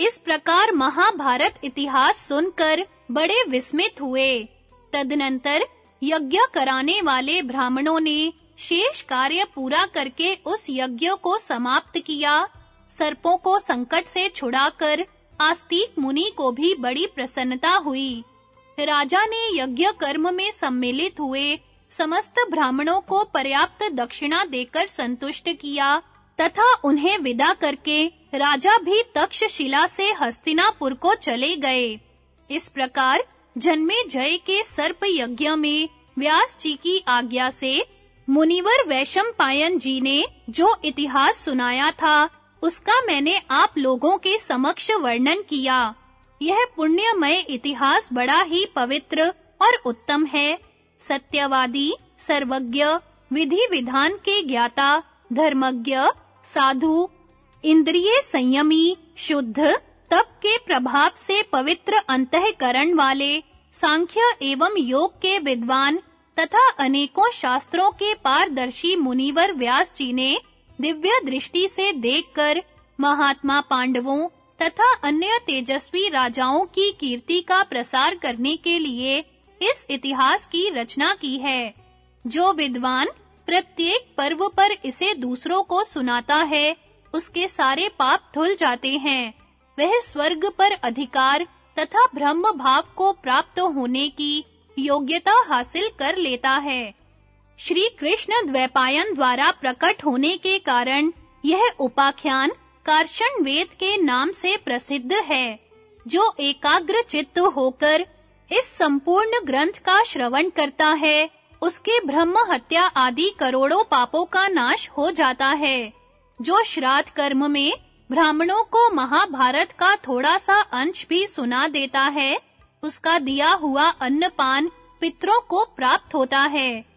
इस प्रकार महाभारत इतिहास सुनकर बड़े विस्मित हुए। तदनंतर यज्ञ कराने वाले ब्राह्मणों ने शेष कार्य पूरा करके उस यज्ञ को समाप्त किया। सर्पों को संकट से छुड़ाकर आस्तिक मुनि को भी बड़ी प्रसन्नता हुई। राजा ने यज्ञ कर्म में सम्मिलित हुए समस्त ब्राह्मणों को पर्याप्त दक्षिणा देकर संतुष्ट किया, तथा उन्हें विदा करके राजा भी तक्षशिला से हस्तिनापुर को चले गए। इस प्रकार जन्मे जय के सर्प यज्ञ में व्यास जी की आज्ञा से मुनिवर वैशंपायन जी ने जो इतिहास सुनाया था उसका मैंने आप लोगों के समक्ष वर्णन किया। यह पुण्यमय इतिहास बड़ा ही पवित्र और उत्तम है। सत्यवादी, सर्वज्ञ विधि विधान के ज्ञाता, धर्मज्ञ, साधु, इंद्रिय संयमी, शुद्ध, तप के प्रभाव से पवित्र अंतःकरण वाले, सांख्य एवं योग के विद्वान तथा अनेकों शास्त्रों के पारदर्शी मुनिवर व्यास जी ने दिव्य दृष्टि से देखकर महात्मा पांडवों तथा अन्य तेजस्वी राजाओं की कीर्ति का प्रसार करने के लिए इस इतिहास की रचना की है, जो विद्वान प्रत्येक पर्व पर इसे दूसरों को सुनाता है, उसके सारे पाप धुल जाते हैं। वह स्वर्ग पर अधिकार तथा ब्रह्म भाव को प्राप्त होने की योग्यता हासिल कर लेता है। श्री कृष्ण द्वैपायन द्वारा प्रकट होने के कारण यह उपाख्यान कार्षण वेद के नाम से प्रसिद्ध है, जो एकाग्र चित्त होकर इस संपूर्ण ग्रंथ का श्रवण करता है। उसके ब्रह्म हत्या आदि करोड़ों पापों का नाश हो जाता है, जो श्राद्ध कर्म में ब्राह्मणों को महाभारत का थोड़ा सा अंश भी सुना देता है। उसका दिया हुआ अन्नपान पितरों को प्राप्त होता है।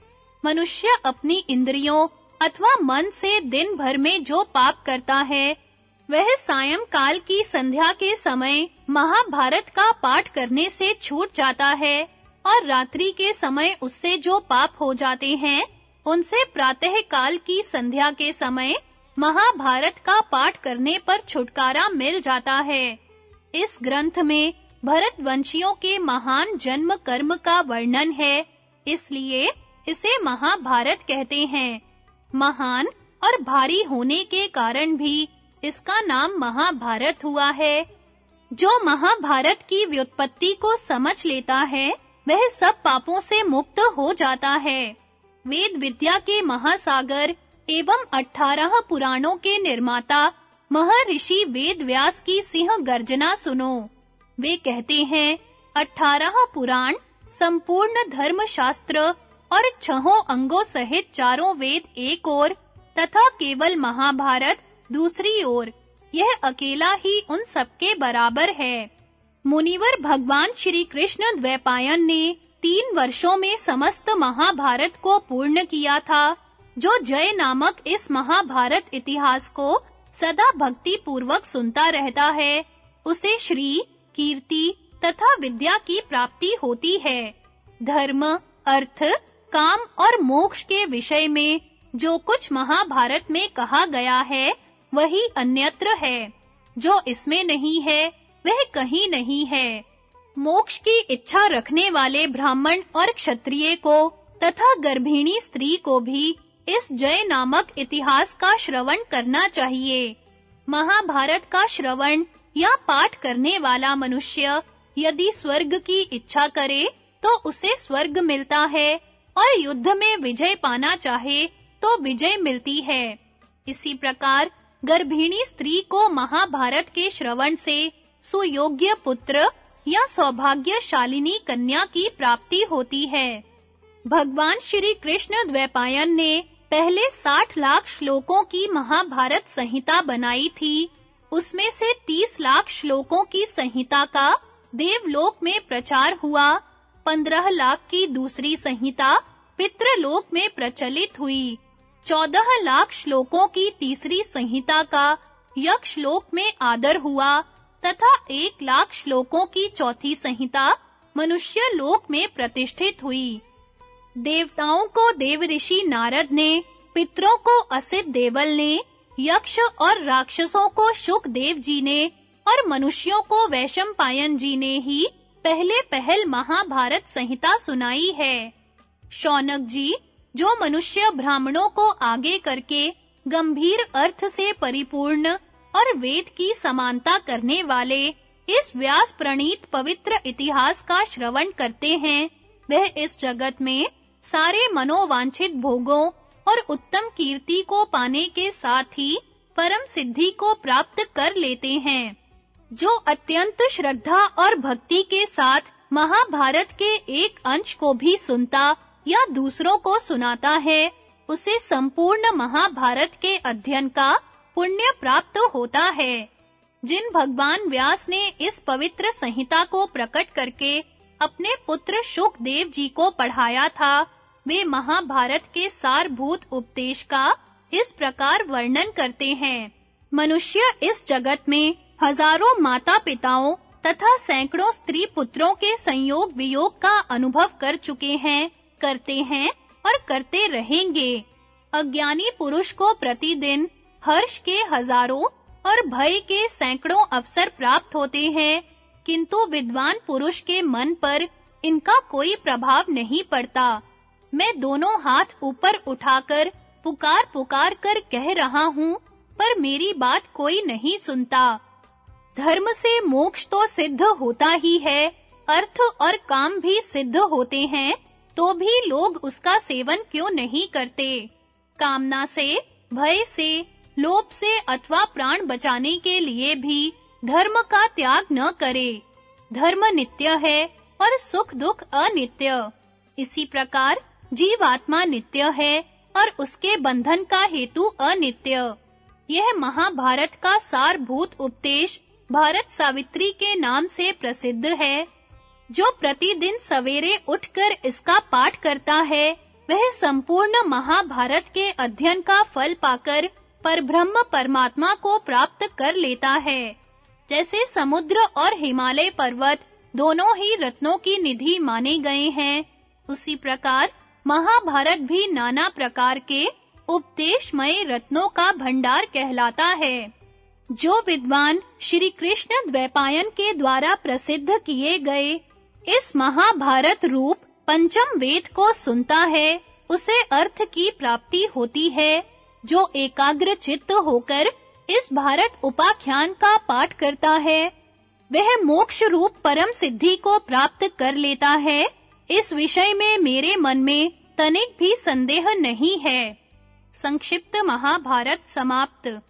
मनुष्य अपनी इंद्रियों अथवा मन से दिन भर में जो पाप करता है, वह सायं काल की संध्या के समय महाभारत का पाठ करने से छूट जाता है और रात्रि के समय उससे जो पाप हो जाते हैं, उनसे प्रातः काल की संध्या के समय महाभारत का पाठ करने पर छुटकारा मिल जाता है। इस ग्रंथ में भरतवंशियों के महान जन्म कर्म का वर्णन है, इसलिए इसे महाभारत कहते हैं। महान और भारी होने के कारण भी इसका नाम महाभारत हुआ है। जो महाभारत की व्युत्पत्ति को समझ लेता है, वह सब पापों से मुक्त हो जाता है। वेद विद्या के महासागर एवं 18 पुराणों के निर्माता महर्षि वेद व्यास की सिंह गर्जना सुनो। वे कहते हैं 18 पुराण, संपूर्ण धर्म शास्त्र और छहों अंगों सहित चारों वेद एक ओर, तथा केवल महाभारत दूसरी ओर। यह अकेला ही उन सबके बराबर है। मुनिवर भगवान श्री कृष्ण द्वैपायन ने तीन वर्षों में समस्त महाभारत को पूर्ण किया था, जो जय नामक इस महाभारत इतिहास को सदा भक्ति पूर्वक सुनता रहता है। उसे श्री, कीर्ति तथा विद्या की प्राप्ति होती है। धर्म, अर्थ काम और मोक्ष के विषय में जो कुछ महाभारत में कहा गया है, वही अन्यत्र है। जो इसमें नहीं है, वह कहीं नहीं है। मोक्ष की इच्छा रखने वाले ब्राह्मण और क्षत्रिय को तथा गर्भिणी स्त्री को भी इस जय नामक इतिहास का श्रवण करना चाहिए। महाभारत का श्रवण या पाठ करने वाला मनुष्य यदि स्वर्ग की इच्छा करे तो उसे स्वर्ग मिलता है और युद्ध में विजय पाना चाहे तो विजय मिलती है। इसी प्रकार गर्भिणी स्त्री को महाभारत के श्रवण से सुयोग्य पुत्र या सौभाग्यशालिनी कन्या की प्राप्ति होती है। भगवान श्री कृष्ण द्वैपायन ने पहले 60 लाख श्लोकों की महाभारत संहिता बनाई थी। उसमें से 30 लाख श्लोकों की संहिता का देवलोक में प्रचार हुआ। 15 लाख की दूसरी संहिता पितृलोक में प्रचलित हुई। 14 लाख श्लोकों की तीसरी संहिता का यक्ष लोक में आदर हुआ तथा एक लाख श्लोकों की चौथी संहिता मनुष्य लोक में प्रतिष्ठित हुई। देवताओं को देवऋषि नारद ने, पितरों को असित देवल ने, यक्ष और राक्षसों को शुक देव जी ने और मनुष्यों को वैशंपायन जी ने ही पहले पहल महाभारत संहिता सुनाई है। शौनक जी, जो मनुष्य ब्राह्मणों को आगे करके गंभीर अर्थ से परिपूर्ण और वेद की समानता करने वाले इस व्यास प्रणीत पवित्र इतिहास का श्रवण करते हैं, वह इस जगत में सारे मनोवांछित भोगों और उत्तम कीर्ति को पाने के साथ ही परम सिद्धि को प्राप्त कर लेते हैं। जो अत्यंत श्रद्धा और भक्ति के साथ महाभारत के एक अंश को भी सुनता या दूसरों को सुनाता है, उसे संपूर्ण महाभारत के अध्ययन का पुण्य प्राप्त होता है। जिन भगवान व्यास ने इस पवित्र संहिता को प्रकट करके अपने पुत्र शुकदेव जी को पढ़ाया था, वे महाभारत के सारभूत उपदेश का इस प्रकार वर्णन करते हैं। मनुष्य इस जगत में हज़ारों माता-पिताओं तथा सैकड़ों स्त्री पुत्रों के संयोग वियोग का अनुभव कर चुके हैं, करते हैं और करते रहेंगे। अज्ञानी पुरुष को प्रतिदिन हर्ष के हज़ारों और भय के सैकड़ों अवसर प्राप्त होते हैं, किंतु विद्वान पुरुष के मन पर इनका कोई प्रभाव नहीं पड़ता। मैं दोनों हाथ ऊपर उठाकर पुकार पुकार कर कह रहा हूँ, पर मेरी बात कोई नहीं सुनता। धर्म से मोक्ष तो सिद्ध होता ही है। अर्थ और काम भी सिद्ध होते हैं तो भी लोग उसका सेवन क्यों नहीं करते? कामना से, भय से, लोभ से अथवा प्राण बचाने के लिए भी धर्म का त्याग न करे। धर्म नित्य है और सुख दुख अनित्य। इसी प्रकार जीवात्मा नित्य है और उसके बंधन का हेतु अनित्य। यह महाभारत का सारभूत उपदेश भारत सावित्री के नाम से प्रसिद्ध है, जो प्रतिदिन सवेरे उठकर इसका पाठ करता है। वह संपूर्ण महाभारत के अध्ययन का फल पाकर परब्रह्म परमात्मा को प्राप्त कर लेता है। जैसे समुद्र और हिमालय पर्वत दोनों ही रत्नों की निधि माने गए हैं, उसी प्रकार महाभारत भी नाना प्रकार के उपदेशमय रत्नों का भंडार कहलाता है। जो विद्वान श्री कृष्ण द्वैपायन के द्वारा प्रसिद्ध किए गए इस महाभारत रूप पंचम वेद को सुनता है, उसे अर्थ की प्राप्ति होती है, जो एकाग्र चित्त होकर इस भारत उपाख्यान का पाठ करता है। वह मोक्ष रूप परम सिद्धि को प्राप्त कर लेता है। इस विषय में मेरे मन में तनिक भी संदेह नहीं है। संक्षिप्त महाभारत समाप्त।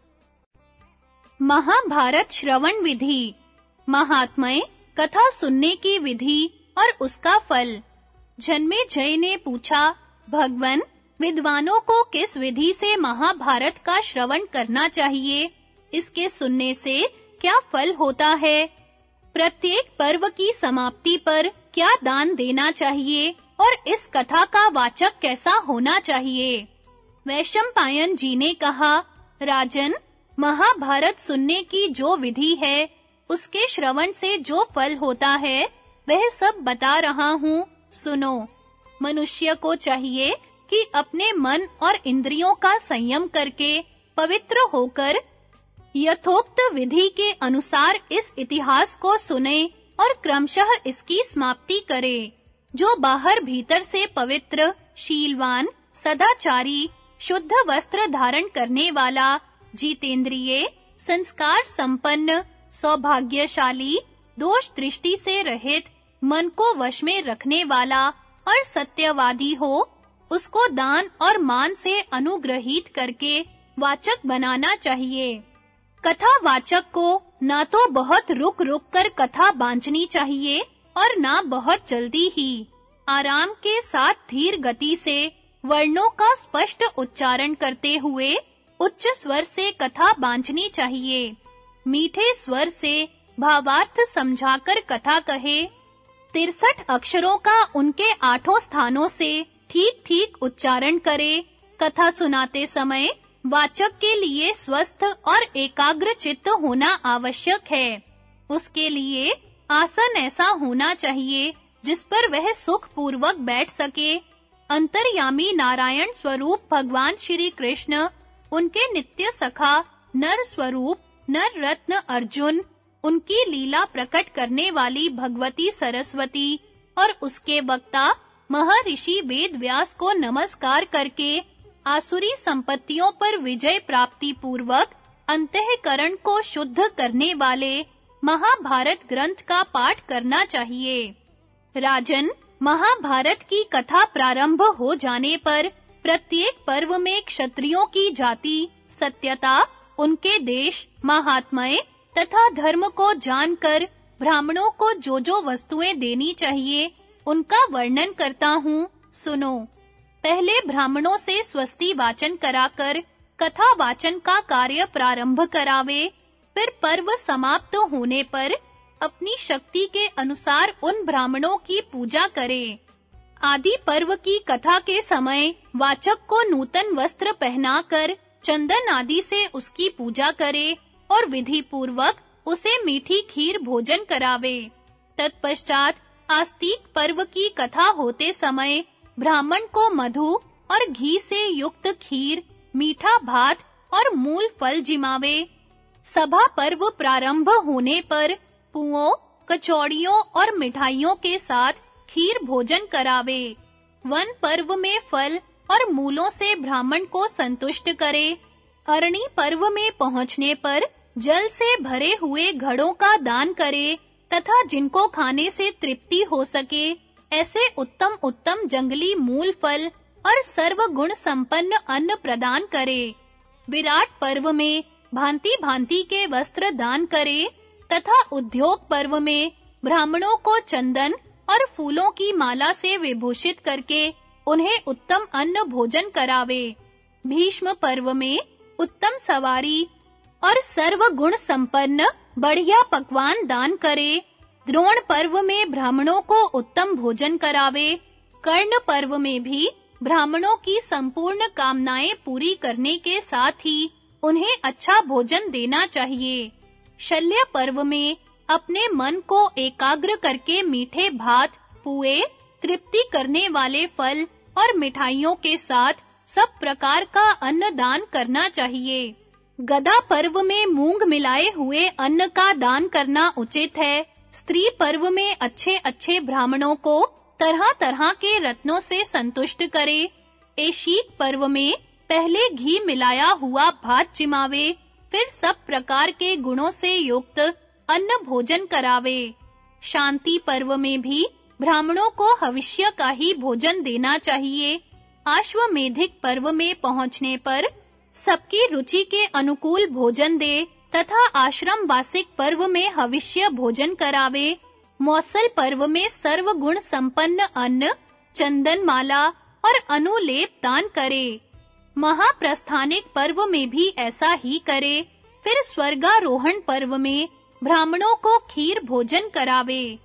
महाभारत श्रवण विधि। महात्मय कथा सुनने की विधि और उसका फल। जन्मे जय ने पूछा, भगवन, विद्वानों को किस विधि से महाभारत का श्रवण करना चाहिए? इसके सुनने से क्या फल होता है? प्रत्येक पर्व की समाप्ति पर क्या दान देना चाहिए? और इस कथा का वाचक कैसा होना चाहिए? वैशंपायन जी ने कहा, राजन महाभारत सुनने की जो विधि है, उसके श्रवण से जो फल होता है, वह सब बता रहा हूँ। सुनो। मनुष्य को चाहिए कि अपने मन और इंद्रियों का संयम करके पवित्र होकर यथोक्त विधि के अनुसार इस इतिहास को सुने और क्रमशः इसकी समाप्ति करे, जो बाहर भीतर से पवित्र, शीलवान, सदाचारी, शुद्ध वस्त्र धारण करने वाला जीतेंद्रिय, संस्कार संपन्न, सौभाग्यशाली, दोष दृष्टि से रहित, मन को वश में रखने वाला और सत्यवादी हो, उसको दान और मान से अनुग्रहित करके वाचक बनाना चाहिए। कथा वाचक को ना तो बहुत रुक-रुक कर कथा बांचनी चाहिए और ना बहुत जल्दी ही आराम के साथ धीर गति से वर्णों का स्पष्ट उच्चारण करते हुए उच्च स्वर से कथा बांचनी चाहिए। मीठे स्वर से भावार्थ समझाकर कथा कहे। तिरसठ अक्षरों का उनके आठों स्थानों से ठीक-ठीक उच्चारण करे। कथा सुनाते समय वाचक के लिए स्वस्थ और एकाग्र चित्त होना आवश्यक है। उसके लिए आसन ऐसा होना चाहिए जिस पर वह सुख पूर्वक बैठ सके। अंतर्यामी नारायण स्वरूप भगवान श्री कृष्ण उनके नित्य सखा, नर स्वरूप, नर रत्न अर्जुन, उनकी लीला प्रकट करने वाली भगवती सरस्वती और उसके वक्ता, महर्षि वेद व्यास को नमस्कार करके आसुरी संपत्तियों पर विजय प्राप्ति पूर्वक अंतःकरण को शुद्ध करने वाले महाभारत ग्रंथ का पाठ करना चाहिए। राजन, महाभारत की कथा प्रारंभ हो जाने पर प्रत्येक पर्व में क्षत्रियों की जाति, सत्यता, उनके देश महात्मय तथा धर्म को जानकर ब्राह्मणों को जो जो वस्तुएँ देनी चाहिए, उनका वर्णन करता हूँ। सुनो। पहले ब्राह्मणों से स्वस्ति वाचन कराकर, कथा वाचन का कार्य प्रारंभ करावे, फिर पर्व समाप्त होने पर अपनी शक्ति के अनुसार उन ब्राह्मणों की पूजा करे। आदि पर्व की कथा के समय वाचक को नूतन वस्त्र पहनाकर चंदन आदि से उसकी पूजा करे और विधि पूर्वक उसे मीठी खीर भोजन करावे। तत्पश्चात आस्तिक पर्व की कथा होते समय ब्राह्मण को मधु और घी से युक्त खीर, मीठा भात और मूल फल जिमावे। सभा पर्व प्रारंभ होने पर पुओं, कचौड़ियों और मिठाइयों के साथ खीर भोजन करावे। वन पर्व में फल और मूलों से ब्राह्मण को संतुष्ट करे। अरणी पर्व में पहुँचने पर जल से भरे हुए घड़ों का दान करे तथा जिनको खाने से तृप्ति हो सके। ऐसे उत्तम उत्तम जंगली मूल फल और सर्व गुण संपन्न अन्न प्रदान करे। विराट पर्व में भांति-भांति के वस्त्र दान करे तथा उद्योग पर्व में ब्राह्मणों को चंदन और फूलों की माला से विभूषित करके उन्हें उत्तम अन्न भोजन करावे। भीष्म पर्व में उत्तम सवारी और सर्व गुण संपन्न, बढ़िया पकवान दान करे। द्रोण पर्व में ब्राह्मणों को उत्तम भोजन करावे। कर्ण पर्व में भी ब्राह्मणों की संपूर्ण कामनाएँ पूरी करने के साथ ही उन्हें अच्छा भोजन देना चाहिए। शल्य पर्व में अपने मन को एकाग्र करके मीठे भात, पुए, तृप्ति करने वाले फल और मिठाइयों के साथ सब प्रकार का अन्न दान करना चाहिए। गदा पर्व में मूंग मिलाए हुए अन्न का दान करना उचित है। स्त्री पर्व में अच्छे-अच्छे ब्राह्मणों को तरह-तरह के रत्नों से संतुष्ट करे। एशीक पर्व में पहले घी मिलाया हुआ भात चिमावे, फिर सब प्रकार के गुणों से युक्त अन्न भोजन करावे। शांति पर्व में भी ब्राह्मणों को हविष्य का ही भोजन देना चाहिए। आश्वमेधिक पर्व में पहुँचने पर सबकी रुचि के अनुकूल भोजन दे तथा आश्रम वासिक पर्व में हविष्य भोजन करावे। मौसल पर्व में सर्व गुण संपन्न अन्न चंदन माला और अनुलेप दान करे। महाप्रस्थानिक पर्व में भी ऐसा ही करे। फिर स्वर्गारोहण पर्व में ब्राह्मणों को खीर भोजन करावे।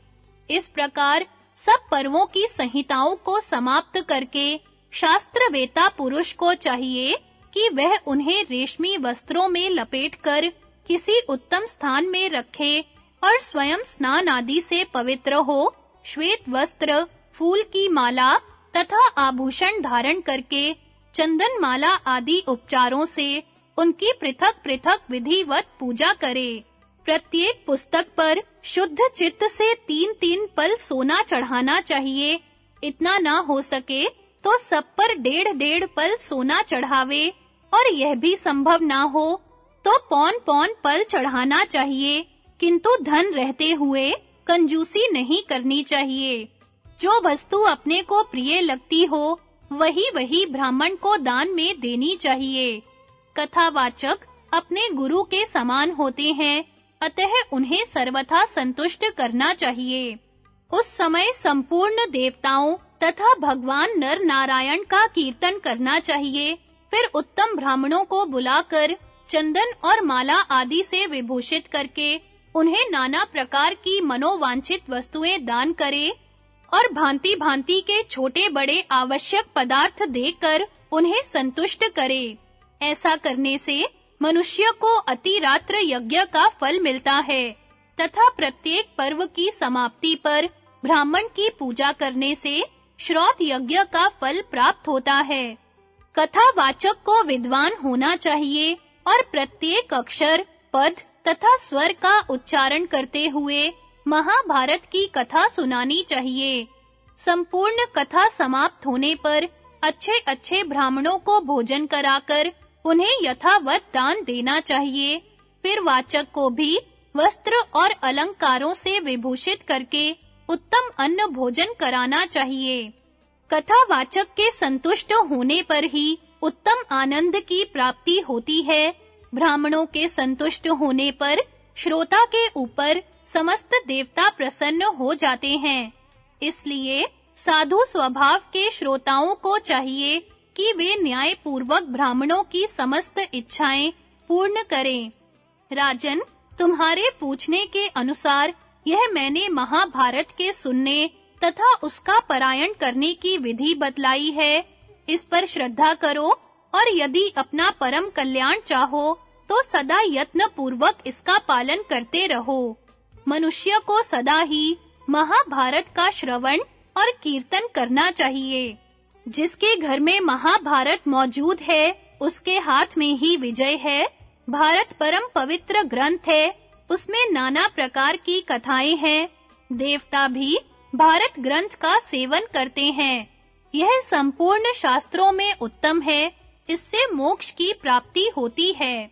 इस प्रकार सब पर्वों की संहिताओं को समाप्त करके शास्त्र वेता पुरुष को चाहिए कि वह उन्हें रेशमी वस्त्रों में लपेटकर किसी उत्तम स्थान में रखे और स्वयं स्नान आदि से पवित्र हो, श्वेत वस्त्र, फूल की माला तथा आभूषण धारण करके चंदन माला आदि उपचारों से उनकी पृथक-पृथक विधिवत पूजा करे। प्रत्येक पुस्तक पर शुद्ध चित्त से तीन-तीन पल सोना चढ़ाना चाहिए। इतना ना हो सके तो सब पर डेढ़-डेढ़ पल सोना चढ़ावे। और यह भी संभव ना हो तो पौन-पौन पल चढ़ाना चाहिए। किंतु धन रहते हुए कंजूसी नहीं करनी चाहिए। जो वस्तु अपने को प्रिय लगती हो वही वही ब्राह्मण को दान में देनी चाहिए। कथावाचक अपने गुरु के समान होते हैं। अतः उन्हें सर्वथा संतुष्ट करना चाहिए। उस समय संपूर्ण देवताओं तथा भगवान नर नारायण का कीर्तन करना चाहिए। फिर उत्तम ब्राह्मणों को बुलाकर चंदन और माला आदि से विभूषित करके उन्हें नाना प्रकार की मनोवांछित वस्तुएँ दान करे और भांति-भांति के छोटे-बड़े आवश्यक पदार्थ देकर उन्हें संतुष्ट करे। ऐसा करने से मनुष्य को अति रात्र यज्ञ का फल मिलता है, तथा प्रत्येक पर्व की समाप्ति पर ब्राह्मण की पूजा करने से श्रोत यज्ञ का फल प्राप्त होता है। कथावाचक को विद्वान होना चाहिए और प्रत्येक अक्षर, पद तथा स्वर का उच्चारण करते हुए महाभारत की कथा सुनानी चाहिए। संपूर्ण कथा समाप्त होने पर अच्छे-अच्छे ब्राह्मणों को भोजन कराकर उन्हें यथावत दान देना चाहिए। फिर वाचक को भी वस्त्र और अलंकारों से विभूषित करके उत्तम अन्न भोजन कराना चाहिए। कथा वाचक के संतुष्ट होने पर ही उत्तम आनंद की प्राप्ति होती है। ब्राह्मणों के संतुष्ट होने पर श्रोता के ऊपर समस्त देवता प्रसन्न हो जाते हैं। इसलिए साधु स्वभाव के श्रोताओं को चाहिए कि वे न्याय पूर्वक ब्राह्मणों की समस्त इच्छाएँ पूर्ण करें। राजन, तुम्हारे पूछने के अनुसार यह मैंने महाभारत के सुनने तथा उसका पारायण करने की विधि बतलाई है। इस पर श्रद्धा करो और यदि अपना परम कल्याण चाहो तो सदा यत्न पूर्वक इसका पालन करते रहो। मनुष्य को सदा ही महाभारत का श्रवण और कीर्तन करना चाहिए। जिसके घर में महाभारत मौजूद है, उसके हाथ में ही विजय है। भारत परम पवित्र ग्रंथ है। उसमें नाना प्रकार की कथाएँ हैं। देवता भी भारत ग्रंथ का सेवन करते हैं। यह संपूर्ण शास्त्रों में उत्तम है। इससे मोक्ष की प्राप्ति होती है।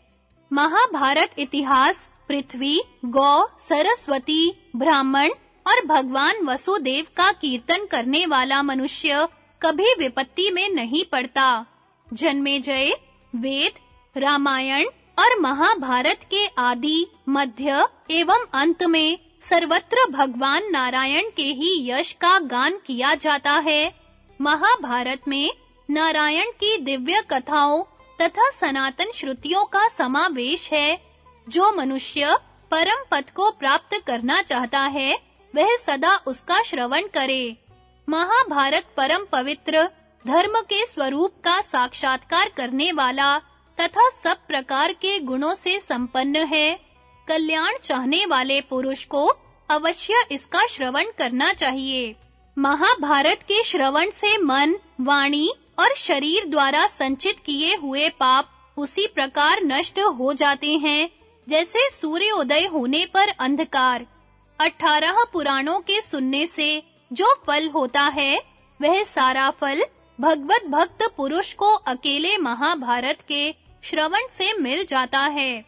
महाभारत इतिहास, पृथ्वी, गौ, सरस्वती, ब्राह्मण और भगवान वसुदेव का कीर्तन करने वाला मनुष्य कभी विपत्ति में नहीं पड़ता। जन्मेजय वेद, रामायण और महाभारत के आदि, मध्य एवं अंत में सर्वत्र भगवान नारायण के ही यश का गान किया जाता है। महाभारत में नारायण की दिव्य कथाओं तथा सनातन श्रुतियों का समावेश है। जो मनुष्य परम पद को प्राप्त करना चाहता है, वह सदा उसका श्रवण करे। महाभारत परम पवित्र, धर्म के स्वरूप का साक्षात्कार करने वाला तथा सब प्रकार के गुणों से संपन्न है। कल्याण चाहने वाले पुरुष को अवश्य इसका श्रवण करना चाहिए। महाभारत के श्रवण से मन, वाणी और शरीर द्वारा संचित किए हुए पाप उसी प्रकार नष्ट हो जाते हैं, जैसे सूर्योदय होने पर अंधकार। अठारह पुराणों के सुनने से जो फल होता है, वह सारा फल भगवत भक्त पुरुष को अकेले महाभारत के श्रवण से मिल जाता है।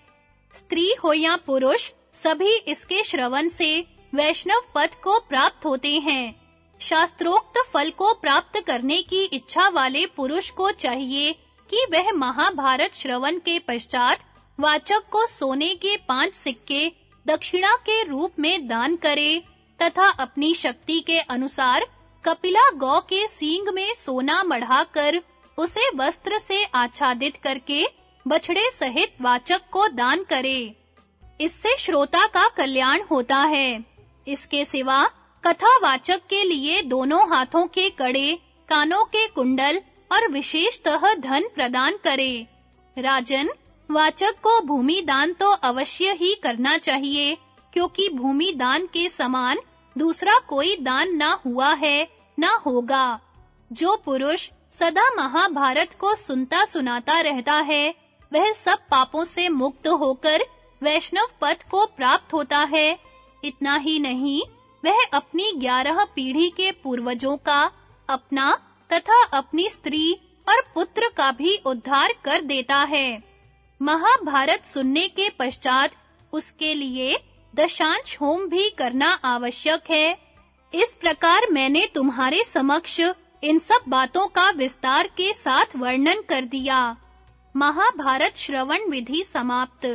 स्त्री हो या पुरुष, सभी इसके श्रवण से वैष्णव पद को प्राप्त होते हैं। शास्त्रोक्त फल को प्राप्त करने की इच्छा वाले पुरुष को चाहिए कि वह महाभारत श्रवण के पश्चात वाचक को सोने के पाँच सिक्के दक्षिणा के रूप में दान करे तथा अपनी शक्ति के अनुसार कपिला गौ के सींग में सोना मढ़ाकर उसे वस्त्र से आच्छादित करके बछड़े सहित वाचक को दान करे। इससे श्रोता का कल्याण होता है। इसके सिवा कथा वाचक के लिए दोनों हाथों के कड़े, कानों के कुंडल और विशेषतः धन प्रदान करे। राजन, वाचक को भूमि दान तो अवश्य ही करना चाहिए, क्योंकि भूमि दान के समान दूसरा कोई दान ना हुआ है, ना होगा। जो पुरुष सदा महाभारत को सुनता सुनाता रहता है, वह सब पापों से मुक्त होकर वैष्णव पद को प्राप्त होता है। इतना ही नहीं, वह अपनी ग्यारह पीढ़ी के पूर्वजों का अपना तथा अपनी स्त्री और पुत्र का भी उद्धार कर देता है। महाभारत सुनने के पश्चात उसके लिए दशांश होम भी करना आवश्यक है। इस प्रकार मैंने तुम्हारे समक्ष इन सब बातों का विस्तार के साथ वर्णन कर दिया। महाभारत श्रवण विधि समाप्त।